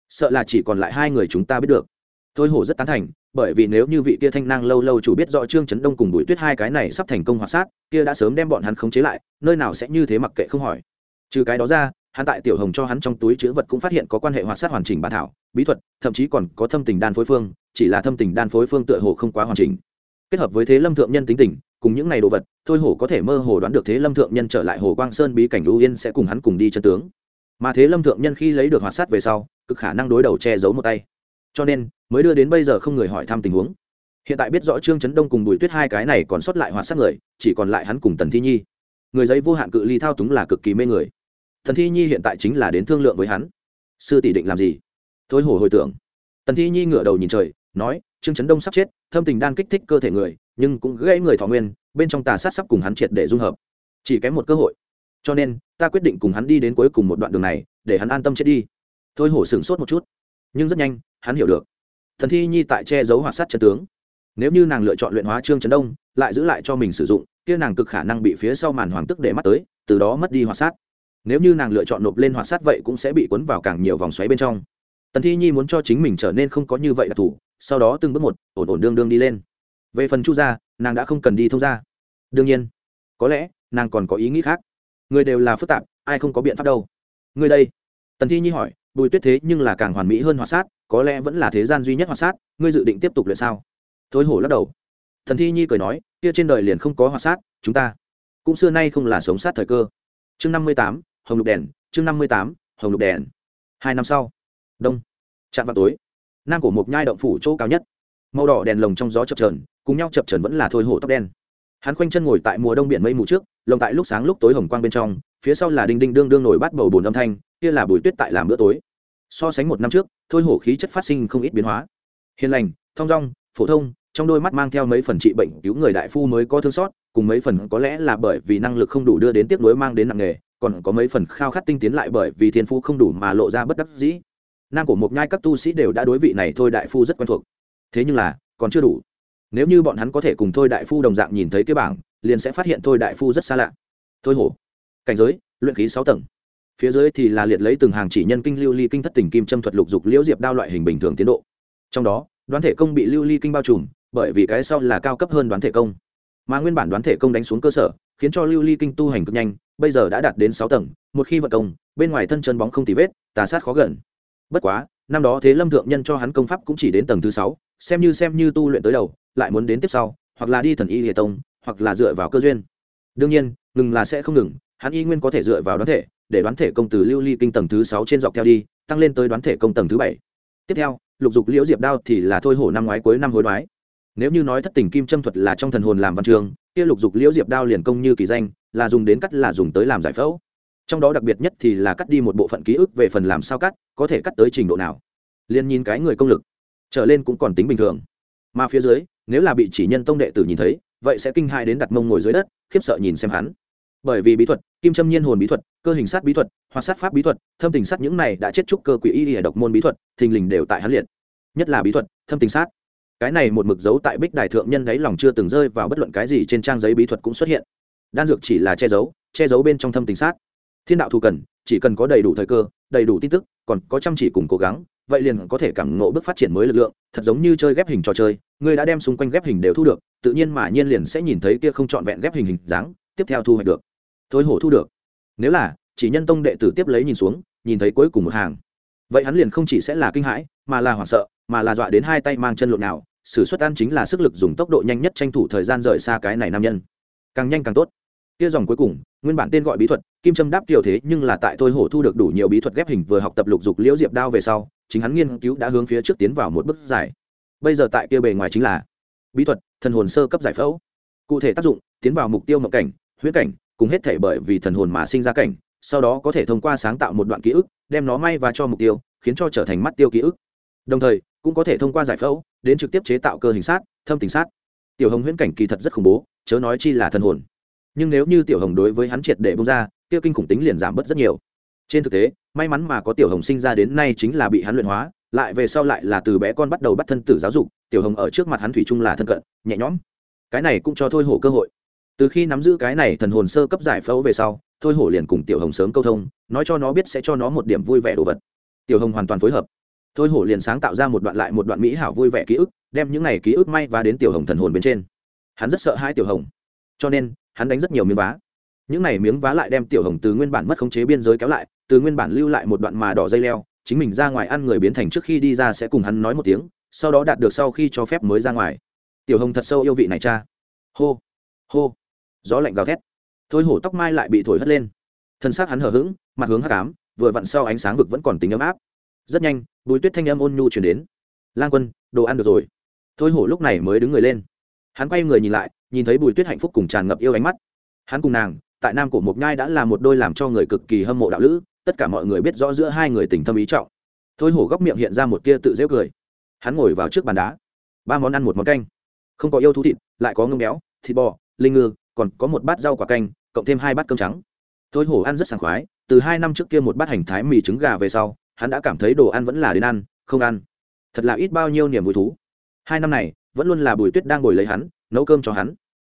Sợ là chỉ còn lại hai người chúng ta biết được. Thôi hổ rất tán thành, bởi vì nếu như vị kia thanh nang lâu lâu chủ biết rõ trương trấn đông cùng bùi tuyết hai cái này sắp thành công hoạt sát kia đã sớm đem bọn hắn khống chế lại, nơi nào sẽ như thế mặc kệ không hỏi. Trừ cái đó ra hắn tại tiểu hồng cho hắn trong túi chữ vật cũng phát hiện có quan hệ hoạt sát hoàn chỉnh bản thảo, bí thuật, thậm chí còn có thâm tình đan phối phương, chỉ là thâm tình đan phối phương tựa hồ không quá hoàn chỉnh. Kết hợp với thế lâm thượng nhân tính tình, cùng những ngày đồ vật, thôi hổ có thể mơ hồ đoán được thế lâm thượng nhân trở lại hồ quang sơn bí cảnh lưu yên sẽ cùng hắn cùng đi chân tướng. Mà thế lâm thượng nhân khi lấy được hoạt sát về sau, cực khả năng đối đầu che giấu một tay. Cho nên, mới đưa đến bây giờ không người hỏi thăm tình huống. Hiện tại biết rõ trương trấn đông cùng bùi tuyết hai cái này còn sót lại hoạt sát người, chỉ còn lại hắn cùng tần thi nhi. Người giấy vô hạn cự ly thao túng là cực kỳ mê người tần thi nhi hiện tại chính là đến thương lượng với hắn. Sư tỷ định làm gì? Thôi hổ hồi tưởng. Tần thi nhi ngửa đầu nhìn trời, nói, trương trấn đông sắp chết, thâm tình đang kích thích cơ thể người, nhưng cũng gãy người thọ nguyên, bên trong tà sát sắp cùng hắn triệt để dung hợp. Chỉ kém một cơ hội. Cho nên, ta quyết định cùng hắn đi đến cuối cùng một đoạn đường này, để hắn an tâm chết đi. Thôi hổ sửng sốt một chút. Nhưng rất nhanh, hắn hiểu được. Thần thi nhi tại che giấu hoạt sát chân tướng. Nếu như nàng lựa chọn luyện hóa trương trấn đông, lại giữ lại cho mình sử dụng, kia nàng cực khả năng bị phía sau màn hoàng tức để mắt tới, từ đó mất đi hoạt sát nếu như nàng lựa chọn nộp lên hoạt sát vậy cũng sẽ bị cuốn vào càng nhiều vòng xoáy bên trong. Tần thi nhi muốn cho chính mình trở nên không có như vậy đặc thù sau đó từng bước một, ổn ổn đương đương đi lên. Về phần chu gia, nàng đã không cần đi thông gia. Đương nhiên, có lẽ, nàng còn có ý nghĩ khác. Người đều là phức tạp, ai không có biện pháp đâu. Người đây, tần thi nhi hỏi, bùi tuyết thế nhưng là càng hoàn mỹ hơn hoạt sát, có lẽ vẫn là thế gian duy nhất hoạt sát, ngươi dự định tiếp tục luyện sao? Thối hổ lắc đầu. Thần thi nhi cười nói, kia trên đời liền không có hoạt sát, chúng ta cũng xưa nay không là sống sát thời cơ. Chương năm mươi tám hồng lục đèn, chương năm mươi tám, hồng lục đèn. Hai năm sau. Đông. Chạm vào tối, nam của một nhai động phủ chỗ cao nhất. Màu đỏ đèn lồng trong gió chập trờn cùng nhau chập trờn vẫn là thôi hổ tóc đen. Hắn khoanh chân ngồi tại mùa đông biển mây mù trước, lồng tại lúc sáng lúc tối hồng quang bên trong, phía sau là đinh đinh đương đương nổi bắt bầu bồn âm thanh, kia là bùi tuyết tại làm bữa tối. So sánh một năm trước, thôi hổ khí chất phát sinh không ít biến hóa. Hiền lành, thong dong, phổ thông, trong đôi mắt mang theo mấy phần trị bệnh cứu người đại phu mới có thương xót, cùng mấy phần có lẽ là bởi vì năng lực không đủ đưa đến tiếp nối mang đến nặng nghề còn có mấy phần khao khát tinh tiến lại bởi vì thiên phú không đủ mà lộ ra bất đắc dĩ. Nam của một nhai các tu sĩ đều đã đối vị này thôi đại phu rất quen thuộc. Thế nhưng là, còn chưa đủ. Nếu như bọn hắn có thể cùng thôi đại phu đồng dạng nhìn thấy cái bảng, liền sẽ phát hiện thôi đại phu rất xa lạ. Thôi hổ. Cảnh giới, luyện khí sáu tầng. Phía dưới thì là liệt lấy từng hàng chỉ nhân kinh lưu ly kinh thất tình kim châm thuật lục dục liễu diệp đao loại hình bình thường tiến độ. Trong đó, đoán thể công bị lưu ly kinh bao trùm, bởi vì cái sau là cao cấp hơn đoán thể công mà nguyên bản đoán thể công đánh xuống cơ sở, khiến cho lưu ly kinh tu hành cực nhanh, bây giờ đã đạt đến sáu tầng, một khi vận công, bên ngoài thân chân bóng không tì vết, tà sát khó gần. Bất quá, năm đó thế lâm thượng nhân cho hắn công pháp cũng chỉ đến tầng thứ sáu, xem như xem như tu luyện tới đầu, lại muốn đến tiếp sau, hoặc là đi thần y hệ tông, hoặc là dựa vào cơ duyên. Đương nhiên, ngừng là sẽ không ngừng, hắn y nguyên có thể dựa vào đoán thể, để đoán thể công từ lưu ly kinh tầng thứ sáu trên dọc theo đi, tăng lên tới đoán thể công tầng thứ bảy. Tiếp theo, lục dục liễu diệp đao thì là thôi hổ năm ngoái cuối năm hối đoái nếu như nói thất tình kim châm thuật là trong thần hồn làm văn trường kia lục dục liễu diệp đao liền công như kỳ danh, là dùng đến cắt là dùng tới làm giải phẫu. Trong đó đặc biệt nhất thì là cắt đi một bộ phận ký ức về phần làm sao cắt, có thể cắt tới trình độ nào. Liền nhìn cái người công lực, trở lên cũng còn tính bình thường. Mà phía dưới, nếu là bị chỉ nhân tông đệ tử nhìn thấy, vậy sẽ kinh hại đến đặt mông ngồi dưới đất, khiếp sợ nhìn xem hắn. Bởi vì bí thuật, kim châm nhiên hồn bí thuật, cơ hình sát bí thuật, hoặc sát pháp bí thuật, thâm tình sát những này đã chết chúc cơ quỷ y hệ độc môn bí thuật, thình lình đều tại hắn liệt. Nhất là bí thuật, thâm tình sát cái này một mực dấu tại bích đài thượng nhân đáy lòng chưa từng rơi vào bất luận cái gì trên trang giấy bí thuật cũng xuất hiện. Đan dược chỉ là che giấu che giấu bên trong thâm tình sát. Thiên đạo thù cần, chỉ cần có đầy đủ thời cơ, đầy đủ tin tức, còn có chăm chỉ cùng cố gắng, vậy liền có thể cảm ngộ bước phát triển mới lực lượng, thật giống như chơi ghép hình trò chơi, người đã đem xung quanh ghép hình đều thu được, tự nhiên mà nhiên liền sẽ nhìn thấy kia không trọn vẹn ghép hình hình dáng, tiếp theo thu hoạch được. Thôi hổ thu được. Nếu là, chỉ nhân tông đệ tử tiếp lấy nhìn xuống, nhìn thấy cuối cùng một hàng, vậy hắn liền không chỉ sẽ là kinh hãi, mà là hoảng sợ mà là dọa đến hai tay mang chân lộn nào s ử suất ăn chính là sức lực dùng tốc độ nhanh nhất tranh thủ thời gian rời xa cái này nam nhân. Càng nhanh càng tốt. Kia dòng cuối cùng, nguyên bản tên gọi bí thuật, kim trâm đáp kiểu thế nhưng là tại thôi hổ thu được đủ nhiều bí thuật ghép hình vừa học tập lục dục liễu diệp đao về sau, chính hắn nghiên cứu đã hướng phía trước tiến vào một bước giải bây giờ tại kia bề ngoài chính là bí thuật, thần hồn sơ cấp giải phẫu. Cụ thể tác dụng, tiến vào mục tiêu mộng cảnh huyết cảnh, cùng hết thể bởi vì thần hồn mà sinh ra cảnh, sau đó có thể thông qua sáng tạo một đoạn ký ức, đem nó may và cho mục tiêu, khiến cho trở thành mắt tiêu ký ức. Đồng thời cũng có thể thông qua giải phẫu, đến trực tiếp chế tạo cơ hình sát, thâm tình sát. Tiểu hồng huyễn cảnh kỳ thật rất khủng bố, chớ nói chi là thần hồn. Nhưng nếu như tiểu hồng đối với hắn triệt để bung ra tiêu kinh khủng tính liền giảm bớt rất nhiều. Trên thực tế, may mắn mà có tiểu hồng sinh ra đến nay chính là bị hắn luyện hóa, lại về sau lại là từ bé con bắt đầu bắt thân tử giáo dục, tiểu hồng ở trước mặt hắn thủy chung là thân cận, nhẹ nhõm. Cái này cũng cho thôi hổ cơ hội. Từ khi nắm giữ cái này thần hồn sơ cấp giải phẫu về sau, thôi hổ liền cùng tiểu hồng sớm câu thông, nói cho nó biết sẽ cho nó một điểm vui vẻ đồ vật. Tiểu hồng hoàn toàn phối hợp thôi hổ liền sáng tạo ra một đoạn lại một đoạn mỹ hảo vui vẻ ký ức, đem những này ký ức may và đến tiểu hồng thần hồn bên trên. Hắn rất sợ hai tiểu hồng, cho nên, hắn đánh rất nhiều miếng vá. Những này miếng vá lại đem tiểu hồng từ nguyên bản mất khống chế biên giới kéo lại, từ nguyên bản lưu lại một đoạn mà đỏ dây leo, chính mình ra ngoài ăn người biến thành trước khi đi ra sẽ cùng hắn nói một tiếng, sau đó đạt được sau khi cho phép mới ra ngoài. Tiểu hồng thật sâu yêu vị này cha. Hô hô, gió lạnh gào thét. Thôi hổ tóc mai lại bị thổi hất lên. Thân xác hắn hở h ữ g mặt hướng h tám vừa vặn sau ánh sáng vực vẫn còn tính ấm áp rất nhanh, bùi tuyết thanh âm ôn nhu chuyển đến. Lang quân, đồ ăn được rồi. Thôi hổ lúc này mới đứng người lên. Hắn quay người nhìn lại, nhìn thấy bùi tuyết hạnh phúc cùng tràn ngập yêu ánh mắt. Hắn cùng nàng, tại nam cổ mộc nhai đã là một đôi làm cho người cực kỳ hâm mộ đạo lữ, tất cả mọi người biết rõ giữa hai người tình thâm ý trọng. Thôi hổ góc miệng hiện ra một tia tự dễu cười. Hắn ngồi vào trước bàn đá. Ba món ăn một món canh. Không có yêu thú thịt, lại có ngưng béo, thịt bò, linh ngư, còn có một bát rau quả canh, cộng thêm hai bát cơm trắng. Thôi hổ ăn rất sảng khoái, từ hai năm trước kia một bát hành thái mì trứng gà về sau hắn đã cảm thấy đồ ăn vẫn là đến ăn, không ăn. Thật là ít bao nhiêu niềm vui thú. Hai năm này, vẫn luôn là bùi tuyết đang ngồi lấy hắn, nấu cơm cho hắn.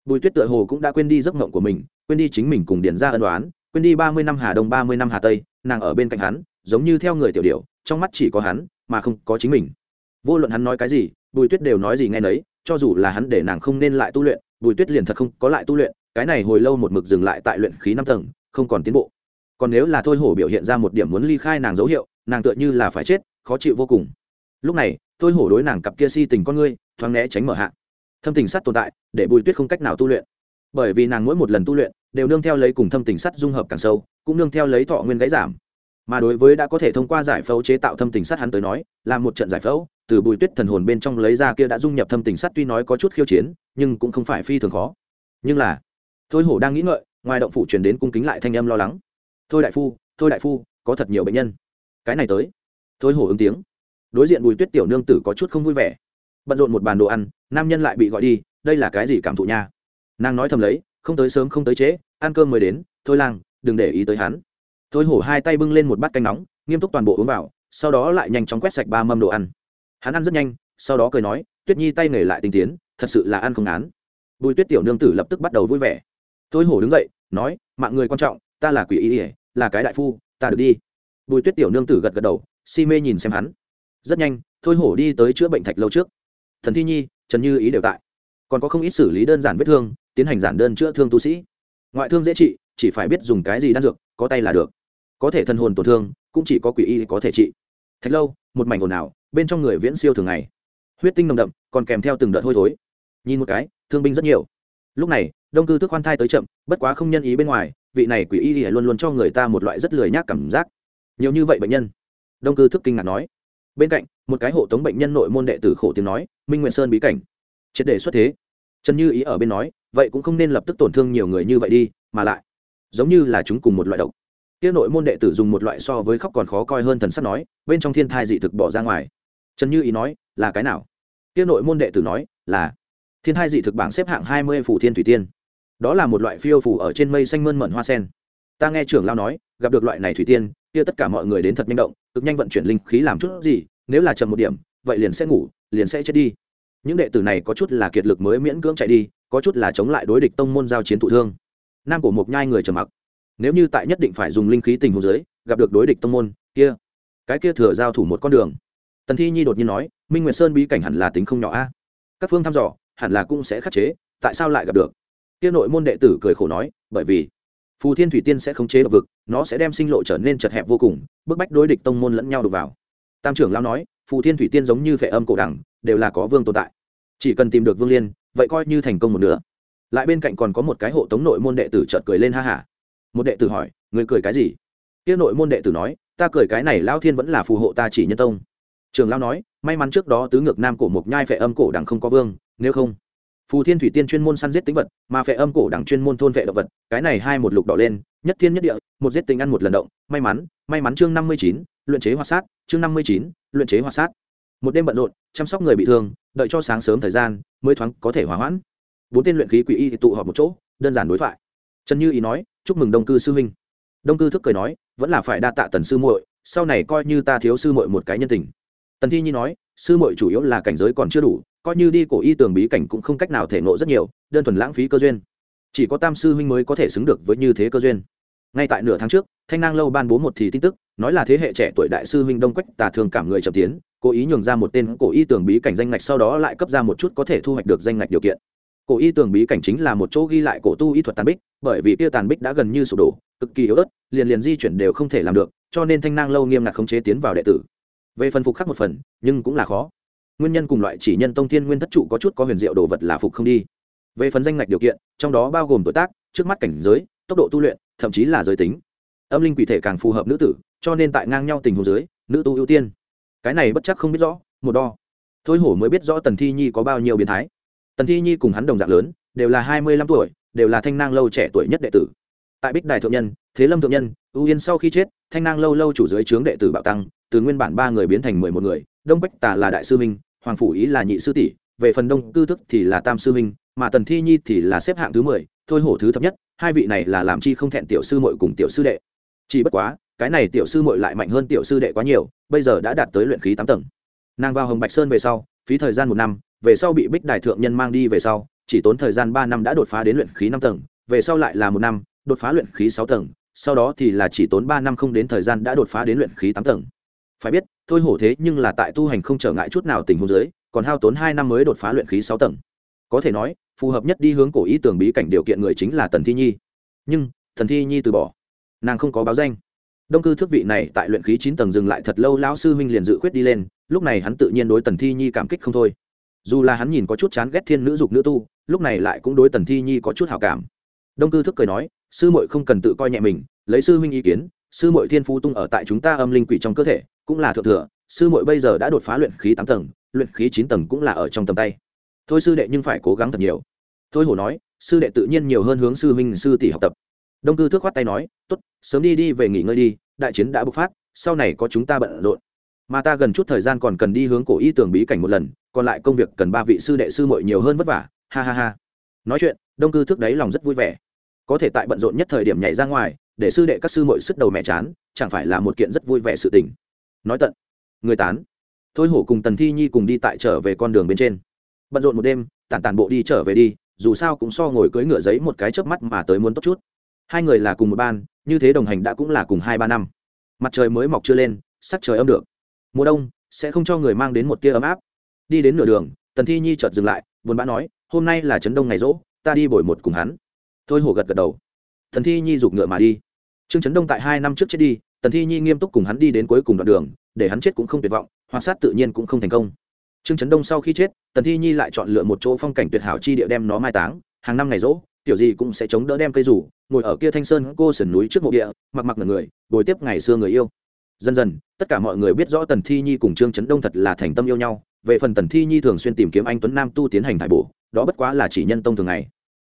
Bùi tuyết tựa hồ cũng đã quên đi giấc mộng của mình, quên đi chính mình cùng điền ra ân đoán quên đi ba mươi năm hà đông, ba mươi năm hà tây, nàng ở bên cạnh hắn, giống như theo người tiểu điệu trong mắt chỉ có hắn, mà không có chính mình. Vô luận hắn nói cái gì, bùi tuyết đều nói gì nghe nấy, cho dù là hắn để nàng không nên lại tu luyện, bùi tuyết liền thật không có lại tu luyện, cái này hồi lâu một mực dừng lại tại luyện khí năm tầng, không còn tiến bộ còn nếu là thôi hổ biểu hiện ra một điểm muốn ly khai nàng dấu hiệu, nàng tựa như là phải chết, khó chịu vô cùng. Lúc này, thôi hổ đối nàng cặp kia si tình con ngươi, thoáng né tránh mở hạ. Thâm tình sắt tồn tại, để bùi tuyết không cách nào tu luyện. Bởi vì nàng mỗi một lần tu luyện, đều nương theo lấy cùng thâm tình sắt dung hợp càng sâu, cũng nương theo lấy thọ nguyên gãy giảm. Mà đối với đã có thể thông qua giải phẫu chế tạo thâm tình sắt hắn tới nói, là một trận giải phẫu, từ bùi tuyết thần hồn bên trong lấy ra kia đã dung nhập thâm tình sắt tuy nói có chút khiêu chiến, nhưng cũng không phải phi thường khó. Nhưng là, thôi hổ đang nghĩ ngợi, ngoài động phủ truyền đến cung kính lại thanh âm lo lắng thôi đại phu, thôi đại phu, có thật nhiều bệnh nhân. Cái này tới. Thôi hổ ứng tiếng. Đối diện bùi tuyết tiểu nương tử có chút không vui vẻ. Bận rộn một bàn đồ ăn, nam nhân lại bị gọi đi, đây là cái gì cảm thụ nha? Nàng nói thầm lấy, không tới sớm không tới trễ, ăn cơm mới đến, thôi lang, đừng để ý tới hắn. Thôi hổ hai tay bưng lên một bát canh nóng, nghiêm túc toàn bộ uống vào, sau đó lại nhanh chóng quét sạch ba mâm đồ ăn. Hắn ăn rất nhanh, sau đó cười nói, tuyết nhi tay nghề lại tinh tiến, thật sự là ăn không án bùi tuyết tiểu nương tử lập tức bắt đầu vui vẻ. Thôi hổ đứng dậy, nói, mạng người quan trọng, ta là quỷ y ỉa là cái đại phu, ta được đi. Bùi tuyết tiểu nương tử gật gật đầu, si mê nhìn xem hắn. Rất nhanh, thôi hổ đi tới chữa bệnh thạch lâu trước. Thần thi nhi, trần như ý đều tại. Còn có không ít xử lý đơn giản vết thương, tiến hành giản đơn chữa thương tu sĩ. Ngoại thương dễ trị, chỉ phải biết dùng cái gì đan dược, có tay là được. Có thể thần hồn tổn thương, cũng chỉ có quỷ y có thể trị. Thạch lâu, một mảnh ồn ào, bên trong người viễn siêu thường ngày. Huyết tinh nồng đậm, còn kèm theo từng đợt hôi thối. Nhìn một cái, thương binh rất nhiều. Lúc này, đông cư thức khoan thai tới chậm, bất quá không nhân ý bên ngoài vị này quỷ y luôn luôn cho người ta một loại rất lười nhác cảm giác. Nhiều như vậy bệnh nhân. Đông cư thức kinh ngạc nói. Bên cạnh, một cái hộ tống bệnh nhân nội môn đệ tử khổ tiếng nói, minh nguyện sơn bí cảnh. Triệt đề xuất thế. Trần như ý ở bên nói, vậy cũng không nên lập tức tổn thương nhiều người như vậy đi, mà lại, giống như là chúng cùng một loại độc. Tiết nội môn đệ tử dùng một loại so với khóc còn khó coi hơn thần sắc nói, bên trong thiên thai dị thực bỏ ra ngoài. Trần như ý nói, là cái nào? Tiết nội môn đệ tử nói, là, thiên thai dị thực bảng xếp hạng hai mươi phủ thiên thủy tiên đó là một loại phiêu phủ ở trên mây xanh mơn mận hoa sen. Ta nghe trưởng lao nói, gặp được loại này thủy tiên, kia tất cả mọi người đến thật nhanh động, cực nhanh vận chuyển linh khí làm chút gì, nếu là chậm một điểm, vậy liền sẽ ngủ, liền sẽ chết đi. Những đệ tử này có chút là kiệt lực mới miễn cưỡng chạy đi, có chút là chống lại đối địch tông môn giao chiến thụ thương. Nam cổ một nhai người trầm mặc. Nếu như tại nhất định phải dùng linh khí tình hồ dưới, gặp được đối địch tông môn, kia, cái kia thừa giao thủ một con đường. Tần thi nhi đột nhiên nói, minh nguyệt sơn bí cảnh hẳn là tính không nhỏ a. Các phương thăm dò, hẳn là cũng sẽ khắc chế, tại sao lại gặp được? Kia nội môn đệ tử cười khổ nói, bởi vì phù thiên thủy tiên sẽ khống chế độc vực, nó sẽ đem sinh lộ trở nên chật hẹp vô cùng, bức bách đối địch tông môn lẫn nhau đục vào. Tam trưởng lao nói, phù thiên thủy tiên giống như phệ âm cổ đẳng, đều là có vương tồn tại. Chỉ cần tìm được vương liên, vậy coi như thành công một nửa. Lại bên cạnh còn có một cái hộ tống nội môn đệ tử chợt cười lên ha hả. Một đệ tử hỏi người cười cái gì? Kia nội môn đệ tử nói, ta cười cái này lao thiên vẫn là phù hộ ta chỉ nhân tông. Trường lao nói, may mắn trước đó tứ ngược nam cổ mộc nhai phệ âm cổ đẳng không có vương, nếu không phù thiên thủy tiên chuyên môn săn giết tính vật, mà phệ âm cổ đẳng chuyên môn thôn vệ động vật, cái này hai một lục đỏ lên, nhất thiên nhất địa, một giết tính ăn một lần động, may mắn may mắn chương năm mươi chín, luyện chế hoạt sát, chương năm mươi chín, luyện chế hoạt sát. Một đêm bận rộn, chăm sóc người bị thương, đợi cho sáng sớm thời gian, mới thoáng có thể hỏa hoãn. Bốn tên luyện khí quỷ y tụ họp một chỗ, đơn giản đối thoại. Trần như ý nói, chúc mừng đông cư sư huynh. Đông cư thức cười nói, vẫn là phải đa tạ tần sư muội, sau này coi như ta thiếu sư muội một cái nhân tình. Tần thi nhi nói, sư muội chủ yếu là cảnh giới còn chưa đủ coi như đi cổ y tường bí cảnh cũng không cách nào thể nộ rất nhiều, đơn thuần lãng phí cơ duyên. Chỉ có tam sư huynh mới có thể xứng được với như thế cơ duyên. Ngay tại nửa tháng trước, thanh nang lâu ban bố một thì tin tức, nói là thế hệ trẻ tuổi đại sư huynh đông quách tà thường cảm người chậm tiến, cố ý nhường ra một tên cổ y tường bí cảnh danh ngạch sau đó lại cấp ra một chút có thể thu hoạch được danh ngạch điều kiện. Cổ y tường bí cảnh chính là một chỗ ghi lại cổ tu y thuật tàn bích, bởi vì kia tàn bích đã gần như sụp đổ, cực kỳ yếu ớt, liền liền di chuyển đều không thể làm được, cho nên thanh nang lâu nghiêm ngặt khống chế tiến vào đệ tử. Về phần phục khắc một phần, nhưng cũng là khó nguyên nhân cùng loại chỉ nhân tông thiên nguyên thất trụ có chút có huyền diệu đồ vật là phục không đi. Về phần danh ngạch điều kiện, trong đó bao gồm tuổi tác, trước mắt cảnh giới, tốc độ tu luyện, thậm chí là giới tính. Âm linh quỷ thể càng phù hợp nữ tử, cho nên tại ngang nhau tình huống dưới, nữ tu ưu tiên. Cái này bất chắc không biết rõ, một đo. Thôi hổ mới biết rõ tần thi nhi có bao nhiêu biến thái. Tần thi nhi cùng hắn đồng dạng lớn, đều là hai mươi lăm tuổi, đều là thanh nang lâu trẻ tuổi nhất đệ tử. Tại bích đài thượng nhân, thế lâm thượng nhân, ưu yên sau khi chết, thanh nang lâu lâu chủ dưới trướng đệ tử bạo tăng, từ nguyên bản ba người biến thành mười một người, đông bách tà là đại sư minh hoàng phủ ý là nhị sư tỷ, về phần đông tư thức thì là tam sư minh mà tần thi nhi thì là xếp hạng thứ mười, thôi hổ thứ thấp nhất, hai vị này là làm chi không thẹn tiểu sư muội cùng tiểu sư đệ. Chỉ bất quá, cái này tiểu sư muội lại mạnh hơn tiểu sư đệ quá nhiều, bây giờ đã đạt tới luyện khí tám tầng. Nàng vào hồng bạch sơn về sau, phí thời gian một năm, về sau bị bích đài thượng nhân mang đi về sau, chỉ tốn thời gian ba năm đã đột phá đến luyện khí năm tầng, về sau lại là một năm, đột phá luyện khí sáu tầng, sau đó thì là chỉ tốn ba năm không đến thời gian đã đột phá đến luyện khí tám tầng. Phải biết thôi hổ thế nhưng là tại tu hành không trở ngại chút nào tình huống dưới, còn hao tốn hai năm mới đột phá luyện khí sáu tầng. Có thể nói, phù hợp nhất đi hướng cổ ý tưởng bí cảnh điều kiện người chính là tần thi nhi. Nhưng thần thi nhi từ bỏ. Nàng không có báo danh. Đông cư thước vị này tại luyện khí chín tầng dừng lại thật lâu, lão sư huynh liền dự khuyết đi lên, lúc này hắn tự nhiên đối tần thi nhi cảm kích không thôi. Dù là hắn nhìn có chút chán ghét thiên nữ dục nữ tu, lúc này lại cũng đối tần thi nhi có chút hảo cảm. Đông cư thức cười nói, sư muội không cần tự coi nhẹ mình, lấy sư huynh ý kiến sư Mội thiên phú tung ở tại chúng ta âm linh quỷ trong cơ thể, cũng là thượng thừa, sư Mội bây giờ đã đột phá luyện khí tám tầng, luyện khí chín tầng cũng là ở trong tầm tay. Thôi sư đệ nhưng phải cố gắng thật nhiều. Thôi hổ nói, sư đệ tự nhiên nhiều hơn hướng sư huynh, sư tỷ học tập. Đông cư thước khoát tay nói t ố t sớm đi đi, về nghỉ ngơi đi, đại chiến đã bộc phát, sau này có chúng ta bận rộn. Mà ta gần chút thời gian còn cần đi hướng cổ y tường bí cảnh một lần, còn lại công việc cần ba vị sư đệ sư Mội nhiều hơn vất vả. Ha ha ha. Nói chuyện, đông cư thước đáy lòng rất vui vẻ. Có thể tại bận rộn nhất thời điểm nhảy ra ngoài để sư đệ các sư mội sức đầu mẹ chán, chẳng phải là một kiện rất vui vẻ sự tình. Nói tận, người tán. Thôi hổ cùng tần thi nhi cùng đi tại trở về con đường bên trên. Bận rộn một đêm, tản tản bộ đi trở về đi, dù sao cũng so ngồi cưỡi ngựa giấy một cái chớp mắt mà tới muốn tốt chút. Hai người là cùng một ban, như thế đồng hành đã cũng là cùng hai ba năm. Mặt trời mới mọc chưa lên, sắc trời âm được. Mùa đông, sẽ không cho người mang đến một tia ấm áp. Đi đến nửa đường, tần thi nhi chợt dừng lại, buồn bã nói, hôm nay là trấn đông ngày rỗ, ta đi bồi một cùng hắn. Thôi hổ gật gật đầu. Thần thi nhi giục ngựa mà đi trương trấn đông tại hai năm trước chết đi, tần thi nhi nghiêm túc cùng hắn đi đến cuối cùng đoạn đường, để hắn chết cũng không tuyệt vọng hoặc sát tự nhiên cũng không thành công. Trương trấn đông sau khi chết, tần thi nhi lại chọn lựa một chỗ phong cảnh tuyệt hảo chi địa đem nó mai táng, hàng năm ngày rỗ, tiểu gì cũng sẽ chống đỡ đem cây rủ, ngồi ở kia thanh sơn cô sườn núi trước mộ địa, mặc mặc người, bồi tiếp ngày xưa người yêu. Dần dần, tất cả mọi người biết rõ tần thi nhi cùng trương trấn đông thật là thành tâm yêu nhau, về phần tần thi nhi thường xuyên tìm kiếm anh tuấn nam tu tiến hành thải bổ, đó bất quá là chỉ nhân tông thường ngày.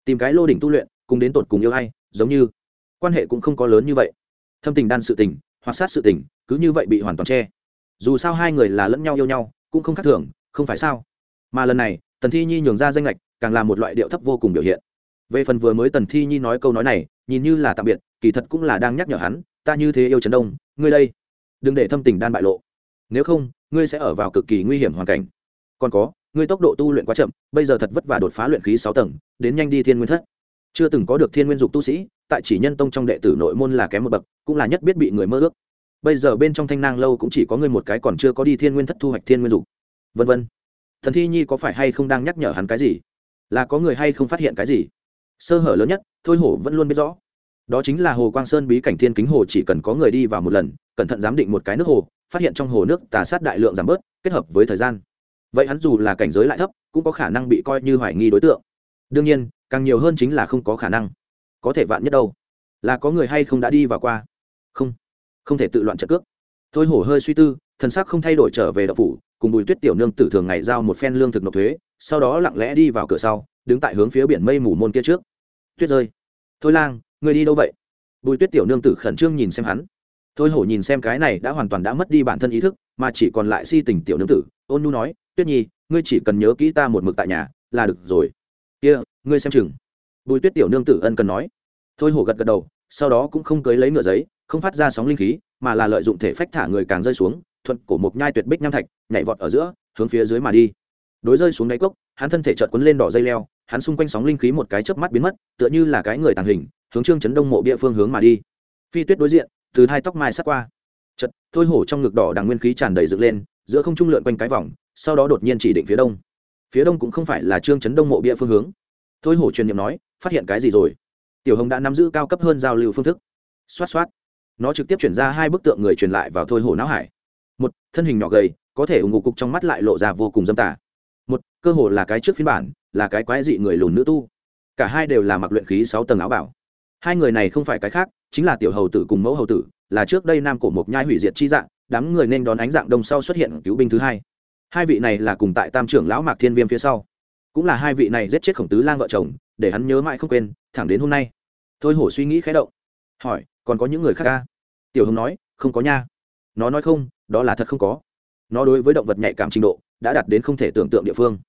Tìm cái lô đỉnh tu luyện, cùng đến tột cùng yêu hay giống như quan hệ cũng không có lớn như vậy. Thâm tình đan sự tình, hoặc sát sự tình, cứ như vậy bị hoàn toàn che. Dù sao hai người là lẫn nhau yêu nhau, cũng không khác thường, không phải sao? Mà lần này, tần thi nhi nhường ra danh lệch, càng là một loại điệu thấp vô cùng biểu hiện. Về phần vừa mới tần thi nhi nói câu nói này, nhìn như là tạm biệt, kỳ thật cũng là đang nhắc nhở hắn, ta như thế yêu trấn đông, ngươi đây, đừng để thâm tình đan bại lộ. Nếu không, ngươi sẽ ở vào cực kỳ nguy hiểm hoàn cảnh. Còn có, ngươi tốc độ tu luyện quá chậm, bây giờ thật vất vả đột phá luyện khí sáu tầng, đến nhanh đi thiên nguyên thất. Chưa từng có được thiên nguyên dục tu sĩ tại chỉ nhân tông trong đệ tử nội môn là kém một bậc, cũng là nhất biết bị người mơ ước. Bây giờ bên trong thanh nang lâu cũng chỉ có người một cái còn chưa có đi thiên nguyên thất thu hoạch thiên nguyên dục. Vân vân. Thần thi nhi có phải hay không đang nhắc nhở hắn cái gì? Là có người hay không phát hiện cái gì? Sơ hở lớn nhất, thôi hổ vẫn luôn biết rõ. Đó chính là hồ quang sơn bí cảnh thiên kính hồ chỉ cần có người đi vào một lần, cẩn thận giám định một cái nước hồ, phát hiện trong hồ nước tà sát đại lượng giảm bớt, kết hợp với thời gian. Vậy hắn dù là cảnh giới lại thấp, cũng có khả năng bị coi như hoài nghi đối tượng. Đương nhiên, càng nhiều hơn chính là không có khả năng có thể vạn nhất đâu. Là có người hay không đã đi vào qua? Không. Không thể tự loạn trận cước. Thôi hổ hơi suy tư, thần sắc không thay đổi trở về đậu phủ, cùng bùi tuyết tiểu nương tử thường ngày giao một phen lương thực nộp thuế, sau đó lặng lẽ đi vào cửa sau, đứng tại hướng phía biển mây mù môn kia trước. Tuyết rơi. Thôi lang, người đi đâu vậy? Bùi tuyết tiểu nương tử khẩn trương nhìn xem hắn. Thôi hổ nhìn xem cái này đã hoàn toàn đã mất đi bản thân ý thức, mà chỉ còn lại si tình tiểu nương tử, ôn nhu nói, tuyết nhi, ngươi chỉ cần nhớ kỹ ta một mực tại nhà, là được rồi. Kia, ngươi xem chừng bùi tuyết tiểu nương tử ân cần nói. Thôi hổ gật gật đầu, sau đó cũng không cưới lấy ngựa giấy, không phát ra sóng linh khí, mà là lợi dụng thể phách thả người càng rơi xuống, thuận cổ một nhai tuyệt bích nham thạch, nhảy vọt ở giữa, hướng phía dưới mà đi. Đối rơi xuống đáy cốc, hắn thân thể chợt quấn lên đỏ dây leo, hắn xung quanh sóng linh khí một cái chớp mắt biến mất, tựa như là cái người tàng hình, hướng trương chấn đông mộ địa phương hướng mà đi. Phi tuyết đối diện, từ hai tóc mai sát qua. Chật thôi hổ trong ngực đỏ đằng nguyên khí tràn đầy dựng lên, giữa không trung lượn quanh cái vòng, sau đó đột nhiên chỉ định phía đông. Phía đông cũng không phải là trương chấn đông mộ bia phương hướng thôi hổ truyền niệm nói, phát hiện cái gì rồi? Tiểu hồng đã nắm giữ cao cấp hơn giao lưu phương thức. Xoát xoát. Nó trực tiếp chuyển ra hai bức tượng người truyền lại vào thôi hổ não hải. Một, thân hình nhỏ gầy, có thể ủng ngục cục trong mắt lại lộ ra vô cùng dâm tả một, cơ hồ là cái trước phiên bản, là cái quái dị người lùn nữ tu. Cả hai đều là mặc luyện khí sáu tầng áo bảo. Hai người này không phải cái khác, chính là tiểu hầu tử cùng mẫu hầu tử, là trước đây nam cổ mộc nhai hủy diệt chi dạng, đám người nên đón ánh dạng đông sau xuất hiện cứu binh thứ hai. Hai vị này là cùng tại tam trưởng lão mạc thiên viêm phía sau cũng là hai vị này giết chết khổng tứ lang vợ chồng, để hắn nhớ mãi không quên, thẳng đến hôm nay. Thôi hổ suy nghĩ khẽ động. Hỏi, còn có những người khác ca tiểu hồng nói, không có nha. Nó nói không, đó là thật không có. Nó đối với động vật nhạy cảm trình độ, đã đạt đến không thể tưởng tượng địa phương.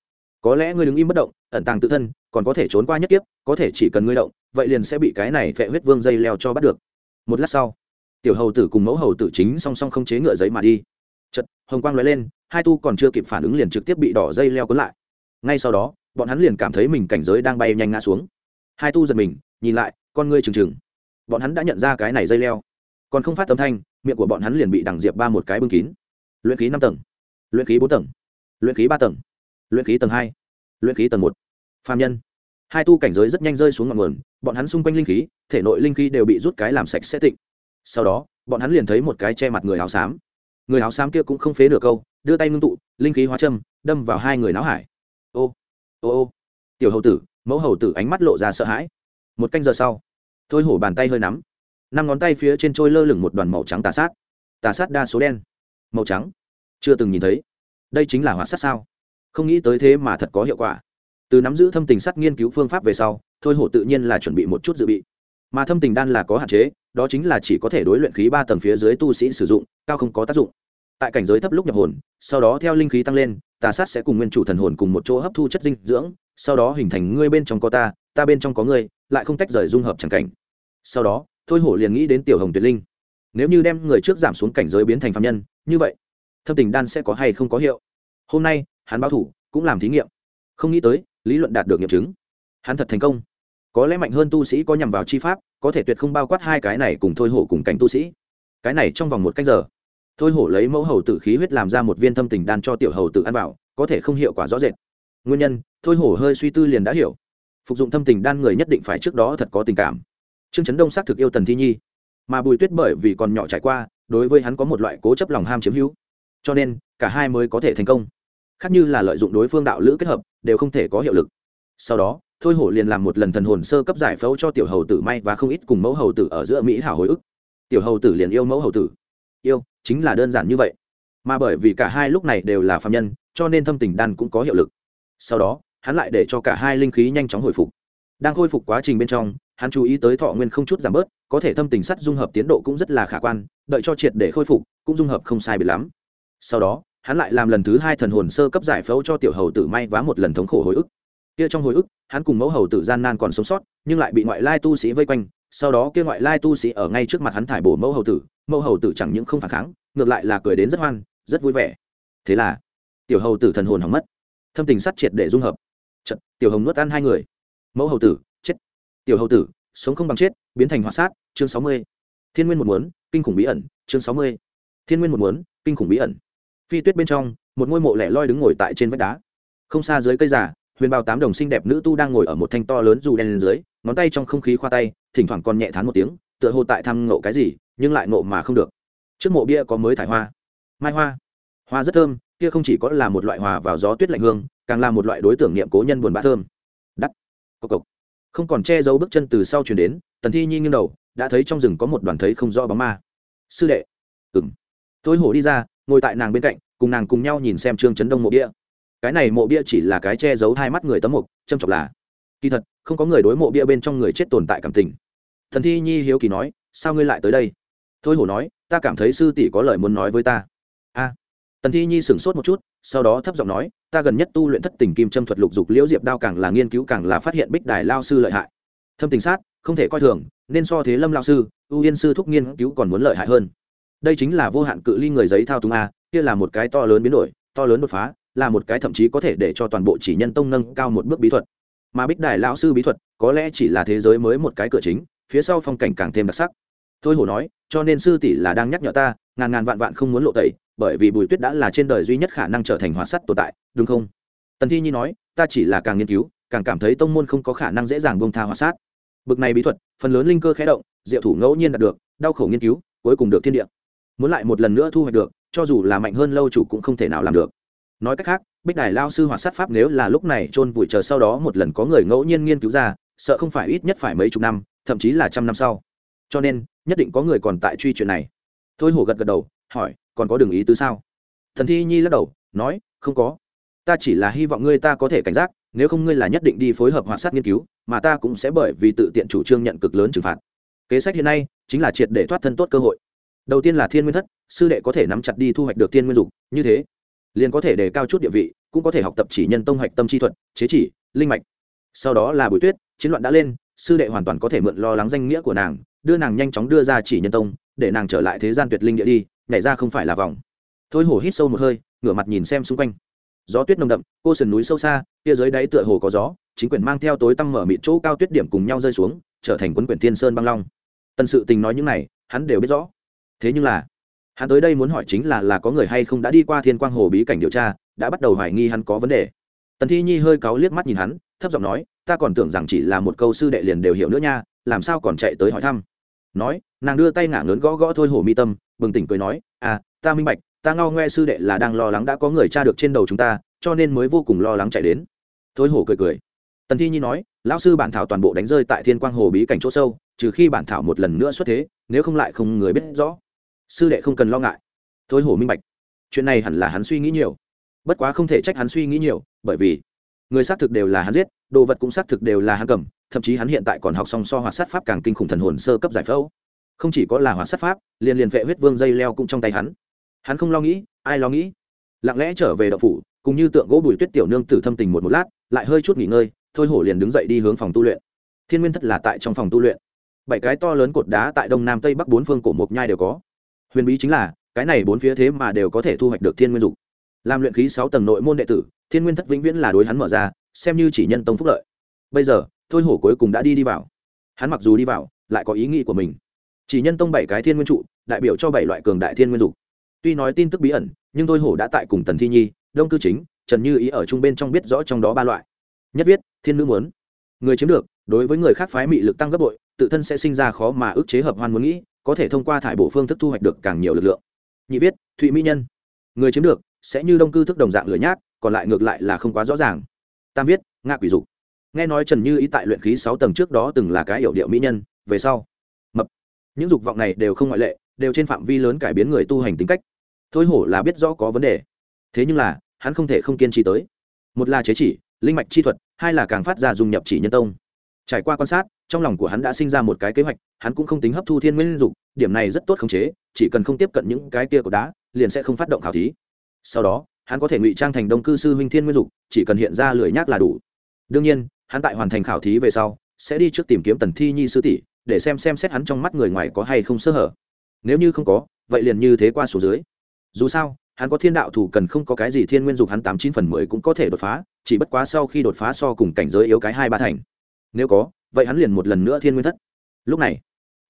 Có lẽ ngươi đứng im bất động, ẩn tàng tự thân, còn có thể trốn qua nhất tiếp có thể chỉ cần ngươi động, vậy liền sẽ bị cái này phệ huyết vương dây leo cho bắt được. Một lát sau, tiểu hầu tử cùng mẫu hầu tử chính song song không chế ngựa giấy mà đi. Chật hồng quang l lên, hai tu còn chưa kịp phản ứng liền trực tiếp bị đỏ dây leo cuốn lại. Ngay sau đó bọn hắn liền cảm thấy mình cảnh giới đang bay nhanh ngã xuống. Hai tu giật mình, nhìn lại, con ngươi trừng trừng. Bọn hắn đã nhận ra cái này dây leo. Còn không phát âm thanh, miệng của bọn hắn liền bị đằng diệp ba một cái bưng kín. Luyện khí năm tầng, luyện khí bốn tầng, luyện khí ba tầng, luyện khí tầng hai, luyện khí tầng một. Phạm nhân. Hai tu cảnh giới rất nhanh rơi xuống ngọn nguồn, bọn hắn xung quanh linh khí, thể nội linh khí đều bị rút cái làm sạch sẽ tịnh. Sau đó, bọn hắn liền thấy một cái che mặt người áo xám. Người áo xám kia cũng không phế nửa câu, đưa tay ngưng tụ, linh khí hóa châm, đâm vào hai người náo hải ô ô tiểu hầu tử mẫu hầu tử ánh mắt lộ ra sợ hãi một canh giờ sau thôi hổ bàn tay hơi nắm năm ngón tay phía trên trôi lơ lửng một đoàn màu trắng tà sát tà sát đa số đen màu trắng chưa từng nhìn thấy đây chính là hỏa sát sao không nghĩ tới thế mà thật có hiệu quả từ nắm giữ thâm tình sắt nghiên cứu phương pháp về sau thôi hổ tự nhiên là chuẩn bị một chút dự bị mà thâm tình đan là có hạn chế đó chính là chỉ có thể đối luyện khí ba tầng phía dưới tu sĩ sử dụng cao không có tác dụng tại cảnh giới thấp lúc nhập hồn sau đó theo linh khí tăng lên tà sát sẽ cùng nguyên chủ thần hồn cùng một chỗ hấp thu chất dinh dưỡng, sau đó hình thành ngươi bên trong có ta ta bên trong có ngươi, lại không tách rời dung hợp chẳng cảnh. Sau đó, thôi hổ liền nghĩ đến tiểu hồng tuyệt linh. Nếu như đem người trước giảm xuống cảnh giới biến thành phạm nhân, như vậy, thâm tình đan sẽ có hay không có hiệu? Hôm nay, hắn báo thủ, cũng làm thí nghiệm. Không nghĩ tới, lý luận đạt được nghiệm chứng. Hắn thật thành công. Có lẽ mạnh hơn tu sĩ có nhằm vào chi pháp, có thể tuyệt không bao quát hai cái này cùng thôi hổ cùng cảnh tu sĩ. Cái này trong vòng một cách giờ thôi hổ lấy mẫu hầu tử khí huyết làm ra một viên thâm tình đan cho tiểu hầu tử ăn vào, có thể không hiệu quả rõ rệt. Nguyên nhân, thôi hổ hơi suy tư liền đã hiểu. Phục dụng thâm tình đan người nhất định phải trước đó thật có tình cảm. Trương trấn đông xác thực yêu tần thi nhi, mà bùi tuyết bởi vì còn nhỏ trải qua, đối với hắn có một loại cố chấp lòng ham chiếm hữu. Cho nên, cả hai mới có thể thành công. Khác như là lợi dụng đối phương đạo lữ kết hợp, đều không thể có hiệu lực. Sau đó, thôi hổ liền làm một lần thần hồn sơ cấp giải phẫu cho tiểu hầu tử may và không ít cùng mẫu hầu tử ở giữa mỹ hảo hồi ức. Tiểu hầu tử liền yêu mẫu hầu tử yêu, chính là đơn giản như vậy. Mà bởi vì cả hai lúc này đều là phạm nhân, cho nên thâm tình đan cũng có hiệu lực. Sau đó, hắn lại để cho cả hai linh khí nhanh chóng hồi phục. Đang khôi phục quá trình bên trong, hắn chú ý tới thọ nguyên không chút giảm bớt, có thể thâm tình sắt dung hợp tiến độ cũng rất là khả quan, đợi cho triệt để khôi phục, cũng dung hợp không sai bị lắm. Sau đó, hắn lại làm lần thứ hai thần hồn sơ cấp giải phẫu cho tiểu hầu tử may vá một lần thống khổ hồi ức. Kia trong hồi ức, hắn cùng mẫu hầu tử gian nan còn sống sót, nhưng lại bị ngoại lai tu sĩ vây quanh, sau đó kia ngoại lai tu sĩ ở ngay trước mặt hắn thải bổ mẫu hầu tử mẫu hầu tử chẳng những không phản kháng ngược lại là cười đến rất hoan rất vui vẻ. Thế là tiểu hầu tử thần hồn hỏng mất thâm tình sắt triệt để dung hợp. Chật, tiểu hồng nuốt ăn hai người. Mẫu hầu tử chết. Tiểu hầu tử sống không bằng chết biến thành hỏa sát chương sáu mươi. Thiên nguyên một muốn kinh khủng bí ẩn chương sáu mươi. Thiên nguyên một muốn kinh khủng bí ẩn. Phi tuyết bên trong một ngôi mộ lẻ loi đứng ngồi tại trên vách đá. Không xa dưới cây giả huyền bào tám đồng xinh đẹp nữ tu đang ngồi ở một thanh to lớn dù đen lên dưới ngón tay trong không khí khoa tay thỉnh thoảng còn nhẹ thán một tiếng tựa hồ tại thăm ngộ cái gì nhưng lại ngộ mà không được. Trước mộ bia có mới thải hoa. Mai hoa. Hoa rất thơm, kia không chỉ có là một loại hòa vào gió tuyết lạnh hương, càng là một loại đối tượng niệm cố nhân buồn bã thơm. Đắt. Cộc cộc. Không còn che giấu bước chân từ sau chuyển đến, tần thi nhi nghiêng đầu, đã thấy trong rừng có một đoàn thấy không rõ bóng ma. Sư đệ. Ừng tôi hổ đi ra, ngồi tại nàng bên cạnh, cùng nàng cùng nhau nhìn xem trương chấn đông mộ bia. Cái này mộ bia chỉ là cái che giấu hai mắt người tấm mục, châm chọc là. Kỳ thật, không có người đối mộ bia bên trong người chết tồn tại cảm tình. Thần thi nhi hiếu kỳ nói, sao ngươi lại tới đây? Thôi hổ nói, ta cảm thấy sư tỷ có lời muốn nói với ta. A. Tần thi nhi sửng sốt một chút, sau đó thấp giọng nói, ta gần nhất tu luyện thất tình kim châm thuật lục dục liễu diệp đao càng là nghiên cứu càng là phát hiện bích đài lao sư lợi hại. Thâm tình sát, không thể coi thường, nên so thế lâm lao sư, ưu yên sư thúc nghiên cứu còn muốn lợi hại hơn. Đây chính là vô hạn cự ly người giấy thao túng a, kia là một cái to lớn biến đổi, to lớn đột phá, là một cái thậm chí có thể để cho toàn bộ chỉ nhân tông nâng cao một bước bí thuật. Mà bích đài lão sư bí thuật, có lẽ chỉ là thế giới mới một cái cửa chính, phía sau phong cảnh càng thêm đặc sắc thôi hổ nói, cho nên sư tỷ là đang nhắc nhở ta, ngàn ngàn vạn vạn không muốn lộ tẩy, bởi vì bùi tuyết đã là trên đời duy nhất khả năng trở thành hóa sắt tồn tại, đúng không? Tần thi nhi nói, ta chỉ là càng nghiên cứu, càng cảm thấy tông môn không có khả năng dễ dàng bông tha hóa sát. Bực này bí thuật, phần lớn linh cơ khé động, diệu thủ ngẫu nhiên đạt được, đau khổ nghiên cứu, cuối cùng được thiên địa. Muốn lại một lần nữa thu hoạch được, cho dù là mạnh hơn lâu chủ cũng không thể nào làm được. Nói cách khác, bích đài lao sư hoạt sát pháp nếu là lúc này chôn vùi chờ sau đó một lần có người ngẫu nhiên nghiên cứu ra, sợ không phải ít nhất phải mấy chục năm, thậm chí là trăm năm sau cho nên, nhất định có người còn tại truy chuyện này. Thôi hổ gật gật đầu, hỏi, còn có đường ý tứ sao? Thần thi nhi lắc đầu, nói, không có. Ta chỉ là hy vọng ngươi ta có thể cảnh giác, nếu không ngươi là nhất định đi phối hợp hoạt sát nghiên cứu, mà ta cũng sẽ bởi vì tự tiện chủ trương nhận cực lớn trừng phạt. Kế sách hiện nay, chính là triệt để thoát thân tốt cơ hội. Đầu tiên là thiên nguyên thất, sư đệ có thể nắm chặt đi thu hoạch được thiên nguyên dục, như thế, liền có thể đề cao chút địa vị, cũng có thể học tập chỉ nhân tông hoạch tâm chi thuật, chế chỉ, linh mạch. Sau đó là bùi tuyết, chiến loạn đã lên, sư đệ hoàn toàn có thể mượn lo lắng danh nghĩa của nàng đưa nàng nhanh chóng đưa ra chỉ nhân tông, để nàng trở lại thế gian tuyệt linh địa đi, nhảy ra không phải là vòng. Thôi hổ hít sâu một hơi, ngửa mặt nhìn xem xung quanh. Gió tuyết nồng đậm, cô sườn núi sâu xa, kia dưới đáy tựa hồ có gió, chính quyền mang theo tối tăm mở mịt chỗ cao tuyết điểm cùng nhau rơi xuống, trở thành quấn quyển thiên sơn băng long. Tần sự tình nói những này, hắn đều biết rõ. Thế nhưng là, hắn tới đây muốn hỏi chính là là có người hay không đã đi qua thiên quang hồ bí cảnh điều tra, đã bắt đầu hoài nghi hắn có vấn đề. Tần thi nhi hơi cáu liếc mắt nhìn hắn, thấp giọng nói, ta còn tưởng rằng chỉ là một câu sư đệ liền đều hiểu nữa nha, làm sao còn chạy tới hỏi thăm? Nói, nàng đưa tay ngả ngớn gõ gõ thôi hổ mi tâm, bừng tỉnh cười nói à ta minh bạch, ta ngao ngoe sư đệ là đang lo lắng đã có người tra được trên đầu chúng ta, cho nên mới vô cùng lo lắng chạy đến. Thôi hổ cười cười. Tần thi nhi nói, lão sư bản thảo toàn bộ đánh rơi tại thiên quang hồ bí cảnh chỗ sâu, trừ khi bản thảo một lần nữa xuất thế, nếu không lại không người biết rõ. Sư đệ không cần lo ngại. Thôi hổ minh bạch. Chuyện này hẳn là hắn suy nghĩ nhiều. Bất quá không thể trách hắn suy nghĩ nhiều, bởi vì người xác thực đều là hắn giết, đồ vật cũng xác thực đều là hắn cầm, thậm chí hắn hiện tại còn học song so hoạt sát pháp càng kinh khủng thần hồn sơ cấp giải phẫu. Không chỉ có là hoạt sát pháp, liền liền vệ huyết vương dây leo cũng trong tay hắn. Hắn không lo nghĩ, ai lo nghĩ? Lặng lẽ trở về đậu phủ, cùng như tượng gỗ bùi tuyết tiểu nương tử thâm tình một một lát, lại hơi chút nghỉ ngơi, thôi hổ liền đứng dậy đi hướng phòng tu luyện. Thiên nguyên thất là tại trong phòng tu luyện. Bảy cái to lớn cột đá tại đông nam tây bắc bốn phương cổ mộc nhai đều có. Huyền bí chính là, cái này bốn phía thế mà đều có thể thu hoạch được thiên nguyên dục làm luyện khí sáu tầng nội môn đệ tử, thiên nguyên thất vĩnh viễn là đối hắn mở ra, xem như chỉ nhân tông phúc lợi. Bây giờ, thôi hổ cuối cùng đã đi đi vào. Hắn mặc dù đi vào, lại có ý nghĩ của mình. Chỉ nhân tông bảy cái thiên nguyên trụ, đại biểu cho bảy loại cường đại thiên nguyên dục. Tuy nói tin tức bí ẩn, nhưng thôi hổ đã tại cùng tần thi nhi, đông cư chính, trần như ý ở chung bên trong biết rõ trong đó ba loại. Nhất viết, thiên nữ muốn. Người chiếm được, đối với người khác phái mị lực tăng gấp bội, tự thân sẽ sinh ra khó mà ức chế hợp hoan muốn nghĩ, có thể thông qua thải bộ phương thức thu hoạch được càng nhiều lực lượng. Nhị viết, thụy mỹ nhân. Người chiếm được sẽ như đông cư thức đồng dạng lửa nhác, còn lại ngược lại là không quá rõ ràng. Tam viết, ngạ quỷ dục. Nghe nói trần như ý tại luyện khí sáu tầng trước đó từng là cái hiểu điệu mỹ nhân, về sau, mập. Những dục vọng này đều không ngoại lệ, đều trên phạm vi lớn cải biến người tu hành tính cách. Thôi hổ là biết rõ có vấn đề. Thế nhưng là, hắn không thể không kiên trì tới. Một là chế chỉ, linh mạch chi thuật, hai là càng phát ra dùng nhập chỉ nhân tông. Trải qua quan sát, trong lòng của hắn đã sinh ra một cái kế hoạch, hắn cũng không tính hấp thu thiên nguyên dục, điểm này rất tốt khống chế, chỉ cần không tiếp cận những cái kia của đá, liền sẽ không phát động khảo thí sau đó, hắn có thể ngụy trang thành đông cư sư huynh thiên nguyên dục, chỉ cần hiện ra lười nhác là đủ. Đương nhiên, hắn tại hoàn thành khảo thí về sau, sẽ đi trước tìm kiếm tần thi nhi sư tỷ, để xem xem xét hắn trong mắt người ngoài có hay không sơ hở. Nếu như không có, vậy liền như thế qua số dưới. Dù sao, hắn có thiên đạo thủ cần không có cái gì thiên nguyên dục hắn tám chín phần mười cũng có thể đột phá, chỉ bất quá sau khi đột phá so cùng cảnh giới yếu cái hai ba thành. Nếu có, vậy hắn liền một lần nữa thiên nguyên thất. Lúc này,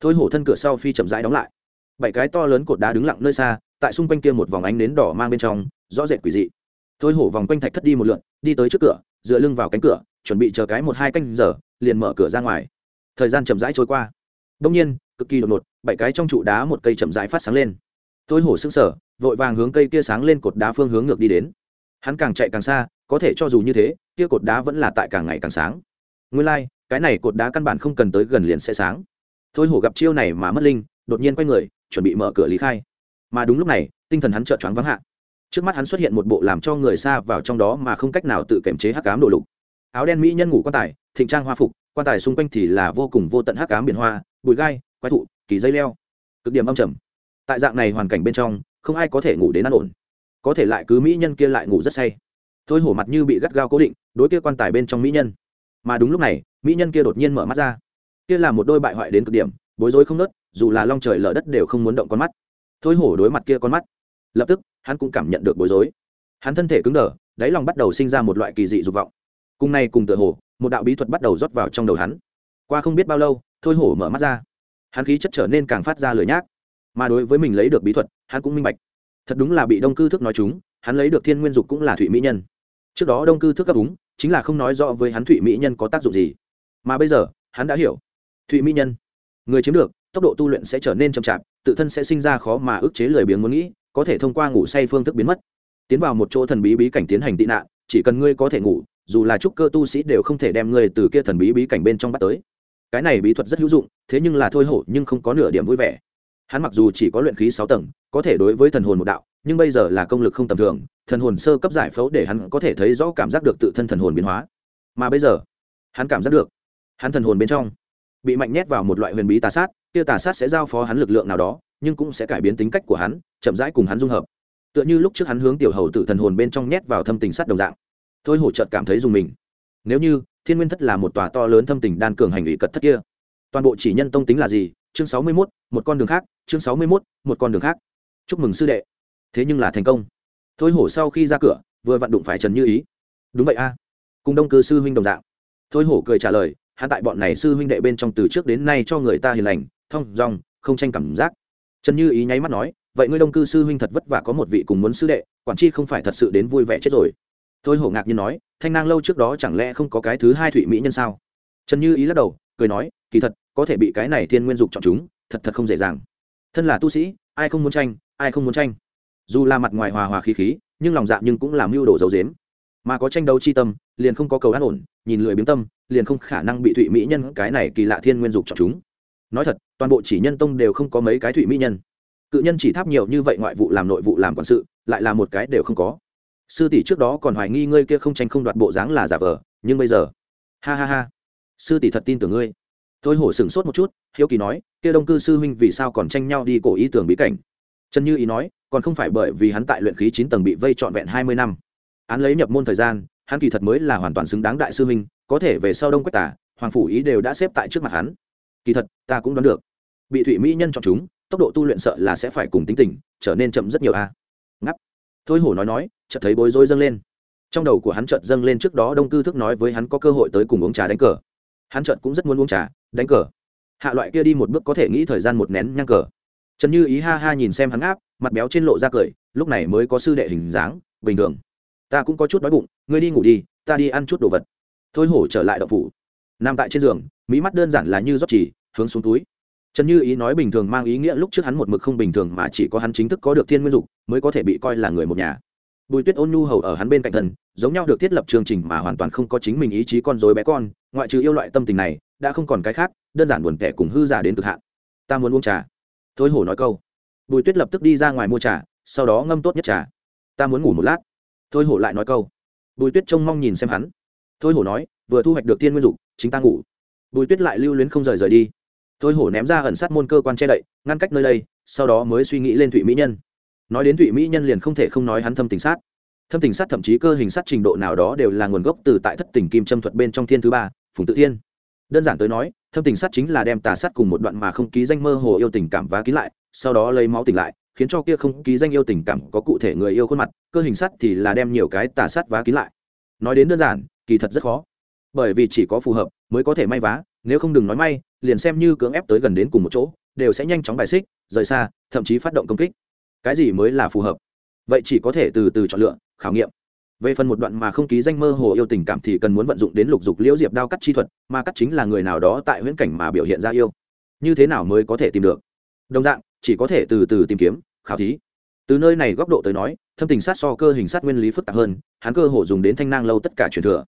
thôi hổ thân cửa sau phi chậm rãi đóng lại. Bảy cái to lớn cột đá đứng lặng nơi xa tại xung quanh kia một vòng ánh nến đỏ mang bên trong rõ rệt quỷ dị. Thôi hổ vòng quanh thạch thất đi một lượn đi tới trước cửa dựa lưng vào cánh cửa chuẩn bị chờ cái một hai canh giờ liền mở cửa ra ngoài. Thời gian chậm rãi trôi qua. Đông nhiên cực kỳ đột ngột bảy cái trong trụ đá một cây chậm rãi phát sáng lên. Thôi hổ sững sờ vội vàng hướng cây kia sáng lên cột đá phương hướng ngược đi đến. Hắn càng chạy càng xa có thể cho dù như thế kia cột đá vẫn là tại càng ngày càng sáng. Nguyên lai、like, cái này cột đá căn bản không cần tới gần liền sẽ sáng. Thôi hổ gặp chiêu này mà mất linh đột nhiên quay người chuẩn bị mở cửa lý khai mà đúng lúc này, tinh thần hắn trợn choáng vắng hạ. Trước mắt hắn xuất hiện một bộ làm cho người xa vào trong đó mà không cách nào tự kiểm chế hắc cám đổ lục. Áo đen mỹ nhân ngủ quan tài, thịnh trang hoa phục, quan tài xung quanh thì là vô cùng vô tận hắc cám biển hoa, bụi gai, quái thụ, kỳ dây leo. Cực điểm âm trầm. Tại dạng này hoàn cảnh bên trong, không ai có thể ngủ đến ăn ổn. Có thể lại cứ mỹ nhân kia lại ngủ rất say. Thôi hổ mặt như bị gắt gao cố định, đối kia quan tài bên trong mỹ nhân. Mà đúng lúc này, mỹ nhân kia đột nhiên mở mắt ra. Kia là một đôi bại hoại đến cực điểm, bối rối không nớt dù là long trời lở đất đều không muốn động con mắt thôi hổ đối mặt kia con mắt. Lập tức, hắn cũng cảm nhận được bối rối. Hắn thân thể cứng đờ, đáy lòng bắt đầu sinh ra một loại kỳ dị dục vọng. Cùng nay cùng tựa hồ, một đạo bí thuật bắt đầu rót vào trong đầu hắn. Qua không biết bao lâu, thôi hổ mở mắt ra. Hắn khí chất trở nên càng phát ra lười nhác. Mà đối với mình lấy được bí thuật, hắn cũng minh bạch. Thật đúng là bị đông cư thức nói chúng, hắn lấy được thiên nguyên dục cũng là thụy mỹ nhân. Trước đó đông cư thức cấp đúng, chính là không nói rõ với hắn thụy mỹ nhân có tác dụng gì. Mà bây giờ, hắn đã hiểu. Thụy mỹ nhân, người chiếm được, tốc độ tu luyện sẽ trở nên chậm chạp tự thân sẽ sinh ra khó mà ức chế lười biếng muốn nghĩ, có thể thông qua ngủ say phương thức biến mất. Tiến vào một chỗ thần bí bí cảnh tiến hành tị nạn, chỉ cần ngươi có thể ngủ, dù là trúc cơ tu sĩ đều không thể đem ngươi từ kia thần bí bí cảnh bên trong bắt tới. Cái này bí thuật rất hữu dụng, thế nhưng là thôi hổ nhưng không có nửa điểm vui vẻ. Hắn mặc dù chỉ có luyện khí sáu tầng, có thể đối với thần hồn một đạo, nhưng bây giờ là công lực không tầm thường, thần hồn sơ cấp giải phẫu để hắn có thể thấy rõ cảm giác được tự thân thần hồn biến hóa. Mà bây giờ, hắn cảm giác được, hắn thần hồn bên trong bị mạnh nhét vào một loại huyền bí tà sát kia tà sát sẽ giao phó hắn lực lượng nào đó, nhưng cũng sẽ cải biến tính cách của hắn, chậm rãi cùng hắn dung hợp. Tựa như lúc trước hắn hướng tiểu hầu tự thần hồn bên trong nhét vào thâm tình sát đồng dạng. Thôi hổ trợt cảm thấy dùng mình. Nếu như, thiên nguyên thất là một tòa to lớn thâm tình đan cường hành ủy cật thất kia. Toàn bộ chỉ nhân tông tính là gì? Chương sáu mươi mốt, một con đường khác. Chương sáu mươi mốt, một con đường khác. Chúc mừng sư đệ. Thế nhưng là thành công. Thôi hổ sau khi ra cửa, vừa vặn đụng phải trần như ý. Đúng vậy a. Cùng đông cư sư huynh đồng dạng. Thôi hổ cười trả lời, hắn tại bọn này sư huynh đệ bên trong từ trước đến nay cho người ta hiền lành thong dong, không tranh cảm giác. Trần như ý nháy mắt nói, vậy ngươi đông cư sư huynh thật vất vả có một vị cùng muốn sư đệ, quản chi không phải thật sự đến vui vẻ chết rồi. Thôi hổ ngạc nhiên nói, thanh nang lâu trước đó chẳng lẽ không có cái thứ hai thụy mỹ nhân sao? Trần như ý lắc đầu, cười nói, kỳ thật, có thể bị cái này thiên nguyên dục chọn chúng, thật thật không dễ dàng. Thân là tu sĩ, ai không muốn tranh, ai không muốn tranh. Dù là mặt ngoài hòa hòa khí khí, nhưng lòng dạ nhưng cũng làm mưu đồ dấu dếm mà có tranh đấu chi tâm, liền không có cầu an ổn, nhìn lười biếng tâm, liền không khả năng bị thụy mỹ nhân cái này kỳ lạ thiên nguyên dục chọn chúng nói thật, toàn bộ chỉ nhân tông đều không có mấy cái thụy mỹ nhân. Cự nhân chỉ tháp nhiều như vậy ngoại vụ làm nội vụ làm quản sự, lại là một cái đều không có. Sư tỷ trước đó còn hoài nghi ngươi kia không tranh không đoạt bộ dáng là giả vờ, nhưng bây giờ, ha ha ha. Sư tỷ thật tin tưởng ngươi. Thôi hổ sửng sốt một chút, hiếu kỳ nói, kia đông cư sư huynh vì sao còn tranh nhau đi cổ ý tưởng bí cảnh? Trần như ý nói, còn không phải bởi vì hắn tại luyện khí chín tầng bị vây trọn vẹn hai mươi năm. Án lấy nhập môn thời gian, hắn kỳ thật mới là hoàn toàn xứng đáng đại sư huynh, có thể về sau đông quách tả, hoàng phủ ý đều đã xếp tại trước mặt hắn kỳ thật, ta cũng đoán được. Bị thụy mỹ nhân chọn chúng, tốc độ tu luyện sợ là sẽ phải cùng tính tình, trở nên chậm rất nhiều a. Ngắp. Thôi hổ nói nói, chợt thấy bối rối dâng lên. Trong đầu của hắn chợt dâng lên trước đó đông cư thức nói với hắn có cơ hội tới cùng uống trà đánh cờ. Hắn chợt cũng rất muốn uống trà, đánh cờ. Hạ loại kia đi một bước có thể nghĩ thời gian một nén nhang cờ. Trần như ý ha ha nhìn xem hắn áp mặt béo trên lộ ra cười, lúc này mới có sư đệ hình dáng, bình thường. Ta cũng có chút đói bụng, ngươi đi ngủ đi, ta đi ăn chút đồ vật. Thôi hổ trở lại đậu phủ. Nằm tại trên giường mỹ mắt đơn giản là như rót chỉ hướng xuống túi. Trần như ý nói bình thường mang ý nghĩa lúc trước hắn một mực không bình thường mà chỉ có hắn chính thức có được thiên nguyên dục, mới có thể bị coi là người một nhà. Bùi tuyết ôn nhu hầu ở hắn bên cạnh thần, giống nhau được thiết lập chương trình mà hoàn toàn không có chính mình ý chí con dối bé con, ngoại trừ yêu loại tâm tình này, đã không còn cái khác, đơn giản buồn tẻ cùng hư giả đến cực hạn. Ta muốn uống trà. Thôi hổ nói câu. Bùi tuyết lập tức đi ra ngoài mua trà, sau đó ngâm tốt nhất trà. Ta muốn ngủ một lát. Thôi hổ lại nói câu. Bùi tuyết trông mong nhìn xem hắn. Thôi hổ nói, vừa thu hoạch được tiên nguyên dục, chính ta ngủ. Bùi tuyết lại lưu luyến không rời rời đi thôi hổ ném ra ẩn sát môn cơ quan che đậy, ngăn cách nơi đây, sau đó mới suy nghĩ lên thụy mỹ nhân. Nói đến thụy mỹ nhân liền không thể không nói hắn thâm tình sát. Thâm tình sát thậm chí cơ hình sát trình độ nào đó đều là nguồn gốc từ tại thất tình kim châm thuật bên trong thiên thứ ba, phùng tự thiên. Đơn giản tới nói, thâm tình sát chính là đem tà sát cùng một đoạn mà không ký danh mơ hồ yêu tình cảm và ký lại, sau đó lấy máu tỉnh lại, khiến cho kia không ký danh yêu tình cảm có cụ thể người yêu khuôn mặt, cơ hình sát thì là đem nhiều cái tà sát vá ký lại. Nói đến đơn giản, kỳ thật rất khó. Bởi vì chỉ có phù hợp, mới có thể may vá nếu không đừng nói may, liền xem như cưỡng ép tới gần đến cùng một chỗ, đều sẽ nhanh chóng bài xích, rời xa, thậm chí phát động công kích. Cái gì mới là phù hợp? Vậy chỉ có thể từ từ chọn lựa, khảo nghiệm. Về phần một đoạn mà không ký danh mơ hồ yêu tình cảm thì cần muốn vận dụng đến lục dục liễu diệp đao cắt chi thuật, mà cắt chính là người nào đó tại huyễn cảnh mà biểu hiện ra yêu. Như thế nào mới có thể tìm được? Đồng dạng, chỉ có thể từ từ tìm kiếm, khảo thí. Từ nơi này góc độ tới nói, thâm tình sát so cơ hình sát nguyên lý phức tạp hơn, hắn cơ hồ dùng đến thanh nang lâu tất cả truyền thừa.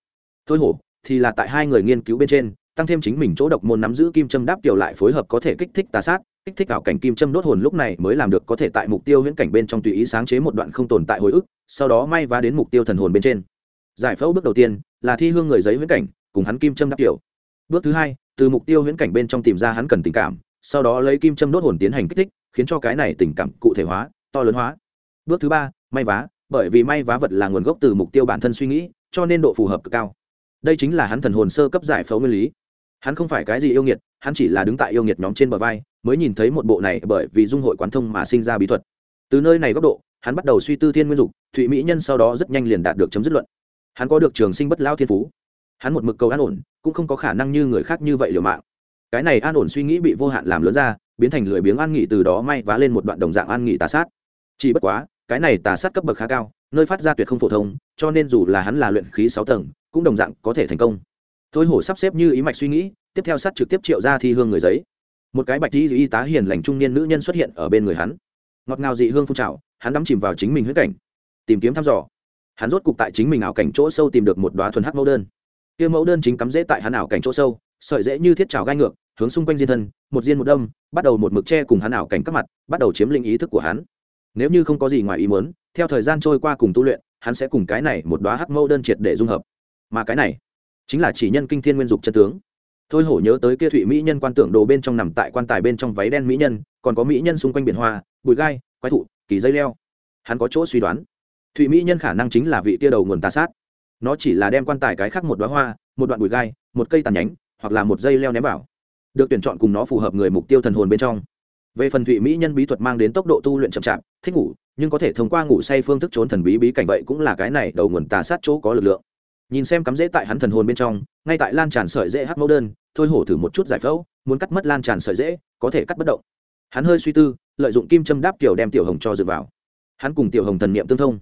Thôi hổ, thì là tại hai người nghiên cứu bên trên tăng thêm chính mình chỗ độc môn nắm giữ kim châm đáp kiểu lại phối hợp có thể kích thích tà sát, kích thích ảo cảnh kim châm đốt hồn lúc này mới làm được có thể tại mục tiêu huyễn cảnh bên trong tùy ý sáng chế một đoạn không tồn tại hồi ức, sau đó may vá đến mục tiêu thần hồn bên trên. Giải phẫu bước đầu tiên là thi hương người giấy huyễn cảnh, cùng hắn kim châm đáp kiểu bước thứ hai, từ mục tiêu huyễn cảnh bên trong tìm ra hắn cần tình cảm, sau đó lấy kim châm đốt hồn tiến hành kích thích, khiến cho cái này tình cảm cụ thể hóa, to lớn hóa. Bước thứ ba, may vá, bởi vì may vá vật là nguồn gốc từ mục tiêu bản thân suy nghĩ, cho nên độ phù hợp cực cao. Đây chính là hắn thần hồn sơ cấp giải phẫu nguyên lý hắn không phải cái gì yêu nghiệt, hắn chỉ là đứng tại yêu nghiệt nhóm trên bờ vai, mới nhìn thấy một bộ này bởi vì dung hội quán thông mà sinh ra bí thuật. Từ nơi này góc độ, hắn bắt đầu suy tư thiên nguyên dục, thụy mỹ nhân sau đó rất nhanh liền đạt được chấm dứt luận. Hắn có được trường sinh bất lao thiên phú. Hắn một mực cầu an ổn, cũng không có khả năng như người khác như vậy liều mạng. Cái này an ổn suy nghĩ bị vô hạn làm lớn ra, biến thành lười biếng an nghỉ từ đó may vá lên một đoạn đồng dạng an nghỉ tà sát. Chỉ bất quá, cái này tà sát cấp bậc khá cao, nơi phát ra tuyệt không phổ thông, cho nên dù là hắn là luyện khí sáu tầng, cũng đồng dạng có thể thành công thôi hổ sắp xếp như ý mạch suy nghĩ, tiếp theo sát trực tiếp triệu ra thi hương người giấy. Một cái bạch y y tá hiền lành trung niên nữ nhân xuất hiện ở bên người hắn. Ngọt ngào dị hương phun trào, hắn đắm chìm vào chính mình huyết cảnh, tìm kiếm thăm dò. Hắn rốt cục tại chính mình ảo cảnh chỗ sâu tìm được một đoá thuần hắc mẫu đơn. Kia mẫu đơn chính cắm rễ tại hắn ảo cảnh chỗ sâu, sợi dễ như thiết trào gai ngược, hướng xung quanh diên thân, một diên một đâm, bắt đầu một mực che cùng hắn ảo cảnh các mặt, bắt đầu chiếm lĩnh ý thức của hắn. Nếu như không có gì ngoài ý muốn, theo thời gian trôi qua cùng tu luyện, hắn sẽ cùng cái này một đoá hắc mẫu đơn triệt để dung hợp. Mà cái này chính là chỉ nhân kinh thiên nguyên dục chân tướng. Thôi hổ nhớ tới kia thụy mỹ nhân quan tưởng đồ bên trong nằm tại quan tài bên trong váy đen mỹ nhân, còn có mỹ nhân xung quanh biển hoa, bụi gai, quái thụ, kỳ dây leo. Hắn có chỗ suy đoán. Thụy mỹ nhân khả năng chính là vị tia đầu nguồn tà sát. Nó chỉ là đem quan tài cái khác một đoá hoa, một đoạn bụi gai, một cây tàn nhánh, hoặc là một dây leo ném vào. Được tuyển chọn cùng nó phù hợp người mục tiêu thần hồn bên trong. Về phần thụy mỹ nhân bí thuật mang đến tốc độ tu luyện chậm chạp, thích ngủ, nhưng có thể thông qua ngủ say phương thức trốn thần bí bí cảnh vậy cũng là cái này đầu nguồn tà sát chỗ có lực lượng nhìn xem cắm dễ tại hắn thần hồn bên trong, ngay tại lan tràn sợi dễ hắc mẫu đơn, thôi hổ thử một chút giải phẫu, muốn cắt mất lan tràn sợi dễ có thể cắt bất động. Hắn hơi suy tư, lợi dụng kim châm đáp kiểu đem tiểu hồng cho dựa vào. Hắn cùng tiểu hồng thần niệm tương thông.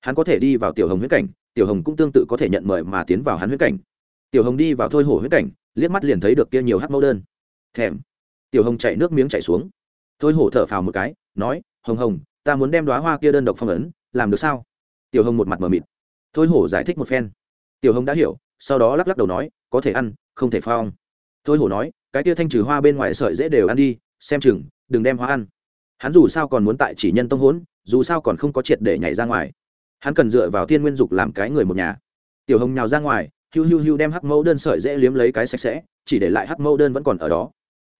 Hắn có thể đi vào tiểu hồng huyết cảnh, tiểu hồng cũng tương tự có thể nhận mời mà tiến vào hắn huyết cảnh. Tiểu hồng đi vào thôi hổ huyết cảnh, liếc mắt liền thấy được kia nhiều hắc mẫu đơn. Thèm. Tiểu hồng chạy nước miếng chạy xuống. Thôi hổ thở phào một cái, nói, hồng hồng, ta muốn đem đoá hoa kia đơn độc phong ấn, làm được sao? Tiểu hồng một mặt mờ mịt. Thôi hổ giải thích một phen tiểu hồng đã hiểu sau đó lắc lắc đầu nói có thể ăn không thể phong thôi hổ nói cái tia thanh trừ hoa bên ngoài sợi dễ đều ăn đi xem chừng đừng đem hoa ăn. Hắn dù sao còn muốn tại chỉ nhân tông hỗn, dù sao còn không có triệt để nhảy ra ngoài. Hắn cần dựa vào thiên nguyên dục làm cái người một nhà. Tiểu hồng nhào ra ngoài hiu hiu hiu đem hắc mẫu đơn sợi dễ liếm lấy cái sạch sẽ chỉ để lại hắc mẫu đơn vẫn còn ở đó.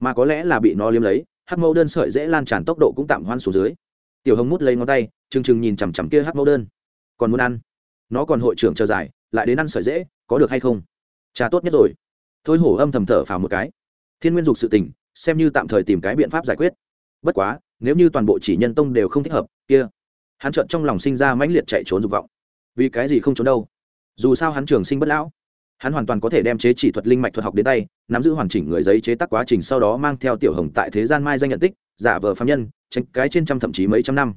Mà có lẽ là bị nó liếm lấy hắc mẫu đơn sợi dễ lan tràn tốc độ cũng tạm hoan xuống dưới. Tiểu hồng mút lấy ngón tay trừng trừng nhìn chằm chằm kia hắc mẫu đơn. Còn muốn ăn? Nó còn hội trưởng chờ dài lại đến ăn sợi dễ, có được hay không? Trà tốt nhất rồi. Thôi hổ âm thầm thở phào một cái. Thiên nguyên dục sự tình, xem như tạm thời tìm cái biện pháp giải quyết. Bất quá, nếu như toàn bộ chỉ nhân tông đều không thích hợp, kia, hắn trợn trong lòng sinh ra mãnh liệt chạy trốn dục vọng. Vì cái gì không trốn đâu? Dù sao hắn trường sinh bất lão, hắn hoàn toàn có thể đem chế chỉ thuật linh mạch thuật học đến tay, nắm giữ hoàn chỉnh người giấy chế tác quá trình sau đó mang theo tiểu hồng tại thế gian mai danh nhận tích, giả vờ phạm nhân, tránh cái trên trăm thậm chí mấy trăm năm.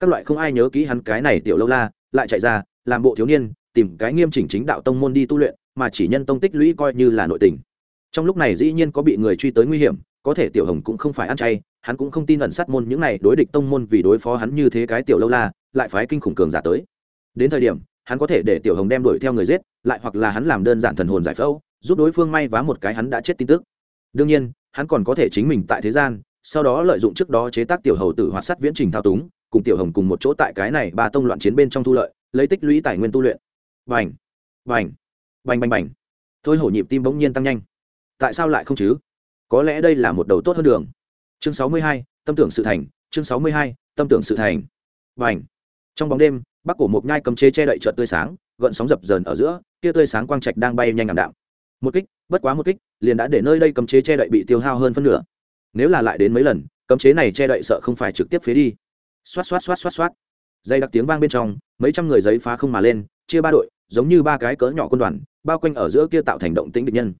Các loại không ai nhớ kỹ hắn cái này tiểu lâu la, lại chạy ra, làm bộ thiếu niên tìm cái nghiêm chỉnh chính đạo tông môn đi tu luyện, mà chỉ nhân tông tích lũy coi như là nội tình. Trong lúc này dĩ nhiên có bị người truy tới nguy hiểm, có thể tiểu hồng cũng không phải ăn chay, hắn cũng không tin ẩn sát môn những này đối địch tông môn vì đối phó hắn như thế cái tiểu lâu la, lại phái kinh khủng cường giả tới. Đến thời điểm, hắn có thể để tiểu hồng đem đuổi theo người giết, lại hoặc là hắn làm đơn giản thần hồn giải phẫu, giúp đối phương may vá một cái hắn đã chết tin tức. Đương nhiên, hắn còn có thể chính mình tại thế gian, sau đó lợi dụng trước đó chế tác tiểu hầu tử hoạt sắt viễn trình thao túng, cùng tiểu hồng cùng một chỗ tại cái này ba tông loạn chiến bên trong thu lợi, lấy tích lũy tài nguyên tu luyện vành. Vành. Vành bành bành. Thôi hổ nhịp tim bỗng nhiên tăng nhanh. Tại sao lại không chứ? Có lẽ đây là một đầu tốt hơn đường. Chương sáu mươi hai, tâm tưởng sự thành. Chương sáu mươi hai, tâm tưởng sự thành. Vành. Trong bóng đêm bắc cổ một nhai cầm chế che đậy trợt tươi sáng, gợn sóng dập dờn ở giữa, kia tươi sáng quang trạch đang bay nhanh ảm đạm. Một kích, bất quá một kích, liền đã để nơi đây cấm chế che đậy bị tiêu hao hơn phân nửa. Nếu là lại đến mấy lần cấm chế này che đậy sợ không phải trực tiếp phế đi. Xoát xoát xoát xoát xoát. Dây đặc tiếng vang bên trong, mấy trăm người giấy phá không mà lên chia ba đội, giống như ba cái cỡ nhỏ quân đoàn, bao quanh ở giữa kia tạo thành động tĩnh địch nhân.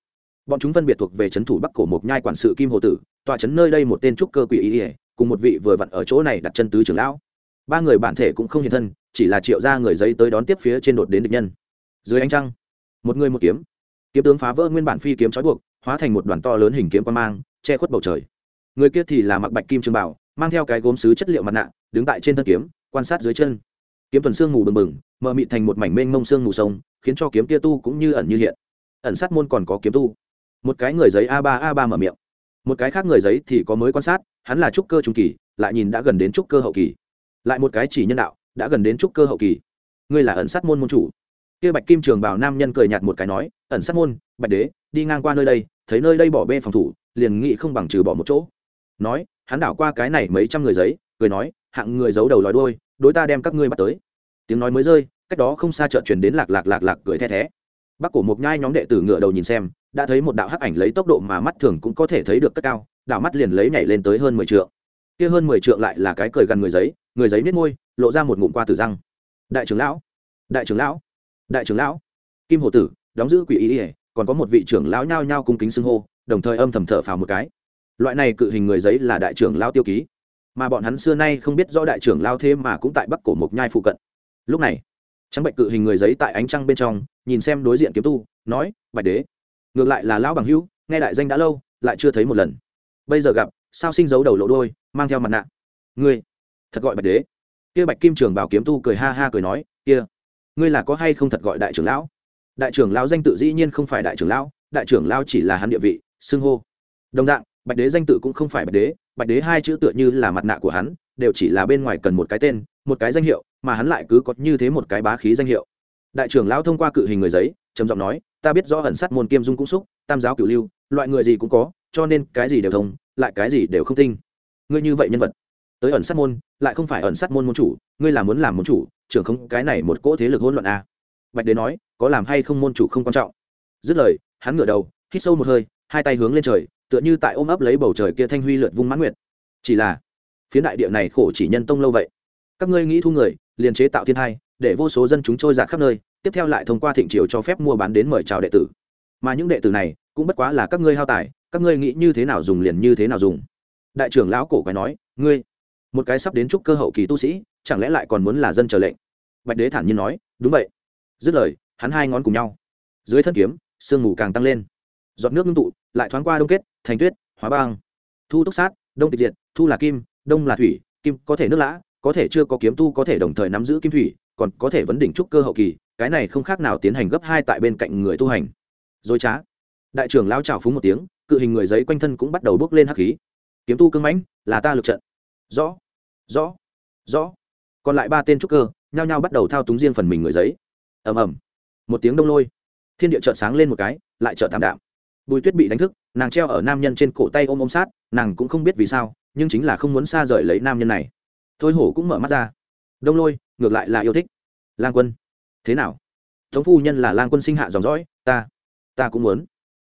Bọn chúng phân biệt thuộc về trấn thủ bắc cổ một nhai quản sự kim hồ tử, tọa trấn nơi đây một tên trúc cơ quỷ y ỉa cùng một vị vừa vặn ở chỗ này đặt chân tứ trưởng lão. Ba người bản thể cũng không hiện thân, chỉ là triệu ra người giấy tới đón tiếp phía trên đột đến địch nhân. Dưới ánh trăng, một người một kiếm. Kiếm tướng phá vỡ nguyên bản phi kiếm trói buộc, hóa thành một đoàn to lớn hình kiếm quan mang, che khuất bầu trời. Người kia thì là mặc bạch kim trường bảo, mang theo cái gốm sứ chất liệu mặt nạ, đứng tại trên thân kiếm, quan sát dưới chân kiếm tuần xương mù bừng bừng, mờ mịt thành một mảnh mênh mông xương mù sông, khiến cho kiếm kia tu cũng như ẩn như hiện. Ẩn sát môn còn có kiếm tu. Một cái người giấy a ba a ba mở miệng. Một cái khác người giấy thì có mới quan sát, hắn là trúc cơ trung kỳ, lại nhìn đã gần đến trúc cơ hậu kỳ. Lại một cái chỉ nhân đạo, đã gần đến trúc cơ hậu kỳ. Ngươi là ẩn sát môn môn chủ. Kia bạch kim trường bảo nam nhân cười nhạt một cái nói, ẩn sát môn, bạch đế, đi ngang qua nơi đây, thấy nơi đây bỏ bê phòng thủ, liền nghĩ không bằng trừ bỏ một chỗ. Nói, hắn đảo qua cái này mấy trăm người giấy, cười nói, hạng người giấu đầu lòi đôi đối ta đem các ngươi bắt tới. Tiếng nói mới rơi, cách đó không xa chợt chuyển đến lạc lạc lạc lạc cười the thé. Bác cổ một nhai nhóm đệ tử ngựa đầu nhìn xem, đã thấy một đạo hắc ảnh lấy tốc độ mà mắt thường cũng có thể thấy được cất cao, đạo mắt liền lấy nhảy lên tới hơn mười trượng. Kia hơn mười trượng lại là cái cười gần người giấy người giấy nết môi, lộ ra một ngụm qua từ răng. Đại trưởng lão, đại trưởng lão, đại trưởng lão. Kim hồ tử, đóng giữ quỷ ý ỉa còn có một vị trưởng lão nhao nhao cung kính xưng hô, đồng thời âm thầm thở phào một cái. Loại này cự hình người giấy là đại trưởng lão tiêu ký mà bọn hắn xưa nay không biết rõ đại trưởng lao thế mà cũng tại bắc cổ mộc nhai phụ cận. Lúc này trắng bệnh cự hình người giấy tại ánh trăng bên trong, nhìn xem đối diện kiếm tu, nói, bạch đế, ngược lại là lão bằng hữu, nghe đại danh đã lâu, lại chưa thấy một lần. Bây giờ gặp, sao sinh giấu đầu lộ đôi mang theo mặt nạ? Ngươi, thật gọi bạch đế. Kia bạch kim trường bảo kiếm tu cười ha ha cười nói, kia, ngươi là có hay không thật gọi đại trưởng lão? Đại trưởng lão danh tự dĩ nhiên không phải đại trưởng lão, đại trưởng lão chỉ là hắn địa vị, xưng hô. Đồng dạng, bạch đế danh tự cũng không phải bạch đế bạch đế hai chữ tựa như là mặt nạ của hắn, đều chỉ là bên ngoài cần một cái tên, một cái danh hiệu, mà hắn lại cứ có như thế một cái bá khí danh hiệu. Đại trưởng lão thông qua cự hình người giấy, trầm giọng nói, ta biết rõ ẩn sát môn kiêm dung cũng xúc, tam giáo cửu lưu, loại người gì cũng có, cho nên cái gì đều thông, lại cái gì đều không tinh. Ngươi như vậy nhân vật, tới ẩn sát môn, lại không phải ẩn sát môn môn chủ, ngươi là muốn làm môn chủ, trưởng không, cái này một cỗ thế lực hỗn loạn a à. bạch đế nói, có làm hay không môn chủ không quan trọng. Dứt lời, hắn ngửa đầu, hít sâu một hơi, hai tay hướng lên trời tựa như tại ôm ấp lấy bầu trời kia thanh huy lượt vung mãn nguyệt. Chỉ là phía đại địa này khổ chỉ nhân tông lâu vậy. Các ngươi nghĩ thu người, liền chế tạo thiên thai, để vô số dân chúng trôi giạt khắp nơi, tiếp theo lại thông qua thịnh triều cho phép mua bán đến mời chào đệ tử. Mà những đệ tử này, cũng bất quá là các ngươi hao tài, các ngươi nghĩ như thế nào dùng liền như thế nào dùng. Đại trưởng lão cổ quái nói, ngươi, một cái sắp đến chúc cơ hậu kỳ tu sĩ, chẳng lẽ lại còn muốn là dân chờ lệnh? Bạch đế thản nhiên nói, đúng vậy. Dứt lời, hắn hai ngón cùng nhau. Dưới thân kiếm, sương mù càng tăng lên. Giọt nước ngưng tụ lại thoáng qua đông kết, thành tuyết, hóa băng. Thu túc sát, đông tịch diệt, thu là kim, đông là thủy, kim có thể nước lã, có thể chưa có kiếm tu có thể đồng thời nắm giữ kim thủy, còn có thể vấn đỉnh trúc cơ hậu kỳ, cái này không khác nào tiến hành gấp hai tại bên cạnh người tu hành. Dối trá. Đại trưởng lao trào phúng một tiếng, cự hình người giấy quanh thân cũng bắt đầu bước lên hắc khí. Kiếm tu cưng mãnh, là ta lực trận. Rõ. Rõ. Rõ. Còn lại ba tên trúc cơ, nhao nhao bắt đầu thao túng riêng phần mình người giấy. Ầm ầm. Một tiếng đông lôi. Thiên địa trợn sáng lên một cái, lại trợn thảm đạm bùi tuyết bị đánh thức, nàng treo ở nam nhân trên cổ tay ôm ôm sát, nàng cũng không biết vì sao, nhưng chính là không muốn xa rời lấy nam nhân này. Thôi hổ cũng mở mắt ra. Đông lôi, ngược lại là yêu thích. Lang quân, thế nào? Tống phu nhân là lang quân sinh hạ dòng dõi, ta ta cũng muốn.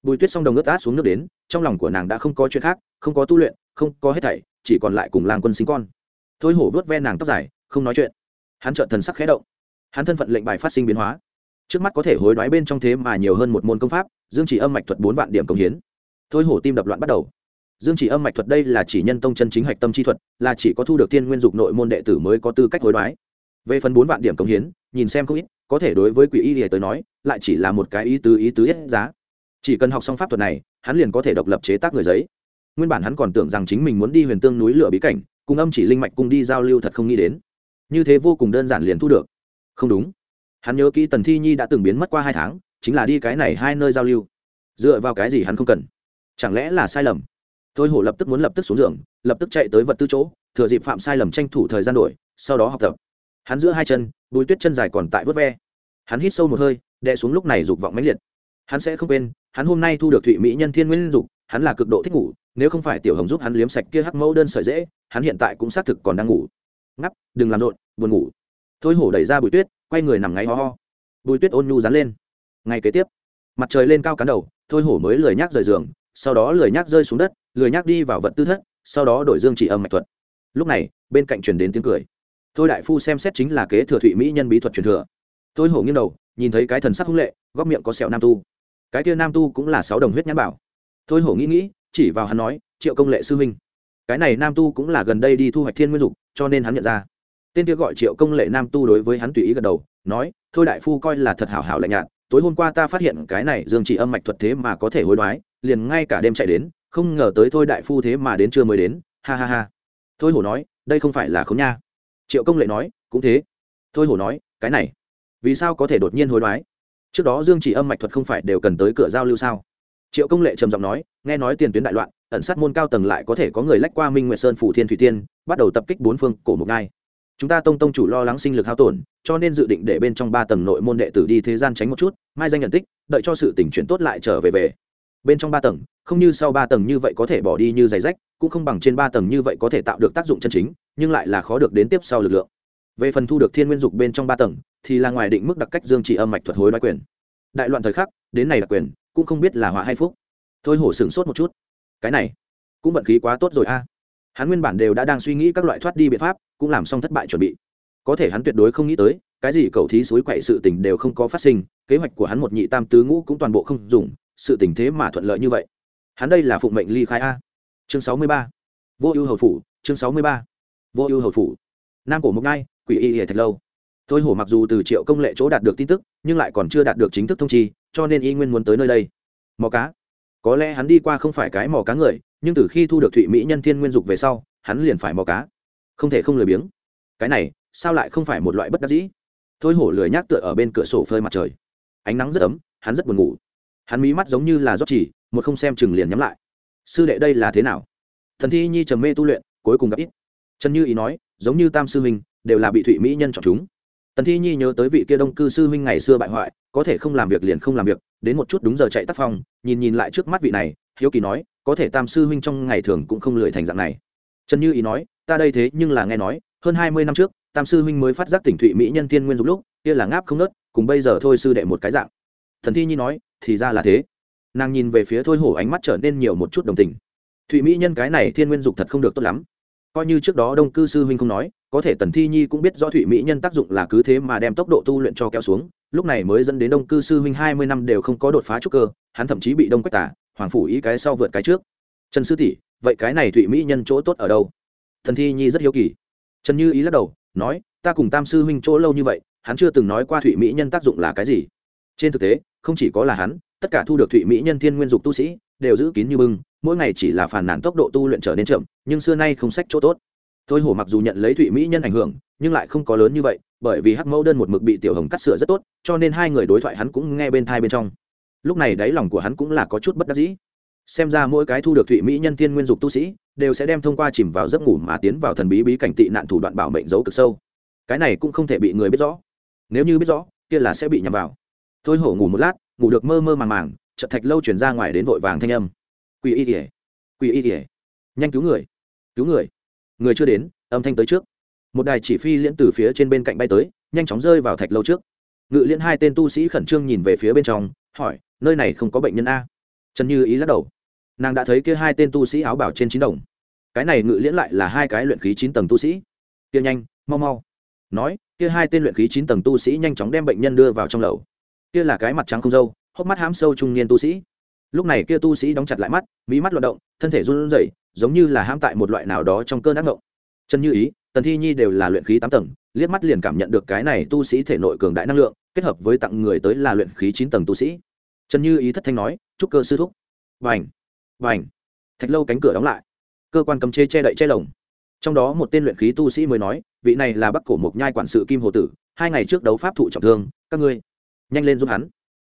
Bùi tuyết xong đồng ướt át xuống nước đến, trong lòng của nàng đã không có chuyện khác, không có tu luyện, không có hết thảy, chỉ còn lại cùng lang quân sinh con. Thôi hổ vớt ve nàng tóc dài, không nói chuyện. Hắn trợn thần sắc khẽ động. Hắn thân phận lệnh bài phát sinh biến hóa trước mắt có thể hối đoái bên trong thế mà nhiều hơn một môn công pháp, dương chỉ âm mạch thuật bốn vạn điểm công hiến. Thôi hổ tim đập loạn bắt đầu. Dương chỉ âm mạch thuật đây là chỉ nhân tông chân chính hạch tâm chi thuật, là chỉ có thu được tiên nguyên dục nội môn đệ tử mới có tư cách hối đoái. Về phần bốn vạn điểm công hiến, nhìn xem không ít, có thể đối với quỷ y thì tới nói, lại chỉ là một cái ý tứ ý tứ hết giá. Chỉ cần học xong pháp thuật này, hắn liền có thể độc lập chế tác người giấy. Nguyên bản hắn còn tưởng rằng chính mình muốn đi huyền tương núi lửa bí cảnh, cùng âm chỉ linh mạch cùng đi giao lưu thật không nghĩ đến. Như thế vô cùng đơn giản liền thu được. Không đúng hắn nhớ kỹ tần thi nhi đã từng biến mất qua hai tháng, chính là đi cái này hai nơi giao lưu. Dựa vào cái gì hắn không cần? Chẳng lẽ là sai lầm? Thôi hổ lập tức muốn lập tức xuống giường, lập tức chạy tới vật tư chỗ, thừa dịp phạm sai lầm tranh thủ thời gian đổi, sau đó học tập. Hắn giữa hai chân, bùi tuyết chân dài còn tại vớt ve. Hắn hít sâu một hơi, đè xuống lúc này dục vọng mãnh liệt. Hắn sẽ không quên, hắn hôm nay thu được thụy mỹ nhân thiên nguyên dục, hắn là cực độ thích ngủ, nếu không phải tiểu hồng giúp hắn liếm sạch kia hắc mẫu đơn sợi dễ, hắn hiện tại cũng xác thực còn đang ngủ. Ngắp, đừng làm rộn, buồn ngủ. Thôi hổ đẩy ra bùi tuyết quay người nằm ngáy ho ho. Bùi tuyết ôn nhu dán lên. Ngay kế tiếp, mặt trời lên cao cán đầu, thôi hổ mới lười nhác rời giường, sau đó lười nhác rơi xuống đất, lười nhác đi vào vật tư thất, sau đó đổi dương chỉ âm mạch thuật. Lúc này, bên cạnh truyền đến tiếng cười. Thôi đại phu xem xét chính là kế thừa thụy mỹ nhân bí thuật truyền thừa. Thôi hổ nghiêng đầu, nhìn thấy cái thần sắc hung lệ, góc miệng có sẹo nam tu. Cái kia nam tu cũng là sáu đồng huyết nhãn bảo. Thôi hổ nghĩ nghĩ, chỉ vào hắn nói, triệu công lệ sư huynh. Cái này nam tu cũng là gần đây đi thu hoạch thiên nguyên dục, cho nên hắn nhận ra tên kia gọi triệu công lệ nam tu đối với hắn tùy ý gật đầu, nói, thôi đại phu coi là thật hảo hảo lạnh nhạt, tối hôm qua ta phát hiện cái này dương chỉ âm mạch thuật thế mà có thể hối đoái, liền ngay cả đêm chạy đến, không ngờ tới thôi đại phu thế mà đến chưa mới đến, ha ha ha. Thôi hổ nói, đây không phải là khốn nha. Triệu công lệ nói, cũng thế. Thôi hổ nói, cái này, vì sao có thể đột nhiên hối đoái? Trước đó dương chỉ âm mạch thuật không phải đều cần tới cửa giao lưu sao? Triệu công lệ trầm giọng nói, nghe nói tiền tuyến đại loạn, ẩn sát môn cao tầng lại có thể có người lách qua minh nguyệt sơn phủ thiên thủy tiên, bắt đầu tập kích bốn phương cổ mục ngai chúng ta tông tông chủ lo lắng sinh lực hao tổn, cho nên dự định để bên trong ba tầng nội môn đệ tử đi thế gian tránh một chút, mai danh nhận tích, đợi cho sự tỉnh chuyển tốt lại trở về về. Bên trong ba tầng, không như sau ba tầng như vậy có thể bỏ đi như giày rách, cũng không bằng trên ba tầng như vậy có thể tạo được tác dụng chân chính, nhưng lại là khó được đến tiếp sau lực lượng. Về phần thu được thiên nguyên dục bên trong ba tầng, thì là ngoài định mức đặc cách dương trị âm mạch thuật hối đoái quyền. Đại loạn thời khắc, đến này đặc quyền, cũng không biết là họa hay phúc. Thôi hổ sửng sốt một chút. Cái này, cũng vận khí quá tốt rồi a hắn nguyên bản đều đã đang suy nghĩ các loại thoát đi biện pháp, cũng làm xong thất bại chuẩn bị. Có thể hắn tuyệt đối không nghĩ tới, cái gì cầu thí suối quậy sự tình đều không có phát sinh, kế hoạch của hắn một nhị tam tứ ngũ cũng toàn bộ không dùng, sự tình thế mà thuận lợi như vậy. Hắn đây là phụng mệnh ly khai a. Chương sáu mươi ba. Vô ưu hầu phủ, chương sáu mươi ba. Vô ưu hầu phủ. Nam cổ mục ngai, quỷ y hệ thật lâu. Thôi hổ mặc dù từ triệu công lệ chỗ đạt được tin tức, nhưng lại còn chưa đạt được chính thức thông chi, cho nên y nguyên muốn tới nơi đây. Mò cá. Có lẽ hắn đi qua không phải cái mò cá người nhưng từ khi thu được thụy mỹ nhân thiên nguyên dục về sau, hắn liền phải mò cá. Không thể không lười biếng. Cái này, sao lại không phải một loại bất đắc dĩ? Thôi hổ lười nhác tựa ở bên cửa sổ phơi mặt trời. Ánh nắng rất ấm, hắn rất buồn ngủ. Hắn mí mắt giống như là rót chỉ, một không xem chừng liền nhắm lại. Sư đệ đây là thế nào? Thần thi nhi trầm mê tu luyện, cuối cùng gặp ít. Trần như ý nói, giống như tam sư huynh, đều là bị thụy mỹ nhân chọn chúng. Tần thi nhi nhớ tới vị kia đông cư sư huynh ngày xưa bại hoại, có thể không làm việc liền không làm việc, đến một chút đúng giờ chạy tác phong nhìn nhìn lại trước mắt vị này, hiếu kỳ nói có thể tam sư huynh trong ngày thường cũng không lười thành dạng này. Trần như ý nói, ta đây thế nhưng là nghe nói, hơn hai mươi năm trước, tam sư huynh mới phát giác tỉnh thụy mỹ nhân tiên nguyên dục lúc, kia là ngáp không nớt, cùng bây giờ thôi sư đệ một cái dạng. Thần thi nhi nói, thì ra là thế. Nàng nhìn về phía thôi hổ ánh mắt trở nên nhiều một chút đồng tình. Thụy mỹ nhân cái này thiên nguyên dục thật không được tốt lắm. Coi như trước đó đông cư sư huynh không nói, có thể tần thi nhi cũng biết rõ thụy mỹ nhân tác dụng là cứ thế mà đem tốc độ tu luyện cho kéo xuống, lúc này mới dẫn đến đông cư sư huynh hai mươi năm đều không có đột phá trúc cơ, hắn thậm chí bị đông quách tả hoàng phủ ý cái sau vượt cái trước. Trần sư tỷ, vậy cái này thụy mỹ nhân chỗ tốt ở đâu? Thần thi nhi rất hiếu kỳ. Trần như ý lắc đầu, nói, ta cùng tam sư huynh chỗ lâu như vậy, hắn chưa từng nói qua thụy mỹ nhân tác dụng là cái gì. Trên thực tế, không chỉ có là hắn, tất cả thu được thụy mỹ nhân thiên nguyên dục tu sĩ, đều giữ kín như bưng, mỗi ngày chỉ là phản nản tốc độ tu luyện trở nên chậm, nhưng xưa nay không sách chỗ tốt. Thôi hổ mặc dù nhận lấy thụy mỹ nhân ảnh hưởng, nhưng lại không có lớn như vậy, bởi vì hắc mẫu đơn một mực bị tiểu hồng cắt sửa rất tốt, cho nên hai người đối thoại hắn cũng nghe bên thai bên trong lúc này đáy lòng của hắn cũng là có chút bất đắc dĩ. Xem ra mỗi cái thu được thụy mỹ nhân thiên nguyên dục tu sĩ, đều sẽ đem thông qua chìm vào giấc ngủ mà tiến vào thần bí bí cảnh tị nạn thủ đoạn bảo mệnh giấu cực sâu. Cái này cũng không thể bị người biết rõ. Nếu như biết rõ, kia là sẽ bị nhầm vào. Thôi hổ ngủ một lát, ngủ được mơ mơ màng màng, chợt thạch lâu chuyển ra ngoài đến vội vàng thanh âm. Quỷ y tỉa quỷ y tỉa nhanh cứu người cứu người. Người chưa đến, âm thanh tới trước. Một đài chỉ phi liễn từ phía trên bên cạnh bay tới, nhanh chóng rơi vào thạch lâu trước. Ngự liễn hai tên tu sĩ khẩn trương nhìn về phía bên trong, hỏi nơi này không có bệnh nhân a. Trần như ý lắc đầu. Nàng đã thấy kia hai tên tu sĩ áo bảo trên chín đồng. Cái này ngự liễn lại là hai cái luyện khí chín tầng tu sĩ. Kia nhanh, mau mau. Nói, kia hai tên luyện khí chín tầng tu sĩ nhanh chóng đem bệnh nhân đưa vào trong lầu. Kia là cái mặt trắng không dâu, hốc mắt hám sâu trung niên tu sĩ. Lúc này kia tu sĩ đóng chặt lại mắt mỹ mắt loạt động, thân thể run rẩy, giống như là hãm tại một loại nào đó trong cơn ác ngộng chân như ý, tần thi nhi đều là luyện khí tám tầng, liếc mắt liền cảm nhận được cái này tu sĩ thể nội cường đại năng lượng, kết hợp với tặng người tới là luyện khí chín tầng tu sĩ trần như ý thất thanh nói, chúc cơ sư thúc. Vành vành thạch lâu cánh cửa đóng lại. Cơ quan cầm chế che đậy che lồng. Trong đó một tên luyện khí tu sĩ mới nói, vị này là bắc cổ mộc nhai quản sự kim hồ tử, hai ngày trước đấu pháp thụ trọng thương, các ngươi nhanh lên giúp hắn.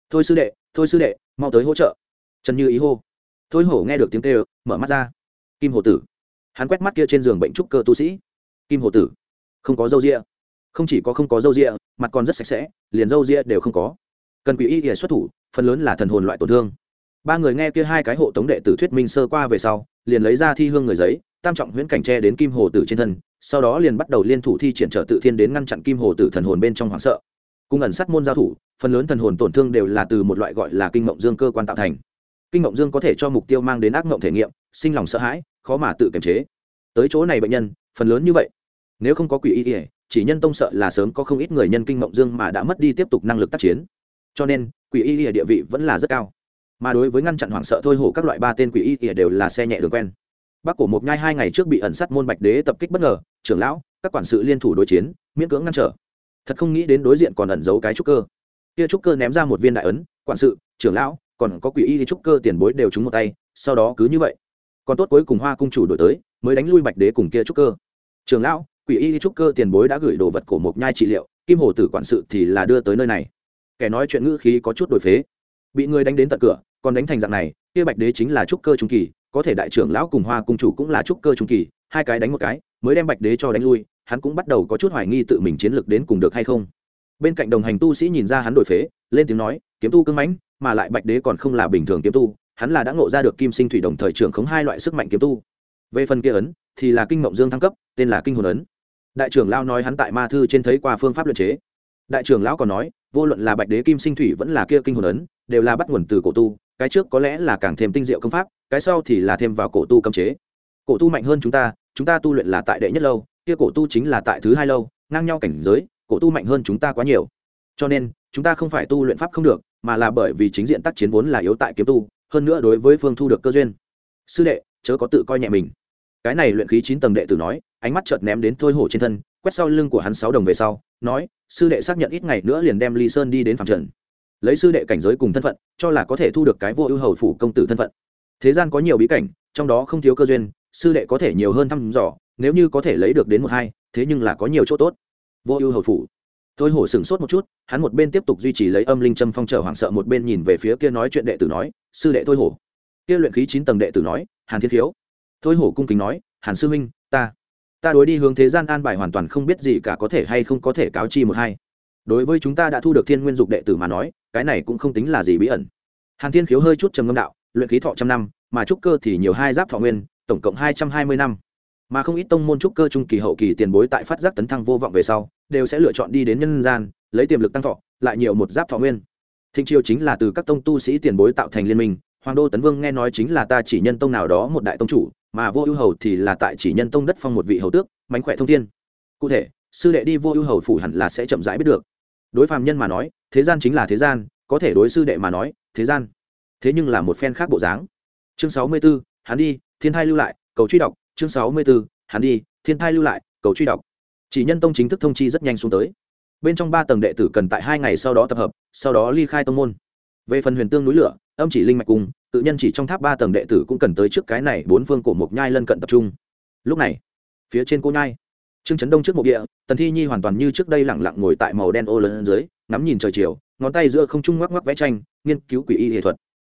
Thôi sư đệ, thôi sư đệ, mau tới hỗ trợ. Trần như ý hô. Thôi hổ nghe được tiếng kêu, mở mắt ra. Kim hồ tử. Hắn quét mắt kia trên giường bệnh trúc cơ tu sĩ. Kim hồ tử. Không có dâu rịa không chỉ có không có dâu rịa mặt còn rất sạch sẽ, liền dâu rịa đều không có cần quỷ y để xuất thủ, phần lớn là thần hồn loại tổn thương. Ba người nghe kia hai cái hộ tống đệ tử thuyết minh sơ qua về sau, liền lấy ra thi hương người giấy, tam trọng huyễn cảnh tre đến kim hồ tử trên thân, sau đó liền bắt đầu liên thủ thi triển trợ tự thiên đến ngăn chặn kim hồ tử thần hồn bên trong hoảng sợ. Cung ẩn sát môn giao thủ, phần lớn thần hồn tổn thương đều là từ một loại gọi là kinh mộng dương cơ quan tạo thành. Kinh mộng dương có thể cho mục tiêu mang đến ác mộng thể nghiệm, sinh lòng sợ hãi, khó mà tự kiềm chế. Tới chỗ này bệnh nhân, phần lớn như vậy. Nếu không có quỷ y, chỉ nhân tông sợ là sớm có không ít người nhân kinh mộng dương mà đã mất đi tiếp tục năng lực tác chiến cho nên quỷ y ỉa địa vị vẫn là rất cao. Mà đối với ngăn chặn hoảng sợ thôi, hổ các loại ba tên quỷ y ỉa đều là xe nhẹ đường quen. Bác cổ một nhai hai ngày trước bị ẩn sát môn bạch đế tập kích bất ngờ, trưởng lão, các quản sự liên thủ đối chiến, miễn cưỡng ngăn trở. Thật không nghĩ đến đối diện còn ẩn giấu cái trúc cơ. Kia trúc cơ ném ra một viên đại ấn, quản sự, trưởng lão, còn có quỷ y trúc cơ tiền bối đều trúng một tay, sau đó cứ như vậy. Còn tốt cuối cùng hoa cung chủ đổi tới, mới đánh lui bạch đế cùng kia trúc cơ. Trưởng lão, quỷ y trúc cơ tiền bối đã gửi đồ vật cổ mộc nhai trị liệu, kim hồ tử quản sự thì là đưa tới nơi này kẻ nói chuyện ngữ khí có chút đổi phế. Bị người đánh đến tận cửa, còn đánh thành dạng này, kia bạch đế chính là trúc cơ trung kỳ, có thể đại trưởng lão cùng hoa cung chủ cũng là trúc cơ trung kỳ, hai cái đánh một cái, mới đem bạch đế cho đánh lui, hắn cũng bắt đầu có chút hoài nghi tự mình chiến lược đến cùng được hay không. Bên cạnh đồng hành tu sĩ nhìn ra hắn đổi phế, lên tiếng nói, kiếm tu cưng mãnh, mà lại bạch đế còn không là bình thường kiếm tu, hắn là đã ngộ ra được kim sinh thủy đồng thời trưởng khống hai loại sức mạnh kiếm tu. Về phần kia ấn, thì là kinh mộng dương thăng cấp, tên là kinh hồn ấn. Đại trưởng lão nói hắn tại ma thư trên thấy qua phương pháp luyện chế. Đại trưởng lão còn nói vô luận là bạch đế kim sinh thủy vẫn là kia kinh hồn ấn, đều là bắt nguồn từ cổ tu, cái trước có lẽ là càng thêm tinh diệu công pháp, cái sau thì là thêm vào cổ tu cấm chế. Cổ tu mạnh hơn chúng ta chúng ta tu luyện là tại đệ nhất lâu, kia cổ tu chính là tại thứ hai lâu, ngang nhau cảnh giới, cổ tu mạnh hơn chúng ta quá nhiều. Cho nên, chúng ta không phải tu luyện pháp không được, mà là bởi vì chính diện tác chiến vốn là yếu tại kiếm tu, hơn nữa đối với phương thu được cơ duyên. Sư đệ, chớ có tự coi nhẹ mình. Cái này luyện khí chín tầng đệ tử nói, ánh mắt chợt ném đến thôi hổ trên thân, quét sau lưng của hắn sáu đồng về sau nói, sư đệ xác nhận ít ngày nữa liền đem ly sơn đi đến phạm trần. Lấy sư đệ cảnh giới cùng thân phận, cho là có thể thu được cái vô ưu hầu phủ công tử thân phận. Thế gian có nhiều bí cảnh, trong đó không thiếu cơ duyên, sư đệ có thể nhiều hơn thăm dò, nếu như có thể lấy được đến một hai, thế nhưng là có nhiều chỗ tốt. Vô ưu hầu phủ. Thôi hổ sửng sốt một chút, hắn một bên tiếp tục duy trì lấy âm linh châm phong trở hoảng sợ, một bên nhìn về phía kia nói chuyện đệ tử nói, sư đệ thôi hổ. Kia luyện khí chín tầng đệ tử nói, hàn thiên thiếu. Thôi hổ cung kính nói, hàn sư huynh, ta ta đối đi hướng thế gian an bài hoàn toàn không biết gì cả có thể hay không có thể cáo chi một hai. Đối với chúng ta đã thu được thiên nguyên dục đệ tử mà nói, cái này cũng không tính là gì bí ẩn. Hàn thiên khiếu hơi chút trầm ngâm đạo, luyện khí thọ trăm năm, mà trúc cơ thì nhiều hai giáp thọ nguyên, tổng cộng hai trăm hai mươi năm. Mà không ít tông môn trúc cơ trung kỳ hậu kỳ tiền bối tại phát giác tấn thăng vô vọng về sau, đều sẽ lựa chọn đi đến nhân gian, lấy tiềm lực tăng thọ, lại nhiều một giáp thọ nguyên. Thịnh triều chính là từ các tông tu sĩ tiền bối tạo thành liên minh, hoàng đô tấn vương nghe nói chính là ta chỉ nhân tông nào đó một đại tông chủ mà vô ưu hầu thì là tại chỉ nhân tông đất phong một vị hầu tước mánh khỏe thông thiên. Cụ thể sư đệ đi vô ưu hầu phủ hẳn là sẽ chậm rãi biết được. Đối phàm nhân mà nói thế gian chính là thế gian có thể đối sư đệ mà nói thế gian. Thế nhưng là một phen khác bộ dáng. Chương sáu mươi 64, hắn đi thiên thai lưu lại cầu truy đọc. Chương sáu mươi 64, hắn đi thiên thai lưu lại cầu truy đọc. Chỉ nhân tông chính thức thông chi rất nhanh xuống tới. Bên trong ba tầng đệ tử cần tại hai ngày sau đó tập hợp sau đó ly khai tông môn. Về phần huyền tương núi lửa âm chỉ linh mạch cung tự nhân chỉ trong tháp ba tầng đệ tử cũng cần tới trước cái này bốn phương cổ mộc nhai lân cận tập trung. Lúc này, phía trên cô nhai, trương trấn đông trước mộ địa, tần thi nhi hoàn toàn như trước đây lẳng lặng ngồi tại màu đen ô lớn dưới, ngắm nhìn trời chiều, ngón tay giữa không trung ngoắc ngoắc vẽ tranh, nghiên cứu quỷ y nghệ thuật.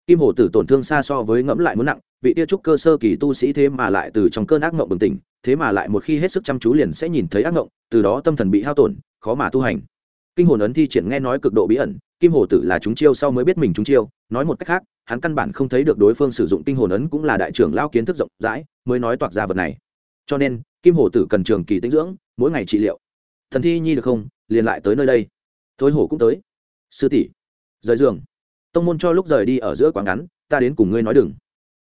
Kim hổ tử tổn thương xa so với ngẫm lại muốn nặng, vị tia trúc cơ sơ kỳ tu sĩ thế mà lại từ trong cơn ác mộng bừng tỉnh, thế mà lại một khi hết sức chăm chú liền sẽ nhìn thấy ác mộng, từ đó tâm thần bị hao tổn, khó mà tu hành kinh hồn ấn thi triển nghe nói cực độ bí ẩn, kim hổ tử là chúng chiêu sau mới biết mình chúng chiêu, nói một cách khác, hắn căn bản không thấy được đối phương sử dụng kinh hồn ấn cũng là đại trưởng lao kiến thức rộng rãi, mới nói toạc ra vật này. Cho nên, kim hổ tử cần trường kỳ tinh dưỡng, mỗi ngày trị liệu. Thần thi nhi được không? Liền lại tới nơi đây. Thôi hổ cũng tới. Sư tỷ, rời giường. Tông môn cho lúc rời đi ở giữa quán ngắn, ta đến cùng ngươi nói đừng.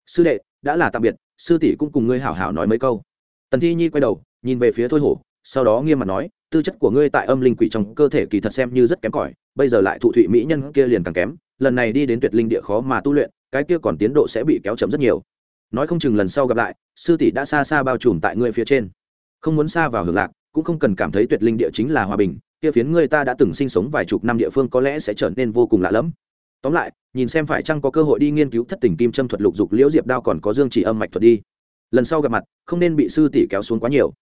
Sư đệ, đã là tạm biệt, sư tỷ cũng cùng ngươi hảo hảo nói mấy câu. Tần thi nhi quay đầu, nhìn về phía thôi hổ, sau đó nghiêm mặt nói tư chất của ngươi tại âm linh quỷ trong cơ thể kỳ thật xem như rất kém cỏi, bây giờ lại thụ thụy mỹ nhân kia liền càng kém, lần này đi đến tuyệt linh địa khó mà tu luyện, cái kia còn tiến độ sẽ bị kéo chậm rất nhiều. Nói không chừng lần sau gặp lại, sư tỷ đã xa xa bao trùm tại ngươi phía trên. Không muốn xa vào hưởng lạc, cũng không cần cảm thấy tuyệt linh địa chính là hòa bình, kia phiến ngươi ta đã từng sinh sống vài chục năm địa phương có lẽ sẽ trở nên vô cùng lạ lẫm. Tóm lại, nhìn xem phải chăng có cơ hội đi nghiên cứu thất tình kim châm thuật lục dục liễu diệp đao còn có dương chỉ âm mạch thuật đi. Lần sau gặp mặt, không nên bị sư tỷ kéo xuống quá nhiều.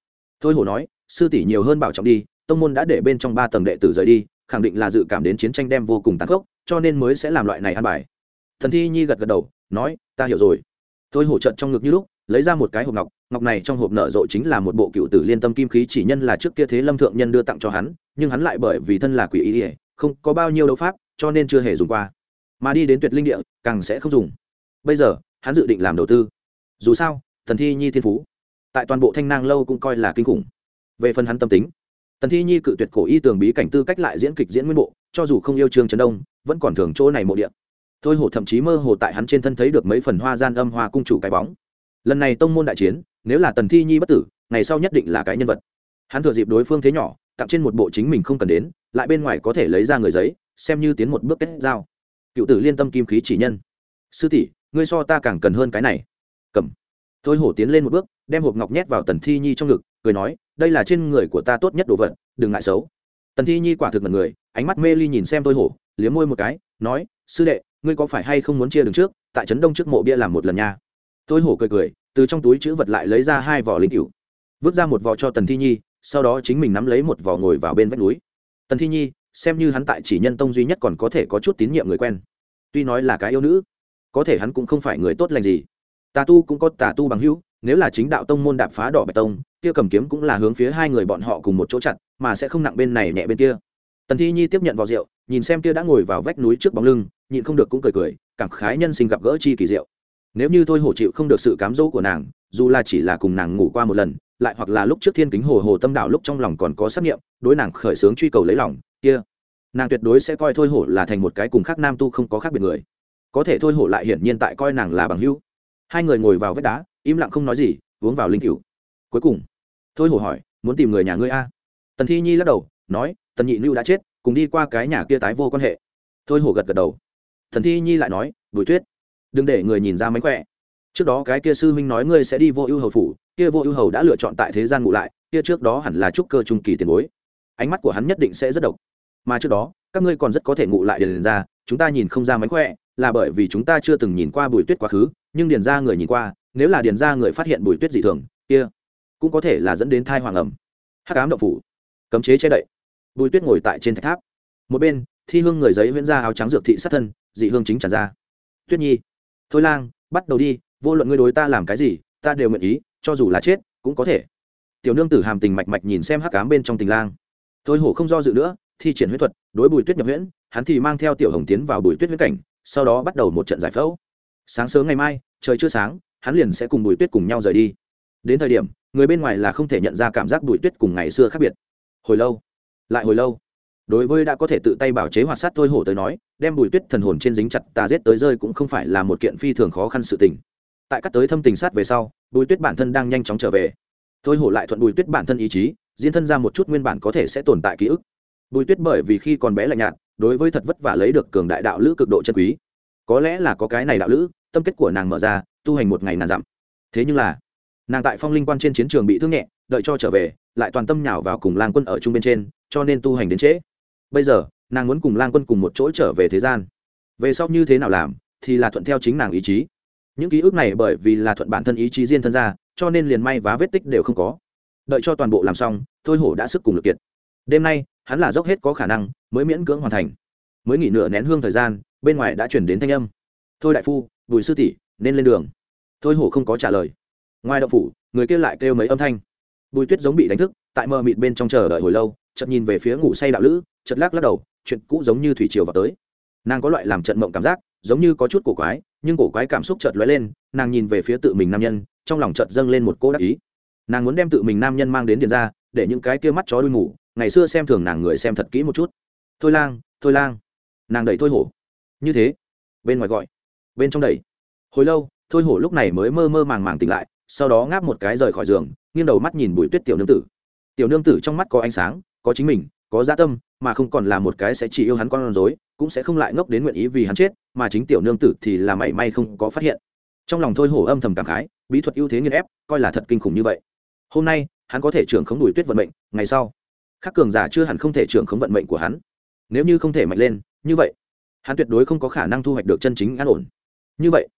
Thôi hổ nói sư tỷ nhiều hơn bảo trọng đi, tông môn đã để bên trong ba tầng đệ tử rời đi, khẳng định là dự cảm đến chiến tranh đem vô cùng tàn khốc, cho nên mới sẽ làm loại này ăn bài. Thần thi nhi gật gật đầu, nói, ta hiểu rồi. Thôi hổ trận trong ngực như lúc, lấy ra một cái hộp ngọc ngọc này trong hộp nở rộ chính là một bộ cựu tử liên tâm kim khí chỉ nhân là trước kia thế lâm thượng nhân đưa tặng cho hắn, nhưng hắn lại bởi vì thân là quỷ ý ỉa không có bao nhiêu đấu pháp, cho nên chưa hề dùng qua. Mà đi đến tuyệt linh địa, càng sẽ không dùng. Bây giờ, hắn dự định làm đầu tư. Dù sao, thần thi nhi thiên phú, tại toàn bộ thanh nang lâu cũng coi là kinh khủng về phần hắn tâm tính. Tần thi nhi cự tuyệt cổ y tường bí cảnh tư cách lại diễn kịch diễn nguyên bộ, cho dù không yêu trương trấn đông, vẫn còn thường chỗ này mộ điện thôi hổ thậm chí mơ hồ tại hắn trên thân thấy được mấy phần hoa gian âm hoa cung chủ cái bóng. Lần này tông môn đại chiến, nếu là tần thi nhi bất tử, ngày sau nhất định là cái nhân vật. Hắn thừa dịp đối phương thế nhỏ, tặng trên một bộ chính mình không cần đến, lại bên ngoài có thể lấy ra người giấy, xem như tiến một bước kết giao. Cựu tử liên tâm kim khí chỉ nhân. Sư tỷ, ngươi so ta càng cần hơn cái này. Cầm. Thôi hổ tiến lên một bước, đem hộp ngọc nhét vào tần thi nhi trong ngực, cười nói đây là trên người của ta tốt nhất đồ vật, đừng ngại xấu. Tần thi nhi quả thực mật người, ánh mắt mê ly nhìn xem tôi hổ, liếm môi một cái, nói, sư đệ, ngươi có phải hay không muốn chia đường trước, tại trấn đông trước mộ bia làm một lần nha? Tôi hổ cười cười, từ trong túi chữ vật lại lấy ra hai vỏ linh cựu vứt ra một vỏ cho tần thi nhi, sau đó chính mình nắm lấy một vỏ ngồi vào bên vách núi. Tần thi nhi, xem như hắn tại chỉ nhân tông duy nhất còn có thể có chút tín nhiệm người quen. Tuy nói là cái yêu nữ, có thể hắn cũng không phải người tốt lành gì. Tà tu cũng có tà tu bằng hữu nếu là chính đạo tông môn đạp phá đỏ bạch tông, kia cầm kiếm cũng là hướng phía hai người bọn họ cùng một chỗ chặt, mà sẽ không nặng bên này nhẹ bên kia. Tần thi nhi tiếp nhận vào rượu, nhìn xem kia đã ngồi vào vách núi trước bóng lưng, nhịn không được cũng cười cười, cảm khái nhân sinh gặp gỡ chi kỳ diệu. Nếu như thôi hổ chịu không được sự cám dỗ của nàng, dù là chỉ là cùng nàng ngủ qua một lần, lại hoặc là lúc trước thiên kính hồ hồ tâm đạo lúc trong lòng còn có xác nghiệm, đối nàng khởi sướng truy cầu lấy lòng, kia, nàng tuyệt đối sẽ coi thôi hổ là thành một cái cùng khác nam tu không có khác biệt người. Có thể thôi hổ lại hiển nhiên tại coi nàng là bằng hữu hai người ngồi vào vách đá, im lặng không nói gì, uống vào linh cựu cuối cùng, thôi hổ hỏi, muốn tìm người nhà ngươi a? Tần thi nhi lắc đầu, nói, tần nhị lưu đã chết, cùng đi qua cái nhà kia tái vô quan hệ. Thôi hổ gật gật đầu. Thần thi nhi lại nói, bùi tuyết, đừng để người nhìn ra mánh khỏe. Trước đó cái kia sư huynh nói ngươi sẽ đi vô ưu hầu phủ, kia vô ưu hầu đã lựa chọn tại thế gian ngụ lại, kia trước đó hẳn là trúc cơ trung kỳ tiền bối. Ánh mắt của hắn nhất định sẽ rất độc. Mà trước đó, các ngươi còn rất có thể ngụ lại điền ra, chúng ta nhìn không ra mánh khỏe, là bởi vì chúng ta chưa từng nhìn qua bùi tuyết quá khứ nhưng điền ra người nhìn qua, nếu là điền ra người phát hiện bùi tuyết dị thường, kia cũng có thể là dẫn đến thai hoàng ẩm. Hắc ám động phủ, cấm chế che đậy. Bùi tuyết ngồi tại trên thạch tháp. Một bên, thi hương người giấy Viễn ra áo trắng dược thị sát thân, dị hương chính tràn ra. Tuyết nhi, thôi lang, bắt đầu đi, vô luận ngươi đối ta làm cái gì, ta đều nguyện ý, cho dù là chết, cũng có thể. Tiểu nương tử hàm tình mạch mạch nhìn xem hắc cám bên trong tình lang. Thôi hổ không do dự nữa, thi triển huyết thuật, đối bùi tuyết nhập huyễn, hắn thì mang theo tiểu hồng tiến vào bùi tuyết huyết cảnh, sau đó bắt đầu một trận giải phẫu sáng sớm ngày mai, trời chưa sáng, hắn liền sẽ cùng bùi tuyết cùng nhau rời đi. Đến thời điểm, người bên ngoài là không thể nhận ra cảm giác bùi tuyết cùng ngày xưa khác biệt. Hồi lâu, lại hồi lâu. Đối với đã có thể tự tay bảo chế hoạt sát thôi hổ tới nói, đem bùi tuyết thần hồn trên dính chặt tà giết tới rơi cũng không phải là một kiện phi thường khó khăn sự tình. Tại cắt tới thâm tình sát về sau, bùi tuyết bản thân đang nhanh chóng trở về. Thôi hổ lại thuận bùi tuyết bản thân ý chí, diễn thân ra một chút nguyên bản có thể sẽ tồn tại ký ức. Bùi tuyết bởi vì khi còn bé lạnh nhạt, đối với thật vất vả lấy được cường đại đạo lữ cực độ chân quý. Có lẽ là có cái này đạo lữ tâm kết của nàng mở ra, tu hành một ngày nàn dặm. Thế nhưng là, nàng tại phong linh quan trên chiến trường bị thương nhẹ, đợi cho trở về, lại toàn tâm nhào vào cùng lang quân ở chung bên trên, cho nên tu hành đến trễ. Bây giờ, nàng muốn cùng lang quân cùng một chỗ trở về thế gian. Về sau như thế nào làm, thì là thuận theo chính nàng ý chí. Những ký ức này bởi vì là thuận bản thân ý chí riêng thân ra, cho nên liền may vá vết tích đều không có. Đợi cho toàn bộ làm xong, thôi hổ đã sức cùng lực kiệt. Đêm nay, hắn là dốc hết có khả năng, mới miễn cưỡng hoàn thành. Mới nghỉ nửa nén hương thời gian, bên ngoài đã chuyển đến thanh âm. Thôi đại phu bùi sư tỷ, nên lên đường. Thôi hổ không có trả lời. Ngoài đậu phủ, người kia lại kêu mấy âm thanh. Bùi tuyết giống bị đánh thức, tại mờ mịt bên trong chờ đợi hồi lâu, chợt nhìn về phía ngủ say đạo lữ, chợt lắc lắc đầu, chuyện cũ giống như thủy triều vào tới. Nàng có loại làm trận mộng cảm giác, giống như có chút cổ quái, nhưng cổ quái cảm xúc chợt lóe lên, nàng nhìn về phía tự mình nam nhân, trong lòng chợt dâng lên một cô đắc ý. Nàng muốn đem tự mình nam nhân mang đến điện ra, để những cái kia mắt chó đuôi ngủ ngày xưa xem thường nàng người xem thật kỹ một chút. Thôi lang thôi lang. Nàng đẩy thôi hổ. Như thế. Bên ngoài gọi bên trong đầy. Hồi lâu, thôi hổ lúc này mới mơ mơ màng màng tỉnh lại, sau đó ngáp một cái rời khỏi giường, nghiêng đầu mắt nhìn bùi tuyết tiểu nương tử. Tiểu nương tử trong mắt có ánh sáng, có chính mình, có gia tâm, mà không còn là một cái sẽ chỉ yêu hắn con rối, cũng sẽ không lại ngốc đến nguyện ý vì hắn chết, mà chính tiểu nương tử thì là mảy may không có phát hiện. Trong lòng thôi hổ âm thầm cảm khái, bí thuật ưu thế nghiên ép, coi là thật kinh khủng như vậy. Hôm nay, hắn có thể trưởng khống đùi tuyết vận mệnh, ngày sau, khắc cường giả chưa hẳn không thể trưởng khống vận mệnh của hắn. Nếu như không thể mạnh lên, như vậy, hắn tuyệt đối không có khả năng thu hoạch được chân chính an ổn như vậy,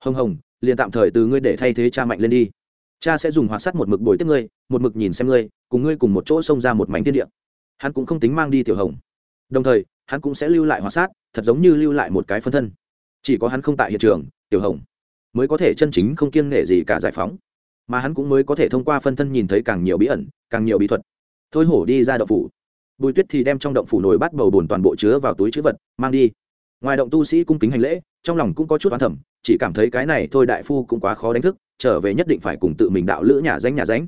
hồng hồng, liền tạm thời từ ngươi để thay thế cha mạnh lên đi. Cha sẽ dùng hoạt sắt một mực bồi tiếp ngươi, một mực nhìn xem ngươi, cùng ngươi cùng một chỗ xông ra một mảnh thiên địa. Hắn cũng không tính mang đi tiểu hồng. Đồng thời, hắn cũng sẽ lưu lại hoạt sát thật giống như lưu lại một cái phân thân. Chỉ có hắn không tại hiện trường, tiểu hồng mới có thể chân chính không kiêng nể gì cả giải phóng. Mà hắn cũng mới có thể thông qua phân thân nhìn thấy càng nhiều bí ẩn, càng nhiều bí thuật. Thôi hổ đi ra động phủ. Bùi tuyết thì đem trong động phủ nồi bắt bầu bùn toàn bộ chứa vào túi chữ vật, mang đi. Ngoài động tu sĩ cung kính hành lễ trong lòng cũng có chút oán thẩm chỉ cảm thấy cái này thôi đại phu cũng quá khó đánh thức, trở về nhất định phải cùng tự mình đạo lữ nhà danh nhà danh.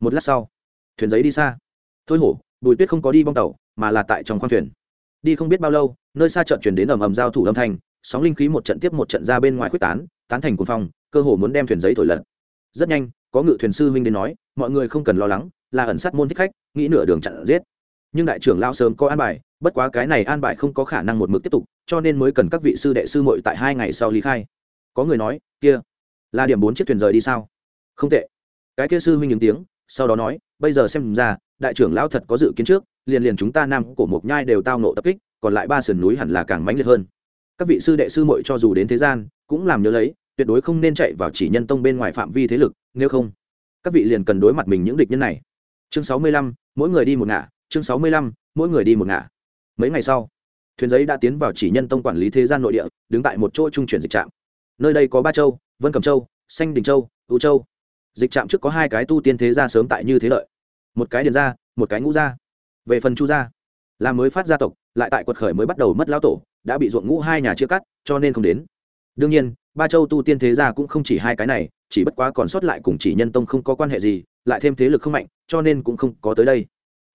Một lát sau, thuyền giấy đi xa. Thôi hổ, bùi tuyết không có đi bong tàu, mà là tại trong khoang thuyền. Đi không biết bao lâu, nơi xa trận chuyển đến ầm ầm giao thủ âm thanh, sóng linh khí một trận tiếp một trận ra bên ngoài quyết tán tán thành cuồng phong, cơ hồ muốn đem thuyền giấy thổi lật. Rất nhanh, có ngự thuyền sư huynh đến nói, mọi người không cần lo lắng, là ẩn sát môn thích khách, nghĩ nửa đường chặn giết. Nhưng đại trưởng lao sớm có an bài bất quá cái này an bài không có khả năng một mực tiếp tục, cho nên mới cần các vị sư đệ sư muội tại hai ngày sau ly khai. Có người nói, kia, là điểm bốn chiếc thuyền rời đi sao? Không tệ. Cái kia sư huynh ứng tiếng, sau đó nói, bây giờ xem ra, đại trưởng lão thật có dự kiến trước, liền liền chúng ta nam cổ mộc nhai đều tao nộ tập kích, còn lại ba sườn núi hẳn là càng mãnh liệt hơn. Các vị sư đệ sư muội cho dù đến thế gian, cũng làm nhớ lấy, tuyệt đối không nên chạy vào chỉ nhân tông bên ngoài phạm vi thế lực, nếu không, các vị liền cần đối mặt mình những địch nhân này. Chương sáu mươi lăm, mỗi người đi một ngả. Chương sáu mươi lăm, mỗi người đi một ngả mấy ngày sau, thuyền giấy đã tiến vào chỉ nhân tông quản lý thế gian nội địa, đứng tại một chỗ trung chuyển dịch trạm. Nơi đây có ba châu, vân cầm châu, xanh đình châu ưu châu. Dịch trạm trước có hai cái tu tiên thế gia sớm tại như thế lợi. Một cái điền gia, một cái ngũ gia. Về phần chu gia, là mới phát gia tộc, lại tại quật khởi mới bắt đầu mất lão tổ, đã bị ruộng ngũ hai nhà chia cắt, cho nên không đến. Đương nhiên, ba châu tu tiên thế gia cũng không chỉ hai cái này, chỉ bất quá còn sót lại cùng chỉ nhân tông không có quan hệ gì, lại thêm thế lực không mạnh, cho nên cũng không có tới đây.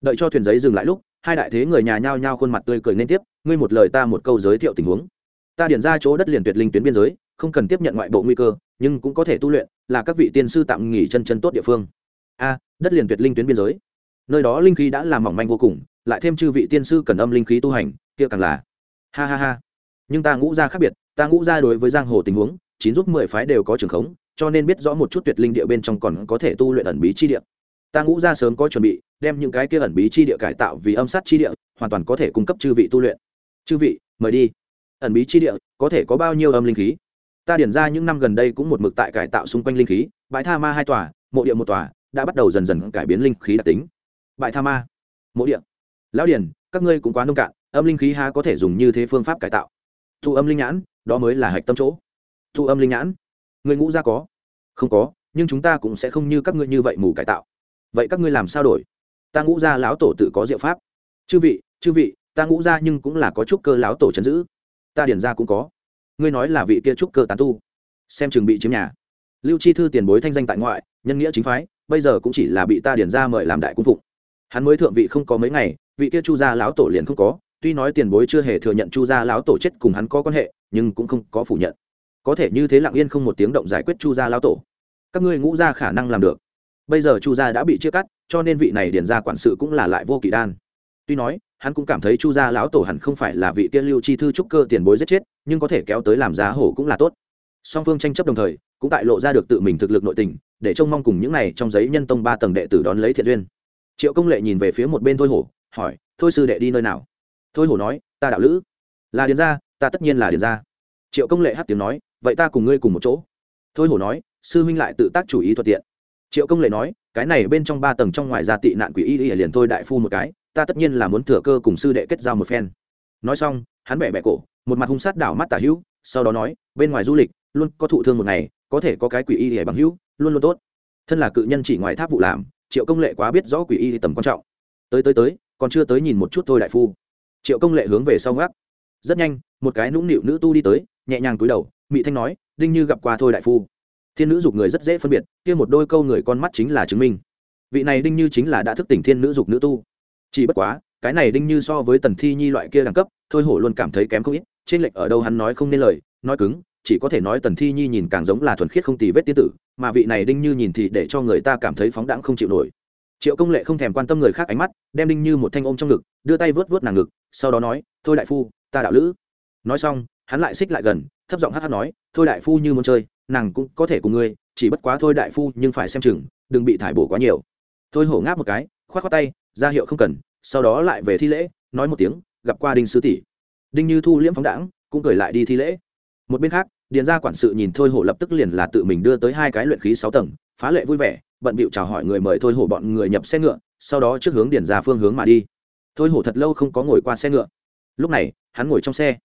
Đợi cho thuyền giấy dừng lại lúc hai đại thế người nhà nhao nhao khuôn mặt tươi cười nên tiếp, ngươi một lời ta một câu giới thiệu tình huống. Ta điển ra chỗ đất liền tuyệt linh tuyến biên giới, không cần tiếp nhận ngoại bộ nguy cơ, nhưng cũng có thể tu luyện, là các vị tiên sư tạm nghỉ chân chân tốt địa phương. A, đất liền tuyệt linh tuyến biên giới. Nơi đó linh khí đã làm mỏng manh vô cùng, lại thêm chư vị tiên sư cần âm linh khí tu hành, kia càng là. Ha ha ha. Nhưng ta ngũ ra khác biệt, ta ngũ ra đối với giang hồ tình huống, chín giúp mười phái đều có trường khống, cho nên biết rõ một chút tuyệt linh địa bên trong còn có thể tu luyện ẩn bí chi địa ta ngũ ra sớm có chuẩn bị, đem những cái kia ẩn bí chi địa cải tạo vì âm sát chi địa, hoàn toàn có thể cung cấp chư vị tu luyện. Chư vị, mời đi. Ẩn bí chi địa, có thể có bao nhiêu âm linh khí? Ta điển ra những năm gần đây cũng một mực tại cải tạo xung quanh linh khí, bãi tha ma hai tòa, mộ địa một tòa, đã bắt đầu dần dần cải biến linh khí đặc tính. Bãi tha ma, mộ địa. Lão điển, các ngươi cũng quá nông cạn, âm linh khí há có thể dùng như thế phương pháp cải tạo? Thu âm linh nhãn, đó mới là hạch tâm chỗ. Thu âm linh nhãn, người ngũ ra có? Không có, nhưng chúng ta cũng sẽ không như các ngươi như vậy mù cải tạo vậy các ngươi làm sao đổi? Ta ngũ ra lão tổ tự có diệu pháp. Chư vị chư vị, ta ngũ ra nhưng cũng là có trúc cơ lão tổ chấn giữ. Ta điển ra cũng có. Ngươi nói là vị kia trúc cơ tán tu. Xem chừng bị chiếm nhà. Lưu chi thư tiền bối thanh danh tại ngoại, nhân nghĩa chính phái, bây giờ cũng chỉ là bị ta điển ra mời làm đại cung phụng. Hắn mới thượng vị không có mấy ngày, vị kia chu gia lão tổ liền không có. Tuy nói tiền bối chưa hề thừa nhận chu gia lão tổ chết cùng hắn có quan hệ, nhưng cũng không có phủ nhận. Có thể như thế lặng yên không một tiếng động giải quyết chu gia lão tổ. Các ngươi ngũ gia khả năng làm được bây giờ chu gia đã bị chia cắt, cho nên vị này điền ra quản sự cũng là lại vô kỳ đan. Tuy nói, hắn cũng cảm thấy chu gia lão tổ hẳn không phải là vị tiên lưu chi thư trúc cơ tiền bối giết chết, nhưng có thể kéo tới làm giá hổ cũng là tốt. Song phương tranh chấp đồng thời, cũng tại lộ ra được tự mình thực lực nội tình, để trông mong cùng những này trong giấy nhân tông ba tầng đệ tử đón lấy thiện duyên. Triệu công lệ nhìn về phía một bên thôi hổ, hỏi, thôi sư đệ đi nơi nào? Thôi hổ nói, ta đạo lữ. Là điền ra ta tất nhiên là điền ra triệu công lệ hát tiếng nói, vậy ta cùng ngươi cùng một chỗ. Thôi hổ nói, sư huynh lại tự tác chủ ý thuận tiện triệu công lệ nói, cái này bên trong ba tầng trong ngoài ra tị nạn quỷ y y liền thôi đại phu một cái, ta tất nhiên là muốn thừa cơ cùng sư đệ kết giao một phen. Nói xong, hắn bẻ bẻ cổ, một mặt hung sát đảo mắt tả hữu, sau đó nói, bên ngoài du lịch, luôn có thụ thương một ngày, có thể có cái quỷ y y bằng hữu, luôn luôn tốt. Thân là cự nhân chỉ ngoài tháp vụ làm, triệu công lệ quá biết rõ quỷ y tầm quan trọng. Tới tới tới, còn chưa tới nhìn một chút thôi đại phu. Triệu công lệ hướng về sau ngắc rất nhanh, một cái nũng nịu nữ tu đi tới, nhẹ nhàng cúi đầu, mị thanh nói, đinh như gặp qua thôi đại phu thiên nữ dục người rất dễ phân biệt, kia một đôi câu người con mắt chính là chứng minh. Vị này đinh như chính là đã thức tỉnh thiên nữ dục nữ tu. Chỉ bất quá, cái này đinh như so với tần thi nhi loại kia đẳng cấp, thôi hổ luôn cảm thấy kém không ít, trên lệch ở đâu hắn nói không nên lời, nói cứng, chỉ có thể nói tần thi nhi nhìn càng giống là thuần khiết không tì vết tiên tử, mà vị này đinh như nhìn thì để cho người ta cảm thấy phóng đãng không chịu nổi. Triệu công lệ không thèm quan tâm người khác ánh mắt, đem đinh như một thanh ôm trong ngực, đưa tay vớt vớt nàng ngực, sau đó nói, thôi đại phu, ta đạo lữ. Nói xong, hắn lại xích lại gần, thấp giọng hát hát nói, thôi đại phu như muốn chơi nàng cũng có thể cùng ngươi, chỉ bất quá thôi đại phu nhưng phải xem chừng, đừng bị thải bổ quá nhiều. Thôi hổ ngáp một cái k h o á t khoác tay, ra hiệu không cần, sau đó lại về thi lễ, nói một tiếng, gặp qua đinh sư tỷ. Đinh như thu liễm phóng đãng, cũng cười lại đi thi lễ. Một bên khác, điền gia quản sự nhìn thôi hổ lập tức liền là tự mình đưa tới hai cái luyện khí sáu tầng, phá lệ vui vẻ, bận bịu chào hỏi người mời thôi hổ bọn người nhập xe ngựa, sau đó trước hướng điền ra phương hướng mà đi. Thôi hổ thật lâu không có ngồi qua xe ngựa. Lúc này, hắn ngồi trong xe.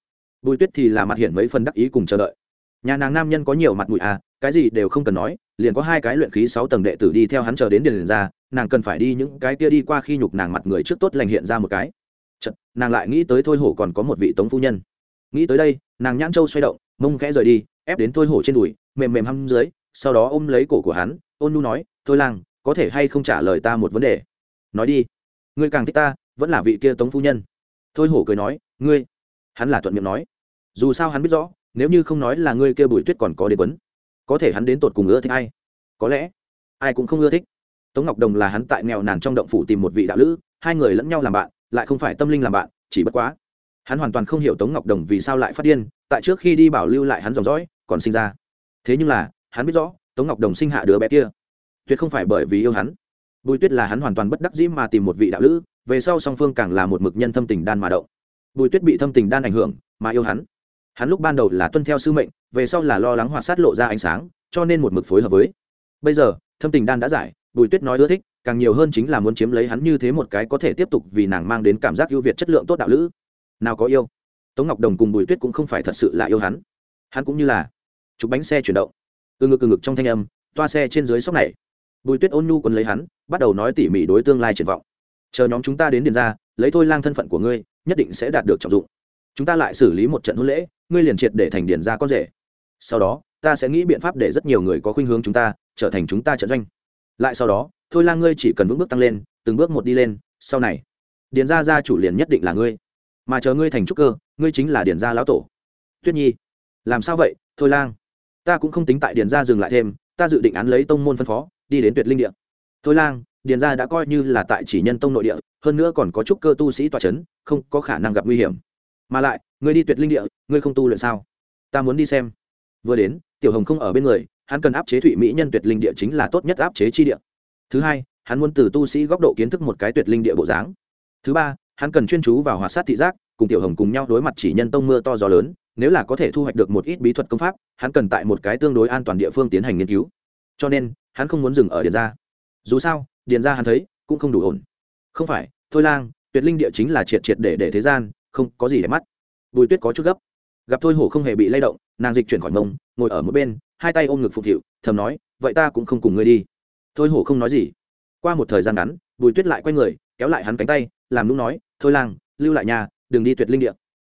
Bùi tuyết thì là mặt hiện mấy phần đắc ý cùng chờ đợi nhà nàng nam nhân có nhiều mặt mũi à cái gì đều không cần nói liền có hai cái luyện khí sáu tầng đệ tử đi theo hắn chờ đến điền ra nàng cần phải đi những cái kia đi qua khi nhục nàng mặt người trước tốt lành hiện ra một cái. Chật, nàng lại nghĩ tới thôi hổ còn có một vị tống phu nhân. Nghĩ tới đây nàng nhãn châu xoay động mông khẽ rời đi ép đến thôi hổ trên đùi mềm mềm hăm dưới sau đó ôm lấy cổ của hắn ôn nu nói thôi lang có thể hay không trả lời ta một vấn đề? Nói đi. Ngươi càng thích ta vẫn là vị kia tống phu nhân. Thôi hổ cười nói ngươi. Hắn là thuận miệng nói. Dù sao hắn biết rõ nếu như không nói là ngươi kia bùi tuyết còn có đến quấn, có thể hắn đến tột cùng ưa thích ai? Có lẽ, ai cũng không ưa thích. Tống ngọc đồng là hắn tại nghèo nàn trong động phủ tìm một vị đạo lữ, hai người lẫn nhau làm bạn, lại không phải tâm linh làm bạn, chỉ bất quá. Hắn hoàn toàn không hiểu tống ngọc đồng vì sao lại phát điên, tại trước khi đi bảo lưu lại hắn dòng dõi, còn sinh ra. Thế nhưng là, hắn biết rõ, tống ngọc đồng sinh hạ đứa bé kia. Tuyệt không phải bởi vì yêu hắn. Bùi tuyết là hắn hoàn toàn bất đắc dĩ mà tìm một vị đạo lữ, về sau song phương càng là một mực nhân thâm tình đan mà động. Bùi tuyết bị thâm tình đan ảnh hưởng, mà yêu hắn hắn lúc ban đầu là tuân theo sư mệnh, về sau là lo lắng hoạt sát lộ ra ánh sáng, cho nên một mực phối hợp với. Bây giờ, thâm tình đan đã giải, bùi tuyết nói ưa thích, càng nhiều hơn chính là muốn chiếm lấy hắn như thế một cái có thể tiếp tục vì nàng mang đến cảm giác ưu việt chất lượng tốt đạo lữ. Nào có yêu. Tống ngọc đồng cùng bùi tuyết cũng không phải thật sự là yêu hắn. Hắn cũng như là chụp bánh xe chuyển động. Từ ngực từ ngực trong thanh âm, toa xe trên dưới sóc này. Bùi tuyết ôn nhu quấn lấy hắn, bắt đầu nói tỉ mỉ đối tương lai triển vọng. Chờ nhóm chúng ta đến điền ra, lấy thôi lang thân phận của ngươi, nhất định sẽ đạt được trọng dụng chúng ta lại xử lý một trận hôn lễ, ngươi liền triệt để thành điền ra con rể. Sau đó, ta sẽ nghĩ biện pháp để rất nhiều người có khuynh hướng chúng ta, trở thành chúng ta trận doanh. Lại sau đó, thôi lang ngươi chỉ cần vững bước tăng lên, từng bước một đi lên, sau này điền ra gia chủ liền nhất định là ngươi. Mà chờ ngươi thành trúc cơ, ngươi chính là điền gia lão tổ. Tuyết nhi, làm sao vậy, thôi lang? Ta cũng không tính tại điền gia dừng lại thêm, ta dự định án lấy tông môn phân phó, đi đến tuyệt linh địa. Thôi lang điền gia đã coi như là tại chỉ nhân tông nội địa, hơn nữa còn có trúc cơ tu sĩ tòa c h ấ n không có khả năng gặp nguy hiểm mà lại, ngươi đi tuyệt linh địa, ngươi không tu luyện sao? Ta muốn đi xem. Vừa đến, tiểu hồng không ở bên người, hắn cần áp chế thụy mỹ nhân tuyệt linh địa chính là tốt nhất áp chế chi địa. Thứ hai, hắn muốn từ tu sĩ góc độ kiến thức một cái tuyệt linh địa bộ dáng. Thứ ba, hắn cần chuyên chú vào hoạt sát thị giác, cùng tiểu hồng cùng nhau đối mặt chỉ nhân tông mưa to gió lớn, nếu là có thể thu hoạch được một ít bí thuật công pháp, hắn cần tại một cái tương đối an toàn địa phương tiến hành nghiên cứu. Cho nên, hắn không muốn dừng ở điền gia. Dù sao, điền gia hắn thấy, cũng không đủ ổn. Không phải, thôi lang, tuyệt linh địa chính là triệt triệt để để thế gian không có gì để mắt. Bùi tuyết có chút gấp. Gặp thôi hổ không hề bị lay động, nàng dịch chuyển khỏi mông, ngồi ở một bên, hai tay ôm ngực phục hiệu, thầm nói, vậy ta cũng không cùng ngươi đi. Thôi hổ không nói gì. Qua một thời gian ngắn, bùi tuyết lại quay người, kéo lại hắn cánh tay, làm lúc nói, thôi lang, lưu lại nhà, đừng đi tuyệt linh địa.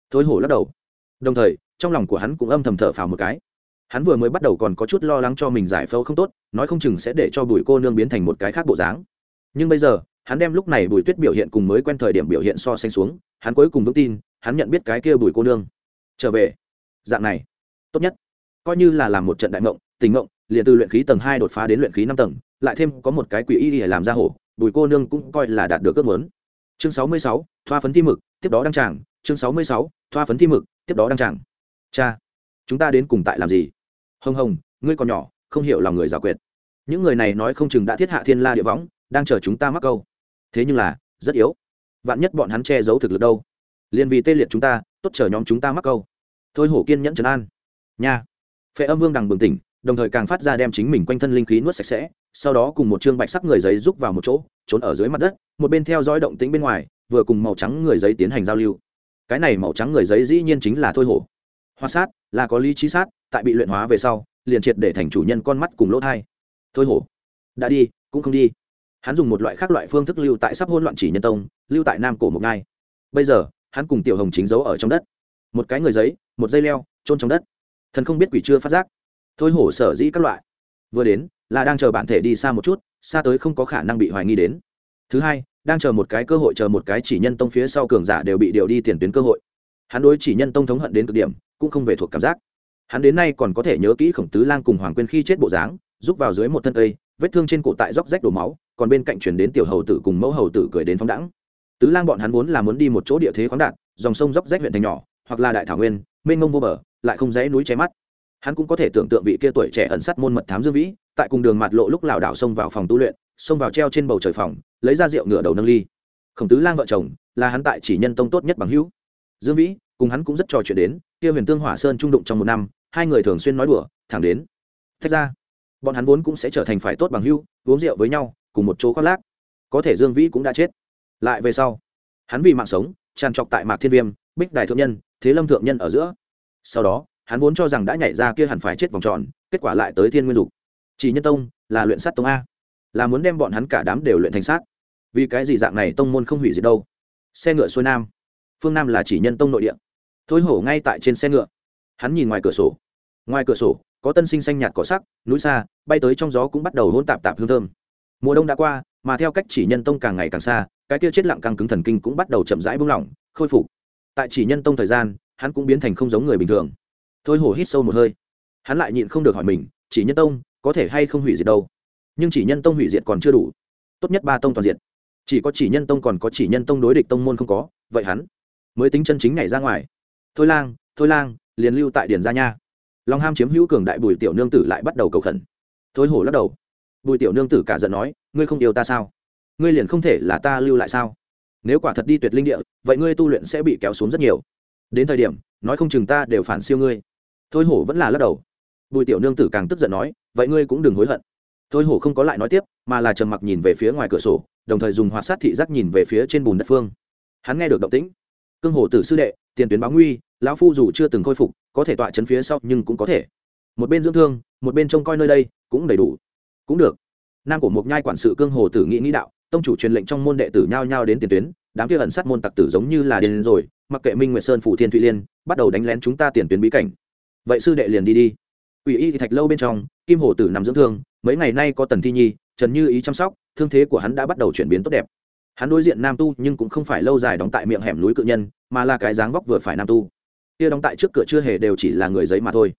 Thôi hổ lắc đầu. Đồng thời, trong lòng của hắn cũng âm thầm thở phào một cái. Hắn vừa mới bắt đầu còn có chút lo lắng cho mình giải phẫu không tốt, nói không chừng sẽ để cho bùi cô nương biến thành một cái khác bộ dáng. Nhưng bây giờ hắn đem lúc này bùi tuyết biểu hiện cùng mới quen thời điểm biểu hiện so sánh xuống, hắn cuối cùng vững tin, hắn nhận biết cái kia bùi cô nương. Trở về. Dạng này. Tốt nhất. Coi như là làm một trận đại ngộng, tình ngộng, liền từ luyện khí tầng hai đột phá đến luyện khí năm tầng, lại thêm có một cái quỷ y để làm ra hổ, bùi cô nương cũng coi là đạt được ước muốn. Chương sáu mươi sáu, thoa phấn thi mực, tiếp đó đăng tràng. Chương sáu mươi sáu, thoa phấn thi mực, tiếp đó đăng tràng. Cha, chúng ta đến cùng tại làm gì? Hồng hồng, ngươi còn nhỏ, không hiểu lòng người giả quyệt. Những người này nói không chừng đã thiết hạ thiên la địa võng, đang chờ chúng ta mắc câu thế nhưng là, rất yếu. Vạn nhất bọn hắn che giấu thực lực đâu? Liền vì tê liệt chúng ta, tốt chờ nhóm chúng ta mắc câu. Thôi hổ kiên nhẫn trấn an. Nha. Phệ âm vương đằng bừng tỉnh, đồng thời càng phát ra đem chính mình quanh thân linh khí nuốt sạch sẽ, sau đó cùng một chương bạch sắc người giấy rúc vào một chỗ, trốn ở dưới mặt đất, một bên theo dõi động tĩnh bên ngoài, vừa cùng màu trắng người giấy tiến hành giao lưu. Cái này màu trắng người giấy dĩ nhiên chính là thôi hổ. Hoa sát, là có lý trí sát, tại bị luyện hóa về sau, liền triệt để thành chủ nhân con mắt cùng lỗ thai. Thôi hổ. Đã đi, cũng không đi hắn dùng một loại khác loại phương thức lưu tại sắp hôn loạn chỉ nhân tông, lưu tại nam cổ một ngai bây giờ, hắn cùng tiểu hồng chính giấu ở trong đất. Một cái người giấy, một dây leo trôn trong đất. Thần không biết quỷ chưa phát giác. Thôi hổ sở dĩ các loại. Vừa đến, là đang chờ bản thể đi xa một chút, xa tới không có khả năng bị hoài nghi đến. Thứ hai, đang chờ một cái cơ hội chờ một cái chỉ nhân tông phía sau cường giả đều bị điều đi tiền tuyến cơ hội. Hắn đối chỉ nhân tông thống hận đến cực điểm, cũng không về thuộc cảm giác. Hắn đến nay còn có thể nhớ kỹ khổng tứ lang cùng hoàng quyên khi chết bộ dáng, rút vào dưới một thân cây, vết thương trên cổ tại róc rách đổ máu còn bên cạnh chuyển đến tiểu hầu tử cùng mẫu hầu tử cười đến phóng đẳng tứ lang bọn hắn vốn là muốn đi một chỗ địa thế khoáng đạt, dòng sông dốc rách huyện thành nhỏ, hoặc là đại thảo nguyên, mênh mông vô bờ, lại không dãy núi che mắt. Hắn cũng có thể tưởng tượng vị kia tuổi trẻ ẩn sắt môn mật thám dương vĩ, tại cùng đường mặt lộ lúc lảo đảo xông vào phòng tu luyện, xông vào treo trên bầu trời phòng, lấy ra rượu ngựa đầu nâng ly. Khổng tứ lang vợ chồng, là hắn tại chỉ nhân tông tốt nhất bằng hữu. Dương vĩ, cùng hắn cũng rất trò chuyện đến, kia huyền tương hỏa sơn trung đụng trong một năm, hai người thường xuyên nói đùa, thẳng đến. Thách ra, bọn hắn vốn cũng sẽ trở thành phải tốt bằng hữu, uống rượu với nhau cùng một chỗ khoác lác. Có thể dương vĩ cũng đã chết. Lại về sau, hắn vì mạng sống, tràn trọc tại mạc thiên viêm, bích đài thượng nhân, thế lâm thượng nhân ở giữa. Sau đó, hắn vốn cho rằng đã nhảy ra kia hẳn phải chết vòng tròn, kết quả lại tới thiên nguyên dục. Chỉ nhân tông, là luyện sát tông a. Là muốn đem bọn hắn cả đám đều luyện thành sát. Vì cái gì dạng này tông môn không hủy diệt đâu? Xe ngựa xuôi nam. Phương nam là chỉ nhân tông nội địa. Thôi hổ ngay tại trên xe ngựa. Hắn nhìn ngoài cửa sổ. Ngoài cửa sổ, có tân sinh xanh nhạt cỏ sắc, núi xa, bay tới trong gió cũng bắt đầu hôn tạp tạp hương thơm mùa đông đã qua, mà theo cách chỉ nhân tông càng ngày càng xa, cái kia chết lặng căng cứng thần kinh cũng bắt đầu chậm rãi buông lỏng, khôi phục. Tại chỉ nhân tông thời gian, hắn cũng biến thành không giống người bình thường. Thôi hổ hít sâu một hơi. Hắn lại nhịn không được hỏi mình, chỉ nhân tông, có thể hay không hủy diệt đâu? Nhưng chỉ nhân tông hủy diệt còn chưa đủ. Tốt nhất ba tông toàn diện chỉ có chỉ nhân tông còn có chỉ nhân tông đối địch tông môn không có, vậy hắn mới tính chân chính ngày ra ngoài. Thôi lang thôi lang, liền lưu tại điền gia nha. Lòng ham chiếm hữu cường đại bùi tiểu nương tử lại bắt đầu cầu khẩn. Thôi hổ lắc đầu bùi tiểu nương tử cả giận nói, ngươi không yêu ta sao? Ngươi liền không thể là ta lưu lại sao? Nếu quả thật đi tuyệt linh địa, vậy ngươi tu luyện sẽ bị kéo xuống rất nhiều. Đến thời điểm, nói không chừng ta đều phản siêu ngươi. Thôi hổ vẫn là lắc đầu. Bùi tiểu nương tử càng tức giận nói, vậy ngươi cũng đừng hối hận. Thôi hổ không có lại nói tiếp, mà là trầm mặc nhìn về phía ngoài cửa sổ, đồng thời dùng hoạt sát thị giác nhìn về phía trên bùn đất phương. Hắn nghe được động tĩnh. Cương Hổ tử sư đệ, tiền tuyến báo nguy, lão phu dù chưa từng khôi phục, có thể tọa chấn phía sau nhưng cũng có thể. Một bên dưỡng thương, một bên trông coi nơi đây, cũng đầy đủ cũng được. Nam cổ mộc nhai quản sự cương hồ tử nghĩ nghĩ đạo, tông chủ truyền lệnh trong môn đệ tử nhao nhao đến tiền tuyến, đám kia ẩn sát môn tặc tử giống như là điên rồi, mặc kệ minh nguyệt sơn phủ thiên thụy liên, bắt đầu đánh lén chúng ta tiền tuyến bí cảnh. Vậy sư đệ liền đi đi. Ủy y thạch lâu bên trong, kim hồ tử nằm dưỡng thương, mấy ngày nay có tần thi nhi, trần như ý chăm sóc, thương thế của hắn đã bắt đầu chuyển biến tốt đẹp. Hắn đối diện nam tu nhưng cũng không phải lâu dài đóng tại miệng hẻm núi cự nhân, mà là cái dáng vóc vừa phải nam tu. Kia đóng tại trước cửa chưa hề đều chỉ là người giấy mà thôi.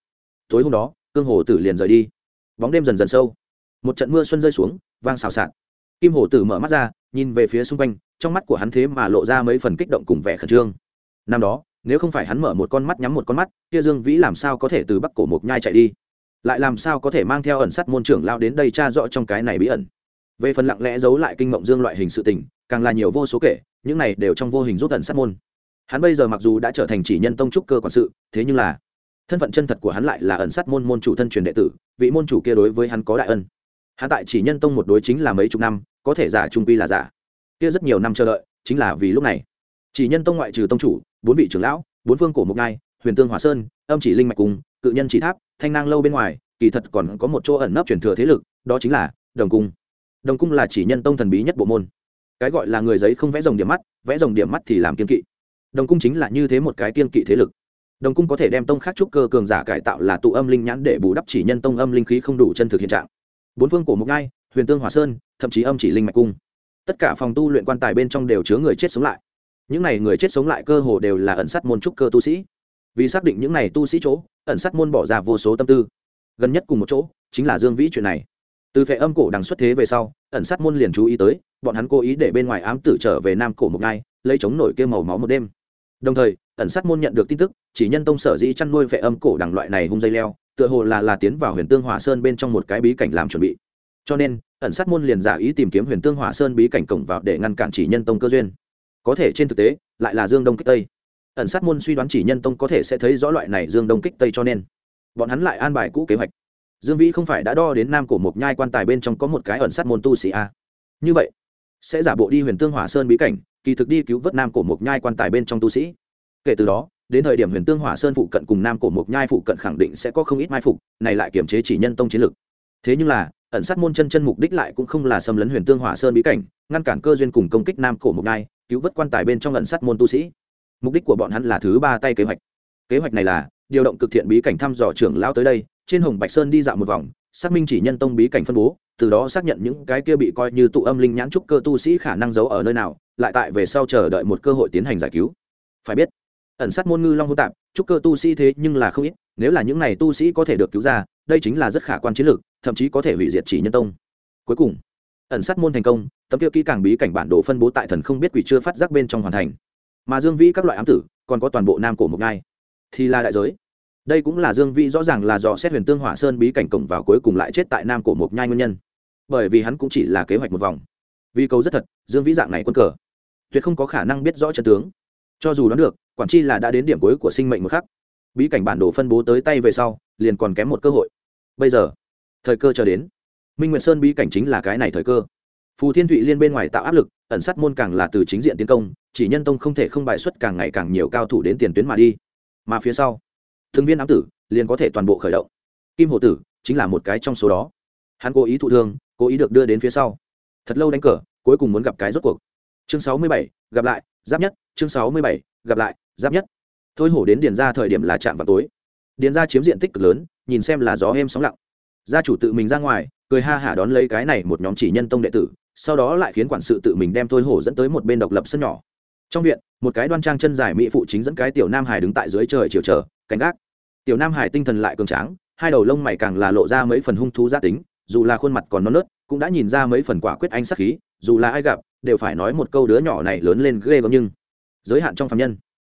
Tối hôm đó, cương hồ tử liền rời đi. Bóng đêm dần dần sâu một trận mưa xuân rơi xuống, vang xào xạc. Kim Hổ tử mở mắt ra, nhìn về phía xung quanh, trong mắt của hắn thế mà lộ ra mấy phần kích động cùng vẻ khẩn trương. Năm đó, nếu không phải hắn mở một con mắt nhắm một con mắt, kia dương vĩ làm sao có thể từ bắc cổ mộc nhai chạy đi? Lại làm sao có thể mang theo ẩn sắt môn trưởng lao đến đây tra rõ trong cái này bí ẩn? Về phần lặng lẽ giấu lại kinh mộng dương loại hình sự tình, càng là nhiều vô số kể, những này đều trong vô hình rút ẩn sát môn. Hắn bây giờ mặc dù đã trở thành chỉ nhân tông trúc cơ quản sự, thế nhưng là thân phận chân thật của hắn lại là ẩn sát môn môn chủ thân truyền đệ tử, vị môn chủ kia đối với hắn có đại ân. Hạ tại chỉ nhân tông một đối chính là mấy chục năm, có thể giả trung quy là giả. Kia rất nhiều năm chờ đợi, chính là vì lúc này. Chỉ nhân tông ngoại trừ tông chủ, bốn vị trưởng lão, bốn phương cổ mục ngai, huyền tương hòa sơn, âm chỉ linh mạch cùng, cự nhân chỉ tháp, thanh nang lâu bên ngoài, kỳ thật còn có một chỗ ẩn nấp truyền thừa thế lực, đó chính là đồng cung. Đồng cung là chỉ nhân tông thần bí nhất bộ môn. Cái gọi là người giấy không vẽ rồng điểm mắt, vẽ rồng điểm mắt thì làm kiên kỵ. Đồng cung chính là như thế một cái kiên kỵ thế lực. Đồng cung có thể đem tông khác trúc cơ cường giả cải tạo là tụ âm linh nhãn để bù đắp chỉ nhân tông âm linh khí không đủ chân thực hiện trạng bốn phương cổ mục ngai huyền tương hòa sơn, thậm chí âm chỉ linh mạch cung. Tất cả phòng tu luyện quan tài bên trong đều chứa người chết sống lại. Những n à y người chết sống lại cơ hồ đều là ẩn sát môn trúc cơ tu sĩ. Vì xác định những n à y tu sĩ chỗ, ẩn sát môn bỏ ra vô số tâm tư. Gần nhất cùng một chỗ, chính là dương vĩ chuyện này. Từ phệ âm cổ đằng xuất thế về sau, ẩn sát môn liền chú ý tới, bọn hắn cố ý để bên ngoài ám tử trở về nam cổ một ngày lấy chống nổi kia màu máu một đêm. Đồng thời, ẩn sát môn nhận được tin tức, chỉ nhân tông sở dĩ chăn nuôi phệ âm cổ đằng loại này hung dây leo tựa hồ là là tiến vào huyền tương hỏa sơn bên trong một cái bí cảnh làm chuẩn bị. Cho nên, ẩn sát môn liền giả ý tìm kiếm huyền tương hỏa sơn bí cảnh cổng vào để ngăn cản chỉ nhân tông cơ duyên. Có thể trên thực tế, lại là dương đông kích tây. Ẩn sát môn suy đoán chỉ nhân tông có thể sẽ thấy rõ loại này dương đông kích tây cho nên, bọn hắn lại an bài cũ kế hoạch. Dương vĩ không phải đã đo đến nam cổ mộc nhai quan tài bên trong có một cái ẩn sát môn tu sĩ a. Như vậy, sẽ giả bộ đi huyền tương hỏa sơn bí cảnh, kỳ thực đi cứu vớt nam cổ mộc nhai quan tài bên trong tu sĩ. Kể từ đó đến thời điểm huyền tương hỏa sơn phụ cận cùng nam cổ mộc nhai phụ cận khẳng định sẽ có không ít mai phục, này lại kiềm chế chỉ nhân tông chiến lực. Thế nhưng là, ẩn sát môn chân chân mục đích lại cũng không là xâm lấn huyền tương hỏa sơn bí cảnh, ngăn cản cơ duyên cùng công kích nam cổ mộc nhai, cứu vớt quan tài bên trong ẩn sát môn tu sĩ. Mục đích của bọn hắn là thứ ba tay kế hoạch. Kế hoạch này là, điều động cực thiện bí cảnh thăm dò trưởng lao tới đây, trên hồng bạch sơn đi dạo một vòng, xác minh chỉ nhân tông bí cảnh phân bố, từ đó xác nhận những cái kia bị coi như tụ âm linh nhãn trúc cơ tu sĩ khả năng giấu ở nơi nào, lại tại về sau chờ đợi một cơ hội tiến hành giải cứu. Phải biết ẩn sát môn ngư long hô tạp, trúc cơ tu sĩ thế nhưng là không ít, nếu là những này tu sĩ có thể được cứu ra, đây chính là rất khả quan chiến lược, thậm chí có thể hủy diệt chỉ nhân tông. Cuối cùng, ẩn sát môn thành công, tấm tiêu kỹ càng bí cảnh bản đồ phân bố tại thần không biết quỷ chưa phát giác bên trong hoàn thành. Mà dương vĩ các loại ám tử, còn có toàn bộ nam cổ mộc ngai thì là đại giới. Đây cũng là dương vĩ rõ ràng là do xét huyền tương hỏa sơn bí cảnh cổng vào cuối cùng lại chết tại nam cổ mộc nhai nguyên nhân. Bởi vì hắn cũng chỉ là kế hoạch một vòng. Vì cầu rất thật, dương vĩ dạng này quân cờ, tuyệt không có khả năng biết rõ trận tướng. Cho dù đoán được quản chi là đã đến điểm cuối của sinh mệnh một khắc. Bí cảnh bản đồ phân bố tới tay về sau, liền còn kém một cơ hội. Bây giờ, thời cơ chờ đến. Minh nguyệt sơn bí cảnh chính là cái này thời cơ. Phù thiên thụy liên bên ngoài tạo áp lực, ẩn sát môn càng là từ chính diện tiến công, chỉ nhân tông không thể không bài xuất càng ngày càng nhiều cao thủ đến tiền tuyến mà đi. Mà phía sau, thương viên ám tử liền có thể toàn bộ khởi động. Kim hồ tử chính là một cái trong số đó. Hắn cố ý thụ thương, cố ý được đưa đến phía sau. Thật lâu đánh cờ, cuối cùng muốn gặp cái rốt cuộc. Chương sáu mươi bảy, gặp lại, giáp nhất. Chương sáu mươi bảy, gặp lại giáp nhất. Thôi hổ đến điền ra thời điểm là chạm vào tối. Điền ra chiếm diện tích cực lớn, nhìn xem là gió êm sóng lặng. Gia chủ tự mình ra ngoài, cười ha hả đón lấy cái này một nhóm chỉ nhân tông đệ tử, sau đó lại khiến quản sự tự mình đem thôi hổ dẫn tới một bên độc lập sân nhỏ. Trong viện, một cái đoan trang chân dài mỹ phụ chính dẫn cái tiểu nam hải đứng tại dưới trời chiều chờ canh gác. Tiểu nam hải tinh thần lại cường tráng, hai đầu lông mày càng là lộ ra mấy phần hung thú gia tính, dù là khuôn mặt còn non nớt, cũng đã nhìn ra mấy phần quả quyết anh sắc khí, dù là ai gặp, đều phải nói một câu đứa nhỏ này lớn lên ghê gớm nhưng, giới hạn trong phạm nhân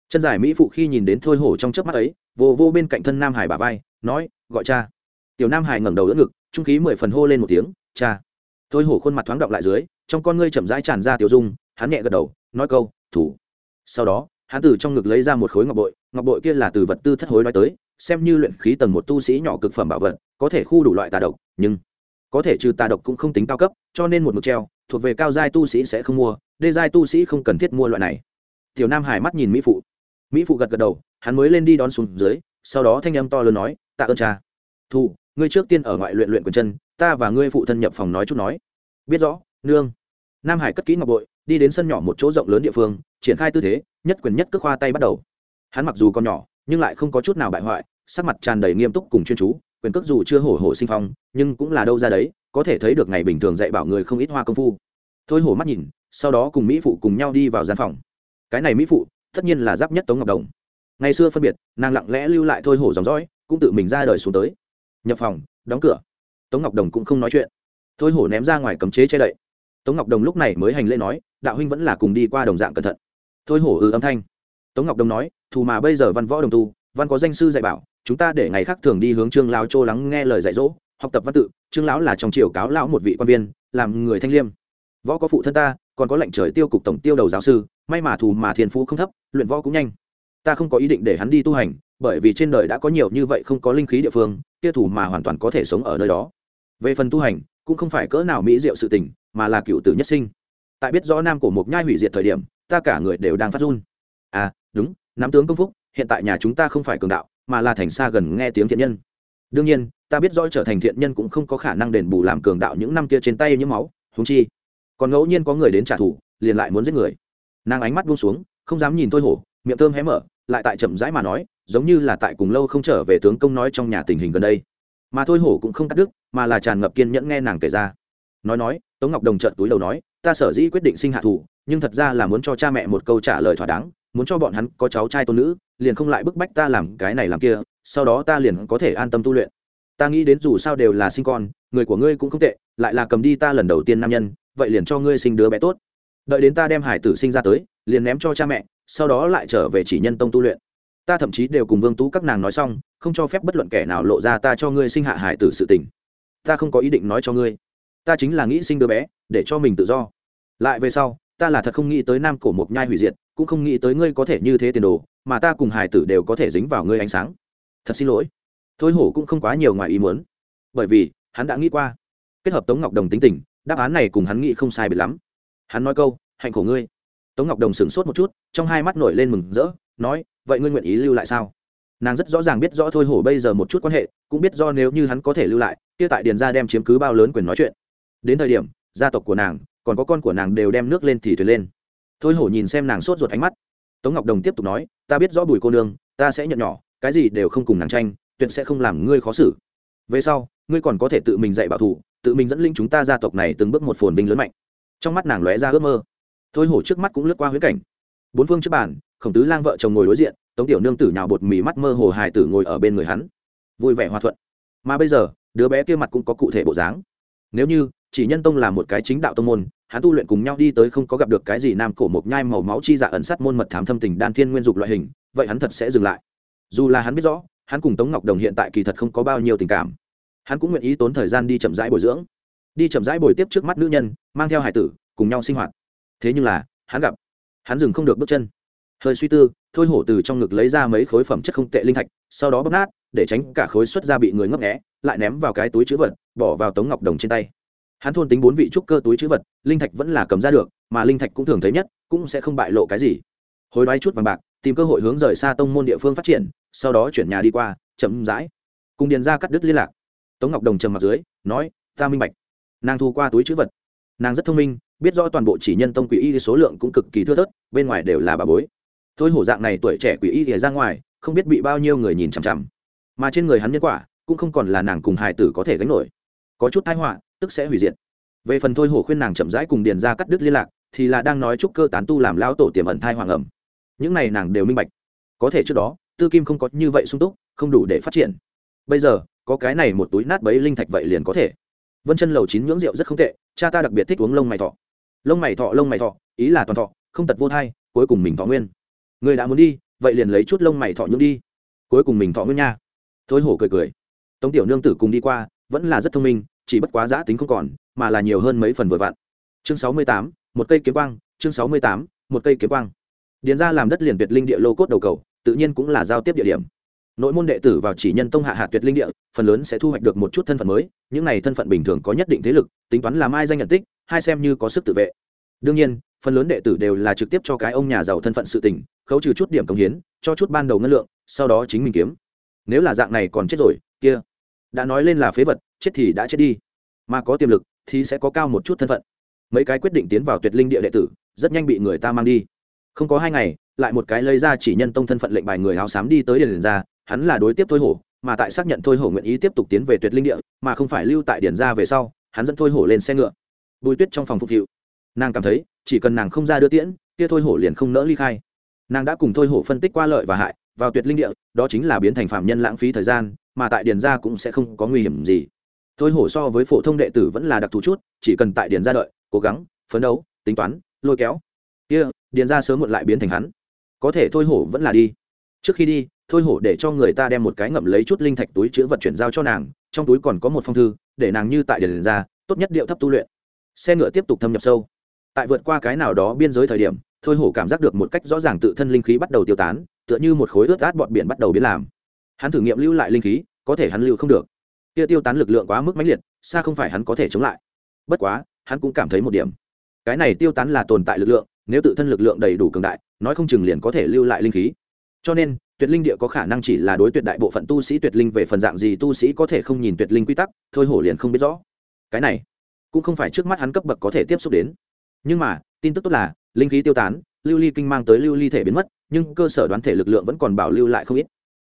chân dài mỹ phụ khi nhìn đến thôi hổ trong chớp mắt ấy, vô vô bên cạnh thân nam hải bà vai, nói, gọi cha. Tiểu nam hải ngẩng đầu đỡ ngực, trung khí mười phần hô lên một tiếng, cha. Thôi hổ khuôn mặt thoáng động lại dưới, trong con ngươi chậm rãi tràn ra tiểu dung, hắn nhẹ gật đầu, nói câu, thủ. Sau đó, hắn từ trong ngực lấy ra một khối ngọc bội ngọc bội kia là từ vật tư thất hối nói tới, xem như luyện khí tầng một tu sĩ nhỏ cực phẩm bảo vật, có thể khu đủ loại tà độc, nhưng có thể trừ tà độc cũng không tính cao cấp, cho nên một mực treo, thuộc về cao giai tu sĩ sẽ không mua, đê giai tu sĩ không cần thiết mua loại này. Tiểu nam hải mắt nhìn mỹ phụ mỹ phụ gật gật đầu, hắn mới lên đi đón xuống dưới, sau đó thanh âm to lớn nói, tạ ơn cha. Thu ngươi trước tiên ở ngoại luyện luyện quần chân, ta và ngươi phụ thân nhập phòng nói chút nói. Biết rõ, nương. Nam hải cất kỹ ngọc bội, đi đến sân nhỏ một chỗ rộng lớn địa phương, triển khai tư thế, nhất quyền nhất cước khoa tay bắt đầu. Hắn mặc dù còn nhỏ, nhưng lại không có chút nào bại hoại, sắc mặt tràn đầy nghiêm túc cùng chuyên chú, quyền cước dù chưa hổ hổ sinh phong, nhưng cũng là đâu ra đấy, có thể thấy được ngày bình thường dạy bảo người không ít hoa công phu. Thôi hổ mắt nhìn, sau đó cùng mỹ phụ cùng nhau đi vào gian phòng. Cái này mỹ phụ tất nhiên là giáp nhất tống ngọc đồng. Ngày xưa phân biệt, nàng lặng lẽ lưu lại thôi hổ dòng dõi, cũng tự mình ra đời xuống tới. Nhập phòng, đóng cửa. Tống ngọc đồng cũng không nói chuyện. Thôi hổ ném ra ngoài cấm chế che đậy. Tống ngọc đồng lúc này mới hành lễ nói, đạo huynh vẫn là cùng đi qua đồng dạng cẩn thận. Thôi hổ ừ âm thanh. Tống ngọc đồng nói, thù mà bây giờ văn võ đồng tu, văn có danh sư dạy bảo, chúng ta để ngày khác thường đi hướng trương lão châu lắng nghe lời dạy dỗ, học tập văn tự, trương lão là trong triều cáo lão một vị quan viên, làm người thanh liêm. Võ có phụ thân ta còn có lệnh trời tiêu cục tổng tiêu đầu giáo sư, may mà thù mà thiên phú không thấp, luyện võ cũng nhanh. Ta không có ý định để hắn đi tu hành, bởi vì trên đời đã có nhiều như vậy không có linh khí địa phương, kia thủ mà hoàn toàn có thể sống ở nơi đó. Về phần tu hành, cũng không phải cỡ nào mỹ diệu sự tình, mà là cựu tử nhất sinh. Tại biết rõ nam cổ mộc nhai hủy diệt thời điểm, ta cả người đều đang phát run. À đúng, nắm tướng công phúc, hiện tại nhà chúng ta không phải cường đạo, mà là thành xa gần nghe tiếng thiện nhân. Đương nhiên, ta biết rõ trở thành thiện nhân cũng không có khả năng đền bù làm cường đạo những năm kia trên tay những máu húng chi còn ngẫu nhiên có người đến trả thù, liền lại muốn giết người. Nàng ánh mắt buông xuống, không dám nhìn thôi hổ, miệng thơm hé mở, lại tại chậm rãi mà nói, giống như là tại cùng lâu không trở về tướng công nói trong nhà tình hình gần đây. Mà thôi hổ cũng không cắt đứt, mà là tràn ngập kiên nhẫn nghe nàng kể ra. Nói nói, tống ngọc đồng trợn túi đầu nói, ta sở dĩ quyết định sinh hạ thủ nhưng thật ra là muốn cho cha mẹ một câu trả lời thỏa đáng, muốn cho bọn hắn có cháu trai tôn nữ, liền không lại bức bách ta làm cái này làm kia, sau đó ta liền có thể an tâm tu luyện. Ta nghĩ đến dù sao đều là sinh con, người của ngươi cũng không tệ, lại là cầm đi ta lần đầu tiên nam nhân vậy liền cho ngươi sinh đứa bé tốt. Đợi đến ta đem hải tử sinh ra tới, liền ném cho cha mẹ, sau đó lại trở về chỉ nhân tông tu luyện. Ta thậm chí đều cùng vương tú các nàng nói xong, không cho phép bất luận kẻ nào lộ ra ta cho ngươi sinh hạ hải tử sự tình. Ta không có ý định nói cho ngươi. Ta chính là nghĩ sinh đứa bé, để cho mình tự do. Lại về sau, ta là thật không nghĩ tới nam cổ mộc nhai hủy diệt, cũng không nghĩ tới ngươi có thể như thế tiền đồ, mà ta cùng hải tử đều có thể dính vào ngươi ánh sáng. Thật xin lỗi. Thôi hổ cũng không quá nhiều ngoài ý muốn. Bởi vì, hắn đã nghĩ qua, kết hợp tống ngọc đồng tính tình đáp án này cùng hắn nghĩ không sai biệt lắm. Hắn nói câu, hạnh khổ ngươi. Tống ngọc đồng sửng sốt một chút, trong hai mắt nổi lên mừng rỡ, nói, vậy ngươi nguyện ý lưu lại sao? Nàng rất rõ ràng biết rõ thôi hổ bây giờ một chút quan hệ, cũng biết do nếu như hắn có thể lưu lại, kia tại điền ra đem chiếm cứ bao lớn quyền nói chuyện. Đến thời điểm, gia tộc của nàng, còn có con của nàng đều đem nước lên thì thuyền lên. Thôi hổ nhìn xem nàng sốt ruột ánh mắt. Tống ngọc đồng tiếp tục nói, ta biết rõ bùi cô nương, ta sẽ nhận nhỏ, cái gì đều không cùng nàng tranh, tuyệt sẽ không làm ngươi khó xử. Về sau, ngươi còn có thể tự mình dạy bảo thủ tự mình dẫn linh chúng ta gia tộc này từng bước một phồn vinh lớn mạnh. Trong mắt nàng lóe ra ước mơ. Thôi hổ trước mắt cũng lướt qua huyết cảnh. Bốn phương trước bàn, khổng tứ lang vợ chồng ngồi đối diện, tống tiểu nương tử nhào bột mì mắt mơ hồ hài tử ngồi ở bên người hắn. Vui vẻ hòa thuận. Mà bây giờ, đứa bé kia mặt cũng có cụ thể bộ dáng. Nếu như chỉ nhân tông là một cái chính đạo tông môn, hắn tu luyện cùng nhau đi tới không có gặp được cái gì nam cổ mộc nhai màu máu chi dạ ẩn sát môn mật thám thâm tình đan thiên nguyên dục loại hình, vậy hắn thật sẽ dừng lại. Dù là hắn biết rõ, hắn cùng tống ngọc đồng hiện tại kỳ thật không có bao nhiêu tình cảm hắn cũng nguyện ý tốn thời gian đi chậm rãi bồi dưỡng, đi chậm rãi bồi tiếp trước mắt nữ nhân, mang theo hải tử, cùng nhau sinh hoạt. Thế nhưng là, hắn gặp, hắn dừng không được bước chân. Hơi suy tư, thôi hổ từ trong ngực lấy ra mấy khối phẩm chất không tệ linh thạch, sau đó bóp nát, để tránh cả khối xuất ra bị người ngấp nghẽ lại ném vào cái túi chữ vật, bỏ vào tống ngọc đồng trên tay. Hắn thôn tính bốn vị trúc cơ túi chữ vật, linh thạch vẫn là cầm ra được, mà linh thạch cũng thường thấy nhất, cũng sẽ không bại lộ cái gì. Hối đoái chút vàng bạc, tìm cơ hội hướng rời xa tông môn địa phương phát triển, sau đó chuyển nhà đi qua, chậm rãi. Cùng điền ra cắt đứt liên lạc tống ngọc đồng trầm mặt dưới, nói, ta minh bạch. Nàng thu qua túi chữ vật. Nàng rất thông minh, biết rõ toàn bộ chỉ nhân tông quỷ y số lượng cũng cực kỳ thưa thớt, bên ngoài đều là bà bối. Thôi hổ dạng này tuổi trẻ quỷ y thì ra ngoài, không biết bị bao nhiêu người nhìn chằm chằm. Mà trên người hắn nhân quả, cũng không còn là nàng cùng hài tử có thể gánh nổi. Có chút thái họa, tức sẽ hủy diệt. Về phần thôi hổ khuyên nàng chậm rãi cùng điền ra cắt đứt liên lạc, thì là đang nói chúc cơ tán tu làm lao tổ tiềm ẩn thai hoàng ẩm. Những này nàng đều minh bạch. Có thể trước đó, tư kim không có như vậy sung túc, không đủ để phát triển. Bây giờ có cái này một túi nát bấy linh thạch vậy liền có thể. Vân chân lầu chín nhưỡng rượu rất không tệ, cha ta đặc biệt thích uống lông mày thọ. Lông mày thọ, lông mày thọ, ý là toàn thọ, không tật vô thai, cuối cùng mình thọ nguyên. Người đã muốn đi, vậy liền lấy chút lông mày thọ nhưỡng đi. Cuối cùng mình thọ nguyên nha. Thôi hổ cười cười. Tống tiểu nương tử cùng đi qua, vẫn là rất thông minh, chỉ bất quá giã tính không còn, mà là nhiều hơn mấy phần vừa vặn. Chương sáu mươi tám, một cây kiếm quang, chương sáu mươi tám, một cây kiếm quang. Điền ra làm đất liền việt linh địa lô cốt đầu cầu, tự nhiên cũng là giao tiếp địa điểm nội môn đệ tử vào chỉ nhân tông hạ hạ tuyệt linh địa, phần lớn sẽ thu hoạch được một chút thân phận mới, những này thân phận bình thường có nhất định thế lực, tính toán làm ai danh nhận tích, hai xem như có sức tự vệ. Đương nhiên, phần lớn đệ tử đều là trực tiếp cho cái ông nhà giàu thân phận sự tình, khấu trừ chút điểm công hiến, cho chút ban đầu ngân lượng, sau đó chính mình kiếm. Nếu là dạng này còn chết rồi, kia, đã nói lên là phế vật, chết thì đã chết đi. Mà có tiềm lực thì sẽ có cao một chút thân phận. Mấy cái quyết định tiến vào tuyệt linh địa đệ tử, rất nhanh bị người ta mang đi. Không có hai ngày, lại một cái lấy ra chỉ nhân tông thân phận lệnh bài người áo xám đi tới điền ra hắn là đối tiếp thôi hổ, mà tại xác nhận thôi hổ nguyện ý tiếp tục tiến về tuyệt linh địa, mà không phải lưu tại điển ra về sau, hắn dẫn thôi hổ lên xe ngựa. Bùi tuyết trong phòng phục vụ, nàng cảm thấy, chỉ cần nàng không ra đưa tiễn, kia thôi hổ liền không nỡ ly khai. Nàng đã cùng thôi hổ phân tích qua lợi và hại, vào tuyệt linh địa, đó chính là biến thành phạm nhân lãng phí thời gian, mà tại điền ra cũng sẽ không có nguy hiểm gì. Thôi hổ so với phổ thông đệ tử vẫn là đặc thù chút, chỉ cần tại điền ra đợi, cố gắng, phấn đấu, tính toán, lôi kéo. Kia điền ra sớm muộn lại biến thành hắn. Có thể thôi hổ vẫn là đi. Trước khi đi thôi hổ để cho người ta đem một cái ngậm lấy chút linh thạch túi chữ vật chuyển giao cho nàng, trong túi còn có một phong thư, để nàng như tại điền ra, tốt nhất điệu thấp tu luyện. Xe ngựa tiếp tục thâm nhập sâu. Tại vượt qua cái nào đó biên giới thời điểm, thôi hổ cảm giác được một cách rõ ràng tự thân linh khí bắt đầu tiêu tán, tựa như một khối ướt át bọt biển bắt đầu biến làm. Hắn thử nghiệm lưu lại linh khí, có thể hắn lưu không được. Kia tiêu tán lực lượng quá mức mãnh liệt, xa không phải hắn có thể chống lại. Bất quá, hắn cũng cảm thấy một điểm. Cái này tiêu tán là tồn tại lực lượng, nếu tự thân lực lượng đầy đủ cường đại, nói không chừng liền có thể lưu lại linh khí. Cho nên tuyệt linh địa có khả năng chỉ là đối tuyệt đại bộ phận tu sĩ tuyệt linh về phần dạng gì tu sĩ có thể không nhìn tuyệt linh quy tắc, thôi hổ liền không biết rõ. Cái này, cũng không phải trước mắt hắn cấp bậc có thể tiếp xúc đến. Nhưng mà, tin tức tốt là, linh khí tiêu tán, lưu ly kinh mang tới lưu ly thể biến mất, nhưng cơ sở đoán thể lực lượng vẫn còn bảo lưu lại không ít.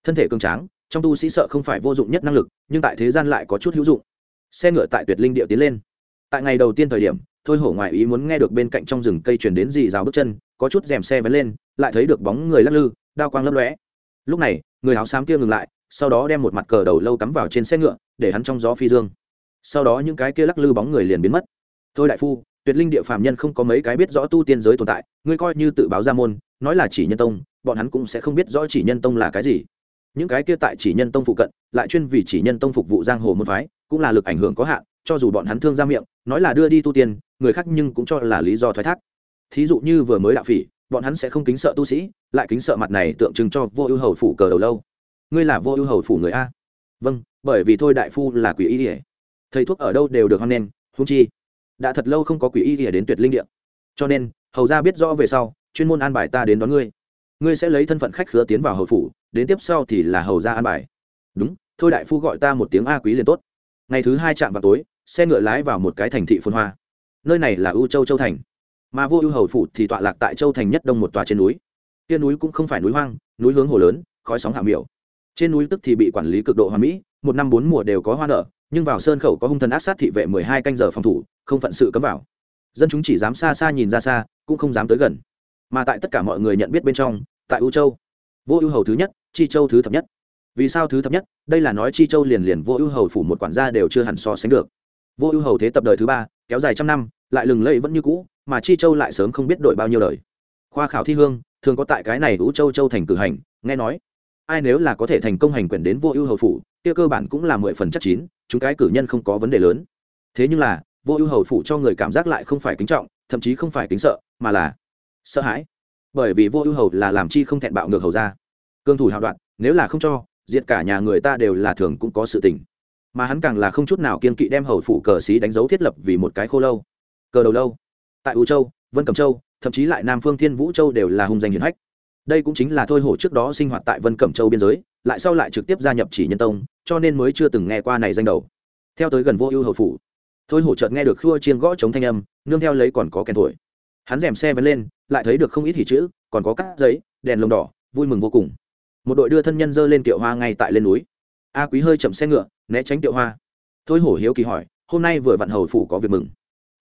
Thân thể cường tráng, trong tu sĩ sợ không phải vô dụng nhất năng lực, nhưng tại thế gian lại có chút hữu dụng. Xe ngựa tại tuyệt linh địa tiến lên. Tại ngày đầu tiên thời điểm, thôi hổ ngoại ý muốn nghe được bên cạnh trong rừng cây truyền đến dì rào bước chân, có chút rèm xe vén lên, lại thấy được bóng người lắc lư, đao quang lấp lóe lúc này, người áo xám kia ngừng lại, sau đó đem một mặt cờ đầu lâu cắm vào trên xe ngựa, để hắn trong gió phi dương. Sau đó những cái kia lắc lư bóng người liền biến mất. Thôi đại phu, tuyệt linh địa phạm nhân không có mấy cái biết rõ tu tiên giới tồn tại, ngươi coi như tự báo ra môn, nói là chỉ nhân tông, bọn hắn cũng sẽ không biết rõ chỉ nhân tông là cái gì. Những cái kia tại chỉ nhân tông phụ cận, lại chuyên vì chỉ nhân tông phục vụ giang hồ môn phái, cũng là lực ảnh hưởng có hạn, cho dù bọn hắn thương ra miệng, nói là đưa đi tu tiên, người khác nhưng cũng cho là lý do thoái thác. Thí dụ như vừa mới đạo phỉ bọn hắn sẽ không kính sợ tu sĩ, lại kính sợ mặt này tượng trưng cho vô ưu hầu phủ cờ đầu lâu. Ngươi là vô ưu hầu phủ người a. Vâng bởi vì thôi đại phu là quỷ y ỉa thầy thuốc ở đâu đều được hoan nghênh húng chi, đã thật lâu không có quỷ y ỉa đến tuyệt linh điện. cho nên, hầu ra biết rõ về sau, chuyên môn an bài ta đến đón ngươi. Ngươi sẽ lấy thân phận khách khứa tiến vào hầu phủ, đến tiếp sau thì là hầu ra an bài. Đúng, thôi đại phu gọi ta một tiếng a quý liền tốt. Ngày thứ hai chạm vào tối, xe ngựa lái vào một cái thành thị phồn hoa. Nơi này là ưu châu châu thành mà vô ưu hầu phủ thì tọa lạc tại châu thành nhất đông một tòa trên núi. Kia núi cũng không phải núi hoang, núi hướng hồ lớn, khói sóng hạ miểu. Trên núi tức thì bị quản lý cực độ hoa mỹ, một năm bốn mùa đều có hoa nở, nhưng vào sơn khẩu có hung thần áp sát thị vệ mười hai canh giờ phòng thủ, không phận sự cấm vào. Dân chúng chỉ dám xa xa nhìn ra xa, cũng không dám tới gần. Mà tại tất cả mọi người nhận biết bên trong, tại ưu châu, vô ưu hầu thứ nhất, chi châu thứ thập nhất. Vì sao thứ thập nhất? Đây là nói chi châu liền liền vô ưu hầu phủ một quản gia đều chưa hẳn so sánh được. Vô ưu hầu thế tập đời thứ ba, kéo dài trăm năm lại lừng lẫy vẫn như cũ, mà chi châu lại sớm không biết đổi bao nhiêu lời khoa khảo thi hương, thường có tại cái này ú châu châu thành cử hành, nghe nói, ai nếu là có thể thành công hành quyền đến vô ưu hầu phủ, kia cơ bản cũng là mười phần chắc chín, chúng cái cử nhân không có vấn đề lớn. Thế nhưng là, vô ưu hầu phủ cho người cảm giác lại không phải kính trọng, thậm chí không phải kính sợ, mà là sợ hãi. Bởi vì vô ưu hầu là làm chi không thẹn bạo ngược hầu ra. Cương thủ hạo đoạn, nếu là không cho, diệt cả nhà người ta đều là thường cũng có sự tình. Mà hắn càng là không chút nào kiên kỵ đem hầu phủ cờ xí đánh dấu thiết lập vì một cái khô lâu cờ đầu lâu. Tại u châu, vân Cẩm châu, thậm chí lại nam phương thiên vũ châu đều là hung danh hiển hách. Đây cũng chính là thôi hổ trước đó sinh hoạt tại vân cẩm châu biên giới, lại sau lại trực tiếp gia nhập chỉ nhân tông, cho nên mới chưa từng nghe qua này danh đầu. Theo tới gần vô ưu hầu phủ, thôi hổ chợt nghe được khua chiên gõ chống thanh âm, nương theo lấy còn có kèn thổi. Hắn rèm xe vẫn lên, lại thấy được không ít hỉ chữ, còn có cắt giấy, đèn lồng đỏ, vui mừng vô cùng. Một đội đưa thân nhân dơ lên tiệu hoa ngay tại lên núi. A quý hơi chậm xe ngựa, né tránh tiệu hoa. Thôi hổ hiếu kỳ hỏi, hôm nay vừa vặn hầu phủ có việc mừng?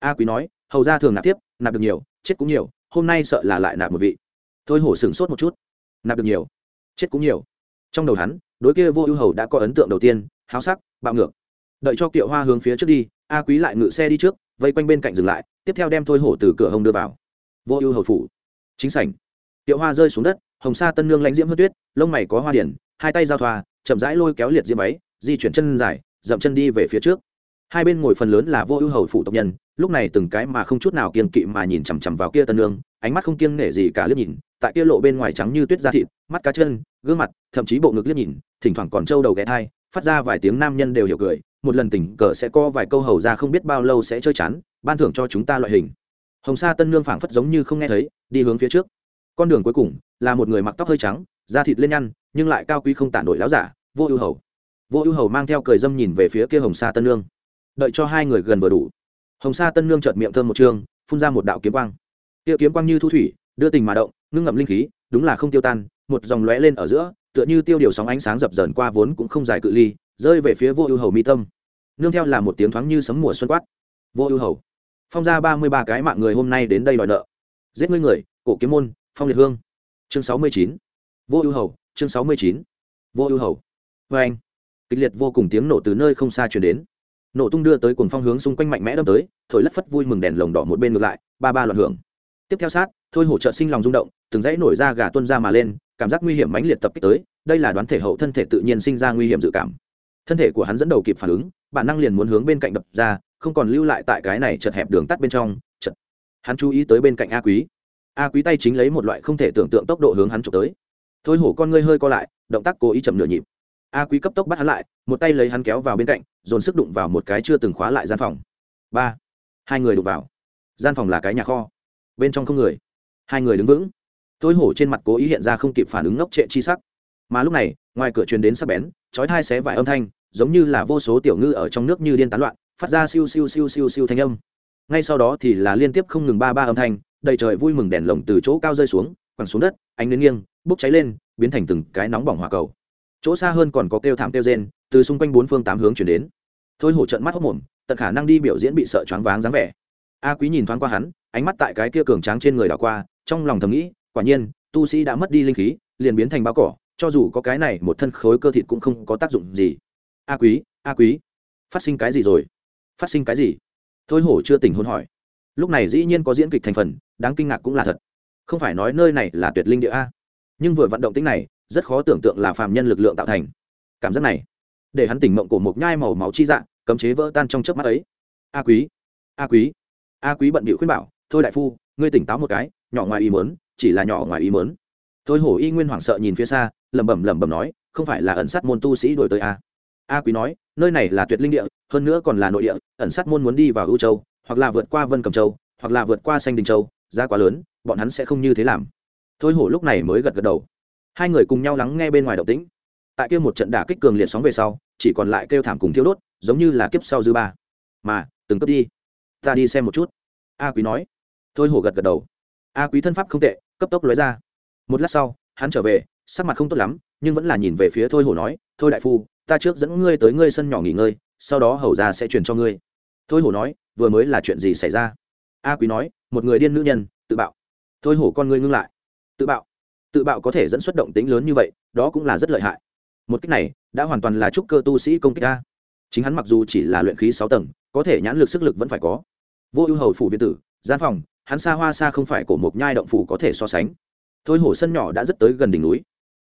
A quý nói, hầu ra thường nạp tiếp nạp được nhiều, chết cũng nhiều, hôm nay sợ là lại nạp một vị. Thôi hổ sửng sốt một chút. Nạp được nhiều, chết cũng nhiều. Trong đầu hắn, đối kia vô ưu hầu đã có ấn tượng đầu tiên, háo sắc, bạo ngược. Đợi cho kiệu hoa hướng phía trước đi, a quý lại ngự xe đi trước, vây quanh bên cạnh dừng lại, tiếp theo đem thôi hổ từ cửa hông đưa vào. Vô ưu hầu phủ. Chính sảnh. Kiệu hoa rơi xuống đất, hồng sa tân nương lãnh diễm hớt tuyết, lông mày có hoa điển, hai tay giao thoa, chậm rãi lôi kéo liệt diễm váy, di chuyển chân dài, dậm chân đi về phía trước. Hai bên ngồi phần lớn là vô ưu hầu phủ tộc nhân lúc này từng cái mà không chút nào kiên kỵ mà nhìn chằm chằm vào kia tân nương, ánh mắt không kiêng nể gì cả liếc nhìn, tại kia lộ bên ngoài trắng như tuyết da thịt, mắt cá chân, gương mặt, thậm chí bộ ngực liếc nhìn, thỉnh thoảng còn trâu đầu ghé thai, phát ra vài tiếng nam nhân đều hiểu cười, một lần tình cờ sẽ có vài câu hầu ra không biết bao lâu sẽ chơi chán, ban thưởng cho chúng ta loại hình. Hồng sa tân nương phảng phất giống như không nghe thấy, đi hướng phía trước. Con đường cuối cùng là một người mặc tóc hơi trắng, da thịt lên nhăn, nhưng lại cao quý không tản nổi láo giả, vô ưu hầu. Vô ưu hầu mang theo cười dâm nhìn về phía kia hồng sa tân nương. Đợi cho hai người gần vừa đủ hồng sa tân nương chợt miệng thơm một trường, phun ra một đạo kiếm quang. Tiêu kiếm quang như thu thủy đưa tình mà động ngưng ngậm linh khí đúng là không tiêu tan một dòng lóe lên ở giữa tựa như tiêu điều sóng ánh sáng dập dờn qua vốn cũng không dài cự ly rơi về phía vô ưu hầu mi tâm. Nương theo là một tiếng thoáng như sấm mùa xuân quát. Vô ưu hầu phong ra ba mươi ba cái mạng người hôm nay đến đây đòi nợ. Giết ngươi người cổ kiếm môn phong liệt hương. Chương sáu mươi chín. Vô ưu hầu chương sáu mươi chín. Vô ưu hầu. Vê anh. Kịch liệt vô cùng tiếng nổ từ nơi không xa chuyển đến nổ tung đưa tới cuồng phong hướng xung quanh mạnh mẽ đâm tới, thổi lất phất vui mừng đèn lồng đỏ một bên ngược lại, ba ba loạn hưởng. Tiếp theo sát, thôi hỗ trợ sinh lòng rung động, từng dãy nổi ra gà tuân ra mà lên, cảm giác nguy hiểm mãnh liệt tập kích tới, đây là đoán thể hậu thân thể tự nhiên sinh ra nguy hiểm dự cảm. Thân thể của hắn dẫn đầu kịp phản ứng, bản năng liền muốn hướng bên cạnh đập ra, không còn lưu lại tại cái này chật hẹp đường tắt bên trong, chật. Hắn chú ý tới bên cạnh a quý. A quý tay chính lấy một loại không thể tưởng tượng tốc độ hướng hắn trộm tới. Thôi hổ con ngươi hơi co lại, động tác cố ý chậm nửa nhịp a quý cấp tốc bắt hắn lại, một tay lấy hắn kéo vào bên cạnh, dồn sức đụng vào một cái chưa từng khóa lại gian phòng. Ba. Hai người đụng vào. Gian phòng là cái nhà kho. Bên trong không người. Hai người đứng vững. Tối hổ trên mặt cố ý hiện ra không kịp phản ứng ngốc trệ chi sắc. Mà lúc này, ngoài cửa truyền đến sắc bén, chói thai xé vải âm thanh, giống như là vô số tiểu ngư ở trong nước như điên tán loạn, phát ra siêu siêu siêu siêu siêu thanh âm. Ngay sau đó thì là liên tiếp không ngừng ba ba âm thanh, đầy trời vui mừng đèn lồng từ chỗ cao rơi xuống, quẳng xuống đất, ánh đến nghiêng, bốc cháy lên, biến thành từng cái nóng bỏng hỏa cầu chỗ xa hơn còn có kêu thảm kêu rên, từ xung quanh bốn phương tám hướng chuyển đến. Thôi hổ trận mắt hốc mồm, tận khả năng đi biểu diễn bị sợ choáng váng dáng vẻ. A quý nhìn thoáng qua hắn, ánh mắt tại cái kia cường tráng trên người đảo qua, trong lòng thầm nghĩ, quả nhiên, tu sĩ đã mất đi linh khí, liền biến thành bao cỏ, cho dù có cái này một thân khối cơ thịt cũng không có tác dụng gì. A quý a quý, phát sinh cái gì rồi? Phát sinh cái gì? Thôi hổ chưa tỉnh hôn hỏi. Lúc này dĩ nhiên có diễn kịch thành phần, đáng kinh ngạc cũng là thật. Không phải nói nơi này là tuyệt linh địa a. Nhưng vừa vận động tính này rất khó tưởng tượng là phàm nhân lực lượng tạo thành. Cảm giác này, để hắn tỉnh mộng của một nhai màu máu chi dạng cấm chế vỡ tan trong chớp mắt ấy. A quý a quý a quý bận bịu khuyên bảo, thôi đại phu, ngươi tỉnh táo một cái, nhỏ ngoài ý mớn chỉ là nhỏ ngoài ý mớn thôi hổ y nguyên hoảng sợ nhìn phía xa, lẩm bẩm lẩm bẩm nói, không phải là ẩn sát môn tu sĩ đổi tới a a quý nói, nơi này là tuyệt linh địa, hơn nữa còn là nội địa, ẩn sát môn muốn đi vào ưu châu, hoặc là vượt qua vân cầm châu, hoặc là vượt qua xanh đình châu ra quá lớn, bọn hắn sẽ không như thế làm. Thôi hổ lúc này mới gật gật đầu hai người cùng nhau lắng nghe bên ngoài động tĩnh. Tại kia một trận đả kích cường liệt sóng về sau, chỉ còn lại kêu thảm cùng thiếu đốt, giống như là kiếp sau dư ba. Mà, từng cấp đi. Ta đi xem một chút. A quý nói. Thôi hổ gật gật đầu. A quý thân pháp không tệ, cấp tốc lóe ra. Một lát sau, hắn trở về, sắc mặt không tốt lắm, nhưng vẫn là nhìn về phía thôi hổ nói, thôi đại phu, ta trước dẫn ngươi tới ngươi sân nhỏ nghỉ ngơi, sau đó hầu ra sẽ truyền cho ngươi. Thôi hổ nói, vừa mới là chuyện gì xảy ra? A quý nói, một người điên nữ nhân, tự bạo. Thôi hổ con ngươi ngưng lại. Tự bạo? Tự bạo có thể dẫn xuất động tính lớn như vậy, đó cũng là rất lợi hại. Một cách này, đã hoàn toàn là trúc cơ tu sĩ công kích a. Chính hắn mặc dù chỉ là luyện khí sáu tầng, có thể nhãn lực sức lực vẫn phải có. Vô ưu hầu phủ viên tử, gian phòng, hắn xa hoa xa không phải cổ một nhai động phủ có thể so sánh. Thôi hồ sân nhỏ đã rất tới gần đỉnh núi.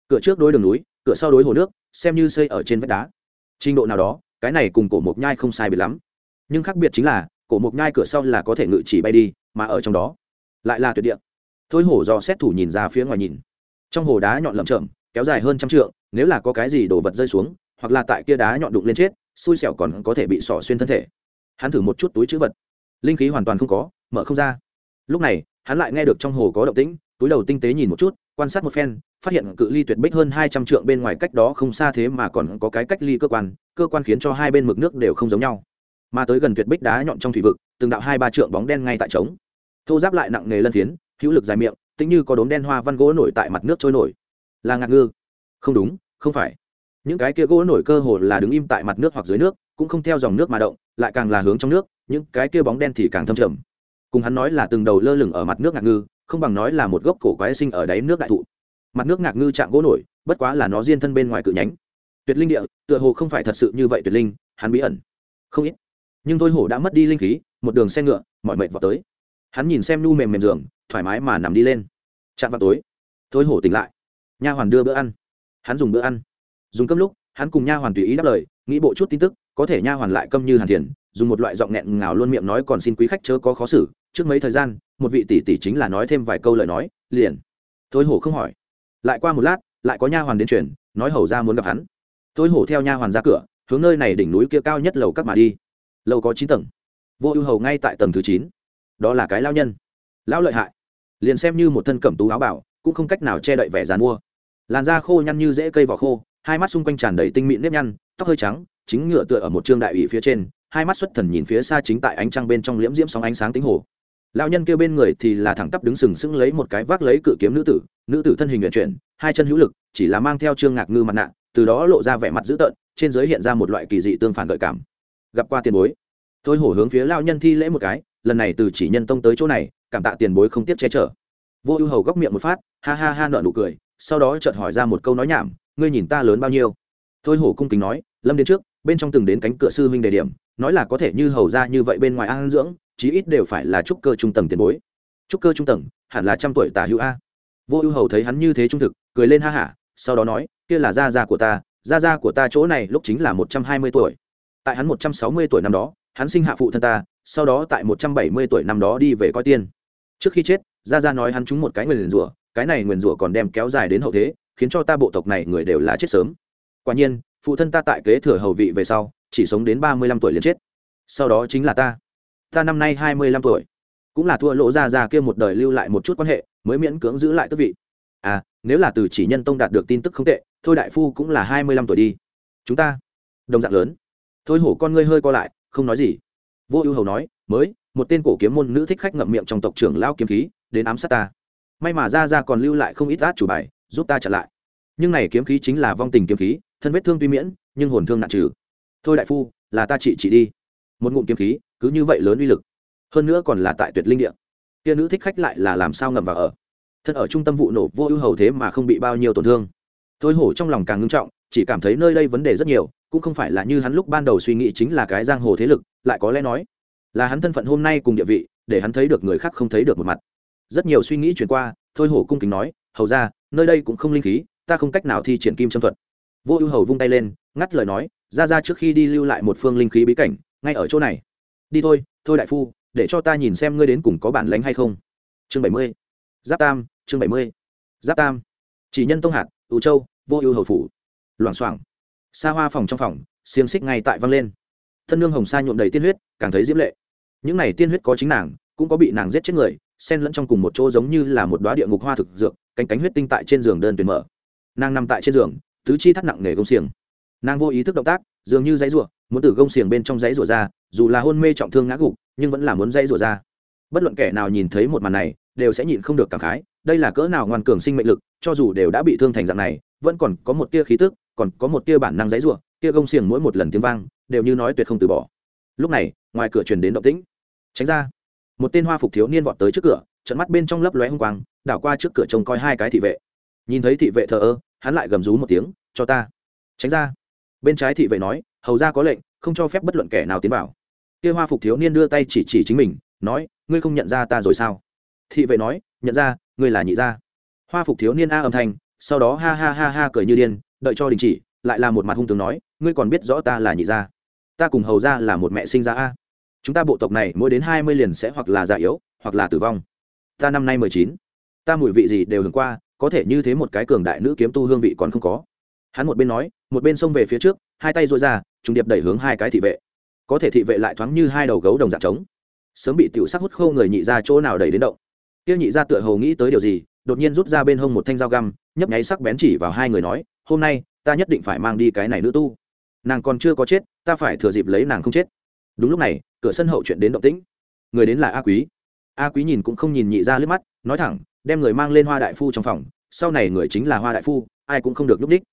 Cửa trước đối đường núi, cửa sau đối hồ nước, xem như xây ở trên vách đá. Trình độ nào đó, cái này cùng cổ một nhai không sai biệt lắm. Nhưng khác biệt chính là, cổ một nhai cửa sau là có thể ngự chỉ bay đi, mà ở trong đó lại là tuyệt địa. Thôi hổ do xét thủ nhìn ra phía ngoài nhìn trong hồ đá nhọn lầm chậm kéo dài hơn trăm trượng, nếu là có cái gì đồ vật rơi xuống, hoặc là tại kia đá nhọn đụng lên chết, xui xẻo còn có thể bị sỏ xuyên thân thể. Hắn thử một chút túi chữ vật. Linh khí hoàn toàn không có, mở không ra. Lúc này, hắn lại nghe được trong hồ có động tĩnh, túi đầu tinh tế nhìn một chút, quan sát một phen, phát hiện cự ly tuyệt bích hơn hai trăm trượng bên ngoài cách đó không xa thế mà còn có cái cách ly cơ quan cơ quan khiến cho hai bên mực nước đều không giống nhau. Mà tới gần tuyệt bích đá nhọn trong thủy vực, từng đạo hai ba trượng bóng đen ngay tại trống. Thô giáp lại nặng nề lân phiến, hữu lực dài miệng tính như có đốm đen hoa văn gỗ nổi tại mặt nước trôi nổi. Là ngạc ngư. Không đúng, không phải. Những cái kia gỗ nổi cơ hồ là đứng im tại mặt nước hoặc dưới nước, cũng không theo dòng nước mà động, lại càng là hướng trong nước, những cái kia bóng đen thì càng thâm trầm. Cùng hắn nói là từng đầu lơ lửng ở mặt nước ngạc ngư, không bằng nói là một gốc cổ quái sinh ở đáy nước đại thụ. Mặt nước ngạc ngư chạm gỗ nổi, bất quá là nó riêng thân bên ngoài cự nhánh. Tuyệt linh địa, tựa hồ không phải thật sự như vậy tuyệt linh, hắn bí ẩn. Không ít. Nhưng thôi hổ đã mất đi linh khí, một đường xe ngựa mọi mệt vào tới. Hắn nhìn xem nu mềm mềm giường thoải mái mà nằm đi lên. Chạm vào tối. Thôi hổ tỉnh lại. Nha hoàn đưa bữa ăn. Hắn dùng bữa ăn. Dùng cơm lúc, hắn cùng nha hoàn tùy ý đáp lời, nghĩ bộ chút tin tức, có thể nha hoàn lại câm như hàn thiền, dùng một loại giọng nghẹn ngào luôn miệng nói còn xin quý khách chớ có khó xử, trước mấy thời gian, một vị tỷ tỷ chính là nói thêm vài câu lời nói, liền. Thôi hổ không hỏi. Lại qua một lát, lại có nha hoàn đến truyền, nói hầu ra muốn gặp hắn. Thôi hổ theo nha hoàn ra cửa, hướng nơi này đỉnh núi kia cao nhất lầu các mà đi. Lầu có chín tầng. Vô ưu hầu ngay tại tầng thứ chín. Đó là cái lao nhân. Lão lợi hại liền xem như một thân cẩm tú áo bảo, cũng không cách nào che đậy vẻ dàn mua. Làn da khô nhăn như dễ cây vỏ khô, hai mắt xung quanh tràn đầy tinh mịn nếp nhăn, tóc hơi trắng, chính ngựa tựa ở một trương đại ủy phía trên, hai mắt xuất thần nhìn phía xa chính tại ánh trăng bên trong liễm diễm sóng ánh sáng tính hồ. Lão nhân kêu bên người thì là thẳng tắp đứng sừng sững lấy một cái vác lấy cự kiếm nữ tử nữ tử thân hình nguyện chuyển, hai chân hữu lực, chỉ là mang theo trương ngạc ngư mặt nạ, từ đó lộ ra vẻ mặt dữ tợn, trên giới hiện ra một loại kỳ dị tương phản gợi cảm. Gặp qua tiền bối. Tôi hổ hướng phía lao nhân thi lễ một cái lần này từ chỉ nhân tông tới chỗ này, cảm tạ tiền bối không tiếp che chở. Vô ưu hầu góc miệng một phát, ha ha ha nợ nụ cười, sau đó chợt hỏi ra một câu nói nhảm, ngươi nhìn ta lớn bao nhiêu? Thôi hổ cung kính nói, lâm đến trước, bên trong từng đến cánh cửa sư huynh đề điểm, nói là có thể như hầu ra như vậy bên ngoài an dưỡng, chí ít đều phải là trúc cơ trung tầng tiền bối. Trúc cơ trung tầng, hẳn là trăm tuổi tả hữu a. Vô ưu hầu thấy hắn như thế trung thực, cười lên ha hả, sau đó nói, kia là gia gia của ta, gia gia của ta chỗ này lúc chính là một trăm hai mươi tuổi. Tại hắn một trăm sáu mươi tuổi năm đó, hắn sinh hạ phụ thân ta sau đó tại một trăm bảy mươi tuổi năm đó đi về coi tiên. Trước khi chết, gia gia nói hắn trúng một cái nguyền rủa, cái này nguyền rủa còn đem kéo dài đến hậu thế, khiến cho ta bộ tộc này người đều là chết sớm. Quả nhiên, phụ thân ta tại kế thừa hầu vị về sau, chỉ sống đến ba mươi lăm tuổi liền chết. Sau đó chính là ta. Ta năm nay hai mươi lăm tuổi. Cũng là thua lỗ ra ra kia một đời lưu lại một chút quan hệ, mới miễn cưỡng giữ lại tước vị. À nếu là từ chỉ nhân tông đạt được tin tức không tệ, thôi đại phu cũng là hai mươi lăm tuổi đi. Chúng ta, đồng dạng lớn. Thôi hổ con ngươi hơi co lại, không nói gì vô ưu hầu nói, mới, một tên cổ kiếm môn nữ thích khách ngậm miệng trong tộc trưởng lao kiếm khí, đến ám sát ta. May mà ra ra còn lưu lại không ít át chủ bài, giúp ta chặn lại. Nhưng này kiếm khí chính là vong tình kiếm khí, thân vết thương tuy miễn, nhưng hồn thương nặng trừ. Thôi đại phu, là ta trị trị đi. Một ngụm kiếm khí, cứ như vậy lớn uy lực. Hơn nữa còn là tại tuyệt linh địa. Kia nữ thích khách lại là làm sao ngầm vào ở? Thân ở trung tâm vụ nổ, vô ưu hầu thế mà không bị bao nhiêu tổn thương thôi hổ trong lòng càng ngưng trọng, chỉ cảm thấy nơi đây vấn đề rất nhiều, cũng không phải là như hắn lúc ban đầu suy nghĩ chính là cái giang hồ thế lực, lại có lẽ nói là hắn thân phận hôm nay cùng địa vị, để hắn thấy được người khác không thấy được một mặt. Rất nhiều suy nghĩ chuyển qua thôi hổ cung kính nói, hầu ra nơi đây cũng không linh khí, ta không cách nào thi triển kim châm thuật. Vô ưu hầu vung tay lên, ngắt lời nói, ra ra trước khi đi lưu lại một phương linh khí bí cảnh, ngay ở chỗ này. Đi thôi thôi đại phu, để cho ta nhìn xem ngươi đến cùng có bản lánh hay không. Chương bảy mươi. Giáp tam, chương bảy mươi. Giáp tam. Chỉ nhân tông hạt ưu châu, vô ưu hầu phủ. Loảng xoảng. Xa hoa phòng trong phòng, xiềng xích ngay tại văng lên. Thân nương hồng sa nhuộm đầy tiên huyết, càng thấy diễm lệ. Những này tiên huyết có chính nàng, cũng có bị nàng giết chết người, xen lẫn trong cùng một chỗ giống như là một đoá địa ngục hoa thực dược, cánh cánh huyết tinh tại trên giường đơn tuyển mở. Nàng nằm tại trên giường, tứ chi thắt nặng nề gông xiềng. Nàng vô ý thức động tác, dường như dãy rủa, muốn từ gông xiềng bên trong dãy rủa ra, dù là hôn mê trọng thương ngã gục, nhưng vẫn là muốn dãy rủa ra. Bất luận kẻ nào nhìn thấy một màn này, đều sẽ nhịn không được cảm khái đây là cỡ nào ngoan cường sinh mệnh lực, cho dù đều đã bị thương thành dạng này, vẫn còn có một tia khí tức, còn có một tia bản năng dãy ruộng tia gông xiềng mỗi một lần tiếng vang, đều như nói tuyệt không từ bỏ. Lúc này, ngoài cửa truyền đến động tĩnh. Tránh ra. Một tên hoa phục thiếu niên vọt tới trước cửa, trận mắt bên trong lấp lóe hung quang, đảo qua trước cửa trông coi hai cái thị vệ. Nhìn thấy thị vệ thờ ơ, hắn lại gầm rú một tiếng, cho ta. Tránh ra. Bên trái thị vệ nói, hầu ra có lệnh, không cho phép bất luận kẻ nào tiến vào. Kia hoa phục thiếu niên đưa tay chỉ chỉ chính mình, nói, ngươi không nhận ra ta rồi sao? Thị vệ nói, nhận ra ngươi là nhị gia. Hoa phục thiếu niên a âm thanh, sau đó ha ha ha ha cười như điên, đợi cho đình chỉ, lại là một mặt hung tướng nói, ngươi còn biết rõ ta là nhị gia. Ta cùng hầu gia là một mẹ sinh ra a. Chúng ta bộ tộc này mỗi đến hai mươi liền sẽ hoặc là già yếu, hoặc là tử vong. Ta năm nay mười chín. Ta mùi vị gì đều hưởng qua, có thể như thế một cái cường đại nữ kiếm tu hương vị còn không có. Hắn một bên nói, một bên xông về phía trước, hai tay dội ra, trùng điệp đẩy hướng hai cái thị vệ. Có thể thị vệ lại thoáng như hai đầu gấu đồng dạng trống. Sớm bị tiểu sắc hút khô người nhị ra chỗ nào đẩy đến động tiêu nhị ra tựa hầu nghĩ tới điều gì, đột nhiên rút ra bên hông một thanh dao găm, nhấp nháy sắc bén chỉ vào hai người nói, hôm nay, ta nhất định phải mang đi cái này nữ tu. Nàng còn chưa có chết, ta phải thừa dịp lấy nàng không chết. Đúng lúc này, cửa sân hậu chuyện đến động tĩnh. Người đến là a quý. A quý nhìn cũng không nhìn nhị ra liếc mắt, nói thẳng, đem người mang lên hoa đại phu trong phòng, sau này người chính là hoa đại phu, ai cũng không được núp ních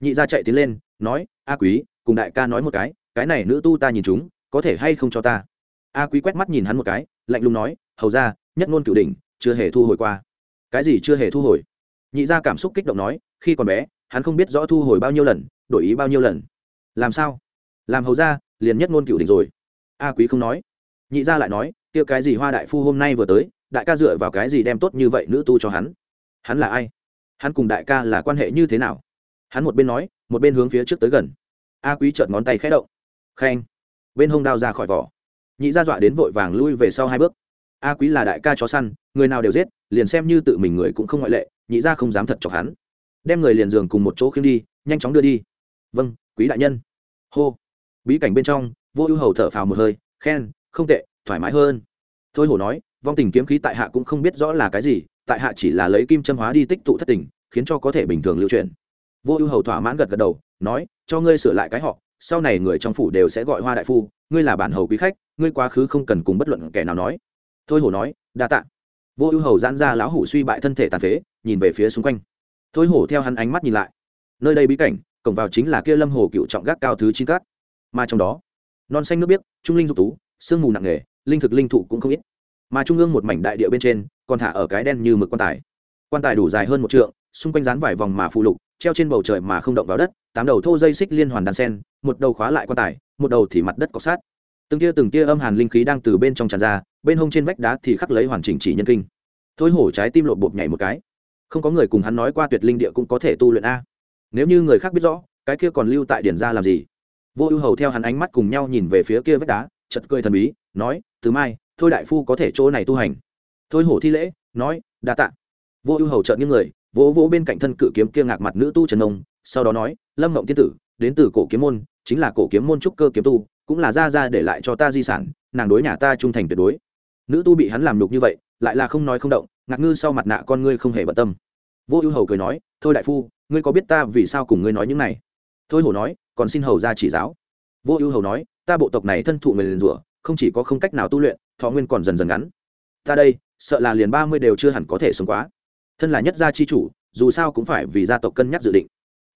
nhị ra chạy tiến lên, nói, a quý, cùng đại ca nói một cái cái này nữ tu ta nhìn chúng, có thể hay không cho ta? A quý quét mắt nhìn hắn một cái, lạnh lùng nói, hầu ra nhất ngôn cửu đỉnh chưa hề thu hồi qua. Cái gì chưa hề thu hồi? Nhị ra cảm xúc kích động nói, khi còn bé, hắn không biết rõ thu hồi bao nhiêu lần, đổi ý bao nhiêu lần. Làm sao? Làm hầu ra liền nhất ngôn cửu đỉnh rồi. A quý không nói. Nhị ra lại nói, kia cái gì hoa đại phu hôm nay vừa tới, đại ca dựa vào cái gì đem tốt như vậy nữ tu cho hắn? Hắn là ai? Hắn cùng đại ca là quan hệ như thế nào? Hắn một bên nói, một bên hướng phía trước tới gần. A quý trợn ngón tay khẽ động. Khen. Bên hông đao ra khỏi vỏ. Nhị ra dọa đến vội vàng lui về sau hai bước a quý là đại ca chó săn, người nào đều giết, liền xem như tự mình người cũng không ngoại lệ, nhị ra không dám thật chọc hắn. Đem người liền giường cùng một chỗ khiêng đi, nhanh chóng đưa đi. Vâng quý đại nhân. Hô. Bí cảnh bên trong, vô ưu hầu thở phào một hơi, khen, không tệ, thoải mái hơn. Thôi hổ nói, vong tình kiếm khí tại hạ cũng không biết rõ là cái gì, tại hạ chỉ là lấy kim châm hóa đi tích tụ thất tình, khiến cho có thể bình thường lưu truyền. Vô ưu hầu thỏa mãn gật gật đầu, nói, cho ngươi sửa lại cái họ, sau này người trong phủ đều sẽ gọi hoa đại phu, ngươi là bản hầu quý khách, ngươi quá khứ không cần cùng bất luận kẻ nào nói thôi hổ nói, đa tạ. Vô ưu hầu giãn ra lão hủ suy bại thân thể tàn phế, nhìn về phía xung quanh. Thôi hổ theo hắn ánh mắt nhìn lại. Nơi đây bí cảnh, cổng vào chính là kia lâm hồ cựu trọng gác cao thứ chín cát. Mà trong đó, non xanh nước biếc, trung linh dục tú, sương mù nặng nề, linh thực linh thụ cũng không ít. Mà trung ương một mảnh đại địa bên trên, còn thả ở cái đen như mực quan tài. Quan tài đủ dài hơn một trượng, xung quanh dán vải vòng mà phụ lục, treo trên bầu trời mà không động vào đất, tám đầu thô dây xích liên hoàn đan sen, một đầu khóa lại quan tài, một đầu thì mặt đất cọc sát từng tia từng tia âm hàn linh khí đang từ bên trong tràn ra, bên hông trên vách đá thì khắc lấy hoàn chỉnh chỉ nhân kinh. Thôi hổ trái tim lộp bột nhảy một cái. Không có người cùng hắn nói qua tuyệt linh địa cũng có thể tu luyện a. Nếu như người khác biết rõ, cái kia còn lưu tại điển ra làm gì? Vô ưu hầu theo hắn ánh mắt cùng nhau nhìn về phía kia vách đá chật cười thần bí, nói, từ mai, thôi đại phu có thể chỗ này tu hành. Thôi hổ thi lễ, nói, đa tạ. Vô ưu hầu trợn những người, vỗ vỗ bên cạnh thân cự kiếm kia ngạc mặt nữ tu trần nông, sau đó nói, lâm mộng tiên tử, đến từ cổ kiếm môn, chính là cổ kiếm môn trúc cơ kiếm tu cũng là ra ra để lại cho ta di sản, nàng đối nhà ta trung thành tuyệt đối. Nữ tu bị hắn làm nhục như vậy, lại là không nói không động, ngạc ngư sau mặt nạ con ngươi không hề bận tâm. Vô ưu hầu cười nói, thôi đại phu, ngươi có biết ta vì sao cùng ngươi nói những này? Thôi hổ nói, còn xin hầu ra chỉ giáo. Vô ưu hầu nói, ta bộ tộc này thân thụ người liền rủa, không chỉ có không cách nào tu luyện, thọ nguyên còn dần dần ngắn. Ta đây, sợ là liền ba mươi đều chưa hẳn có thể sống quá. Thân là nhất gia chi chủ, dù sao cũng phải vì gia tộc cân nhắc dự định.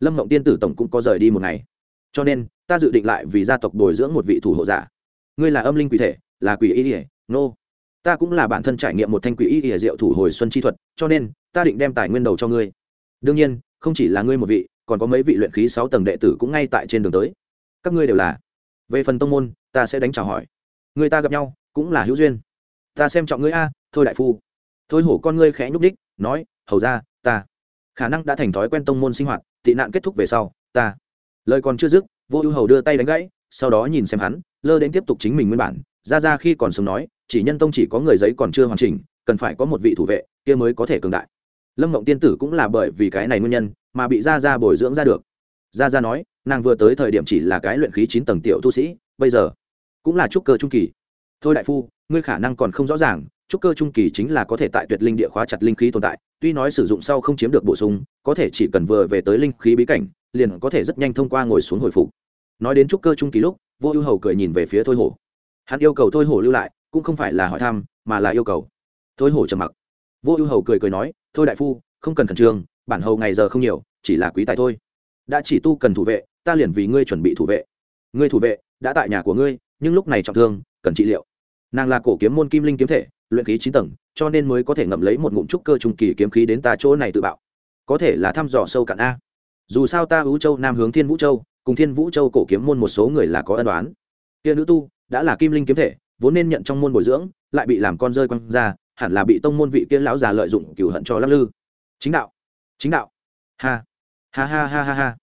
Lâm mộng tiên tử tổng cũng có rời đi một ngày cho nên, ta dự định lại vì gia tộc bồi dưỡng một vị thủ hộ giả. Ngươi là âm linh quỷ thể, là quỷ y ỉa nô. Ta cũng là bản thân trải nghiệm một thanh quỷ y ỉa diệu thủ hồi xuân chi thuật, cho nên, ta định đem tài nguyên đầu cho ngươi. Đương nhiên, không chỉ là ngươi một vị, còn có mấy vị luyện khí sáu tầng đệ tử cũng ngay tại trên đường tới. Các ngươi đều là. Về phần tông môn, ta sẽ đánh trả hỏi. Người ta gặp nhau, cũng là hữu duyên. Ta xem trọng ngươi a, thôi đại phu. Thôi hổ con ngươi khẽ nhúc đích nói, hầu ra ta khả năng đã thành thói quen tông môn sinh hoạt, tị nạn kết thúc về sau, ta lời còn chưa dứt, vô ưu hầu đưa tay đánh gãy, sau đó nhìn xem hắn, lơ đến tiếp tục chính mình nguyên bản. Ra ra khi còn sống nói, chỉ nhân tông chỉ có người giấy còn chưa hoàn chỉnh, cần phải có một vị thủ vệ, kia mới có thể cường đại. Lâm mộng tiên tử cũng là bởi vì cái này nguyên nhân, mà bị ra ra bồi dưỡng ra được. Ra ra nói, nàng vừa tới thời điểm chỉ là cái luyện khí chín tầng tiểu tu sĩ, bây giờ cũng là trúc cơ trung kỳ. Thôi đại phu, ngươi khả năng còn không rõ ràng, trúc cơ trung kỳ chính là có thể tại tuyệt linh địa khóa chặt linh khí tồn tại, tuy nói sử dụng sau không chiếm được bổ sung, có thể chỉ cần vừa về tới linh khí bí cảnh liền có thể rất nhanh thông qua ngồi xuống hồi phục. Nói đến trúc cơ trung kỳ lúc, vô ưu hầu cười nhìn về phía thôi hổ. Hắn yêu cầu thôi hổ lưu lại, cũng không phải là hỏi thăm, mà là yêu cầu. Thôi hổ trầm mặc. Vô ưu hầu cười cười nói, thôi đại phu, không cần khẩn trương, bản hầu ngày giờ không nhiều, chỉ là quý tài thôi. Đã chỉ tu cần thủ vệ, ta liền vì ngươi chuẩn bị thủ vệ. Ngươi thủ vệ, đã tại nhà của ngươi, nhưng lúc này trọng thương, cần trị liệu. Nàng là cổ kiếm môn kim linh kiếm thể, luyện khí chín tầng, cho nên mới có thể ngậm lấy một ngụm trúc cơ trung kỳ kiếm khí đến ta chỗ này tự bạo. Có thể là thăm dò sâu cạn a dù sao ta ưu châu nam hướng thiên vũ châu cùng thiên vũ châu cổ kiếm môn một số người là có ân đoán kia nữ tu đã là kim linh kiếm thể vốn nên nhận trong môn bồi dưỡng lại bị làm con rơi quăng ra hẳn là bị tông môn vị kia lão già lợi dụng cửu hận cho lắc lư. Chính đạo chính đạo. Ha ha ha ha ha ha.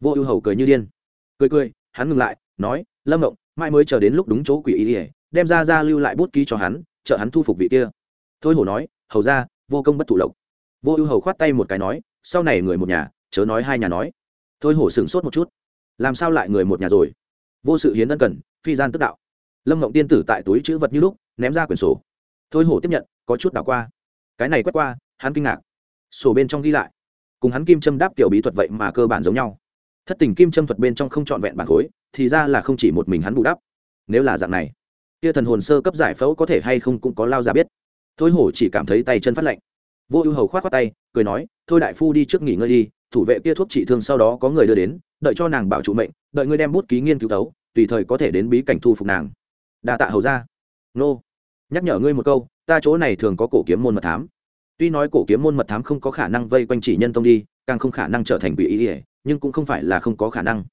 Vô ưu hầu cười như điên. Cười cười hắn ngừng lại nói lâm động, mai mới chờ đến lúc đúng chỗ quỷ ý ỉa đem ra ra lưu lại bút ký cho hắn trợ hắn thu phục vị kia. Thôi hổ nói hầu ra vô công bất thủ lộc. Vô ưu hầu khoát tay một cái nói sau này người một nhà chớ nói hai nhà nói. Thôi hổ sửng sốt một chút. Làm sao lại người một nhà rồi? Vô sự hiến ân cần, phi gian tức đạo. Lâm ngộng tiên tử tại túi chữ vật như lúc, ném ra quyển sổ. Thôi hổ tiếp nhận, có chút đảo qua. Cái này quét qua, hắn kinh ngạc. Sổ bên trong ghi lại. Cùng hắn kim châm đáp kiểu bí thuật vậy mà cơ bản giống nhau. Thất tình kim châm thuật bên trong không trọn vẹn bản khối, thì ra là không chỉ một mình hắn bù đắp. Nếu là dạng này, kia thần hồn sơ cấp giải phẫu có thể hay không cũng có lao ra biết. Thôi hổ chỉ cảm thấy tay chân phát lạnh. Vô ưu hầu k h o á t khoác tay, cười nói, thôi đại phu đi trước nghỉ ngơi đi thủ vệ kia thuốc trị thương sau đó có người đưa đến, đợi cho nàng bảo trụ mệnh, đợi ngươi đem bút ký nghiên cứu tấu tùy thời có thể đến bí cảnh thu phục nàng. Đa tạ hầu ra nô. Nhắc nhở ngươi một câu, ta chỗ này thường có cổ kiếm môn mật thám. Tuy nói cổ kiếm môn mật thám không có khả năng vây quanh chỉ nhân tông đi, càng không khả năng trở thành quỷ ý ỉa nhưng cũng không phải là không có khả năng.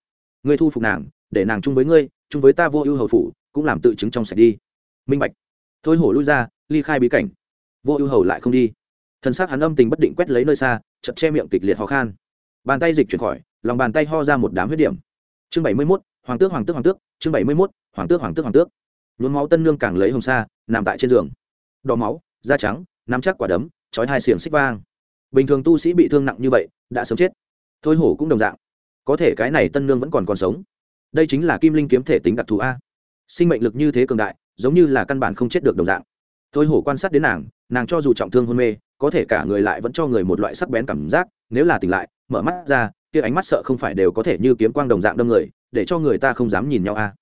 Ngươi thu phục nàng, để nàng chung với ngươi, chung với ta vô ưu hầu phủ, cũng làm tự chứng trong sạch đi. Minh bạch. Thôi hổ lui ra, ly khai bí cảnh. Vô ưu hầu lại không đi. Thân xác hắn âm tình bất định quét lấy nơi xa chật che miệng kịch liệt ho khan bàn tay dịch chuyển khỏi, lòng bàn tay ho ra một đám huyết điểm. Chương bảy mươi mốt, hoàng tước hoàng tước hoàng tước. Chương bảy mươi mốt, hoàng tước hoàng tước hoàng tước. Nhuốm máu tân nương càng lấy hồng sa, nằm tại trên giường. Đỏ máu, da trắng, nắm chắc quả đấm, trói hai xiềng xích vang. Bình thường tu sĩ bị thương nặng như vậy, đã sớm chết. Thôi hổ cũng đồng dạng. Có thể cái này tân nương vẫn còn còn sống. Đây chính là kim linh kiếm thể tính đặc thù a. Sinh mệnh lực như thế cường đại, giống như là căn bản không chết được đồng dạng. Thôi hổ quan sát đến nàng nàng cho dù trọng thương hôn mê, có thể cả người lại vẫn cho người một loại sắc bén cảm giác, nếu là tỉnh lại mở mắt ra, kia ánh mắt sợ không phải đều có thể như kiếm quang đồng dạng đâm người, để cho người ta không dám nhìn nhau a.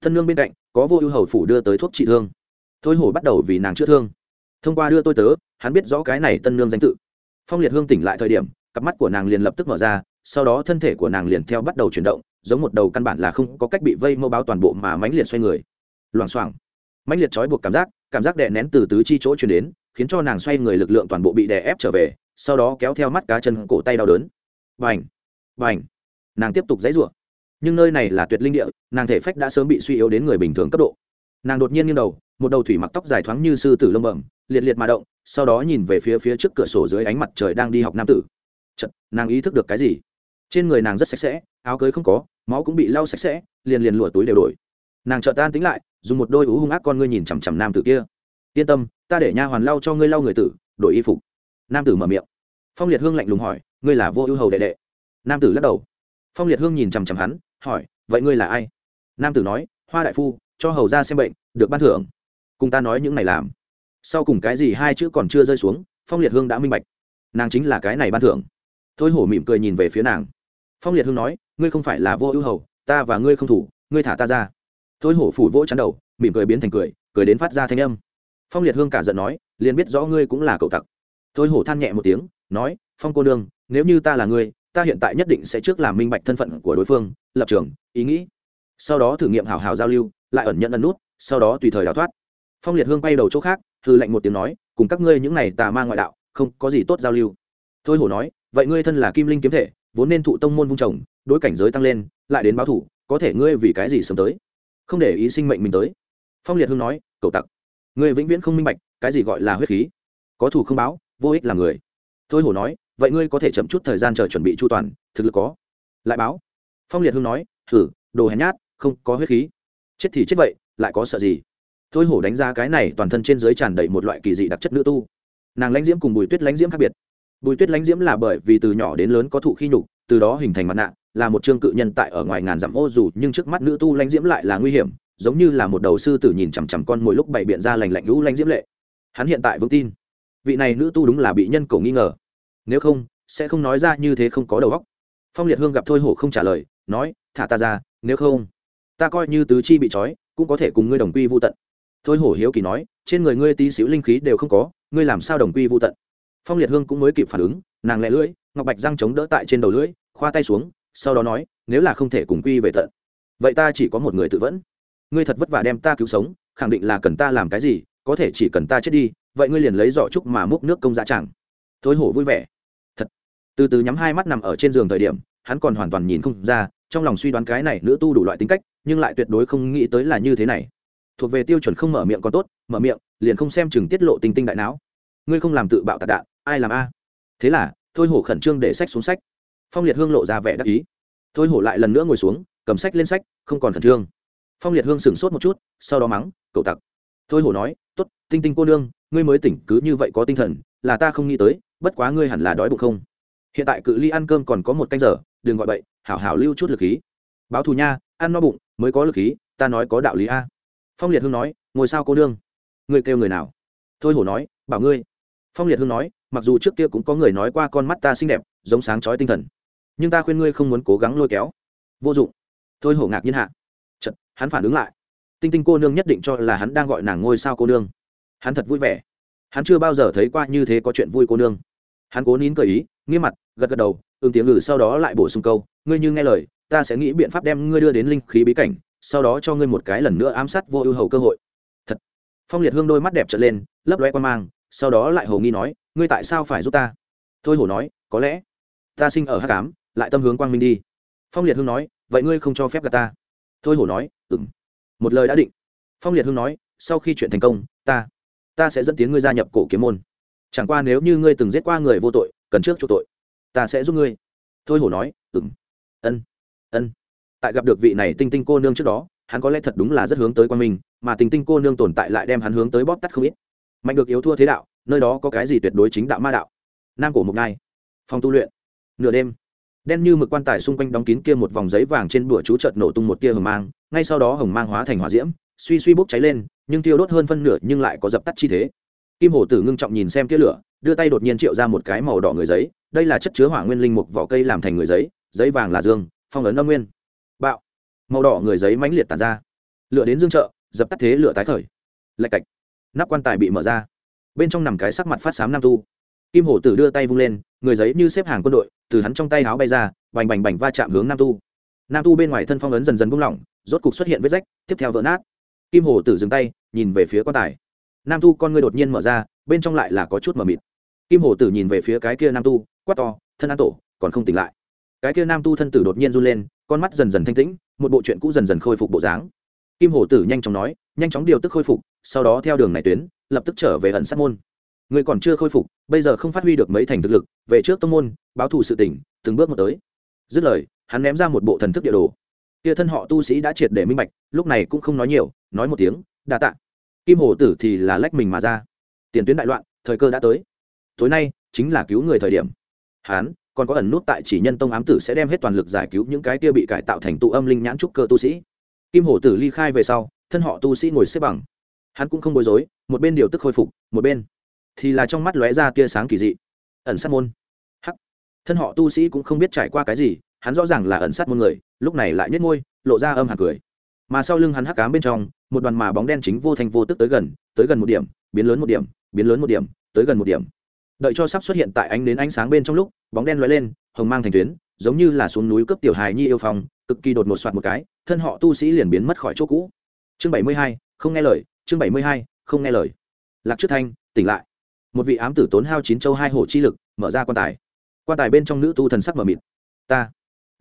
Thân nương bên cạnh, có vô ưu hầu phủ đưa tới thuốc trị thương. Thôi hổ bắt đầu vì nàng chữa thương. Thông qua đưa tôi tớ, hắn biết rõ cái này tân nương danh tự. Phong liệt hương tỉnh lại thời điểm, cặp mắt của nàng liền lập tức mở ra, sau đó thân thể của nàng liền theo bắt đầu chuyển động, giống một đầu căn bản là không có cách bị vây mô báo toàn bộ mà mãnh liệt xoay người. Loảng xoảng. Mãnh liệt trói buộc cảm giác cảm giác đè nén từ tứ chi chỗ chuyển đến, khiến cho nàng xoay người lực lượng toàn bộ bị đè ép trở về, sau đó kéo theo mắt cá chân cổ tay đau đớn vành vành nàng tiếp tục dãy rủa. Nhưng nơi này là tuyệt linh địa nàng thể phách đã sớm bị suy yếu đến người bình thường cấp độ. Nàng đột nhiên nghiêng đầu một đầu thủy mặc tóc dài thoáng như sư tử lông bẩm liệt liệt mà động sau đó nhìn về phía phía trước cửa sổ dưới ánh mặt trời đang đi học nam tử. Chật, nàng ý thức được cái gì? Trên người nàng rất sạch sẽ áo cưới không có máu cũng bị lau sạch sẽ liền liền lụa túi đều đổi. Nàng trợ tan tính lại dùng một đôi ú hung ác con ngươi nhìn chằm chằm nam tử kia. Yên tâm ta để nha hoàn lau cho ngươi lau người tử đổi y phục. Nam tử mở miệng. Phong liệt hương lạnh lùng hỏi ngươi là vô ưu hầu đệ đệ. Nam tử lắc đầu. Phong liệt hương nhìn chằm chằm hắn, hỏi, vậy ngươi là ai? Nam tử nói, hoa đại phu, cho hầu ra xem bệnh, được ban thưởng. Cùng ta nói những này làm. Sau cùng cái gì hai chữ còn chưa rơi xuống, phong liệt hương đã minh bạch. Nàng chính là cái này ban thưởng. Thôi hổ mỉm cười nhìn về phía nàng. Phong liệt hương nói, ngươi không phải là vô ưu hầu, ta và ngươi không thủ, ngươi thả ta ra. Thôi hổ phủ vỗ chắn đầu, mỉm cười biến thành cười cười đến phát ra thanh âm. Phong liệt hương cả giận nói, liền biết rõ ngươi cũng là cậu tặc. Thôi hổ than nhẹ một tiếng, nói, phong cô nương nếu như ta là ngươi, ta hiện tại nhất định sẽ trước làm minh bạch thân phận của đối phương, lập trường, ý nghĩ. Sau đó thử nghiệm hào hào giao lưu, lại ẩn nhận ẩn nút, sau đó tùy thời đào thoát. Phong liệt hương bay đầu chỗ khác hư lệnh một tiếng nói, cùng các ngươi những này tà ma ngoại đạo, không có gì tốt giao lưu. Thôi hổ nói, vậy ngươi thân là kim linh kiếm thể, vốn nên thụ tông môn vung trồng đối cảnh giới tăng lên, lại đến báo thủ, có thể ngươi vì cái gì sớm tới? Không để ý sinh mệnh mình tới. Phong liệt hương nói cậu tặc, ngươi vĩnh viễn không minh bạch, cái gì gọi là huyết khí? Có thủ không báo, vô ích là người. Thôi hổ nói vậy ngươi có thể chậm chút thời gian chờ chuẩn bị chu toàn, thực lực có. Lại báo. Phong liệt hương nói thử đồ hèn nhát, không có huyết khí. Chết thì chết vậy, lại có sợ gì? Thôi hổ đánh ra cái này toàn thân trên dưới tràn đầy một loại kỳ dị đặc chất nữ tu. Nàng lãnh diễm cùng bùi tuyết lãnh diễm khác biệt. Bùi tuyết lãnh diễm là bởi vì từ nhỏ đến lớn có thụ khi nhục, từ đó hình thành mặt nạ, là một trương cự nhân tại ở ngoài ngàn dặm ô dù, nhưng trước mắt nữ tu lãnh diễm lại là nguy hiểm, giống như là một đầu sư tử nhìn chằm chằm con mỗi lúc bày biện ra lành lạnh lũ lãnh diễm lệ. Hắn hiện tại vững tin. Vị này nữ tu đúng là bị nhân cổ nghi ngờ nếu không, sẽ không nói ra như thế không có đầu óc. Phong liệt hương gặp thôi hổ không trả lời, nói, thả ta ra, nếu không, ta coi như tứ chi bị trói, cũng có thể cùng ngươi đồng quy vô tận. Thôi hổ hiếu kỳ nói, trên người ngươi tí xíu linh khí đều không có, ngươi làm sao đồng quy vô tận? Phong liệt hương cũng mới kịp phản ứng, nàng lẹ lưỡi, ngọc bạch răng chống đỡ tại trên đầu lưỡi, khoa tay xuống, sau đó nói, nếu là không thể cùng quy về tận, vậy ta chỉ có một người tự vẫn. Ngươi thật vất vả đem ta cứu sống, khẳng định là cần ta làm cái gì, có thể chỉ cần ta chết đi, vậy ngươi liền lấy giỏ trúc mà múc nước công dạ chẳng thôi hổ vui vẻ từ từ nhắm hai mắt nằm ở trên giường thời điểm, hắn còn hoàn toàn nhìn không ra, trong lòng suy đoán cái này nữ tu đủ loại tính cách, nhưng lại tuyệt đối không nghĩ tới là như thế này. Thuộc về tiêu chuẩn không mở miệng còn tốt, mở miệng, liền không xem chừng tiết lộ tinh tinh đại não. Ngươi không làm tự bạo tạc đạn, ai làm a? Thế là, thôi hổ khẩn trương để sách xuống sách. Phong liệt hương lộ ra vẻ đắc ý. Thôi hổ lại lần nữa ngồi xuống, cầm sách lên sách, không còn khẩn trương. Phong liệt hương sửng sốt một chút, sau đó mắng, cậu tặc. Thôi hổ nói t ố t tinh tinh cô nương, ngươi mới tỉnh cứ như vậy có tinh thần, là ta không nghĩ tới, bất quá ngươi hẳn là đói bụng không? Hiện tại cự ly ăn cơm còn có một canh giờ đừng gọi bậy hảo hảo lưu chút lực khí. Báo thù nha ăn no bụng mới có lực khí ta nói có đạo lý a. Phong liệt hương nói ngồi sao cô nương? Người kêu người nào? Thôi hổ nói bảo ngươi. Phong liệt hương nói mặc dù trước kia cũng có người nói qua con mắt ta xinh đẹp giống sáng chói tinh thần. Nhưng ta khuyên ngươi không muốn cố gắng lôi kéo. Vô dụng. Thôi hổ ngạc nhiên hạ. Chật, hắn phản ứng lại. Tinh tinh cô nương nhất định cho là hắn đang gọi nàng ngôi sao cô nương. Hắn thật vui vẻ. Hắn chưa bao giờ thấy qua như thế có chuyện vui cô nương hắn cố nín cởi ý, nghiêm mặt, gật gật đầu, ứng tiếng ngự sau đó lại bổ sung câu, ngươi như nghe lời, ta sẽ nghĩ biện pháp đem ngươi đưa đến linh khí bí cảnh, sau đó cho ngươi một cái lần nữa ám sát vô ưu hầu cơ hội. Thật. Phong liệt hương đôi mắt đẹp trở lên, lấp loe quan mang, sau đó lại hầu nghi nói, ngươi tại sao phải giúp ta? Thôi hổ nói, có lẽ ta sinh ở hát cám lại tâm hướng quang minh đi. Phong liệt hương nói, vậy ngươi không cho phép gặp ta. Thôi hổ nói ừng một lời đã định. Phong liệt hương nói, sau khi chuyện thành công, ta ta sẽ dẫn tiến ngươi gia nhập cổ kiếm môn chẳng qua nếu như ngươi từng giết qua người vô tội cần trước chỗ tội. Ta sẽ giúp ngươi. Thôi hổ nói ừng ân. Ân. Tại gặp được vị này tinh tinh cô nương trước đó hắn có lẽ thật đúng là rất hướng tới quan mình, mà tinh tinh cô nương tồn tại lại đem hắn hướng tới bóp tắt không ít. Mạnh được yếu thua thế đạo nơi đó có cái gì tuyệt đối chính đạo ma đạo? Nam cổ mục ngai. Phòng tu luyện. Nửa đêm đen như mực quan tài xung quanh đóng kín kia một vòng giấy vàng trên bụa chú chợt nổ tung một tia hồng mang ngay sau đó hồng mang hóa thành hỏa diễm suy suy bốc cháy lên nhưng tiêu đốt hơn phân nửa nhưng lại có dập tắt chi thế kim hổ tử ngưng trọng nhìn xem kia lửa, đưa tay đột nhiên triệu ra một cái màu đỏ người giấy, đây là chất chứa hỏa nguyên linh mục vỏ cây làm thành người giấy giấy vàng là dương, phong ấn âm nguyên. Bạo. Màu đỏ người giấy mãnh liệt tàn ra. Lửa đến dương trợ, dập tắt thế lửa tái khởi. Lạch cạch. Nắp quan tài bị mở ra. Bên trong nằm cái sắc mặt phát xám nam tu. Kim hổ tử đưa tay vung lên, người giấy như xếp hàng quân đội, từ hắn trong tay áo bay ra, bành bành bành va chạm hướng nam tu. Nam tu bên ngoài thân phong ấn dần dần buông lỏng, rốt cục xuất hiện vết rách, tiếp theo vỡ nát. Kim hổ tử dừng tay, nhìn về phía quan tài nam tu con ngươi đột nhiên mở ra, bên trong lại là có chút mờ mịt. Kim hổ tử nhìn về phía cái kia nam tu, quát to, thân an tổ, còn không tỉnh lại? Cái kia nam tu thân tử đột nhiên run lên, con mắt dần dần thanh tĩnh, một bộ chuyện cũ dần dần khôi phục bộ dáng. Kim hổ tử nhanh chóng nói, nhanh chóng điều tức khôi phục, sau đó theo đường này tuyến, lập tức trở về ẩn sát môn. Người còn chưa khôi phục, bây giờ không phát huy được mấy thành thực lực, về trước tông môn, báo thù sự tỉnh, từng bước một tới. Dứt lời, hắn ném ra một bộ thần thức địa đồ. Kia thân họ tu sĩ đã triệt để minh bạch, lúc này cũng không nói nhiều, nói một tiếng, đa tạ kim hổ tử thì là lách mình mà ra. Tiền tuyến đại loạn thời cơ đã tới. Tối nay chính là cứu người thời điểm. Hán, còn có ẩn nút tại chỉ nhân tông ám tử sẽ đem hết toàn lực giải cứu những cái kia bị cải tạo thành tụ âm linh nhãn trúc cơ tu sĩ. Kim hổ tử ly khai về sau thân họ tu sĩ ngồi xếp bằng. Hắn cũng không bối rối một bên điều tức khôi phục một bên thì là trong mắt lóe ra tia sáng kỳ dị. Ẩn sát môn. Hắc. Thân họ tu sĩ cũng không biết trải qua cái gì hắn rõ ràng là ẩn sát môn người lúc này lại nhếch môi lộ ra âm hạt cười mà sau lưng hắn hắc cám bên trong, một đoàn mà bóng đen chính vô thành vô tức tới gần tới gần một điểm, biến lớn một điểm, biến lớn một điểm, tới gần một điểm. Đợi cho sắp xuất hiện tại ánh đến ánh sáng bên trong lúc, bóng đen lóe lên, hồng mang thành tuyến, giống như là xuống núi cấp tiểu hài nhi yêu phong, cực kỳ đột một soạt một cái, thân họ tu sĩ liền biến mất khỏi chỗ cũ. Chương bảy mươi hai, không nghe lời, chương bảy mươi hai, không nghe lời. Lạc trước thanh, tỉnh lại. Một vị ám tử tốn hao chín châu hai hổ chi lực, mở ra quan tài. Quan tài bên trong nữ tu thần sắc mờ mịt. Ta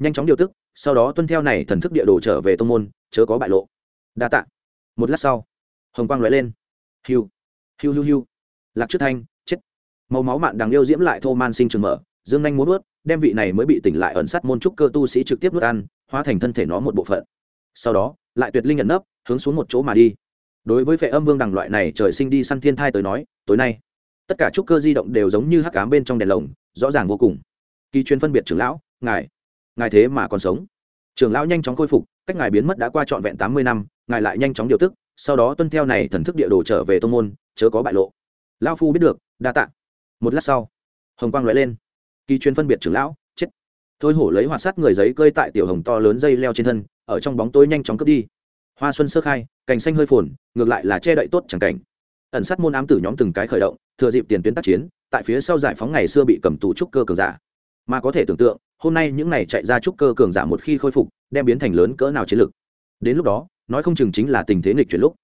nhanh chóng điều tức, sau đó tuân theo này thần thức địa đồ trở về tông môn, chớ có bại lộ. Đa tạ. Một lát sau, hồng quang lóe lên. Hiu hiu hiu hiu. Lạc trước thanh, chết. Màu máu mạn đằng yêu diễm lại thô man sinh trường mở, dương nhanh muốn ướt đem vị này mới bị tỉnh lại ẩn sát môn trúc cơ tu sĩ trực tiếp nuốt ăn, hóa thành thân thể nó một bộ phận. Sau đó, lại tuyệt linh nhận nấp, hướng xuống một chỗ mà đi. Đối với vệ âm vương đằng loại này trời sinh đi săn thiên thai tới nói, tối nay, tất cả trúc cơ di động đều giống như hắc cám bên trong đèn lồng, rõ ràng vô cùng. Kỳ chuyên phân biệt trưởng lão, ngài ngài thế mà còn sống. Trưởng lão nhanh chóng khôi phục, cách ngài biến mất đã qua trọn vẹn tám mươi năm, ngài lại nhanh chóng điều tức, sau đó tuân theo này thần thức địa đồ trở về tô n g môn, chớ có bại lộ. Lao phu biết được, đa t ạ một lát sau, hồng quang lóe lên. Kỳ chuyên phân biệt trưởng lão, chết. Thôi hổ lấy hoạt sát người giấy cơi tại tiểu hồng to lớn dây leo trên thân, ở trong bóng tối nhanh chóng cướp đi. Hoa xuân sơ khai, cành xanh hơi phồn, ngược lại là che đậy tốt chẳng cảnh. Ẩn sát môn ám tử nhóm từng cái khởi động, thừa dịp tiền tuyến tác chiến, tại phía sau giải phóng ngày xưa bị cầm tù trúc cơ cường giả. Mà có thể tưởng tượng hôm nay những này chạy ra trúc cơ cường giả một khi khôi phục, đem biến thành lớn cỡ nào chiến lực. Đến lúc đó, nói không chừng chính là tình thế nghịch chuyển lúc.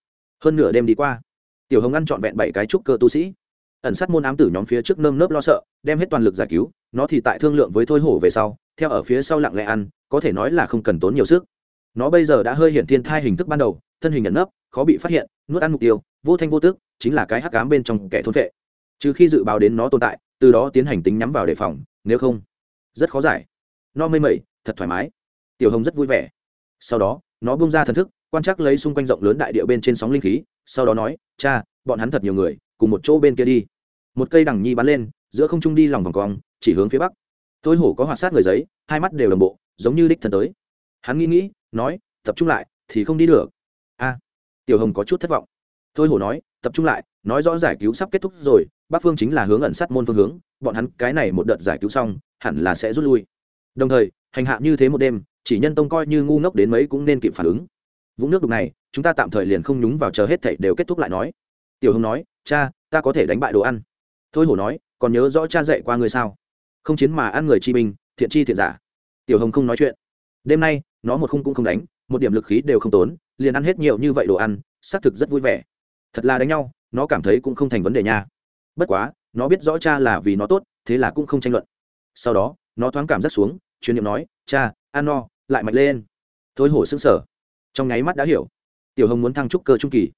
Hơn nửa đêm đi qua, tiểu hồng ăn trọn vẹn bảy cái trúc cơ tu sĩ. Ẩn sát môn ám tử nhóm phía trước nơm nớp lo sợ, đem hết toàn lực giải cứu, nó thì tại thương lượng với thôi hổ về sau, theo ở phía sau lặng lẽ ăn, có thể nói là không cần tốn nhiều sức. Nó bây giờ đã hơi hiện thiên thai hình thức ban đầu, thân hình nhận nấp, khó bị phát hiện, nuốt ăn mục tiêu, vô thanh vô tức, chính là cái hắc cám bên trong kẻ thôn vệ trừ khi dự báo đến nó tồn tại, từ đó tiến hành tính nhắm vào đề phòng, nếu không rất khó giải. No mây mẩy, thật thoải mái. Tiểu hồng rất vui vẻ. Sau đó, nó bung ra thần thức, quan trắc lấy xung quanh rộng lớn đại địa bên trên sóng linh khí, sau đó nói, cha, bọn hắn thật nhiều người, cùng một chỗ bên kia đi. Một cây đằng nhi bắn lên, giữa không trung đi lòng vòng cong, chỉ hướng phía bắc. Tôi hổ có hoạt sát người giấy, hai mắt đều đồng bộ, giống như đích thần tới. Hắn nghĩ nghĩ, nói, tập trung lại, thì không đi được. A, tiểu hồng có chút thất vọng. Tôi hổ nói, tập trung lại, nói rõ giải cứu sắp kết thúc rồi bắc phương chính là hướng ẩn sát môn phương hướng, bọn hắn cái này một đợt giải cứu xong, hẳn là sẽ rút lui. Đồng thời, hành hạ như thế một đêm, chỉ nhân tông coi như ngu ngốc đến mấy cũng nên kịp phản ứng. Vũng nước đục này, chúng ta tạm thời liền không nhúng vào chờ hết thảy đều kết thúc lại nói. Tiểu hồng nói, cha, ta có thể đánh bại đồ ăn. Thôi hổ nói, còn nhớ rõ cha dạy qua ngươi sao? Không chiến mà ăn người chi binh, thiện chi thiện giả. Tiểu hồng không nói chuyện. Đêm nay, nó một khung cũng không đánh, một điểm lực khí đều không tốn, liền ăn hết nhiều như vậy đồ ăn, xác thực rất vui vẻ. Thật là đánh nhau, nó cảm thấy cũng không thành vấn đề nha bất quá, nó biết rõ cha là vì nó tốt, thế là cũng không tranh luận. Sau đó, nó thoáng cảm giác xuống, chuyên niệm nói, cha, ăn no, lại mạnh lên. Thôi hổ xứng sở trong nháy mắt đã hiểu. Tiểu hồng muốn thăng trúc cơ trung kỳ.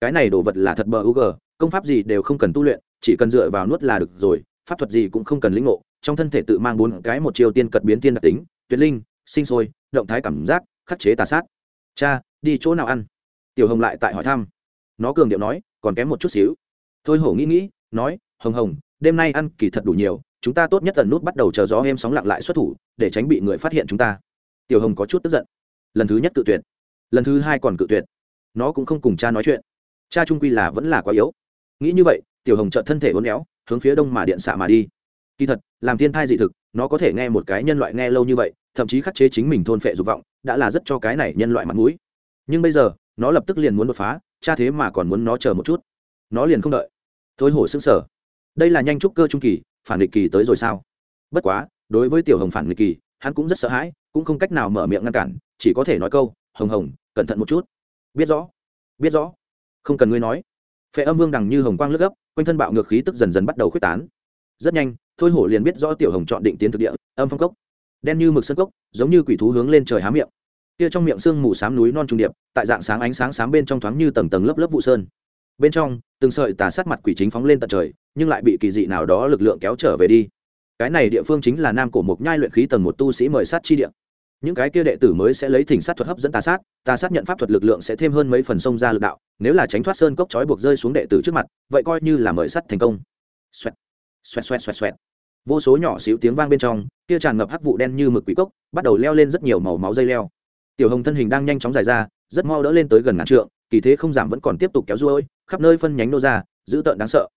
Cái này đồ vật là thật bờ u g công pháp gì đều không cần tu luyện, chỉ cần dựa vào nuốt là được rồi, pháp thuật gì cũng không cần lĩnh ngộ, trong thân thể tự mang bốn cái một chiều tiên cật biến tiên đặc tính, tuyệt linh, sinh sôi, động thái cảm giác, khắc chế tà sát. Cha, đi chỗ nào ăn? Tiểu hồng lại tại hỏi thăm. Nó cường điệu nói, còn kém một chút xíu. Thôi hổ nghĩ nghĩ nói, hồng hồng, đêm nay ăn kỳ thật đủ nhiều, chúng ta tốt nhất tần nút bắt đầu chờ gió em sóng lặng lại xuất thủ, để tránh bị người phát hiện chúng ta. Tiểu hồng có chút tức giận. Lần thứ nhất cự tuyệt. Lần thứ hai còn cự tuyệt. Nó cũng không cùng cha nói chuyện. Cha trung quy là vẫn là quá yếu. Nghĩ như vậy, tiểu hồng trợn thân thể uốn éo, hướng phía đông mà điện xạ mà đi. Kỳ thật, làm thiên thai dị thực, nó có thể nghe một cái nhân loại nghe lâu như vậy, thậm chí khắc chế chính mình thôn phệ dục vọng, đã là rất cho cái này nhân loại mặt mũi. Nhưng bây giờ, nó lập tức liền muốn đột phá, cha thế mà còn muốn nó chờ một chút. Nó liền không đợi thôi hổ xứng sở. Đây là nhanh trúc cơ trung kỳ, phản nghịch kỳ tới rồi sao? Bất quá, đối với tiểu hồng phản nghịch kỳ, hắn cũng rất sợ hãi, cũng không cách nào mở miệng ngăn cản, chỉ có thể nói câu, hồng hồng, cẩn thận một chút. Biết rõ biết rõ. Không cần ngươi nói. Phệ âm vương đằng như hồng quang lướt gấp, quanh thân bạo ngược khí tức dần dần bắt đầu k h u ế c tán. Rất nhanh thôi hổ liền biết rõ tiểu hồng chọn định tiến thực địa, âm phong cốc. Đen như mực sân cốc, giống như quỷ thú hướng lên trời há miệng. Kia trong miệng sương mù s á m núi non trùng điệp, tại dạng sáng ánh sáng sáng bên trong thoáng như tầng tầng lớp lớp vụ sơn bên trong, từng sợi tà sát mặt quỷ chính phóng lên tận trời, nhưng lại bị kỳ dị nào đó lực lượng kéo trở về đi. Cái này địa phương chính là nam cổ mộc nhai luyện khí tầng một tu sĩ mời sát chi địa. Những cái kia đệ tử mới sẽ lấy thỉnh sát thuật hấp dẫn tà sát tà sát nhận pháp thuật lực lượng sẽ thêm hơn mấy phần sông ra lực đạo, nếu là tránh thoát sơn cốc trói buộc rơi xuống đệ tử trước mặt, vậy coi như là mời sắt thành công. Xoẹt xoẹt xoẹt xoẹt xoẹt. Vô số nhỏ xíu tiếng vang bên trong, kia tràn ngập hắc vụ đen như mực quỷ cốc, bắt đầu leo lên rất nhiều màu máu dây leo. Tiểu hồng thân hình đang nhanh chóng dài ra, rất mau đỡ lên tới gần ngàn trượng, kỳ thế không giảm vẫn còn tiếp tục kéo ruôi khắp nơi phân nhánh nô ra, dữ tợn đáng sợ.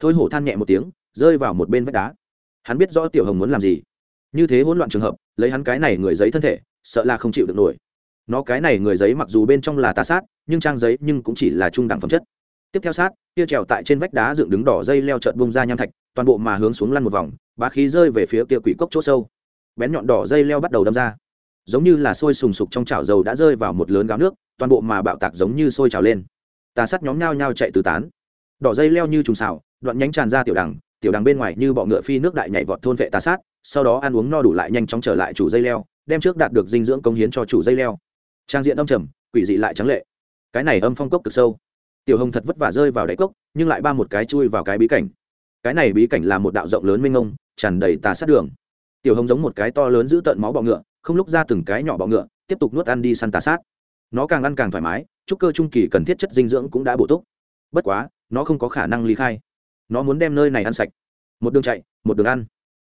Thôi hổ than nhẹ một tiếng, rơi vào một bên vách đá. Hắn biết rõ tiểu hồng muốn làm gì. Như thế hỗn loạn trường hợp, lấy hắn cái này người giấy thân thể, sợ là không chịu được nổi. Nó cái này người giấy mặc dù bên trong là tà sát, nhưng trang giấy nhưng cũng chỉ là trung đẳng phẩm chất. Tiếp theo sát, kia trèo tại trên vách đá dựng đứng đỏ dây leo trợn bung ra nham thạch, toàn bộ mà hướng xuống lăn một vòng, bá khí rơi về phía kia quỷ cốc chỗ sâu. Bén nhọn đỏ dây leo bắt đầu đâm ra. Giống như là sôi sùng sục trong chảo dầu đã rơi vào một lớn gáo nước, toàn bộ mà bạo tạc giống như sôi trào lên tà sát nhóm nhao nhao chạy tứ tán. Đỏ dây leo như trùng xào, đoạn nhánh tràn ra tiểu đằng tiểu đằng bên ngoài như bọ ngựa phi nước đại nhảy vọt thôn vệ tà sát, sau đó ăn uống no đủ lại nhanh chóng trở lại chủ dây leo, đem trước đạt được dinh dưỡng công hiến cho chủ dây leo. Trang diện âm trầm, quỷ dị lại trắng lệ. Cái này âm phong cốc cực sâu. Tiểu hồng thật vất vả rơi vào đáy cốc, nhưng lại ba một cái chui vào cái bí cảnh. Cái này bí cảnh là một đạo rộng lớn mênh mông, tràn đầy tà sát đường. Tiểu hồng giống một cái to lớn giữ tận máu bọ ngựa, không lúc ra từng cái nhỏ bọ ngựa, tiếp tục nuốt ăn đi săn tà sát nó càng ăn càng thoải mái, trúc cơ trung kỳ cần thiết chất dinh dưỡng cũng đã bổ túc. Bất quá, nó không có khả năng ly khai. Nó muốn đem nơi này ăn sạch. Một đường chạy, một đường ăn.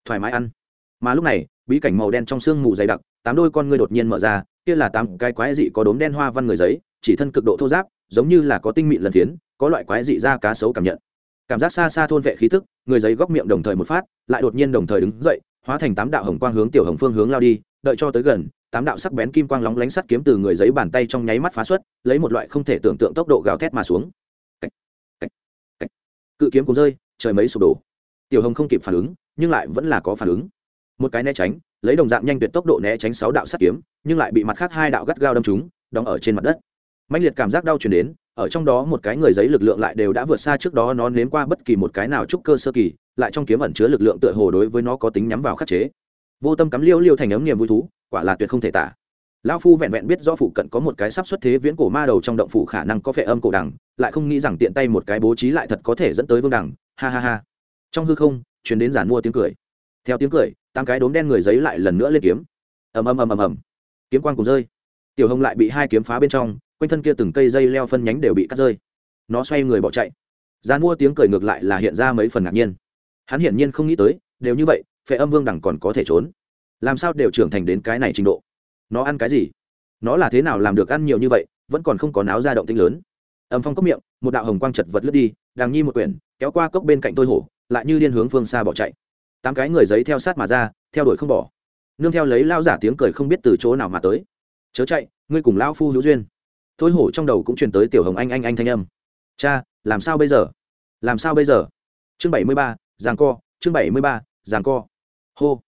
Thoải mái ăn. Mà lúc này, bí cảnh màu đen trong sương mù dày đặc, tám đôi con ngươi đột nhiên mở ra, kia là tám cái quái dị có đốm đen hoa văn người giấy, chỉ thân cực độ thô giáp, giống như là có tinh mịn lần phiến, có loại quái dị da cá sấu cảm nhận. Cảm giác xa xa thôn vệ khí tức, người giấy góc miệng đồng thời một phát, lại đột nhiên đồng thời đứng dậy, hóa thành tám đạo hồng quang hướng tiểu hồng phương hướng lao đi đợi cho tới gần, tám đạo sắc bén kim quang lóng lánh sắt kiếm từ người giấy bàn tay trong nháy mắt phá xuất, lấy một loại không thể tưởng tượng tốc độ gào thét mà xuống. Cự kiếm cũng rơi, trời mấy sụp đổ. Tiểu hồng không kịp phản ứng, nhưng lại vẫn là có phản ứng. Một cái né tránh, lấy đồng dạng nhanh tuyệt tốc độ né tránh sáu đạo sắt kiếm, nhưng lại bị mặt khác hai đạo gắt gao đâm trúng, đóng ở trên mặt đất. Mạnh liệt cảm giác đau chuyển đến, ở trong đó một cái người giấy lực lượng lại đều đã vượt xa trước đó nó nếm qua bất kỳ một cái nào trúc cơ sơ kỳ, lại trong kiếm ẩn chứa lực lượng tựa hồ đối với nó có tính nhắm vào khắc chế vô tâm cắm liêu liêu thành ấm niềm vui thú, quả là tuyệt không thể tả. Lão phu vẹn vẹn biết do phụ cận có một cái sắp xuất thế viễn cổ ma đầu trong động phủ khả năng có vẻ âm cổ đằng, lại không nghĩ rằng tiện tay một cái bố trí lại thật có thể dẫn tới vương đằng. Ha ha ha. Trong hư không chuyển đến giản mua tiếng cười. Theo tiếng cười, tám cái đốm đen người giấy lại lần nữa lên kiếm. Ầm ầm ầm ầm ầm. Kiếm quang cùng rơi. Tiểu hồng lại bị hai kiếm phá bên trong, quanh thân kia từng cây dây leo phân nhánh đều bị cắt rơi. Nó xoay người bỏ chạy. Giàn mua tiếng cười ngược lại là hiện ra mấy phần ngạc nhiên. Hắn hiển nhiên không nghĩ tới, đều như vậy phệ âm vương đẳng còn có thể trốn. Làm sao đều trưởng thành đến cái này trình độ? Nó ăn cái gì? Nó là thế nào làm được ăn nhiều như vậy, vẫn còn không có náo ra động tinh lớn. Âm phong cốc miệng, một đạo hồng quang chật vật lướt đi đàng nhi một quyển, kéo qua cốc bên cạnh tôi hổ, lại như điên hướng phương xa bỏ chạy. Tám cái người giấy theo sát mà ra, theo đuổi không bỏ. Nương theo lấy lao giả tiếng cười không biết từ chỗ nào mà tới. Chớ chạy, ngươi cùng lao phu hữu duyên. Thôi hổ trong đầu cũng truyền tới tiểu hồng anh anh anh thanh âm. Cha, làm sao bây giờ? Làm sao bây giờ? Chương bảy mươi ba giàng co, chương bảy mươi ba giàng co hô.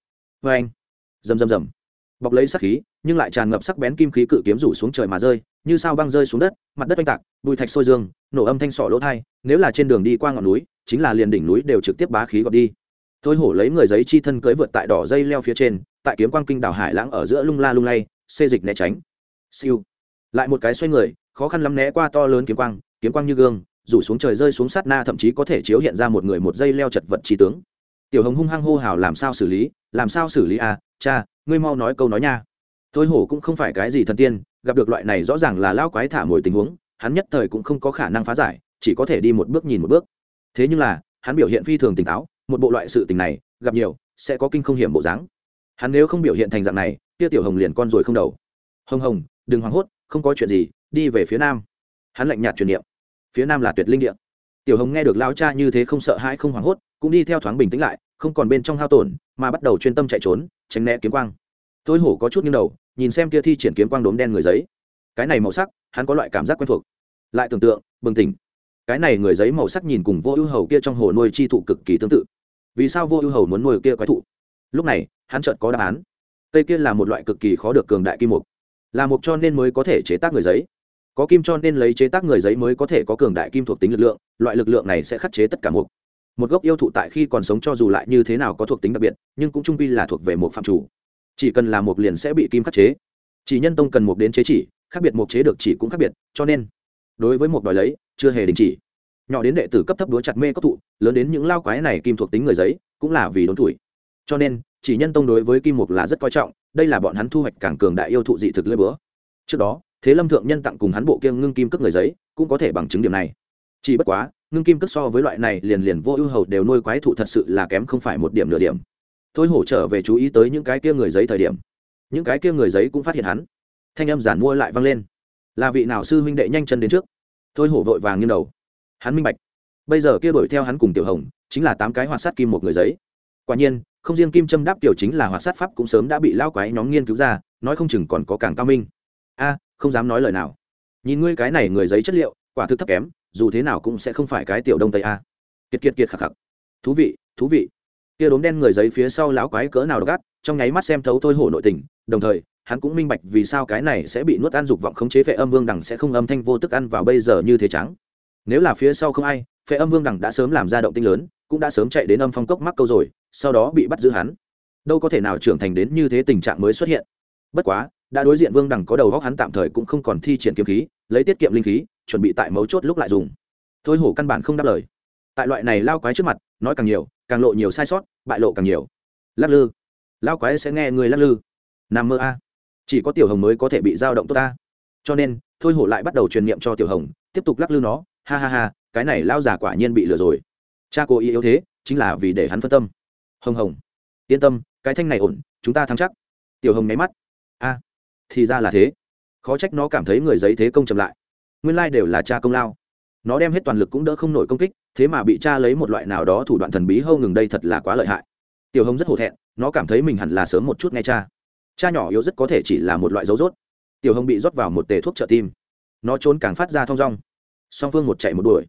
Vê anh. Rầm rầm rầm. Bọc lấy sắc khí, nhưng lại tràn ngập sắc bén kim khí cự kiếm rủ xuống trời mà rơi, như sao băng rơi xuống đất, mặt đất oanh tạc bụi thạch sôi dương, nổ âm thanh sọ lỗ thai, nếu là trên đường đi qua ngọn núi, chính là liền đỉnh núi đều trực tiếp bá khí gọt đi. Thôi hổ lấy người giấy chi thân cưới vượt tại đỏ dây leo phía trên, tại kiếm quang kinh đảo hải lãng ở giữa lung la lung lay, xê dịch né tránh. Siêu. Lại một cái xoay người, khó khăn lắm né qua to lớn kiếm quang kiếm quang như gương, rủ xuống trời rơi xuống sát na thậm chí có thể chiếu hiện ra một người một dây leo chật vật trí tướng tiểu hồng hung hăng hô hào làm sao xử lý, làm sao xử lý à cha, ngươi mau nói câu nói nha. Thôi hổ cũng không phải cái gì thần tiên, gặp được loại này rõ ràng là lao quái thả mồi tình huống, hắn nhất thời cũng không có khả năng phá giải, chỉ có thể đi một bước nhìn một bước. Thế nhưng là, hắn biểu hiện phi thường tỉnh táo, một bộ loại sự tình này, gặp nhiều, sẽ có kinh không hiểm bộ dáng. Hắn nếu không biểu hiện thành dạng này, kia tiểu hồng liền con rồi không đầu. Hồng hồng, đừng hoảng hốt, không có chuyện gì, đi về phía nam. Hắn lạnh nhạt truyền niệm. Phía nam là tuyệt linh địa. Tiểu hồng nghe được lao cha như thế không sợ hãi không hoảng hốt cũng đi theo thoáng bình tĩnh lại, không còn bên trong hao tổn, mà bắt đầu chuyên tâm chạy trốn, tránh né kiếm quang. Tôi hổ có chút nghiêng đầu, nhìn xem kia thi triển kiếm quang đốm đen người giấy. Cái này màu sắc, hắn có loại cảm giác quen thuộc. Lại tưởng tượng, bừng tỉnh. Cái này người giấy màu sắc nhìn cùng vô ưu hầu kia trong hồ nuôi chi thụ cực kỳ tương tự. Vì sao vô ưu hầu muốn nuôi kia quái thụ? Lúc này, hắn chợt có đáp án. Cây kia là một loại cực kỳ khó được cường đại kim mục. Là mục cho nên mới có thể chế tác người giấy. Có kim cho nên lấy chế tác người giấy mới có thể có cường đại kim thuộc tính lực lượng, loại lực lượng này sẽ khắc chế tất cả mục một gốc yêu thụ tại khi còn sống cho dù lại như thế nào có thuộc tính đặc biệt, nhưng cũng trung quy là thuộc về một phạm chủ. Chỉ cần là một liền sẽ bị kim khắc chế. Chỉ nhân tông cần một đến chế chỉ, khác biệt một chế được chỉ cũng khác biệt, cho nên, đối với một đòi lấy, chưa hề đình chỉ. Nhỏ đến đệ tử cấp thấp đúa chặt mê cấp thụ, lớn đến những lao quái này kim thuộc tính người giấy, cũng là vì đốn tuổi. Cho nên, chỉ nhân tông đối với kim mục là rất coi trọng, đây là bọn hắn thu hoạch càng cường đại yêu thụ dị thực lơi bữa trước đó, thế lâm thượng nhân tặng cùng hắn bộ kiêng ngưng kim cước người giấy, cũng có thể bằng chứng điểm này. Chỉ bất quá ngưng kim cất so với loại này liền liền vô ưu hầu đều nuôi quái thụ thật sự là kém không phải một điểm nửa điểm. Thôi hổ trở về chú ý tới những cái kia người giấy thời điểm. Những cái kia người giấy cũng phát hiện hắn. Thanh âm giản mua lại vang lên. Là vị nào sư huynh đệ nhanh chân đến trước? Thôi hổ vội vàng nghiêng đầu. Hắn minh bạch. Bây giờ kia đuổi theo hắn cùng tiểu hồng, chính là tám cái hoạt sát kim một người giấy. Quả nhiên, không riêng kim châm đáp tiểu chính là hoạt sát pháp cũng sớm đã bị lao quái nhóm nghiên cứu ra, nói không chừng còn có càng cao minh. A, không dám nói lời nào. Nhìn ngươi cái này người giấy chất liệu, quả thực thấp kém dù thế nào cũng sẽ không phải cái tiểu đông tây a. Kiệt kiệt kiệt khạc khạc thú vị thú vị. Kia đốm đen người giấy phía sau láo quái cỡ nào gắt trong nháy mắt xem thấu thôi hổ nội tình, đồng thời, hắn cũng minh bạch vì sao cái này sẽ bị nuốt ăn dục vọng khống chế phệ âm vương đằng sẽ không âm thanh vô tức ăn vào bây giờ như thế trắng nếu là phía sau không ai, phệ âm vương đằng đã sớm làm ra động tinh lớn, cũng đã sớm chạy đến âm phong cốc mắc câu rồi, sau đó bị bắt giữ hắn. Đâu có thể nào trưởng thành đến như thế tình trạng mới xuất hiện. Bất quá, đã đối diện vương đằng có đầu góc hắn tạm thời cũng không còn thi triển kiếm khí lấy tiết kiệm linh khí, chuẩn bị tại mấu chốt lúc lại dùng. Thôi hổ căn bản không đáp lời. Tại loại này lao quái trước mặt, nói càng nhiều, càng lộ nhiều sai sót, bại lộ càng nhiều. Lắc lư. Lao quái sẽ nghe người lắc lư. Nằm mơ a. Chỉ có tiểu hồng mới có thể bị dao động tốt ta. Cho nên, thôi hổ lại bắt đầu truyền niệm cho tiểu hồng, tiếp tục lắc lư nó. Ha ha ha, cái này lao già quả nhiên bị lừa rồi. Cha cô ý yếu thế, chính là vì để hắn phân tâm. Hồng hồng. Yên tâm, cái thanh này ổn, chúng ta thắng chắc. Tiểu hồng nháy mắt. A, thì ra là thế khó trách nó cảm thấy người giấy thế công chậm lại. Nguyên lai、like、đều là cha công lao. Nó đem hết toàn lực cũng đỡ không nổi công kích, thế mà bị cha lấy một loại nào đó thủ đoạn thần bí hâu ngừng đây thật là quá lợi hại. Tiểu hồng rất hổ thẹn, nó cảm thấy mình hẳn là sớm một chút nghe cha. Cha nhỏ yếu rất có thể chỉ là một loại dấu rốt. Tiểu hồng bị rót vào một tề thuốc trợ tim. Nó trốn càng phát ra thong dong. Song phương một chạy một đuổi.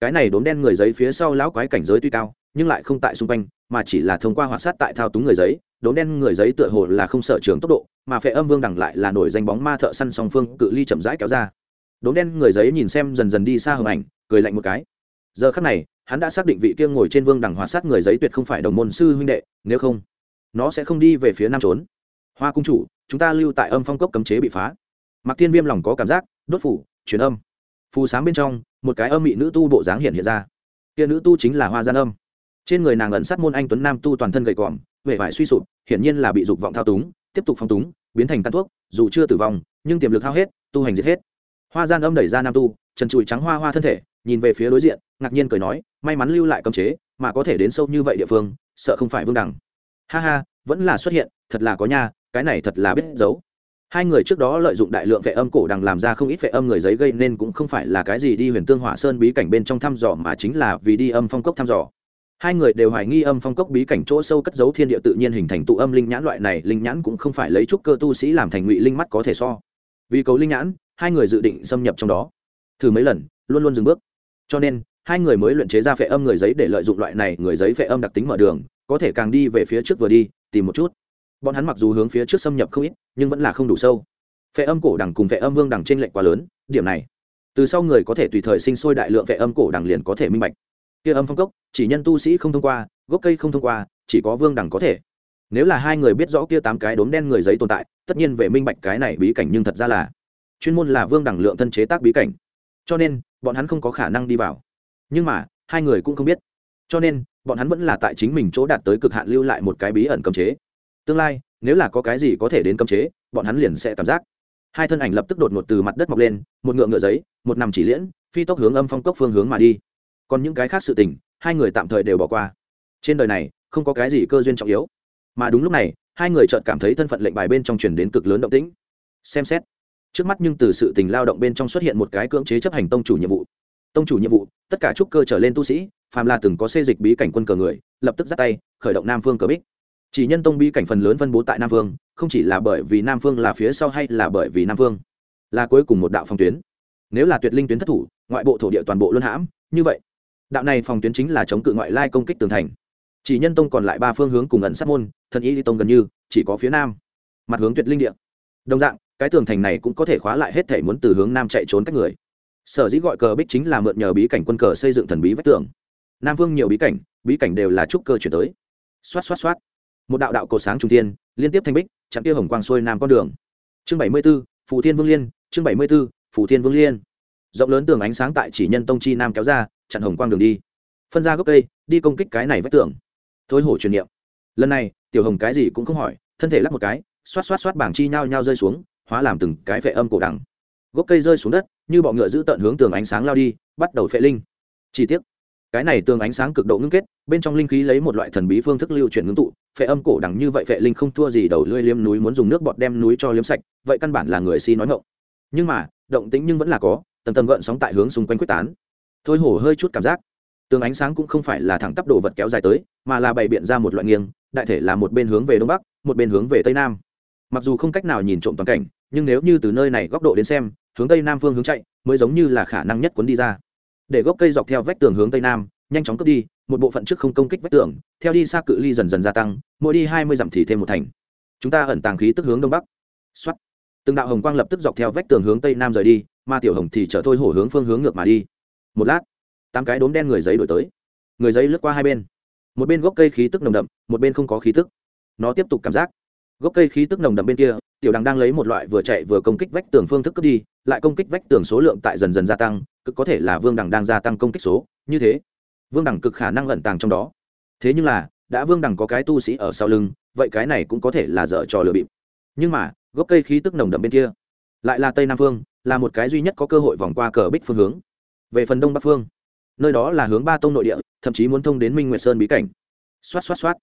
Cái này đốm đen người giấy phía sau lão quái cảnh giới tuy cao, nhưng lại không tại xung quanh, mà chỉ là thông qua hoạt sát tại thao túng người giấy. Đốm đen người giấy tựa hồ là không sợ trường tốc độ mà phệ âm vương đẳng lại là nổi danh bóng ma thợ săn song phương cự ly chậm rãi kéo ra. Đốm đen người giấy nhìn xem dần dần đi xa hưởng ảnh, cười lạnh một cái. Giờ khắc này, hắn đã xác định vị kia ngồi trên vương đẳng hoạt sát người giấy tuyệt không phải đồng môn sư huynh đệ, nếu không, nó sẽ không đi về phía nam trốn. Hoa cung chủ, chúng ta lưu tại âm phong cốc cấm chế bị phá. Mặc tiên viêm lòng có cảm giác, đốt phủ, truyền âm. Phù sáng bên trong, một cái âm mị nữ tu bộ dáng hiện hiện ra. Kia nữ tu chính là hoa gian âm. Trên người nàng ẩn sát môn anh tuấn nam tu toàn thân gầy còm, vẻ vải suy sụp, hiển nhiên là bị dục vọng thao túng tiếp tục phong túng, biến thành căn thuốc, dù chưa tử vong, nhưng tiềm lực hao hết, tu hành diệt hết. Hoa gian âm đẩy ra nam tu, trần trụi trắng hoa hoa thân thể, nhìn về phía đối diện, ngạc nhiên cười nói, may mắn lưu lại cấm chế, mà có thể đến sâu như vậy địa phương, sợ không phải vương đẳng. Ha ha, vẫn là xuất hiện, thật là có nha, cái này thật là biết giấu. Hai người trước đó lợi dụng đại lượng vệ âm cổ đằng làm ra không ít vệ âm người giấy gây nên cũng không phải là cái gì đi huyền tương hỏa sơn bí cảnh bên trong thăm dò mà chính là vì đi âm phong cốc thăm dò hai người đều hoài nghi âm phong cốc bí cảnh chỗ sâu cất giấu thiên địa tự nhiên hình thành tụ âm linh nhãn loại này, linh nhãn cũng không phải lấy trúc cơ tu sĩ làm thành ngụy linh mắt có thể so. Vì cầu linh nhãn, hai người dự định xâm nhập trong đó. Thử mấy lần, luôn luôn dừng bước. Cho nên, hai người mới luyện chế ra phệ âm người giấy để lợi dụng loại này người giấy phệ âm đặc tính mở đường, có thể càng đi về phía trước vừa đi, tìm một chút. Bọn hắn mặc dù hướng phía trước xâm nhập không ít, nhưng vẫn là không đủ sâu. Phệ âm cổ đằng cùng phệ âm vương đằng trên lệnh quá lớn, điểm này. Từ sau người có thể tùy thời sinh sôi đại lượng phệ âm cổ đằng liền có thể minh bạch kia âm phong cốc, chỉ nhân tu sĩ không thông qua, gốc cây không thông qua, chỉ có vương đẳng có thể. Nếu là hai người biết rõ kia tám cái đốm đen người giấy tồn tại, tất nhiên về minh bạch cái này bí cảnh nhưng thật ra là chuyên môn là vương đẳng lượng thân chế tác bí cảnh. Cho nên, bọn hắn không có khả năng đi vào. Nhưng mà, hai người cũng không biết. Cho nên, bọn hắn vẫn là tại chính mình chỗ đạt tới cực hạn lưu lại một cái bí ẩn cấm chế. Tương lai, nếu là có cái gì có thể đến cấm chế, bọn hắn liền sẽ cảm giác. Hai thân ảnh lập tức đột ngột từ mặt đất mọc lên, một ngựa ngựa giấy, một nằm chỉ liễn, phi tốc hướng âm phong cốc phương hướng mà đi còn những cái khác sự tình, hai người tạm thời đều bỏ qua. Trên đời này, không có cái gì cơ duyên trọng yếu. Mà đúng lúc này, hai người chợt cảm thấy thân phận lệnh bài bên trong truyền đến cực lớn động tĩnh. Xem xét, trước mắt nhưng từ sự tình lao động bên trong xuất hiện một cái cưỡng chế chấp hành tông chủ nhiệm vụ. Tông chủ nhiệm vụ, tất cả trúc cơ trở lên tu sĩ, phàm là từng có xê dịch bí cảnh quân cờ người, lập tức dắt tay, khởi động nam phương cờ bích. Chỉ nhân tông bí cảnh phần lớn phân bố tại nam phương, không chỉ là bởi vì nam phương là phía sau hay là bởi vì nam phương. Là cuối cùng một đạo phòng tuyến. Nếu là tuyệt linh tuyến thất thủ, ngoại bộ thổ địa toàn bộ luân hãm, như vậy đạo này phòng tuyến chính là chống cự ngoại lai công kích tường thành. Chỉ nhân tông còn lại ba phương hướng cùng ẩn sát môn, thần y tông gần như, chỉ có phía nam. Mặt hướng tuyệt linh địa. Đồng dạng, cái tường thành này cũng có thể khóa lại hết thể muốn từ hướng nam chạy trốn các người. Sở dĩ gọi cờ bích chính là mượn nhờ bí cảnh quân cờ xây dựng thần bí vách tường. Nam vương nhiều bí cảnh bí cảnh đều là trúc cơ chuyển tới. Xoát xoát xoát. Một đạo đạo cột sáng trung tiên liên tiếp thanh bích, chặn kia hồng quang xuôi nam con đường. Chương bảy mươi b ố phù thiên vương liên, chương bảy mươi b ố phù thiên vương liên rộng lớn tường ánh sáng tại chỉ nhân tông chi nam kéo ra, chặn hồng quang đường đi. Phân ra gốc cây, đi công kích cái này vách tường. Thối hổ truyền niệm. Lần này, tiểu hồng cái gì cũng không hỏi, thân thể lắc một cái, xoát xoát xoát bảng chi nhao nhao rơi xuống, hóa làm từng cái vệ âm cổ đằng gốc cây rơi xuống đất, như bọ ngựa giữ tận hướng tường ánh sáng lao đi, bắt đầu phệ linh. Chi tiết cái này tường ánh sáng cực độ ngưng kết, bên trong linh khí lấy một loại thần bí phương thức lưu chuyển ngưng tụ, phệ âm cổ đằng như vậy phệ linh không thua gì đầu lưỡi liếm núi muốn dùng nước bọt đem núi cho liếm sạch, vậy căn bản là người si nói ngộng nhưng mà, động tĩnh nhưng vẫn là có tầng tầng gợn sóng tại hướng xung quanh quyết tán. Thôi hổ hơi chút cảm giác. Tường ánh sáng cũng không phải là thẳng tắp đồ vật kéo dài tới, mà là bày biện ra một loại nghiêng, đại thể là một bên hướng về đông bắc, một bên hướng về tây nam. Mặc dù không cách nào nhìn trộm toàn cảnh, nhưng nếu như từ nơi này góc độ đến xem, hướng tây nam phương hướng chạy, mới giống như là khả năng nhất cuốn đi ra. Để gốc cây dọc theo vách tường hướng tây nam, nhanh chóng cướp đi, một bộ phận trước không công kích vách tường, theo đi xa cự ly dần dần gia tăng, mỗi đi hai mươi dặm thì thêm một thành. Chúng ta ẩn tàng khí tức hướng đông bắc. Xuất từng đạo hồng quang lập tức dọc theo vách tường hướng tây nam rời đi mà tiểu hồng thì chở thôi hổ hướng phương hướng ngược mà đi. Một lát, tám cái đốm đen người giấy đổi tới. Người giấy lướt qua hai bên. Một bên gốc cây khí tức nồng đậm, một bên không có khí tức. Nó tiếp tục cảm giác. Gốc cây khí tức nồng đậm bên kia, tiểu đằng đang lấy một loại vừa chạy vừa công kích vách tường phương thức cướp đi, lại công kích vách tường số lượng tại dần dần gia tăng, cực có thể là vương đằng đang gia tăng công kích số. Như thế, vương đằng cực khả năng lẩn tàng trong đó. Thế nhưng là, đã vương đằng có cái tu sĩ ở sau lưng, vậy cái này cũng có thể là dở trò lừa bịp. Nhưng mà, gốc cây khí tức nồng đậm bên kia lại là tây nam phương, là một cái duy nhất có cơ hội vòng qua cờ bích phương hướng. Về phần đông bắc phương, nơi đó là hướng ba tông nội địa, thậm chí muốn thông đến minh nguyệt sơn bí cảnh. Xoát xoát xoát.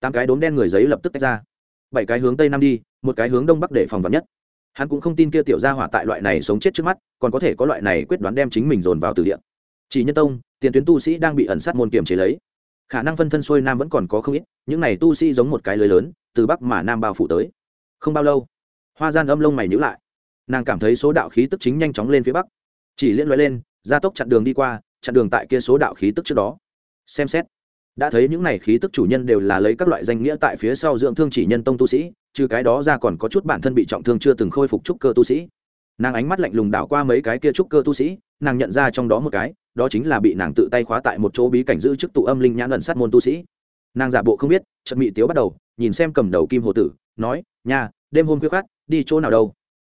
Tám cái đốm đen người giấy lập tức tách ra. Bảy cái hướng tây nam đi, một cái hướng đông bắc để phòng vật nhất. Hắn cũng không tin kia tiểu gia hỏa tại loại này sống chết trước mắt, còn có thể có loại này quyết đoán đem chính mình dồn vào từ địa. Chỉ nhân tông, tiền tuyến tu sĩ đang bị ẩn sát môn kiểm chế lấy. Khả năng phân thân xuôi nam vẫn còn có không ít, những này tu sĩ giống một cái lưới lớn, từ bắc mà nam bao phủ tới. Không bao lâu, hoa gian âm lông mày nhữ lại nàng cảm thấy số đạo khí tức chính nhanh chóng lên phía bắc. Chỉ liên loại lên, gia tốc chặn đường đi qua, chặn đường tại kia số đạo khí tức trước đó. Xem xét, đã thấy những này khí tức chủ nhân đều là lấy các loại danh nghĩa tại phía sau dưỡng thương chỉ nhân tông tu sĩ, trừ cái đó ra còn có chút bản thân bị trọng thương chưa từng khôi phục trúc cơ tu sĩ. Nàng ánh mắt lạnh lùng đảo qua mấy cái kia trúc cơ tu sĩ, nàng nhận ra trong đó một cái, đó chính là bị nàng tự tay khóa tại một chỗ bí cảnh giữ chức tụ âm linh nhãn ẩn sát môn tu sĩ. Nàng giả bộ không biết trận mị tiếu bắt đầu, nhìn xem cầm đầu kim hồ tử, nói, nha, đêm hôm khuya khát đi chỗ nào đâu?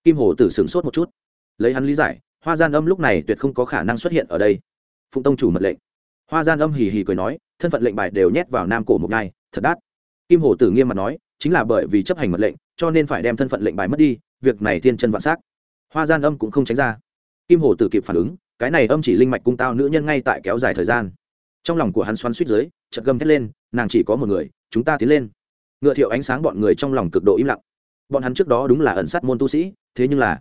Kim hồ tử sửng sốt một chút. Lấy hắn lý giải, hoa gian âm lúc này tuyệt không có khả năng xuất hiện ở đây. Phụng tông chủ mật lệnh. Hoa gian âm hì hì cười nói, thân phận lệnh bài đều nhét vào nam cổ một ngày thật đắt. Kim hồ tử nghiêm mặt nói, chính là bởi vì chấp hành mật lệnh, cho nên phải đem thân phận lệnh bài mất đi, việc này thiên chân vạn s á c hoa gian âm cũng không tránh ra. Kim hồ tử kịp phản ứng, cái này âm chỉ linh mạch cung tao nữ nhân ngay tại kéo dài thời gian. Trong lòng của hắn xoắn suýt dưới chật gầm thét lên, nàng chỉ có một người, chúng ta tiến lên. Ngựa thiệu ánh sáng bọn người trong lòng cực độ im lặng. Bọn hắn trước đó đúng là ẩn sát môn tu sĩ thế nhưng là,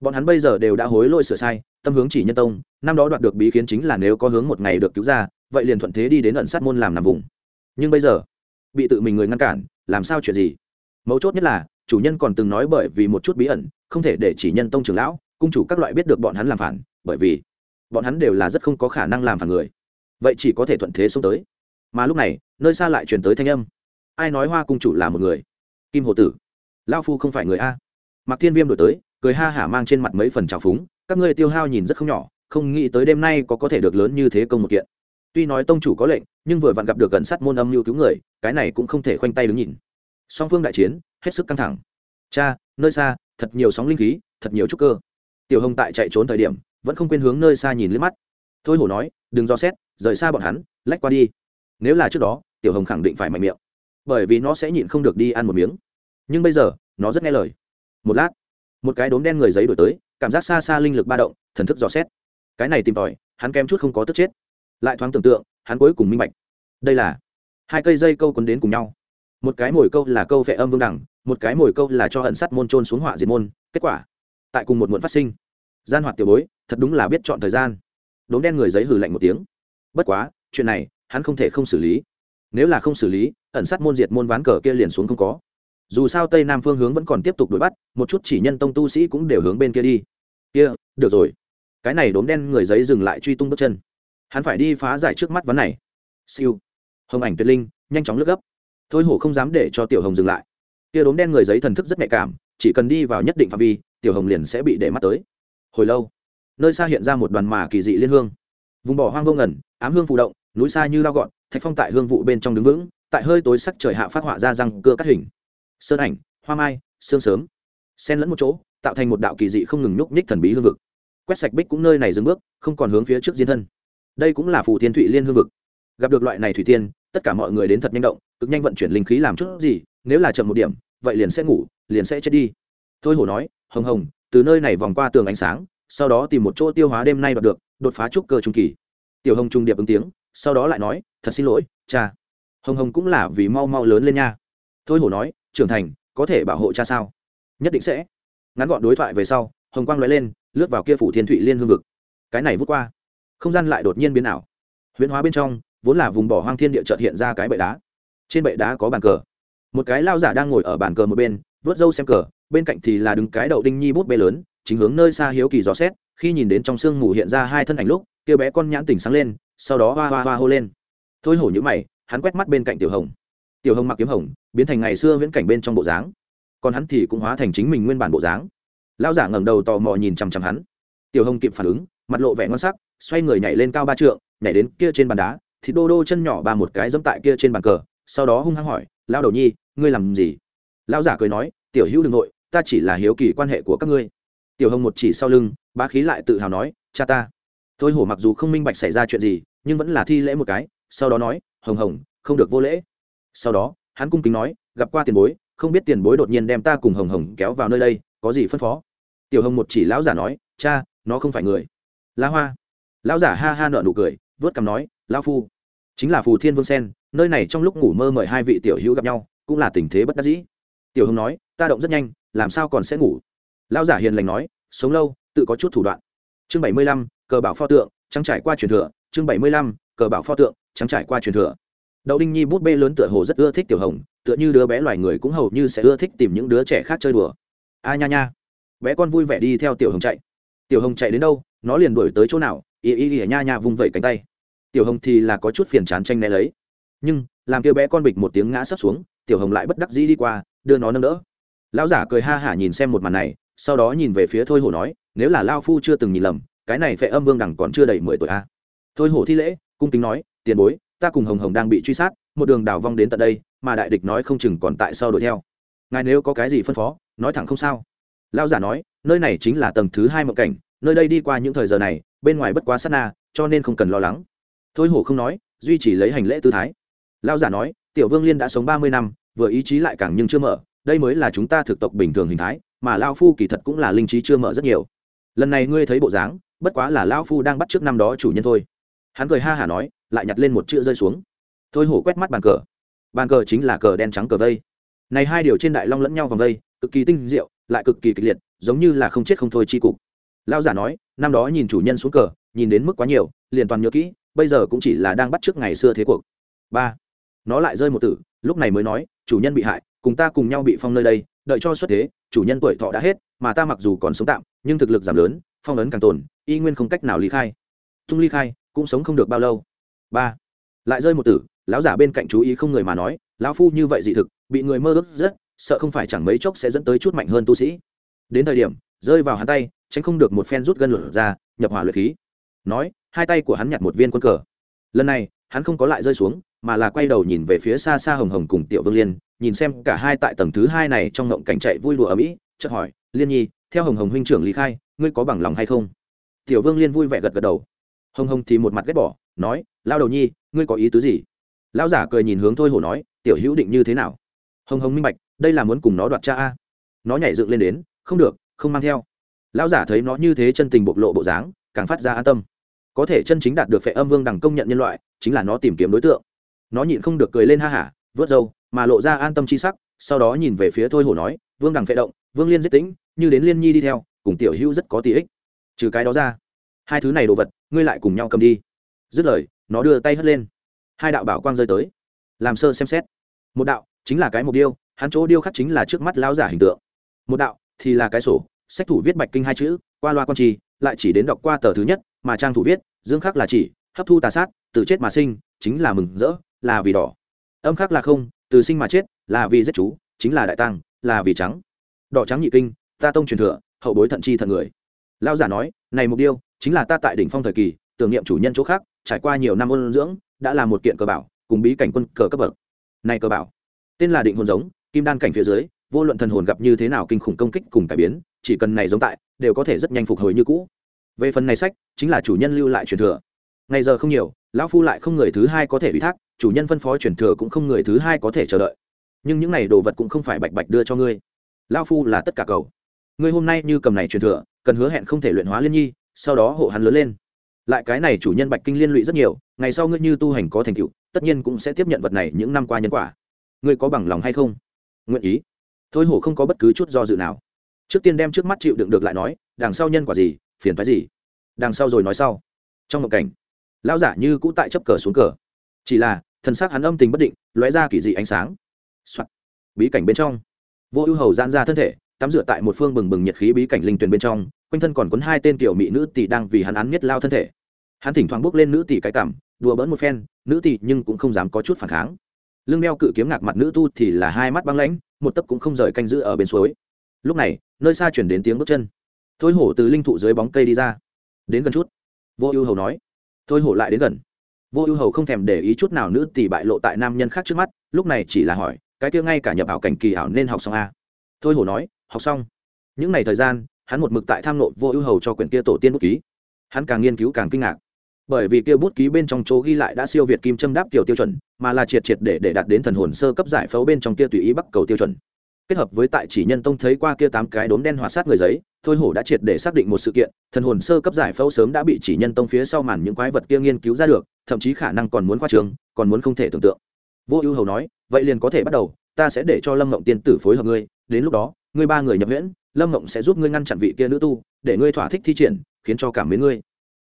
bọn hắn bây giờ đều đã hối lỗi sửa sai, tâm hướng chỉ nhân tông, năm đó đoạt được bí kiến chính là nếu có hướng một ngày được cứu ra, vậy liền thuận thế đi đến ẩn sát môn làm nằm vùng. Nhưng bây giờ, bị tự mình người ngăn cản, làm sao chuyện gì? Mấu chốt nhất là, chủ nhân còn từng nói bởi vì một chút bí ẩn, không thể để chỉ nhân tông trưởng lão, cung chủ các loại biết được bọn hắn làm phản, bởi vì bọn hắn đều là rất không có khả năng làm phản người. Vậy chỉ có thể thuận thế xông tới. Mà lúc này, nơi xa lại truyền tới thanh âm. Ai nói hoa cung chủ là một người? Kim hồ tử. Lao phu không phải người a mặc thiên viêm đổi tới, cười ha hả mang trên mặt mấy phần trào phúng, các ngươi tiêu hao nhìn rất không nhỏ, không nghĩ tới đêm nay có có thể được lớn như thế công một kiện. Tuy nói tông chủ có lệnh, nhưng vừa vặn gặp được gần sát môn âm mưu cứu người, cái này cũng không thể khoanh tay đứng nhìn. Song phương đại chiến, hết sức căng thẳng. Cha, nơi xa, thật nhiều sóng linh khí, thật nhiều trúc cơ. Tiểu hồng tại chạy trốn thời điểm, vẫn không quên hướng nơi xa nhìn lên mắt. Thôi hổ nói, đừng do xét, rời xa bọn hắn, lách qua đi. Nếu là trước đó, tiểu hồng khẳng định phải mạnh miệng, bởi vì nó sẽ nhịn không được đi ăn một miếng. Nhưng bây giờ, nó rất nghe lời một lát, một cái đốm đen người giấy đổi tới, cảm giác xa xa linh lực ba động, thần thức dò xét. Cái này tìm tòi, hắn kém chút không có tức chết. Lại thoáng tưởng tượng, hắn cuối cùng minh bạch. Đây là hai cây dây câu quấn đến cùng nhau. Một cái mồi câu là câu vệ âm vương đẳng, một cái mồi câu là cho hận sắt môn trôn xuống họa diệt môn. Kết quả, tại cùng một muộn phát sinh. Gian hoạt tiểu bối, thật đúng là biết chọn thời gian. Đốm đen người giấy hử lạnh một tiếng. Bất quá, chuyện này, hắn không thể không xử lý. Nếu là không xử lý, ẩn sát môn diệt môn ván cờ kia liền xuống không có dù sao tây nam phương hướng vẫn còn tiếp tục đuổi bắt, một chút chỉ nhân tông tu sĩ cũng đều hướng bên kia đi. Kia, được rồi. Cái này đốm đen người giấy dừng lại truy tung bước chân. Hắn phải đi phá giải trước mắt vấn này. Siêu. Hồng ảnh tuyệt linh, nhanh chóng lướt gấp. Thôi hổ không dám để cho tiểu hồng dừng lại. Kia đốm đen người giấy thần thức rất nhạy cảm, chỉ cần đi vào nhất định phạm vi, tiểu hồng liền sẽ bị để mắt tới. Hồi lâu, nơi xa hiện ra một đoàn mà kỳ dị liên hương. Vùng bỏ hoang vô ngẩn ám hương phụ động, núi xa như lao gọn, thạch phong tại hương vụ bên trong đứng vững, tại hơi tối sắc trời hạ phát họa ra răng cưa cắt hình sơn ảnh, hoa mai, sương sớm. Xen lẫn một chỗ, tạo thành một đạo kỳ dị không ngừng nhúc nhích thần bí hương vực. Quét sạch bích cũng nơi này dừng bước, không còn hướng phía trước diên thân. Đây cũng là phù thiên thụy liên hương vực. Gặp được loại này thủy tiên, tất cả mọi người đến thật nhanh động, cực nhanh vận chuyển linh khí làm chút gì, nếu là chậm một điểm, vậy liền sẽ ngủ, liền sẽ chết đi. Thôi hổ nói, hồng hồng, từ nơi này vòng qua tường ánh sáng, sau đó tìm một chỗ tiêu hóa đêm nay đoạt được, đột phá trúc cơ trung kỳ. Tiểu hồng trung điệp ứng tiếng, sau đó lại nói, thật xin lỗi, cha. Hồng hồng cũng là vì mau mau lớn lên nha. Thôi hổ nói trưởng thành, có thể bảo hộ cha sao? Nhất định sẽ. Ngắn gọn đối thoại về sau, hồng quang l lên, lướt vào kia phủ thiên thụy liên hương vực. Cái này vút qua, không gian lại đột nhiên biến ảo. Huyễn hóa bên trong, vốn là vùng bỏ hoang thiên địa trợt hiện ra cái bệ đá. Trên bệ đá có bàn cờ. Một cái lao giả đang ngồi ở bàn cờ một bên, vớt râu xem cờ, bên cạnh thì là đứng cái đậu đinh nhi bút bê lớn, chính hướng nơi xa hiếu kỳ gió xét, khi nhìn đến trong sương mù hiện ra hai thân ảnh lúc, kia bé con nhãn tỉnh sáng lên, sau đó hoa hoa hoa hô lên. Thôi hổ nhữ mày, hắn quét mắt bên cạnh tiểu hồng tiểu hồng mặc kiếm hồng, biến thành ngày xưa viễn cảnh bên trong bộ dáng. Còn hắn thì cũng hóa thành chính mình nguyên bản bộ dáng. Lao giả ngẩng đầu tò mò nhìn chằm chằm hắn. Tiểu hồng kịp phản ứng, mặt lộ vẻ ngon sắc, xoay người nhảy lên cao ba trượng, nhảy đến kia trên bàn đá, thì đô đô chân nhỏ ba một cái dẫm tại kia trên bàn cờ, sau đó hung hăng hỏi lao đầu nhi, ngươi làm gì? Lao giả cười nói, tiểu hữu đừng nội ta chỉ là hiếu kỳ quan hệ của các ngươi. Tiểu hồng một chỉ sau lưng, bá khí lại tự hào nói, cha ta. Thôi hổ mặc dù không minh bạch xảy ra chuyện gì, nhưng vẫn là thi lễ một cái, sau đó nói, hồng hồng, không được vô lễ sau đó, hắn cung kính nói, gặp qua tiền bối, không biết tiền bối đột nhiên đem ta cùng hồng hồng kéo vào nơi đây, có gì phân phó? Tiểu hồng một chỉ lão giả nói, cha, nó không phải người. La hoa. Lão giả ha ha nợ nụ cười, vớt cằm nói, lão phu. Chính là phù thiên vương sen, nơi này trong lúc ngủ mơ mời hai vị tiểu hữu gặp nhau, cũng là tình thế bất đắc dĩ. Tiểu hồng nói, ta động rất nhanh, làm sao còn sẽ ngủ? Lão giả hiền lành nói, sống lâu, tự có chút thủ đoạn. Chương bảy mươi lăm, cờ bảo pho tượng, trắng trải qua truyền thừa. Chương bảy mươi lăm, cờ bảo pho tượng, trắng trải qua truyền thừa đậu đinh nhi bút bê lớn tựa hồ rất ưa thích tiểu hồng, tựa như đứa bé loài người cũng hầu như sẽ ưa thích tìm những đứa trẻ khác chơi đùa. A nha nha. Bé con vui vẻ đi theo tiểu hồng chạy. Tiểu hồng chạy đến đâu, nó liền đuổi tới chỗ nào, y y y nha nha vung vẩy cánh tay. Tiểu hồng thì là có chút phiền chán tranh né lấy. Nhưng, làm kêu bé con bịch một tiếng ngã sấp xuống, tiểu hồng lại bất đắc dĩ đi qua, đưa nó nâng đỡ. Lão giả cười ha hả nhìn xem một màn này, sau đó nhìn về phía thôi hổ nói, nếu là lao phu chưa từng nhìn lầm, cái này phệ âm vương đẳng còn chưa đầy mười tuổi a à. thôi hổ thi lễ, cung kính nói, tiền bối ta cùng hồng hồng đang bị truy sát, một đường đào vong đến tận đây, mà đại địch nói không chừng còn tại sau đuổi theo. Ngài nếu có cái gì phân phó, nói thẳng không sao. Lao giả nói, nơi này chính là tầng thứ hai mộng cảnh, nơi đây đi qua những thời giờ này, bên ngoài bất quá sát na, cho nên không cần lo lắng. Thôi hổ không nói, duy chỉ lấy hành lễ tư thái. Lao giả nói, tiểu vương liên đã sống ba mươi năm, vừa ý chí lại càng nhưng chưa mở, đây mới là chúng ta thực tộc bình thường hình thái, mà lao phu kỳ thật cũng là linh trí chưa mở rất nhiều. Lần này ngươi thấy bộ dáng, bất quá là lao phu đang bắt trước năm đó chủ nhân thôi. Hắn cười ha hả nói lại nhặt lên một chữ rơi xuống. Thôi hổ quét mắt bàn cờ. Bàn cờ chính là cờ đen trắng cờ vây. Này hai điều trên đại long lẫn nhau vòng vây, cực kỳ tinh diệu, lại cực kỳ kịch liệt, giống như là không chết không thôi chi cục. Lao giả nói, năm đó nhìn chủ nhân xuống cờ, nhìn đến mức quá nhiều, liền toàn nhớ kỹ, bây giờ cũng chỉ là đang bắt trước ngày xưa thế cuộc. Ba. Nó lại rơi một tử, lúc này mới nói, chủ nhân bị hại, cùng ta cùng nhau bị phong nơi đây, đợi cho xuất thế, chủ nhân tuổi thọ đã hết, mà ta mặc dù còn sống tạm, nhưng thực lực giảm lớn, phong ấn càng tồn, y nguyên không cách nào ly khai. Tung ly khai, cũng sống không được bao lâu ba lại rơi một tử lão giả bên cạnh chú ý không người mà nói lão phu như vậy dị thực bị người mơ ước rất sợ không phải chẳng mấy chốc sẽ dẫn tới chút mạnh hơn tu sĩ đến thời điểm rơi vào hắn tay tránh không được một phen rút gân lửa ra nhập hỏa luyện khí nói hai tay của hắn nhặt một viên quân cờ lần này hắn không có lại rơi xuống mà là quay đầu nhìn về phía xa xa hồng hồng cùng tiểu vương liên nhìn xem cả hai tại tầng thứ hai này trong ngộng cảnh chạy vui đùa ở mỹ chợt hỏi liên nhi theo hồng hồng huynh trưởng lý khai ngươi có bằng lòng hay không tiểu vương liên vui vẻ gật gật đầu hồng hồng thì một mặt ghét bỏ nói lao đầu nhi, ngươi có ý tứ gì? Lão giả cười nhìn hướng thôi hổ nói, tiểu hữu định như thế nào? Hồng hồng minh bạch, đây là muốn cùng nó đoạt cha a. Nó nhảy dựng lên đến, không được, không mang theo. Lão giả thấy nó như thế chân tình bộc lộ bộ dáng, càng phát ra an tâm. Có thể chân chính đạt được phệ âm vương đẳng công nhận nhân loại, chính là nó tìm kiếm đối tượng. Nó nhịn không được cười lên ha hả, vớt râu, mà lộ ra an tâm c h i sắc, sau đó nhìn về phía thôi hổ nói, vương đằng phệ động, vương liên giết tĩnh, như đến liên nhi đi theo, cùng tiểu hữu rất có tỷ ích. Trừ cái đó ra, hai thứ này đồ vật, ngươi lại cùng nhau cầm đi. Dứt lời nó đưa tay hất lên. Hai đạo bảo quang rơi tới, làm sơ xem xét. Một đạo chính là cái mục điêu, hắn chỗ điêu khắc chính là trước mắt lão giả hình tượng. Một đạo thì là cái sổ, sách thủ viết bạch kinh hai chữ, qua loa con trì, lại chỉ đến đọc qua tờ thứ nhất, mà trang thủ viết, dương khắc là chỉ, hấp thu tà sát, từ chết mà sinh, chính là mừng rỡ, là vì đỏ. Âm khắc là không, từ sinh mà chết, là vì giết chú, chính là đại tăng là vì trắng. Đỏ trắng nhị kinh, ta tông truyền thừa, hậu bối thận chi thận người. Lao giả nói, này mục điêu, chính là ta tại đỉnh phong thời kỳ, tưởng niệm chủ nhân chỗ khác trải qua nhiều năm ôn dưỡng, đã là một kiện cờ bảo, cùng bí cảnh quân cờ cấp bậc. Này cờ bảo, tên là định hồn giống, kim đan cảnh phía dưới, vô luận thần hồn gặp như thế nào kinh khủng công kích cùng cải biến, chỉ cần này giống tại, đều có thể rất nhanh phục hồi như cũ. Về phần này sách, chính là chủ nhân lưu lại truyền thừa. Ngày giờ không nhiều, lão phu lại không người thứ hai có thể ủy thác, chủ nhân phân phó truyền thừa cũng không người thứ hai có thể chờ đợi. Nhưng những này đồ vật cũng không phải bạch bạch đưa cho ngươi. Lão phu là tất cả cầu. Ngươi hôm nay như cầm này truyền thừa, cần hứa hẹn không thể luyện hóa liên nhi, sau đó hộ hắn lớn lên lại cái này chủ nhân bạch kinh liên lụy rất nhiều, ngày sau ngươi như tu hành có thành tựu, tất nhiên cũng sẽ tiếp nhận vật này những năm qua nhân quả. Ngươi có bằng lòng hay không? Nguyện ý. Thôi hổ không có bất cứ chút do dự nào. Trước tiên đem trước mắt chịu đựng được lại nói, đằng sau nhân quả gì, phiền phái gì? Đằng sau rồi nói sau. Trong một cảnh, lão giả như cũ tại chấp cờ xuống cờ. Chỉ là, thần sắc hắn âm tình bất định, lóe ra kỳ dị ánh sáng、Soạn. bí cảnh bên trong. Vô ưu hầu giãn ra thân thể, tắm rửa tại một phương bừng bừng nhiệt khí bí cảnh linh tuyền bên trong, quanh thân còn cuốn hai tên tiểu mỹ nữ tỷ đang vì hắn án nhất lao thân thể hắn thỉnh thoảng bước lên nữ tỷ cái cảm, đùa bỡn một phen, nữ tỷ nhưng cũng không dám có chút phản kháng. Lưng đeo cự kiếm ngạc mặt nữ tu thì là hai mắt băng lãnh, một tấc cũng không rời canh giữ ở bên suối. Lúc này, nơi xa chuyển đến tiếng bước chân. Thôi hổ từ linh thụ dưới bóng cây đi ra. Đến gần chút. Vô ưu hầu nói. Thôi hổ lại đến gần. Vô ưu hầu không thèm để ý chút nào nữ tỷ bại lộ tại nam nhân khác trước mắt, lúc này chỉ là hỏi, cái kia ngay cả nhập ảo cảnh kỳ ảo nên học xong a thôi hổ nói, học xong. Những ngày thời gian, hắn một mực tại tham nộ vô ưu hầu cho quyển kia tổ tiên bút ký. Hắn càng nghiên cứu càng kinh ngạc bởi vì kia bút ký bên trong chỗ ghi lại đã siêu việt kim châm đáp kiểu tiêu chuẩn, mà là triệt triệt để để đạt đến thần hồn sơ cấp giải phẫu bên trong kia tùy ý bắc cầu tiêu chuẩn. Kết hợp với tại chỉ nhân tông thấy qua kia tám cái đốm đen hỏa sát người giấy, thôi hổ đã triệt để xác định một sự kiện, thần hồn sơ cấp giải phẫu sớm đã bị chỉ nhân tông phía sau màn những quái vật kia nghiên cứu ra được, thậm chí khả năng còn muốn khoa trường, còn muốn không thể tưởng tượng. Vô ưu hầu nói, vậy liền có thể bắt đầu, ta sẽ để cho lâm ngộng tiên tử phối hợp ngươi, đến lúc đó, ngươi ba người nhập huyễn, lâm ngộng sẽ giúp ngươi ngăn chặn vị kia nữ tu, để ngươi thỏa thích thi triển, khiến cho cảm mến ngươi.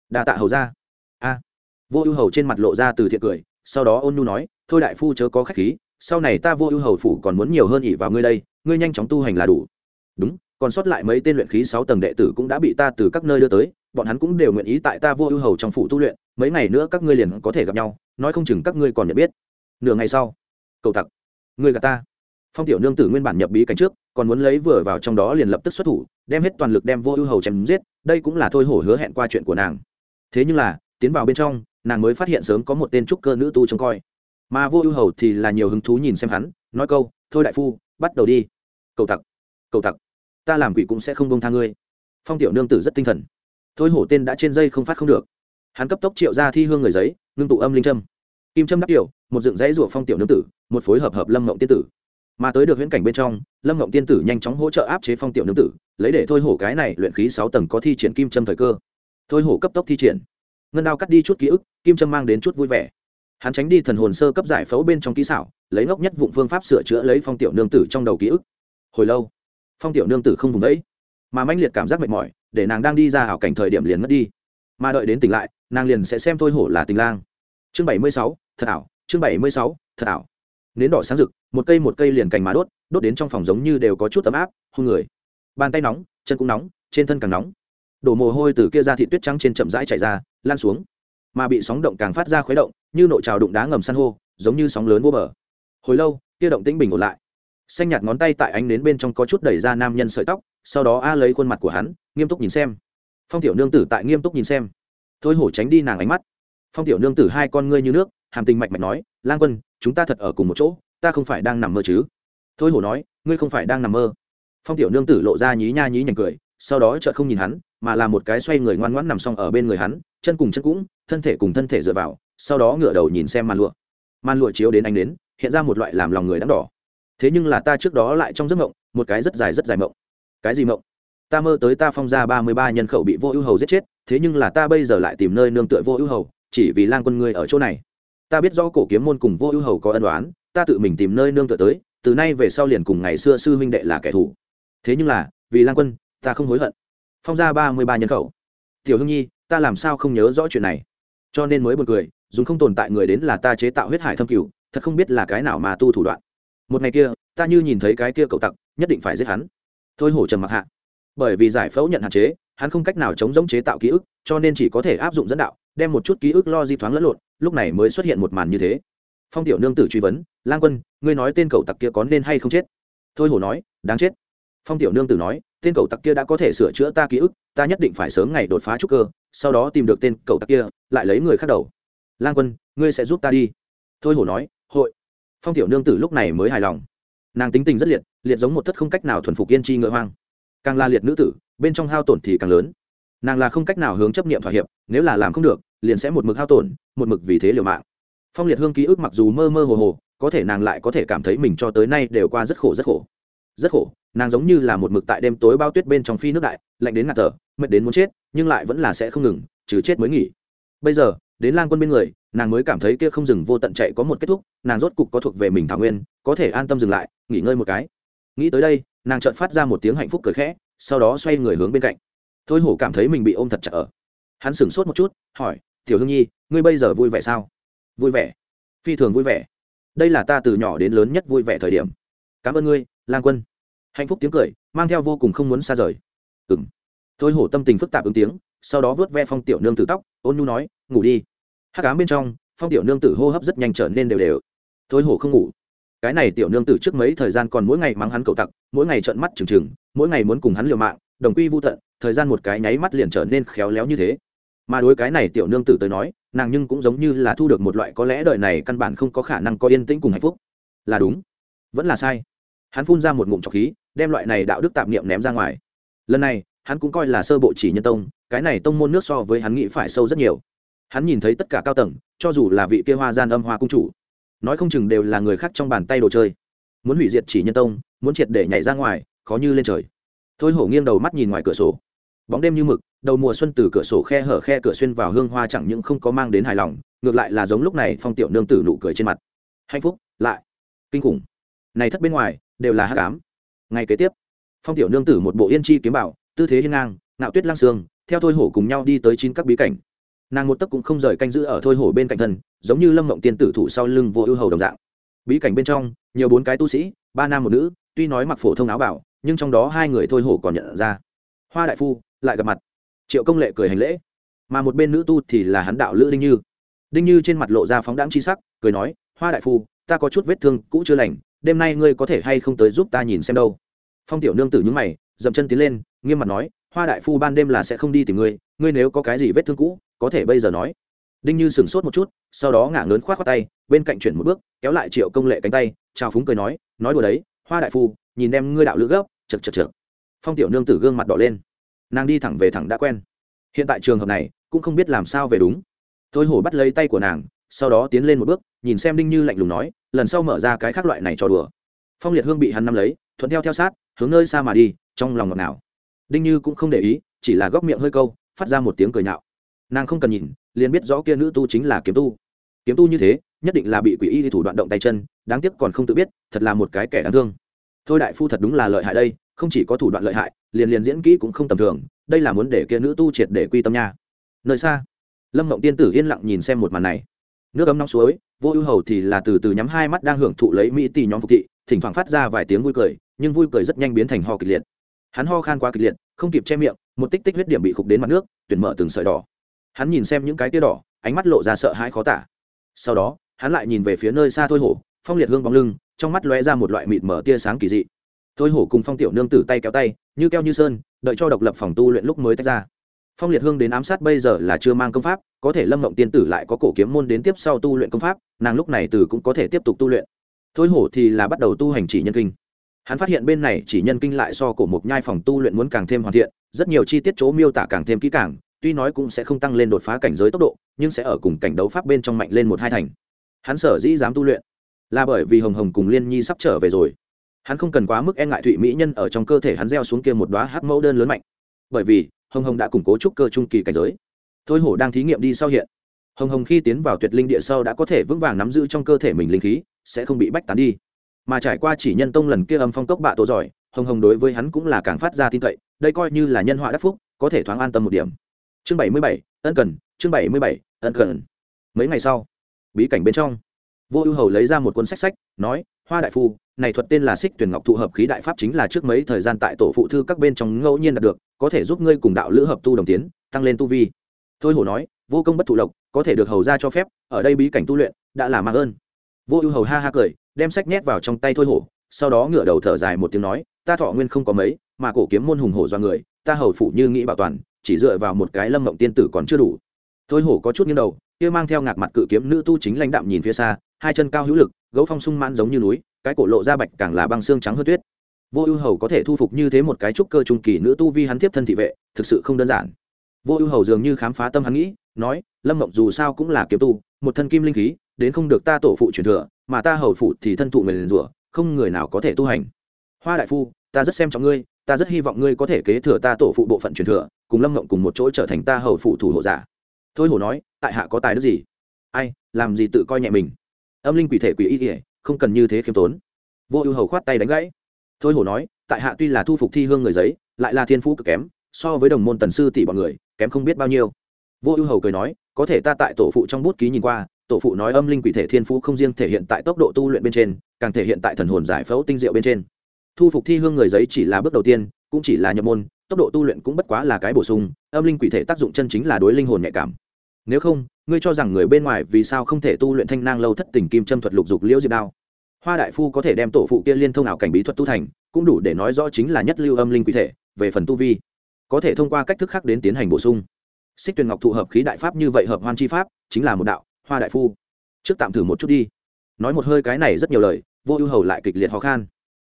Đa tạ hầu ra a. Vô ưu hầu trên mặt lộ ra từ thiện cười, sau đó ôn nhu nói, thôi đại phu chớ có khách khí, sau này ta vô ưu hầu phủ còn muốn nhiều hơn ỉ vào ngươi đây, ngươi nhanh chóng tu hành là đủ. Đúng, còn sót lại mấy tên luyện khí sáu tầng đệ tử cũng đã bị ta từ các nơi đưa tới, bọn hắn cũng đều nguyện ý tại ta vô ưu hầu trong phủ tu luyện, mấy ngày nữa các ngươi liền có thể gặp nhau, nói không chừng các ngươi còn nhận biết. Nửa ngày sau, cầu tặc, ngươi gà ta. Phong tiểu nương tử nguyên bản nhập bí cảnh trước, còn muốn lấy vừa vào trong đó liền lập tức xuất thủ, đem hết toàn lực đem vô ưu hầu chém giết, đây cũng là thôi hổ hứa hẹn qua chuyện của nàng. Thế nhưng là tiến vào bên trong, nàng mới phát hiện sớm có một tên trúc cơ nữ tu trông coi. Mà vô ưu hầu thì là nhiều hứng thú nhìn xem hắn, nói câu, thôi đại phu, bắt đầu đi. Cầu tặc cầu tặc, ta làm quỷ cũng sẽ không bông tha ngươi. Phong tiểu nương tử rất tinh thần. Thôi hổ tên đã trên dây không phát không được. Hắn cấp tốc triệu ra thi hương người giấy, ngưng tụ âm linh trâm kim trâm đắc tiểu, một dựng dãy rủa phong tiểu nương tử, một phối hợp hợp lâm mộng tiên tử. Mà tới được huyễn cảnh bên trong, lâm mộng tiên tử nhanh chóng hỗ trợ áp chế phong tiểu nương tử, lấy để thôi hổ cái này luyện khí sáu tầng có thi triển kim trâm thời cơ. Thôi hổ cấp tốc thi triển ngân đao cắt đi chút ký ức, kim trâm mang đến chút vui vẻ. Hắn tránh đi thần hồn sơ cấp giải phẫu bên trong kỹ xảo, lấy ngốc nhất vụng phương pháp sửa chữa lấy phong tiểu nương tử trong đầu ký ức. Hồi lâu, phong tiểu nương tử không vùng đấy mà manh liệt cảm giác mệt mỏi, để nàng đang đi ra hảo cảnh thời điểm liền mất đi. Mà đợi đến tỉnh lại, nàng liền sẽ xem thôi hổ là tình lang. Chương bảy mươi sáu, thật ảo, chương bảy mươi sáu, thật ảo. Nến đỏ sáng rực, một cây một cây liền cành má đốt đốt đến trong phòng giống như đều có chút ấm áp, hôn người. Bàn tay nóng, chân cũng nóng, trên thân càng nóng đổ mồ hôi từ kia ra thị tuyết trắng trên chậm rãi chảy ra, lan xuống. Mà bị sóng động càng phát ra khuấy động, như nội trào đụng đá ngầm san hô, giống như sóng lớn vô bờ. Hồi lâu, kia động tĩnh bình ổn lại. Xanh nhạt ngón tay tại ánh nến bên trong có chút đẩy ra nam nhân sợi tóc, sau đó a lấy khuôn mặt của hắn, nghiêm túc nhìn xem. Phong tiểu nương tử tại nghiêm túc nhìn xem. Thôi hổ tránh đi nàng ánh mắt. Phong tiểu nương tử hai con ngươi như nước, hàm tình mạch mạch nói, lang quân, chúng ta thật ở cùng một chỗ, ta không phải đang nằm mơ chứ? Thôi hổ nói, ngươi không phải đang nằm mơ. Phong tiểu nương tử lộ ra nhí nha nhí nhành cười, sau đó chợt không nhìn hắn mà là một cái xoay người ngoan ngoãn nằm xong ở bên người hắn, chân cùng chân cũng, thân thể cùng thân thể dựa vào, sau đó ngửa đầu nhìn xem màn lụa. Màn lụa chiếu đến ánh đến hiện ra một loại làm lòng người đắng đỏ. Thế nhưng là ta trước đó lại trong giấc mộng, một cái rất dài rất dài mộng. Cái gì mộng? Ta mơ tới ta phong ra ba mươi ba nhân khẩu bị vô ưu hầu giết chết, thế nhưng là ta bây giờ lại tìm nơi nương tựa vô ưu hầu, chỉ vì lang quân ngươi ở chỗ này. Ta biết rõ cổ kiếm môn cùng vô ưu hầu có ân đoán ta tự mình tìm nơi nương tựa tới, từ nay về sau liền cùng ngày xưa sư huynh đệ là kẻ thù. Thế nhưng là, vì lang quân, ta không hối hận phong ra ba mươi ba nhân khẩu. Tiểu hương nhi, ta làm sao không nhớ rõ chuyện này? Cho nên mới b u ồ n cười, dùng không tồn tại người đến là ta chế tạo huyết hải thâm cửu, thật không biết là cái nào mà tu thủ đoạn. Một ngày kia, ta như nhìn thấy cái kia cậu tặc, nhất định phải giết hắn. Thôi hổ trầm mặc hạ. Bởi vì giải phẫu nhận hạn chế, hắn không cách nào chống giống chế tạo ký ức, cho nên chỉ có thể áp dụng dẫn đạo, đem một chút ký ức lo di thoáng lẫn lộn, lúc này mới xuất hiện một màn như thế. Phong tiểu nương tử truy vấn, lang quân, ngươi nói tên cậu tặc kia có nên hay không chết? Thôi hổ nói, đáng chết. Phong tiểu nương tử nói tên cậu tặc kia đã có thể sửa chữa ta ký ức, ta nhất định phải sớm ngày đột phá trúc cơ, sau đó tìm được tên cậu tặc kia, lại lấy người khác đầu. Lang quân, ngươi sẽ giúp ta đi. Thôi hổ nói, hội. Phong tiểu nương tử lúc này mới hài lòng. Nàng tính tình rất liệt liệt giống một thất không cách nào thuần phục yên chi ngựa hoang. Càng la liệt nữ tử, bên trong hao tổn thì càng lớn. Nàng là không cách nào hướng chấp nghiệm thỏa hiệp, nếu là làm không được, liền sẽ một mực hao tổn, một mực vì thế liều mạng. Phong liệt hương ký ức mặc dù mơ mơ hồ hồ, có thể nàng lại có thể cảm thấy mình cho tới nay đều qua rất khổ rất khổ rất khổ, nàng giống như là một mực tại đêm tối bao tuyết bên trong phi nước đại, lạnh đến ngạt thở, mệt đến muốn chết, nhưng lại vẫn là sẽ không ngừng, trừ chết mới nghỉ. Bây giờ, đến lang quân bên người, nàng mới cảm thấy kia không dừng vô tận chạy có một kết thúc, nàng rốt cục có thuộc về mình thảo nguyên, có thể an tâm dừng lại, nghỉ ngơi một cái. Nghĩ tới đây, nàng chợt phát ra một tiếng hạnh phúc cười khẽ, sau đó xoay người hướng bên cạnh. Thôi hổ cảm thấy mình bị ôm thật chặt ở. Hắn sửng sốt một chút, hỏi, tiểu hương nhi, ngươi bây giờ vui vẻ sao? Vui vẻ. Phi thường vui vẻ. Đây là ta từ nhỏ đến lớn nhất vui vẻ thời điểm. Cảm ơn ngươi lang quân. Hạnh phúc tiếng cười, mang theo vô cùng không muốn xa rời. Ừng thôi hổ tâm tình phức tạp ứng tiếng, sau đó vớt ve phong tiểu nương tử tóc, ôn nhu nói, ngủ đi. Hát ám bên trong, phong tiểu nương tử hô hấp rất nhanh trở nên đều đều. Thôi hổ không ngủ. Cái này tiểu nương tử trước mấy thời gian còn mỗi ngày mắng hắn cậu tặc, mỗi ngày trợn mắt trừng trừng, mỗi ngày muốn cùng hắn liều mạng, đồng quy vô tận, thời gian một cái nháy mắt liền trở nên khéo léo như thế. Mà đối cái này tiểu nương tử tới nói, nàng nhưng cũng giống như là thu được một loại có lẽ đời này căn bản không có khả năng có yên tĩnh cùng hạnh phúc. Là đúng. Vẫn là sai hắn phun ra một ngụm trọc khí, đem loại này đạo đức tạp niệm ném ra ngoài. Lần này, hắn cũng coi là sơ bộ chỉ nhân tông, cái này tông môn nước so với hắn nghĩ phải sâu rất nhiều. Hắn nhìn thấy tất cả cao tầng, cho dù là vị kia hoa gian âm hoa cung chủ, nói không chừng đều là người khác trong bàn tay đồ chơi. Muốn hủy diệt chỉ nhân tông, muốn triệt để nhảy ra ngoài, khó như lên trời. Thôi hổ nghiêng đầu mắt nhìn ngoài cửa sổ. Bóng đêm như mực, đầu mùa xuân từ cửa sổ khe hở khe cửa xuyên vào hương hoa chẳng những không có mang đến hài lòng, ngược lại là giống lúc này phong tiểu nương tử nụ cười trên mặt. Hạnh phúc, lại. Kinh khủng. Này thất bên ngoài đều là hắc ám. Ngày kế tiếp, phong tiểu nương tử một bộ yên chi kiếm bảo, tư thế hiên ngang nạo tuyết lang sương, theo thôi hổ cùng nhau đi tới chín các bí cảnh. Nàng một tấc cũng không rời canh giữ ở thôi hổ bên cạnh thân, giống như lâm mộng tiên tử thủ sau lưng vô ưu hầu đồng dạng. Bí cảnh bên trong, nhiều bốn cái tu sĩ, ba nam một nữ, tuy nói mặc phổ thông áo bảo, nhưng trong đó hai người thôi hổ còn nhận ra. Hoa đại phu, lại gặp mặt. Triệu công lệ cười hành lễ. Mà một bên nữ tu thì là hắn đạo lữ đinh như. Đinh như trên mặt lộ ra phóng đãng chi sắc, cười nói, hoa đại phu, ta có chút vết thương cũ chưa lành đêm nay ngươi có thể hay không tới giúp ta nhìn xem đâu? Phong tiểu nương tử nhúng mày, dậm chân tiến lên, nghiêm mặt nói, hoa đại phu ban đêm là sẽ không đi tìm ngươi ngươi nếu có cái gì vết thương cũ, có thể bây giờ nói. Đinh như sửng sốt một chút, sau đó ngả lớn k h o á t khoác tay, bên cạnh chuyển một bước, kéo lại triệu công lệ cánh tay, chào phúng cười nói nói đùa đấy, hoa đại phu, nhìn đem ngươi đạo lữ gốc, chật chật chật phong tiểu nương tử gương mặt đỏ lên. Nàng đi thẳng về thẳng đã quen. Hiện tại trường hợp này, cũng không biết làm sao về đúng. Thôi hổ bắt lấy tay của nàng, sau đó tiến lên một bước nhìn xem đinh như lạnh lùng nói, lần sau mở ra cái khác loại này cho đùa. Phong liệt hương bị hắn nắm lấy, thuận theo theo sát, hướng nơi xa mà đi, trong lòng ngọt nào đinh như cũng không để ý, chỉ là góc miệng hơi câu, phát ra một tiếng cười nhạo. Nàng không cần nhìn, liền biết rõ kia nữ tu chính là kiếm tu. Kiếm tu như thế, nhất định là bị quỷ y thủ đoạn động tay chân, đáng tiếc còn không tự biết, thật là một cái kẻ đáng thương. Thôi đại phu thật đúng là lợi hại đây, không chỉ có thủ đoạn lợi hại, liền liền diễn kỹ cũng không tầm thường, đây là muốn để kia nữ tu triệt để quy tâm nha. Nơi xa, lâm mộng tiên tử yên lặng nhìn xem một màn này. Nước ấm nóng suối vô ưu hầu thì là từ từ nhắm hai mắt đang hưởng thụ lấy mỹ tỷ nhóm phục thị, thỉnh thoảng phát ra vài tiếng vui cười, nhưng vui cười rất nhanh biến thành ho kịch liệt. Hắn ho khan quá kịch liệt, không kịp che miệng, một tích tích huyết điểm bị khục đến mặt nước, tuyển mở từng sợi đỏ. Hắn nhìn xem những cái tia đỏ, ánh mắt lộ ra sợ hãi khó tả. Sau đó, hắn lại nhìn về phía nơi xa thôi hổ, phong liệt hương bóng lưng, trong mắt lóe ra một loại mịt mở tia sáng kỳ dị. Thôi hổ cùng phong tiểu nương tử tay kéo tay, như keo như sơn, đợi cho độc lập phòng tu luyện lúc mới tách ra phong liệt hương đến ám sát bây giờ là chưa mang công pháp, có thể lâm mộng tiên tử lại có cổ kiếm môn đến tiếp sau tu luyện công pháp, nàng lúc này từ cũng có thể tiếp tục tu luyện. Thôi hổ thì là bắt đầu tu hành chỉ nhân kinh. Hắn phát hiện bên này chỉ nhân kinh lại so cổ mục nhai phòng tu luyện muốn càng thêm hoàn thiện, rất nhiều chi tiết chỗ miêu tả càng thêm kỹ càng, tuy nói cũng sẽ không tăng lên đột phá cảnh giới tốc độ, nhưng sẽ ở cùng cảnh đấu pháp bên trong mạnh lên một hai thành. Hắn sở dĩ dám tu luyện, là bởi vì hồng hồng cùng liên nhi sắp trở về rồi. Hắn không cần quá mức e ngại thụy mỹ nhân ở trong cơ thể hắn gieo xuống kia một đoá hát mẫu đơn lớn mạnh. Bởi vì hồng hồng đã củng cố trúc cơ trung kỳ cảnh giới. Thôi hổ đang thí nghiệm đi sau hiện. Hồng hồng khi tiến vào tuyệt linh địa sau đã có thể vững vàng nắm giữ trong cơ thể mình linh khí, sẽ không bị bách tán đi. Mà trải qua chỉ nhân tông lần kia âm phong cốc bạ tổ giỏi, hồng hồng đối với hắn cũng là càng phát ra tin cậy, đây coi như là nhân họa đắc phúc, có thể thoáng an tâm một điểm. Chương bảy mươi bảy, ân cần, chương bảy mươi bảy, ân cần. Mấy ngày sau, bí cảnh bên trong, vô ưu hầu lấy ra một cuốn sách sách, nói, hoa đại phu, này thuật tên là xích tuyển ngọc thụ hợp khí đại pháp chính là trước mấy thời gian tại tổ phụ thư các bên trong ngẫu nhiên đạt được có thể giúp ngươi cùng đạo lữ hợp tu đồng tiến, tăng lên tu vi. Thôi hổ nói, vô công bất thụ lộc, có thể được hầu ra cho phép, ở đây bí cảnh tu luyện, đã là mạng ơn. Vô ưu hầu ha ha cười, đem sách nhét vào trong tay thôi hổ, sau đó ngửa đầu thở dài một tiếng nói, ta thọ nguyên không có mấy, mà cổ kiếm môn hùng hổ do người, ta hầu phụ như nghĩ bảo toàn, chỉ dựa vào một cái lâm mộng tiên tử còn chưa đủ. Thôi hổ có chút nghiêng đầu, kia mang theo ngạc mặt cự kiếm nữ tu chính lãnh đạm nhìn phía xa, hai chân cao hữu lực, gấu phong sung mãn giống như núi, cái cổ lộ ra bạch càng là băng xương trắng hơn tuyết vô ưu hầu có thể thu phục như thế một cái trúc cơ trung kỳ nữ tu vi hắn tiếp thân thị vệ, thực sự không đơn giản. Vô ưu hầu dường như khám phá tâm hắn nghĩ, nói, lâm mộng dù sao cũng là kiếm tu, một thân kim linh khí, đến không được ta tổ phụ truyền thừa, mà ta hầu phụ thì thân thụ người liền rủa, không người nào có thể tu hành. Hoa đại phu, ta rất xem trọng ngươi, ta rất hy vọng ngươi có thể kế thừa ta tổ phụ bộ phận truyền thừa, cùng lâm mộng cùng một chỗ trở thành ta hầu phụ thủ hộ giả. Thôi hổ nói, tại hạ có tài đức gì? Ai, làm gì tự coi nhẹ mình? Âm linh quỷ thể quỷ y ỉa không cần như thế khiêm tốn. Vô ưu hầu khoát tay đánh gãy thôi hổ nói, tại hạ tuy là thu phục thi hương người giấy, lại là thiên phú cực kém, so với đồng môn tần sư tỷ bọn người, kém không biết bao nhiêu. Vô ưu hầu cười nói, có thể ta tại tổ phụ trong bút ký nhìn qua, tổ phụ nói âm linh quỷ thể thiên phú không riêng thể hiện tại tốc độ tu luyện bên trên, càng thể hiện tại thần hồn giải phẫu tinh diệu bên trên. Thu phục thi hương người giấy chỉ là bước đầu tiên, cũng chỉ là nhập môn, tốc độ tu luyện cũng bất quá là cái bổ sung, âm linh quỷ thể tác dụng chân chính là đối linh hồn nhạy cảm. Nếu không, ngươi cho rằng người bên ngoài vì sao không thể tu luyện thanh nang lâu thất tình kim châm thuật lục dục liễu diệp đao? Hoa đại phu có thể đem tổ phụ kia liên thông ảo cảnh bí thuật tu thành, cũng đủ để nói rõ chính là nhất lưu âm linh quỷ thể, về phần tu vi, có thể thông qua cách thức khác đến tiến hành bổ sung. Xích tuyền ngọc thụ hợp khí đại pháp như vậy hợp hoan chi pháp, chính là một đạo, hoa đại phu. Trước tạm thử một chút đi. Nói một hơi cái này rất nhiều lời, vô ưu hầu lại kịch liệt ho khan.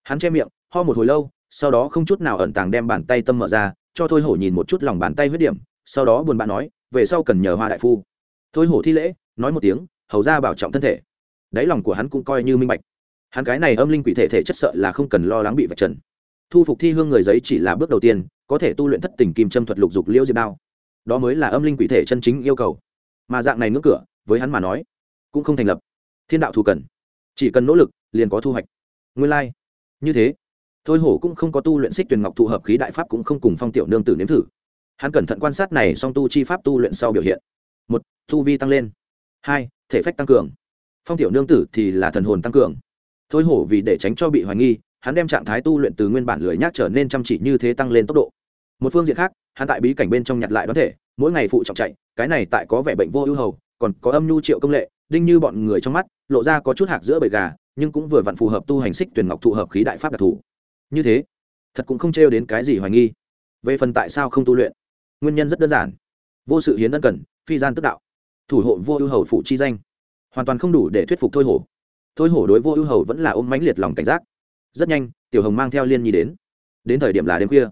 Hắn che miệng, ho một hồi lâu, sau đó không chút nào ẩn tàng đem bàn tay tâm mở ra, cho thôi hổ nhìn một chút lòng bàn tay huyết điểm, sau đó buồn bã nói, về sau cần nhờ hoa đại phu. Thôi hổ thi lễ, nói một tiếng, hầu ra bảo trọng thân thể. Đáy lòng của hắn cũng coi như minh bạch hắn cái này âm linh quỷ thể thể chất sợ là không cần lo lắng bị vạch trần. Thu phục thi hương người giấy chỉ là bước đầu tiên, có thể tu luyện thất tình kim châm thuật lục dục liễu diệp đao. Đó mới là âm linh quỷ thể chân chính yêu cầu. Mà dạng này ngưỡng cửa, với hắn mà nói, cũng không thành lập. Thiên đạo thù cần. Chỉ cần nỗ lực, liền có thu hoạch. Nguyên lai、like. như thế, thôi hổ cũng không có tu luyện xích tuyển ngọc thụ hợp khí đại pháp cũng không cùng phong tiểu nương tử nếm thử. Hắn cẩn thận quan sát này song tu chi pháp tu luyện sau biểu hiện. Một thu vi tăng lên. Hai, thể phách tăng cường. Phong tiểu nương tử thì là thần hồn tăng cường thôi hổ vì để tránh cho bị hoài nghi, hắn đem trạng thái tu luyện từ nguyên bản lười nhác trở nên chăm chỉ như thế tăng lên tốc độ. Một phương diện khác, hắn tại bí cảnh bên trong nhặt lại đoán thể, mỗi ngày phụ trọng chạy, cái này tại có vẻ bệnh vô ưu hầu, còn có âm nhu triệu công lệ, đinh như bọn người trong mắt, lộ ra có chút hạc giữa bầy gà, nhưng cũng vừa vặn phù hợp tu hành xích tuyển ngọc thụ hợp khí đại pháp đặc thù. Như thế, thật cũng không trêu đến cái gì hoài nghi. Về phần tại sao không tu luyện, nguyên nhân rất đơn giản. Vô sự hiến ân cần, phi gian tức đạo. Thủ hộ vô ưu hầu phụ chi danh. Hoàn toàn không đủ để thuyết phục thôi hổ thôi hổ đối vô ưu hầu vẫn là ôm mãnh liệt lòng cảnh giác. Rất nhanh, tiểu hồng mang theo liên nhi đến. Đến thời điểm là đêm khuya.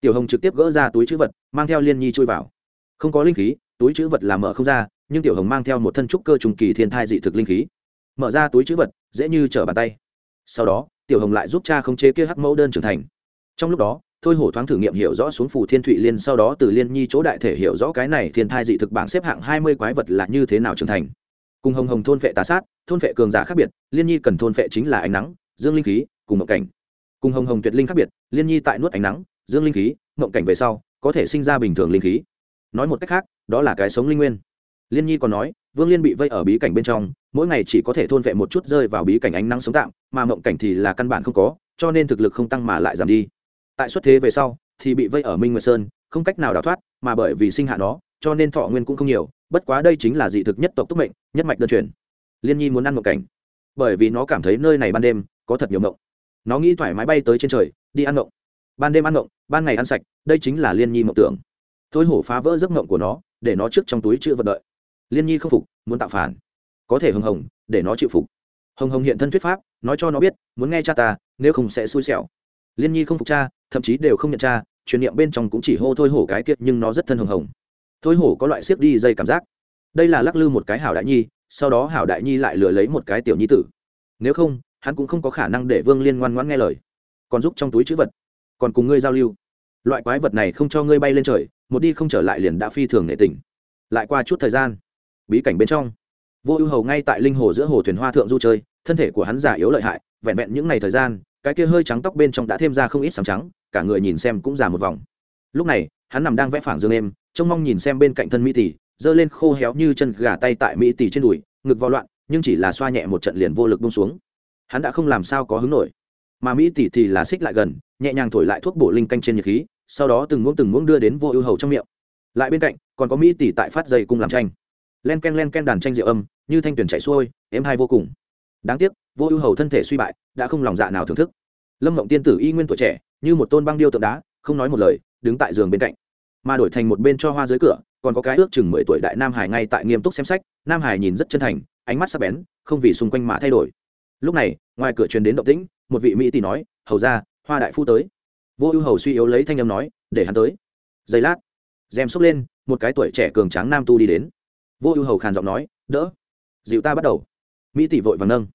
Tiểu hồng trực tiếp gỡ ra túi chữ vật, mang theo liên nhi chui vào. Không có linh khí, túi chữ vật là mở không ra, nhưng tiểu hồng mang theo một thân trúc cơ trùng kỳ thiên thai dị thực linh khí. Mở ra túi chữ vật, dễ như trở bàn tay. Sau đó, tiểu hồng lại giúp cha không chế kia hắc mẫu đơn trưởng thành. Trong lúc đó, thôi hổ thoáng thử nghiệm hiểu rõ xuống phù thiên thụy liên, sau đó từ liên nhi chỗ đại thể hiểu rõ cái này thiên thai dị thực bảng xếp hạng hai mươi quái vật là như thế nào trưởng thành cùng hồng hồng thôn vệ tà sát, thôn vệ cường giả khác biệt, liên nhi cần thôn vệ chính là ánh nắng, dương linh khí, cùng mộng cảnh. Cùng hồng hồng tuyệt linh khác biệt, liên nhi tại nuốt ánh nắng, dương linh khí, mộng cảnh về sau, có thể sinh ra bình thường linh khí. Nói một cách khác, đó là cái sống linh nguyên. Liên nhi còn nói, vương liên bị vây ở bí cảnh bên trong, mỗi ngày chỉ có thể thôn vệ một chút rơi vào bí cảnh ánh nắng sống tạm, mà mộng cảnh thì là căn bản không có, cho nên thực lực không tăng mà lại giảm đi. Tại xuất thế về sau, thì bị vây ở minh nguyệt sơn, không cách nào đào thoát, mà bởi vì sinh hạ nó, cho nên thọ nguyên cũng không nhiều bất quá đây chính là dị thực nhất tộc túc mệnh, nhất mạch đơn truyền. Liên nhi muốn ăn mộng cảnh. Bởi vì nó cảm thấy nơi này ban đêm có thật nhiều mộng nó nghĩ thoải mái bay tới trên trời, đi ăn mộng ban đêm ăn mộng ban ngày ăn sạch, đây chính là liên nhi mộng tưởng. Thôi hổ phá vỡ giấc mộng của nó, để nó trước trong túi chữ vật đợi. Liên nhi không phục, muốn tạo phản. Có thể hồng hồng, để nó chịu phục. Hồng hồng hiện thân thuyết pháp, nói cho nó biết, muốn nghe cha ta, nếu không sẽ xui xẻo. Liên nhi không phục cha, thậm chí đều không nhận cha, truyền niệm bên trong cũng chỉ hô thôi hổ cái kiệt nhưng nó rất thân hồng hồng thôi hổ có loại siết đi dây cảm giác. Đây là lắc lư một cái hảo đại nhi, sau đó hảo đại nhi lại lừa lấy một cái tiểu nhi tử. Nếu không, hắn cũng không có khả năng để vương liên ngoan ngoãn nghe lời. Còn giúp trong túi chữ vật, còn cùng ngươi giao lưu. Loại quái vật này không cho ngươi bay lên trời, một đi không trở lại liền đã phi thường nệ tình. Lại qua chút thời gian, bí cảnh bên trong, vô ưu hầu ngay tại linh hồ giữa hồ thuyền hoa thượng du chơi, thân thể của hắn giả yếu lợi hại, vẹn vẹn những ngày thời gian, cái kia hơi trắng tóc bên trong đã thêm ra không ít sáng trắng, cả người nhìn xem cũng già một vòng. Lúc này, hắn nằm đang vẽ phảng dương êm trông mong nhìn xem bên cạnh thân mỹ tỷ, giơ lên khô héo như chân gà tay tại mỹ tỷ trên đùi, ngực vào loạn, nhưng chỉ là xoa nhẹ một trận liền vô lực bông xuống. Hắn đã không làm sao có hứng nổi. Mà mỹ tỷ thì là xích lại gần, nhẹ nhàng thổi lại thuốc bổ linh canh trên nhiệt khí, sau đó từng muỗng từng muỗng đưa đến vô ưu hầu trong miệng. Lại bên cạnh, còn có mỹ tỷ tại phát dây cung làm tranh. Len ken len ken đàn tranh rượu âm, như thanh tuyển chạy xuôi, êm hai vô cùng. Đáng tiếc, vô ưu hầu thân thể suy bại, đã không lòng dạ nào thưởng thức. Lâm mộng tiên tử y nguyên tuổi trẻ, như một tôn băng điêu tượng đá, không nói một lời, đứng tại giường bên cạnh mà đổi thành một bên cho hoa dưới cửa, còn có cái ước chừng mười tuổi đại nam hải ngay tại nghiêm túc xem sách, nam hải nhìn rất chân thành, ánh mắt sắc bén, không vì xung quanh mà thay đổi. Lúc này, ngoài cửa truyền đến động tĩnh, một vị mỹ tỷ nói, hầu ra hoa đại phu tới. Vô ưu hầu suy yếu lấy thanh âm nói, để hắn tới. Giây lát, rèm xốc lên, một cái tuổi trẻ cường tráng nam tu đi đến. Vô ưu hầu khàn giọng nói, đỡ, dịu ta bắt đầu. Mỹ tỷ vội vàng nâng.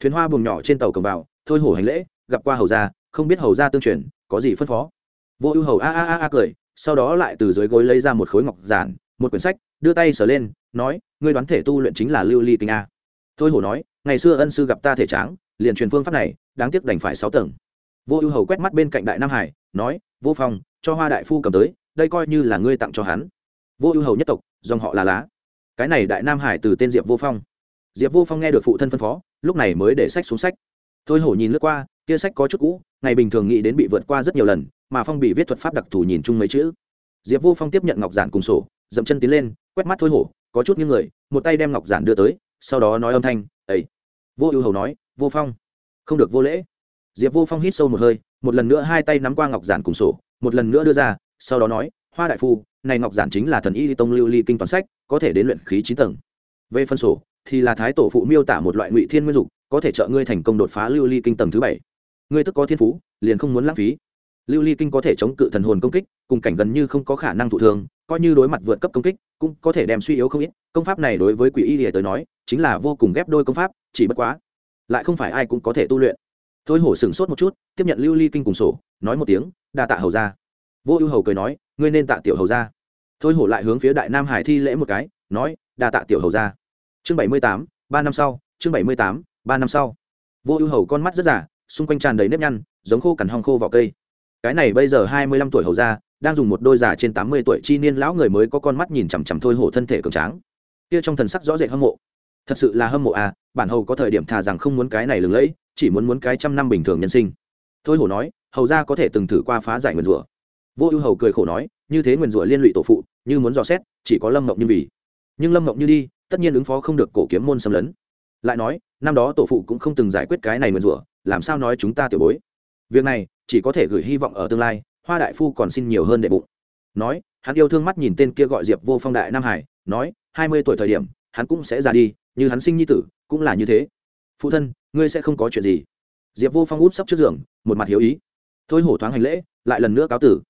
Thuyền hoa buồng nhỏ trên tàu cầm vào, thôi hổ hành lễ, gặp qua hầu gia, không biết hầu gia tương truyền, có gì phân phó. Vô ưu hầu a a a a cười sau đó lại từ dưới gối lấy ra một khối ngọc giản, một quyển sách, đưa tay sờ lên, nói, ngươi đoán thể tu luyện chính là lưu ly kinh a. Thôi hổ nói, ngày xưa ân sư gặp ta thể tráng, liền truyền phương pháp này, đáng tiếc đành phải sáu tầng. Vô ưu hầu quét mắt bên cạnh đại nam hải, nói, vô phong, cho hoa đại phu cầm tới, đây coi như là ngươi tặng cho hắn. Vô ưu hầu nhất tộc, dòng họ là lá. Cái này đại nam hải từ tên diệp vô phong. Diệp vô phong nghe được phụ thân phân phó, lúc này mới để sách xuống sách. Thôi hổ nhìn lướt qua, kia sách có chút cũ, ngày bình thường nghĩ đến bị vượt qua rất nhiều lần mà phong bị viết thuật pháp đặc thù nhìn chung mấy chữ. Diệp vô phong tiếp nhận ngọc giản cùng sổ, dậm chân tiến lên, quét mắt thôi hổ, có chút những người, một tay đem ngọc giản đưa tới, sau đó nói âm thanh ấy vô ưu hầu nói, vô phong, không được vô lễ. Diệp vô phong hít sâu một hơi, một lần nữa hai tay nắm qua ngọc giản cùng sổ, một lần nữa đưa ra, sau đó nói, hoa đại phu, này ngọc giản chính là thần y tông lưu ly kinh toàn sách, có thể đến luyện khí chín tầng. Về phân sổ, thì là thái tổ phụ miêu tả một loại ngụy thiên nguyên dục, có thể trợ ngươi thành công đột phá lưu ly kinh tầng thứ bảy. Ngươi tức có thiên phú, liền không muốn lãng phí lưu ly kinh có thể chống cự thần hồn công kích, cùng cảnh gần như không có khả năng thụ thường coi như đối mặt vượt cấp công kích, cũng có thể đem suy yếu không ít. Công pháp này đối với quỷ y lìa tới nói, chính là vô cùng ghép đôi công pháp, chỉ bất quá, lại không phải ai cũng có thể tu luyện. Thôi hổ sửng sốt một chút, tiếp nhận lưu ly kinh cùng sổ, nói một tiếng, đa tạ hầu ra vô ưu hầu cười nói, ngươi nên tạ tiểu hầu ra thôi hổ lại hướng phía đại nam hải thi lễ một cái, nói, đa tạ tiểu hầu ra chương bảy mươi tám, ba năm sau, chương bảy mươi tám, ba năm sau. Vô ưu hầu con mắt rất giả, xung quanh tràn đầy nếp nhăn, giống khô cằn hong khô vào cây cái này bây giờ hai mươi lăm tuổi hầu ra đang dùng một đôi già trên tám mươi tuổi chi niên lão người mới có con mắt nhìn chằm chằm thôi hổ thân thể cường tráng. Kia trong thần sắc rõ rệt hâm mộ. Thật sự là hâm mộ à bản hầu có thời điểm thà rằng không muốn cái này lừng lẫy, chỉ muốn muốn cái trăm năm bình thường nhân sinh. Thôi hổ nói, hầu ra có thể từng thử qua phá giải nguyền rủa. Vô ưu hầu cười khổ nói, như thế nguyền rủa liên lụy tổ phụ, như muốn dò xét, chỉ có lâm mộng như vì. Nhưng lâm mộng như đi, tất nhiên ứng phó không được cổ kiếm môn xâm lấn. Lại nói, năm đó tổ phụ cũng không từng giải quyết cái này nguyền rủa, làm sao nói chúng ta tiểu bối? Việc này chỉ có thể gửi hy vọng ở tương lai, hoa đại phu còn xin nhiều hơn đệ bụng. Nói, hắn yêu thương mắt nhìn tên kia gọi diệp vô phong đại nam hải, nói, hai mươi tuổi thời điểm, hắn cũng sẽ ra đi, như hắn sinh nhi tử, cũng là như thế. Phụ thân, ngươi sẽ không có chuyện gì. Diệp vô phong út sắp trước giường, một mặt hiếu ý. Thôi hổ thoáng hành lễ, lại lần nữa cáo tử.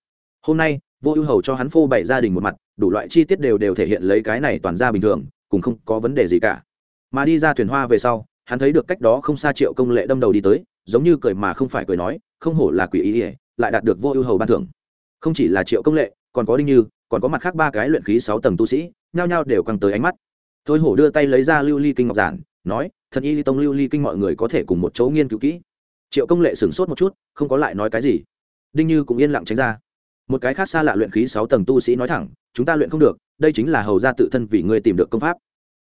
Hôm nay, vô ưu hầu cho hắn phô bày gia đình một mặt, đủ loại chi tiết đều đều thể hiện lấy cái này toàn ra bình thường cùng không có vấn đề gì cả. Mà đi ra thuyền hoa về sau, hắn thấy được cách đó không xa triệu công lệ đâm đầu đi tới, giống như cười mà không phải cười nói không hổ là quỷ ý ỉa, lại đạt được vô ưu hầu ban thưởng. Không chỉ là triệu công lệ, còn có đinh như, còn có mặt khác ba cái luyện khí sáu tầng tu sĩ, nhao nhao đều căng tới ánh mắt. Thôi hổ đưa tay lấy ra lưu ly kinh ngọc giản, nói, thần y tông lưu ly kinh mọi người có thể cùng một chỗ nghiên cứu kỹ. Triệu công lệ sửng sốt một chút, không có lại nói cái gì. Đinh như cũng yên lặng tránh ra. Một cái khác xa lạ luyện khí sáu tầng tu sĩ nói thẳng, chúng ta luyện không được, đây chính là hầu ra tự thân vì ngươi tìm được công pháp.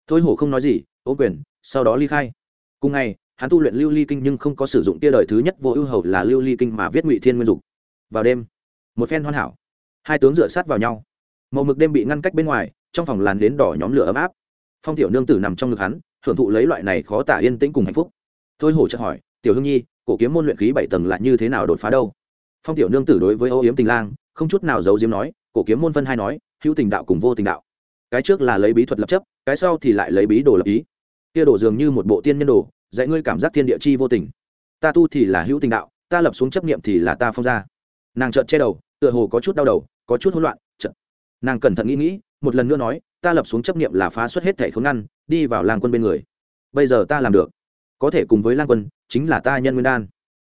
Thôi hổ không nói gì, ô quyền, sau đó ly khai. Cùng ngày hắn tu luyện lưu ly kinh nhưng không có sử dụng tia đời thứ nhất vô ưu hầu là lưu ly kinh mà viết ngụy thiên nguyên dục. Vào đêm, một phen hoàn hảo, hai tướng dựa sát vào nhau. Màu mực đêm bị ngăn cách bên ngoài, trong phòng làn đến đỏ nhóm lửa ấm áp. Phong tiểu nương tử nằm trong ngực hắn, hưởng thụ lấy loại này khó tả yên tĩnh cùng hạnh phúc. Thôi hổ chợt hỏi, tiểu hương nhi, cổ kiếm môn luyện khí bảy tầng là như thế nào đột phá đâu? Phong tiểu nương tử đối với âu yếm tình lang, không chút nào giấu diếm nói, cổ kiếm môn phân hai nói, hữu tình đạo cùng vô tình đạo. Cái trước là lấy bí thuật lập chấp, cái sau thì lại lấy bí đồ lập ý. Kia đồ dường như một bộ tiên nhân đồ dạy ngươi cảm giác thiên địa chi vô tình. Ta tu thì là hữu tình đạo, ta lập xuống chấp niệm thì là ta phong ra. Nàng trợn che đầu, tựa hồ có chút đau đầu, có chút hỗn loạn trợn nàng cẩn thận nghĩ nghĩ, một lần nữa nói, ta lập xuống chấp niệm là phá xuất hết thể khốn ngăn, đi vào lang quân bên người. Bây giờ ta làm được. Có thể cùng với lang quân, chính là ta nhân nguyên đan.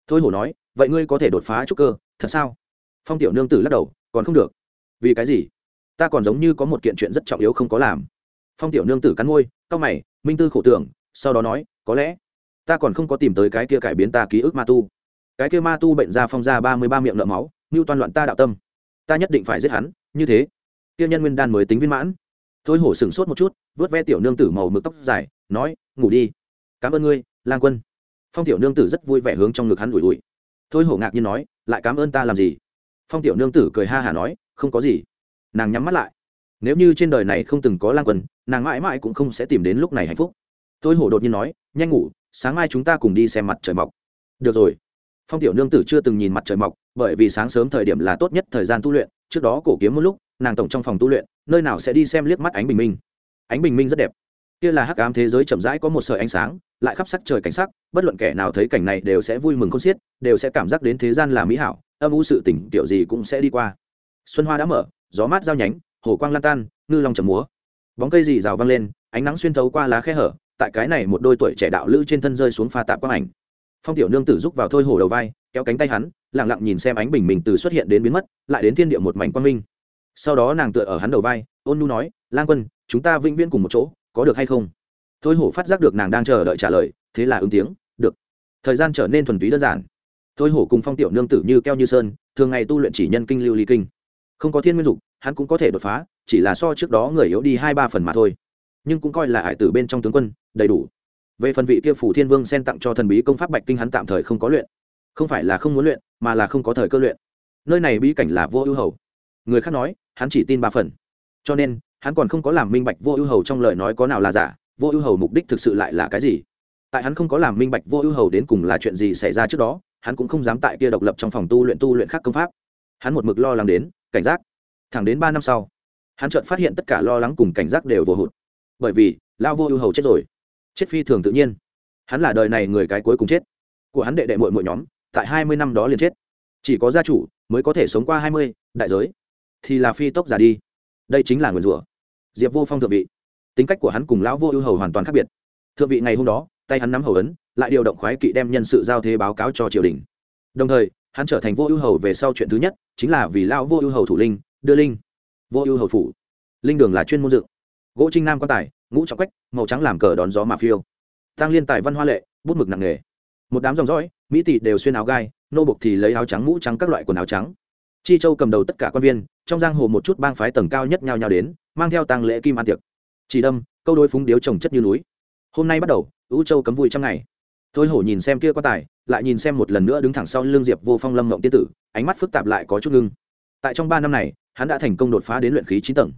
Thôi hổ nói, vậy ngươi có thể đột phá trúc cơ, thật sao? Phong tiểu nương tử lắc đầu, còn không được. Vì cái gì? Ta còn giống như có một kiện chuyện rất trọng yếu không có làm. Phong tiểu nương tử cắn môi, cau mày, minh tư khổ tưởng, sau đó nói, có lẽ ta còn không có tìm tới cái kia cải biến ta ký ức ma tu. Cái kia ma tu bệnh ra phong ra ba mươi ba miệng nợ máu, như toàn loạn ta đạo tâm. Ta nhất định phải giết hắn, như thế. Kia nhân nguyên đan mới tính viên mãn. Thôi hổ sửng sốt một chút, vớt ve tiểu nương tử màu mực tóc dài, nói, ngủ đi. Cảm ơn ngươi, lang quân. Phong tiểu nương tử rất vui vẻ hướng trong ngực hắn ủi ủi. Thôi hổ ngạc nhiên nói, lại cảm ơn ta làm gì? Phong tiểu nương tử cười ha hả nói, không có gì. Nàng nhắm mắt lại. Nếu như trên đời này không từng có lang quân, nàng mãi mãi cũng không sẽ tìm đến lúc này hạnh phúc. Thôi hổ đột nhiên nói, nhanh ngủ sáng mai chúng ta cùng đi xem mặt trời mọc. Được rồi. Phong tiểu nương tử chưa từng nhìn mặt trời mọc, bởi vì sáng sớm thời điểm là tốt nhất thời gian tu luyện, trước đó cổ kiếm một lúc, nàng tổng trong phòng tu luyện, nơi nào sẽ đi xem liếc mắt ánh bình minh. Ánh bình minh rất đẹp. Kia là hắc ám thế giới chậm rãi có một sợi ánh sáng, lại khắp sắc trời cảnh sắc, bất luận kẻ nào thấy cảnh này đều sẽ vui mừng không xiết, đều sẽ cảm giác đến thế gian là mỹ hảo, âm u sự tỉnh tiểu gì cũng sẽ đi qua. Xuân hoa đã mở, gió mát giao nhánh, hồ quang lan tan, ngư long chầm múa. Bóng cây dì rào văng lên, ánh nắng xuyên thấu qua lá khe hở tại cái này một đôi tuổi trẻ đạo lữ trên thân rơi xuống pha tạp quang ảnh. Phong tiểu nương tử rúc vào thôi hổ đầu vai, kéo cánh tay hắn, lặng lặng nhìn xem ánh bình mình từ xuất hiện đến biến mất, lại đến thiên địa một mảnh quang minh. Sau đó nàng tựa ở hắn đầu vai, ôn nu nói, lang quân, chúng ta vĩnh viễn cùng một chỗ, có được hay không? Thôi hổ phát giác được nàng đang chờ đợi trả lời, thế là ứng tiếng, được. Thời gian trở nên thuần túy đơn giản. Thôi hổ cùng phong tiểu nương tử như keo như sơn, thường ngày tu luyện chỉ nhân kinh lưu ly kinh. Không có thiên nguyên dục, hắn cũng có thể đột phá, chỉ là so trước đó người yếu đi hai ba phần mà thôi nhưng cũng coi là hải tử bên trong tướng quân, đầy đủ. Về phần vị kia phủ thiên vương xen tặng cho thần bí công pháp bạch kinh hắn tạm thời không có luyện. Không phải là không muốn luyện, mà là không có thời cơ luyện. Nơi này bí cảnh là vô ưu hầu. Người khác nói, hắn chỉ tin ba phần. Cho nên, hắn còn không có làm minh bạch vô ưu hầu trong lời nói có nào là giả, vô ưu hầu mục đích thực sự lại là cái gì. Tại hắn không có làm minh bạch vô ưu hầu đến cùng là chuyện gì xảy ra trước đó, hắn cũng không dám tại kia độc lập trong phòng tu luyện tu luyện khác công pháp. Hắn một mực lo lắng đến, cảnh giác. Thẳng đến ba năm sau, hắn chợt phát hiện tất cả lo lắng cùng cảnh giác đều vô hụt bởi vì lao vô ưu hầu chết rồi. Chết phi thường tự nhiên. Hắn là đời này người cái cuối cùng chết. Của hắn đệ đệ mội mội nhóm, tại hai mươi năm đó liền chết. Chỉ có gia chủ mới có thể sống qua hai mươi, đại giới. Thì là phi tốc giả đi. Đây chính là nguyền rủa. Diệp vô phong thượng vị. Tính cách của hắn cùng lão vô ưu hầu hoàn toàn khác biệt. Thượng vị ngày hôm đó, tay hắn nắm hầu ấn, lại điều động khoái kỵ đem nhân sự giao thế báo cáo cho triều đình. Đồng thời, hắn trở thành vô ưu hầu về sau chuyện thứ nhất, chính là vì lão vô ưu hầu thủ linh, đưa linh. Vô ưu hầu phủ. Linh đường là chuyên môn dựng gỗ trinh nam quan tài, ngũ trọng quách, màu trắng làm cờ đón gió mà phiêu. Tăng liên tài văn hoa lệ, bút mực nặng nghề. Một đám dòng dõi, mỹ tỷ đều xuyên áo gai, nô bục thì lấy áo trắng mũ trắng các loại quần áo trắng. Chi châu cầm đầu tất cả quan viên, trong giang hồ một chút bang phái tầng cao nhất nhau nhau đến, mang theo tăng lễ kim an tiệc. Chỉ đâm, câu đôi phúng điếu trồng chất như núi. Hôm nay bắt đầu ưu châu cấm vui trăm ngày. Thôi hổ nhìn xem kia quan tài, lại nhìn xem một lần nữa đứng thẳng sau l ư n g diệp vô phong lâm mộng tiên tử, ánh mắt phức tạp lại có chút ngưng. Tại trong ba năm này, hắn đã thành công đột phá đến luyện khí chín tầng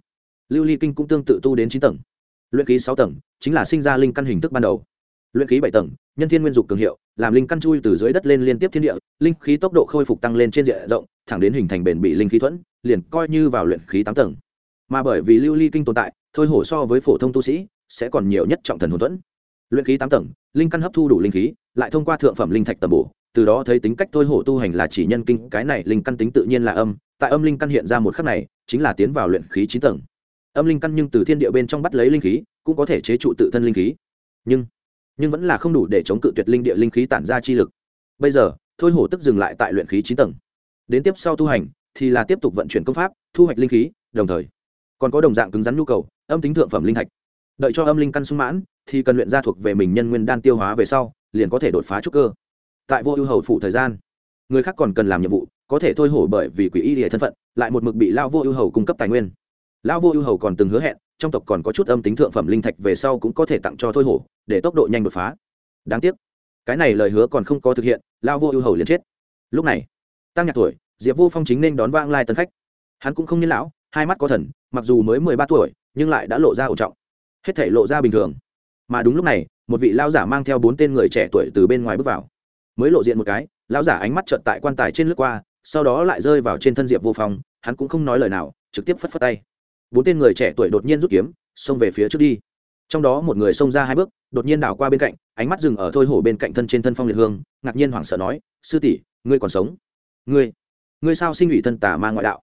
lưu ly kinh cũng tương tự tu đến chín tầng. Luyện khí sáu tầng, chính là sinh ra linh căn hình thức ban đầu. Luyện khí bảy tầng, nhân thiên nguyên dục cường hiệu, làm linh căn chui từ dưới đất lên liên tiếp thiên địa, linh khí tốc độ khôi phục tăng lên trên diện rộng, thẳng đến hình thành bền bị linh khí thuẫn, liền coi như vào luyện khí tám tầng. Mà bởi vì lưu ly kinh tồn tại, thôi hổ so với phổ thông tu sĩ, sẽ còn nhiều nhất trọng thần hồn thuẫn. Luyện khí tám tầng, linh căn hấp thu đủ linh khí, lại thông qua thượng phẩm linh thạch tầm bổ, từ đó thấy tính cách thôi hổ tu hành là chỉ nhân kinh, cái này linh căn tính tự nhiên là âm, tại âm linh căn hiện ra một khắc này, chính là tiến vào luyện khí chín tầng âm linh căn nhưng từ thiên địa bên trong bắt lấy linh khí, cũng có thể chế trụ tự thân linh khí. Nhưng nhưng vẫn là không đủ để chống cự tuyệt linh địa linh khí tản ra chi lực. Bây giờ, thôi hổ tức dừng lại tại luyện khí chín tầng. Đến tiếp sau tu hành, thì là tiếp tục vận chuyển công pháp, thu hoạch linh khí, đồng thời, còn có đồng dạng cứng rắn nhu cầu, âm tính thượng phẩm linh thạch. Đợi cho âm linh căn sung mãn, thì cần luyện ra thuộc về mình nhân nguyên đan tiêu hóa về sau, liền có thể đột phá trúc cơ. Tại vô ưu hầu phụ thời gian, người khác còn cần làm nhiệm vụ, có thể thôi hổ bởi vì quỷ y địa thân phận, lại một mực bị lao vô ưu hầu cung cấp tài nguyên. Lão vô ưu hầu còn từng hứa hẹn, trong tộc còn có chút âm tính thượng phẩm linh thạch về sau cũng có thể tặng cho thôi hổ, để tốc độ nhanh đột phá. Đáng tiếc, cái này lời hứa còn không có thực hiện, Lão vô ưu hầu liền chết. Lúc này, tăng nhạc tuổi, diệp vô phong chính nên đón vang lai tân khách. Hắn cũng không niên lão, hai mắt có thần, mặc dù mới mười ba tuổi, nhưng lại đã lộ ra ổn trọng. Hết thể lộ ra bình thường. Mà đúng lúc này, một vị lao giả mang theo bốn tên người trẻ tuổi từ bên ngoài bước vào. Mới lộ diện một cái lao giả ánh mắt trợn tại quan tài trên lướt qua, sau đó lại rơi vào trên thân diệp vô phong, hắn cũng không nói lời nào, trực tiếp phất phất tay bốn tên người trẻ tuổi đột nhiên rút kiếm, xông về phía trước đi. Trong đó một người xông ra hai bước, đột nhiên đảo qua bên cạnh, ánh mắt dừng ở thôi hổ bên cạnh thân trên thân phong liệt hương, ngạc nhiên hoảng sợ nói, sư tỷ, ngươi còn sống? Ngươi ngươi sao sinh ủy thân tà mang ngoại đạo?